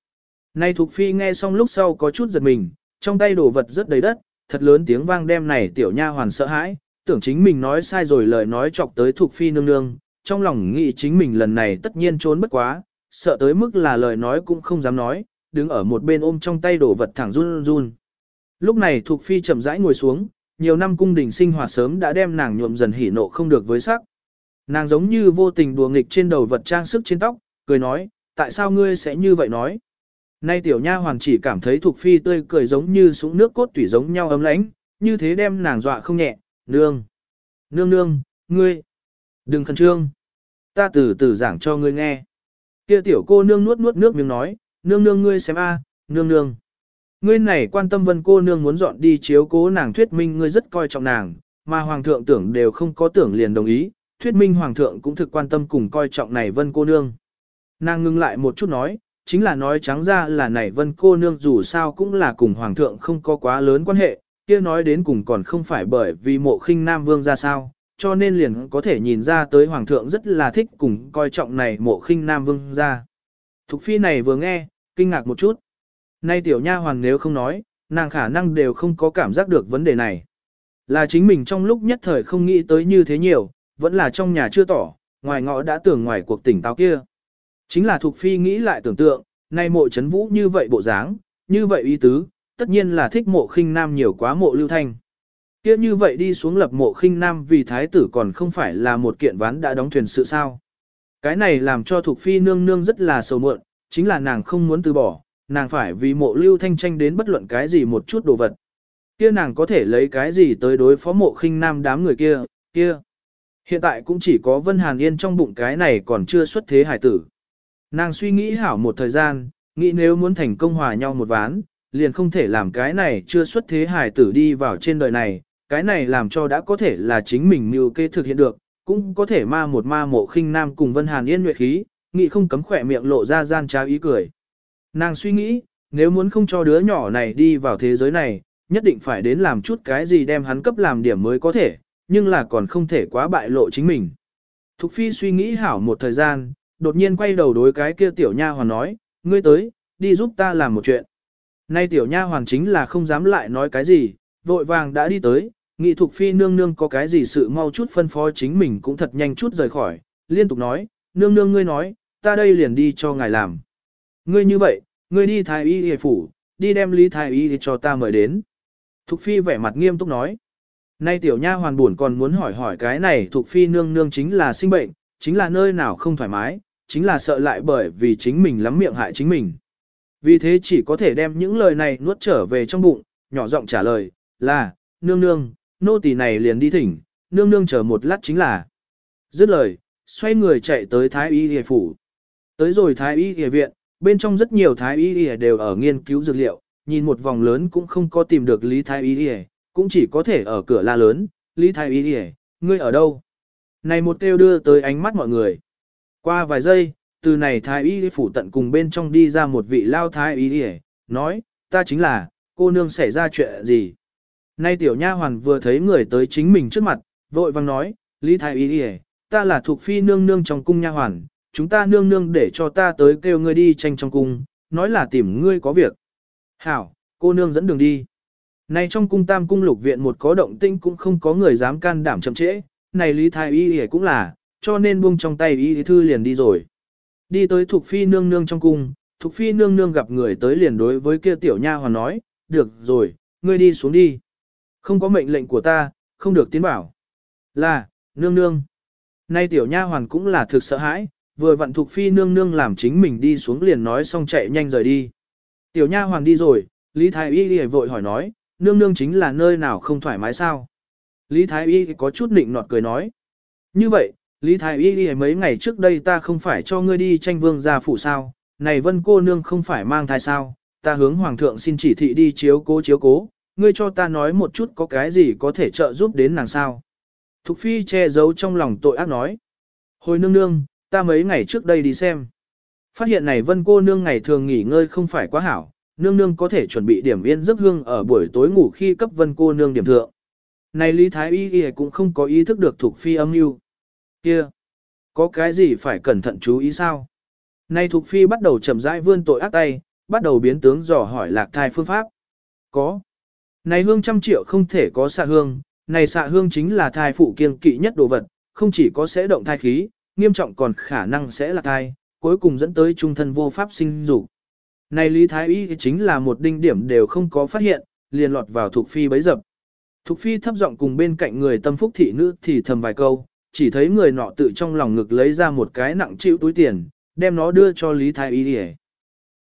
Nay Thục Phi nghe xong lúc sau có chút giật mình, trong tay đồ vật rất đầy đất, thật lớn tiếng vang đem này tiểu nha hoàn sợ hãi, tưởng chính mình nói sai rồi lời nói chọc tới Thục Phi nương nương, trong lòng nghĩ chính mình lần này tất nhiên trốn bất quá, sợ tới mức là lời nói cũng không dám nói, đứng ở một bên ôm trong tay đồ vật thẳng run run. Lúc này Thục Phi chậm rãi ngồi xuống, nhiều năm cung đình sinh hoạt sớm đã đem nàng nhuộm dần hỉ nộ không được với sắc. Nàng giống như vô tình đùa nghịch trên đầu vật trang sức trên tóc, cười nói, tại sao ngươi sẽ như vậy nói? Nay tiểu nha hoàng chỉ cảm thấy thuộc Phi tươi cười giống như súng nước cốt tủy giống nhau ấm lãnh, như thế đem nàng dọa không nhẹ, nương. Nương nương, ngươi, đừng khẩn trương. Ta từ từ giảng cho ngươi nghe. Kia tiểu cô nương nuốt nuốt nước miếng nói, nương nương ngươi xem a, à, nương nương. Ngươi này quan tâm vân cô nương muốn dọn đi chiếu cố nàng thuyết minh ngươi rất coi trọng nàng, mà hoàng thượng tưởng đều không có tưởng liền đồng ý, thuyết minh hoàng thượng cũng thực quan tâm cùng coi trọng này vân cô nương. Nàng ngưng lại một chút nói, chính là nói trắng ra là này vân cô nương dù sao cũng là cùng hoàng thượng không có quá lớn quan hệ, kia nói đến cùng còn không phải bởi vì mộ khinh nam vương ra sao, cho nên liền có thể nhìn ra tới hoàng thượng rất là thích cùng coi trọng này mộ khinh nam vương ra. Thục phi này vừa nghe, kinh ngạc một chút. Nay tiểu nha hoàng nếu không nói, nàng khả năng đều không có cảm giác được vấn đề này. Là chính mình trong lúc nhất thời không nghĩ tới như thế nhiều, vẫn là trong nhà chưa tỏ, ngoài ngõ đã tưởng ngoài cuộc tỉnh táo kia. Chính là Thục Phi nghĩ lại tưởng tượng, nay mộ chấn vũ như vậy bộ dáng, như vậy ý tứ, tất nhiên là thích mộ khinh nam nhiều quá mộ lưu thanh. Kia như vậy đi xuống lập mộ khinh nam vì thái tử còn không phải là một kiện ván đã đóng thuyền sự sao. Cái này làm cho Thục Phi nương nương rất là sầu muộn, chính là nàng không muốn từ bỏ, nàng phải vì mộ lưu thanh tranh đến bất luận cái gì một chút đồ vật. Kia nàng có thể lấy cái gì tới đối phó mộ khinh nam đám người kia, kia. Hiện tại cũng chỉ có Vân Hàn Yên trong bụng cái này còn chưa xuất thế hải tử. Nàng suy nghĩ hảo một thời gian, nghĩ nếu muốn thành công hòa nhau một ván, liền không thể làm cái này chưa xuất thế hải tử đi vào trên đời này, cái này làm cho đã có thể là chính mình mưu kê thực hiện được, cũng có thể ma một ma mộ khinh nam cùng Vân Hàn Yên nguyệt khí, nghĩ không cấm khỏe miệng lộ ra gian trá ý cười. Nàng suy nghĩ, nếu muốn không cho đứa nhỏ này đi vào thế giới này, nhất định phải đến làm chút cái gì đem hắn cấp làm điểm mới có thể, nhưng là còn không thể quá bại lộ chính mình. Thục Phi suy nghĩ hảo một thời gian, đột nhiên quay đầu đối cái kia tiểu nha hoàn nói, ngươi tới, đi giúp ta làm một chuyện. Nay tiểu nha hoàn chính là không dám lại nói cái gì, vội vàng đã đi tới, nghị Thục Phi nương nương có cái gì sự mau chút phân phó chính mình cũng thật nhanh chút rời khỏi, liên tục nói, nương nương ngươi nói, ta đây liền đi cho ngài làm. Ngươi như vậy, ngươi đi thái y hề phủ, đi đem lý thái y cho ta mời đến. Thục Phi vẻ mặt nghiêm túc nói. Nay tiểu nha hoàn buồn còn muốn hỏi hỏi cái này Thục Phi nương nương chính là sinh bệnh, chính là nơi nào không thoải mái, chính là sợ lại bởi vì chính mình lắm miệng hại chính mình. Vì thế chỉ có thể đem những lời này nuốt trở về trong bụng, nhỏ giọng trả lời, là, nương nương, nô tỳ này liền đi thỉnh, nương nương chờ một lát chính là. Dứt lời, xoay người chạy tới Thái Y Y phủ. Tới rồi Thái Y Y viện, bên trong rất nhiều Thái Y Y đều ở nghiên cứu dược liệu, nhìn một vòng lớn cũng không có tìm được Lý Thái Y Y, cũng chỉ có thể ở cửa la lớn, Lý Thái Y Y, ngươi ở đâu? Này một kêu đưa tới ánh mắt mọi người. Qua vài giây, từ này thái y phủ tận cùng bên trong đi ra một vị lao thái y đi nói, ta chính là, cô nương xảy ra chuyện gì. Nay tiểu nha hoàn vừa thấy người tới chính mình trước mặt, vội vang nói, Lý thái y đi ta là thuộc phi nương nương trong cung nha hoàn, chúng ta nương nương để cho ta tới kêu ngươi đi tranh trong cung, nói là tìm ngươi có việc. Hảo, cô nương dẫn đường đi. Này trong cung tam cung lục viện một có động tinh cũng không có người dám can đảm chậm trễ, này Lý Thái Y cũng là, cho nên buông trong tay y thư liền đi rồi. Đi tới Thục Phi nương nương trong cung, Thục Phi nương nương gặp người tới liền đối với kia tiểu nha hoàn nói, được rồi, ngươi đi xuống đi. Không có mệnh lệnh của ta, không được tiến bảo. Là, nương nương. Nay tiểu nha hoàn cũng là thực sợ hãi, vừa vặn Thục Phi nương nương làm chính mình đi xuống liền nói xong chạy nhanh rời đi. Tiểu nha hoàn đi rồi, Lý Thái Y đi vội hỏi nói, nương nương chính là nơi nào không thoải mái sao? Lý Thái Y có chút nịnh nọt cười nói. Như vậy, Lý Thái Y Y mấy ngày trước đây ta không phải cho ngươi đi tranh vương gia phủ sao, này vân cô nương không phải mang thai sao, ta hướng hoàng thượng xin chỉ thị đi chiếu cố chiếu cố, ngươi cho ta nói một chút có cái gì có thể trợ giúp đến nàng sao. Thục phi che giấu trong lòng tội ác nói. Hồi nương nương, ta mấy ngày trước đây đi xem. Phát hiện này vân cô nương ngày thường nghỉ ngơi không phải quá hảo, nương nương có thể chuẩn bị điểm yên giấc hương ở buổi tối ngủ khi cấp vân cô nương điểm thượng. Này Lý Thái Y Y cũng không có ý thức được Thục phi âm mưu kia. Có cái gì phải cẩn thận chú ý sao? Nay Thục Phi bắt đầu chậm rãi vươn tội ác tay, bắt đầu biến tướng dò hỏi lạc thai phương pháp. Có. Này hương trăm triệu không thể có xạ hương, này xạ hương chính là thai phụ kiên kỵ nhất đồ vật, không chỉ có sẽ động thai khí, nghiêm trọng còn khả năng sẽ là thai, cuối cùng dẫn tới trung thân vô pháp sinh dục. Này Lý Thái Y chính là một đinh điểm đều không có phát hiện, liền lọt vào Thục Phi bấy dập. Thục Phi thấp giọng cùng bên cạnh người tâm phúc thị nữ thì thầm vài câu, chỉ thấy người nọ tự trong lòng ngực lấy ra một cái nặng chịu túi tiền, đem nó đưa cho Lý Thái Y Điề.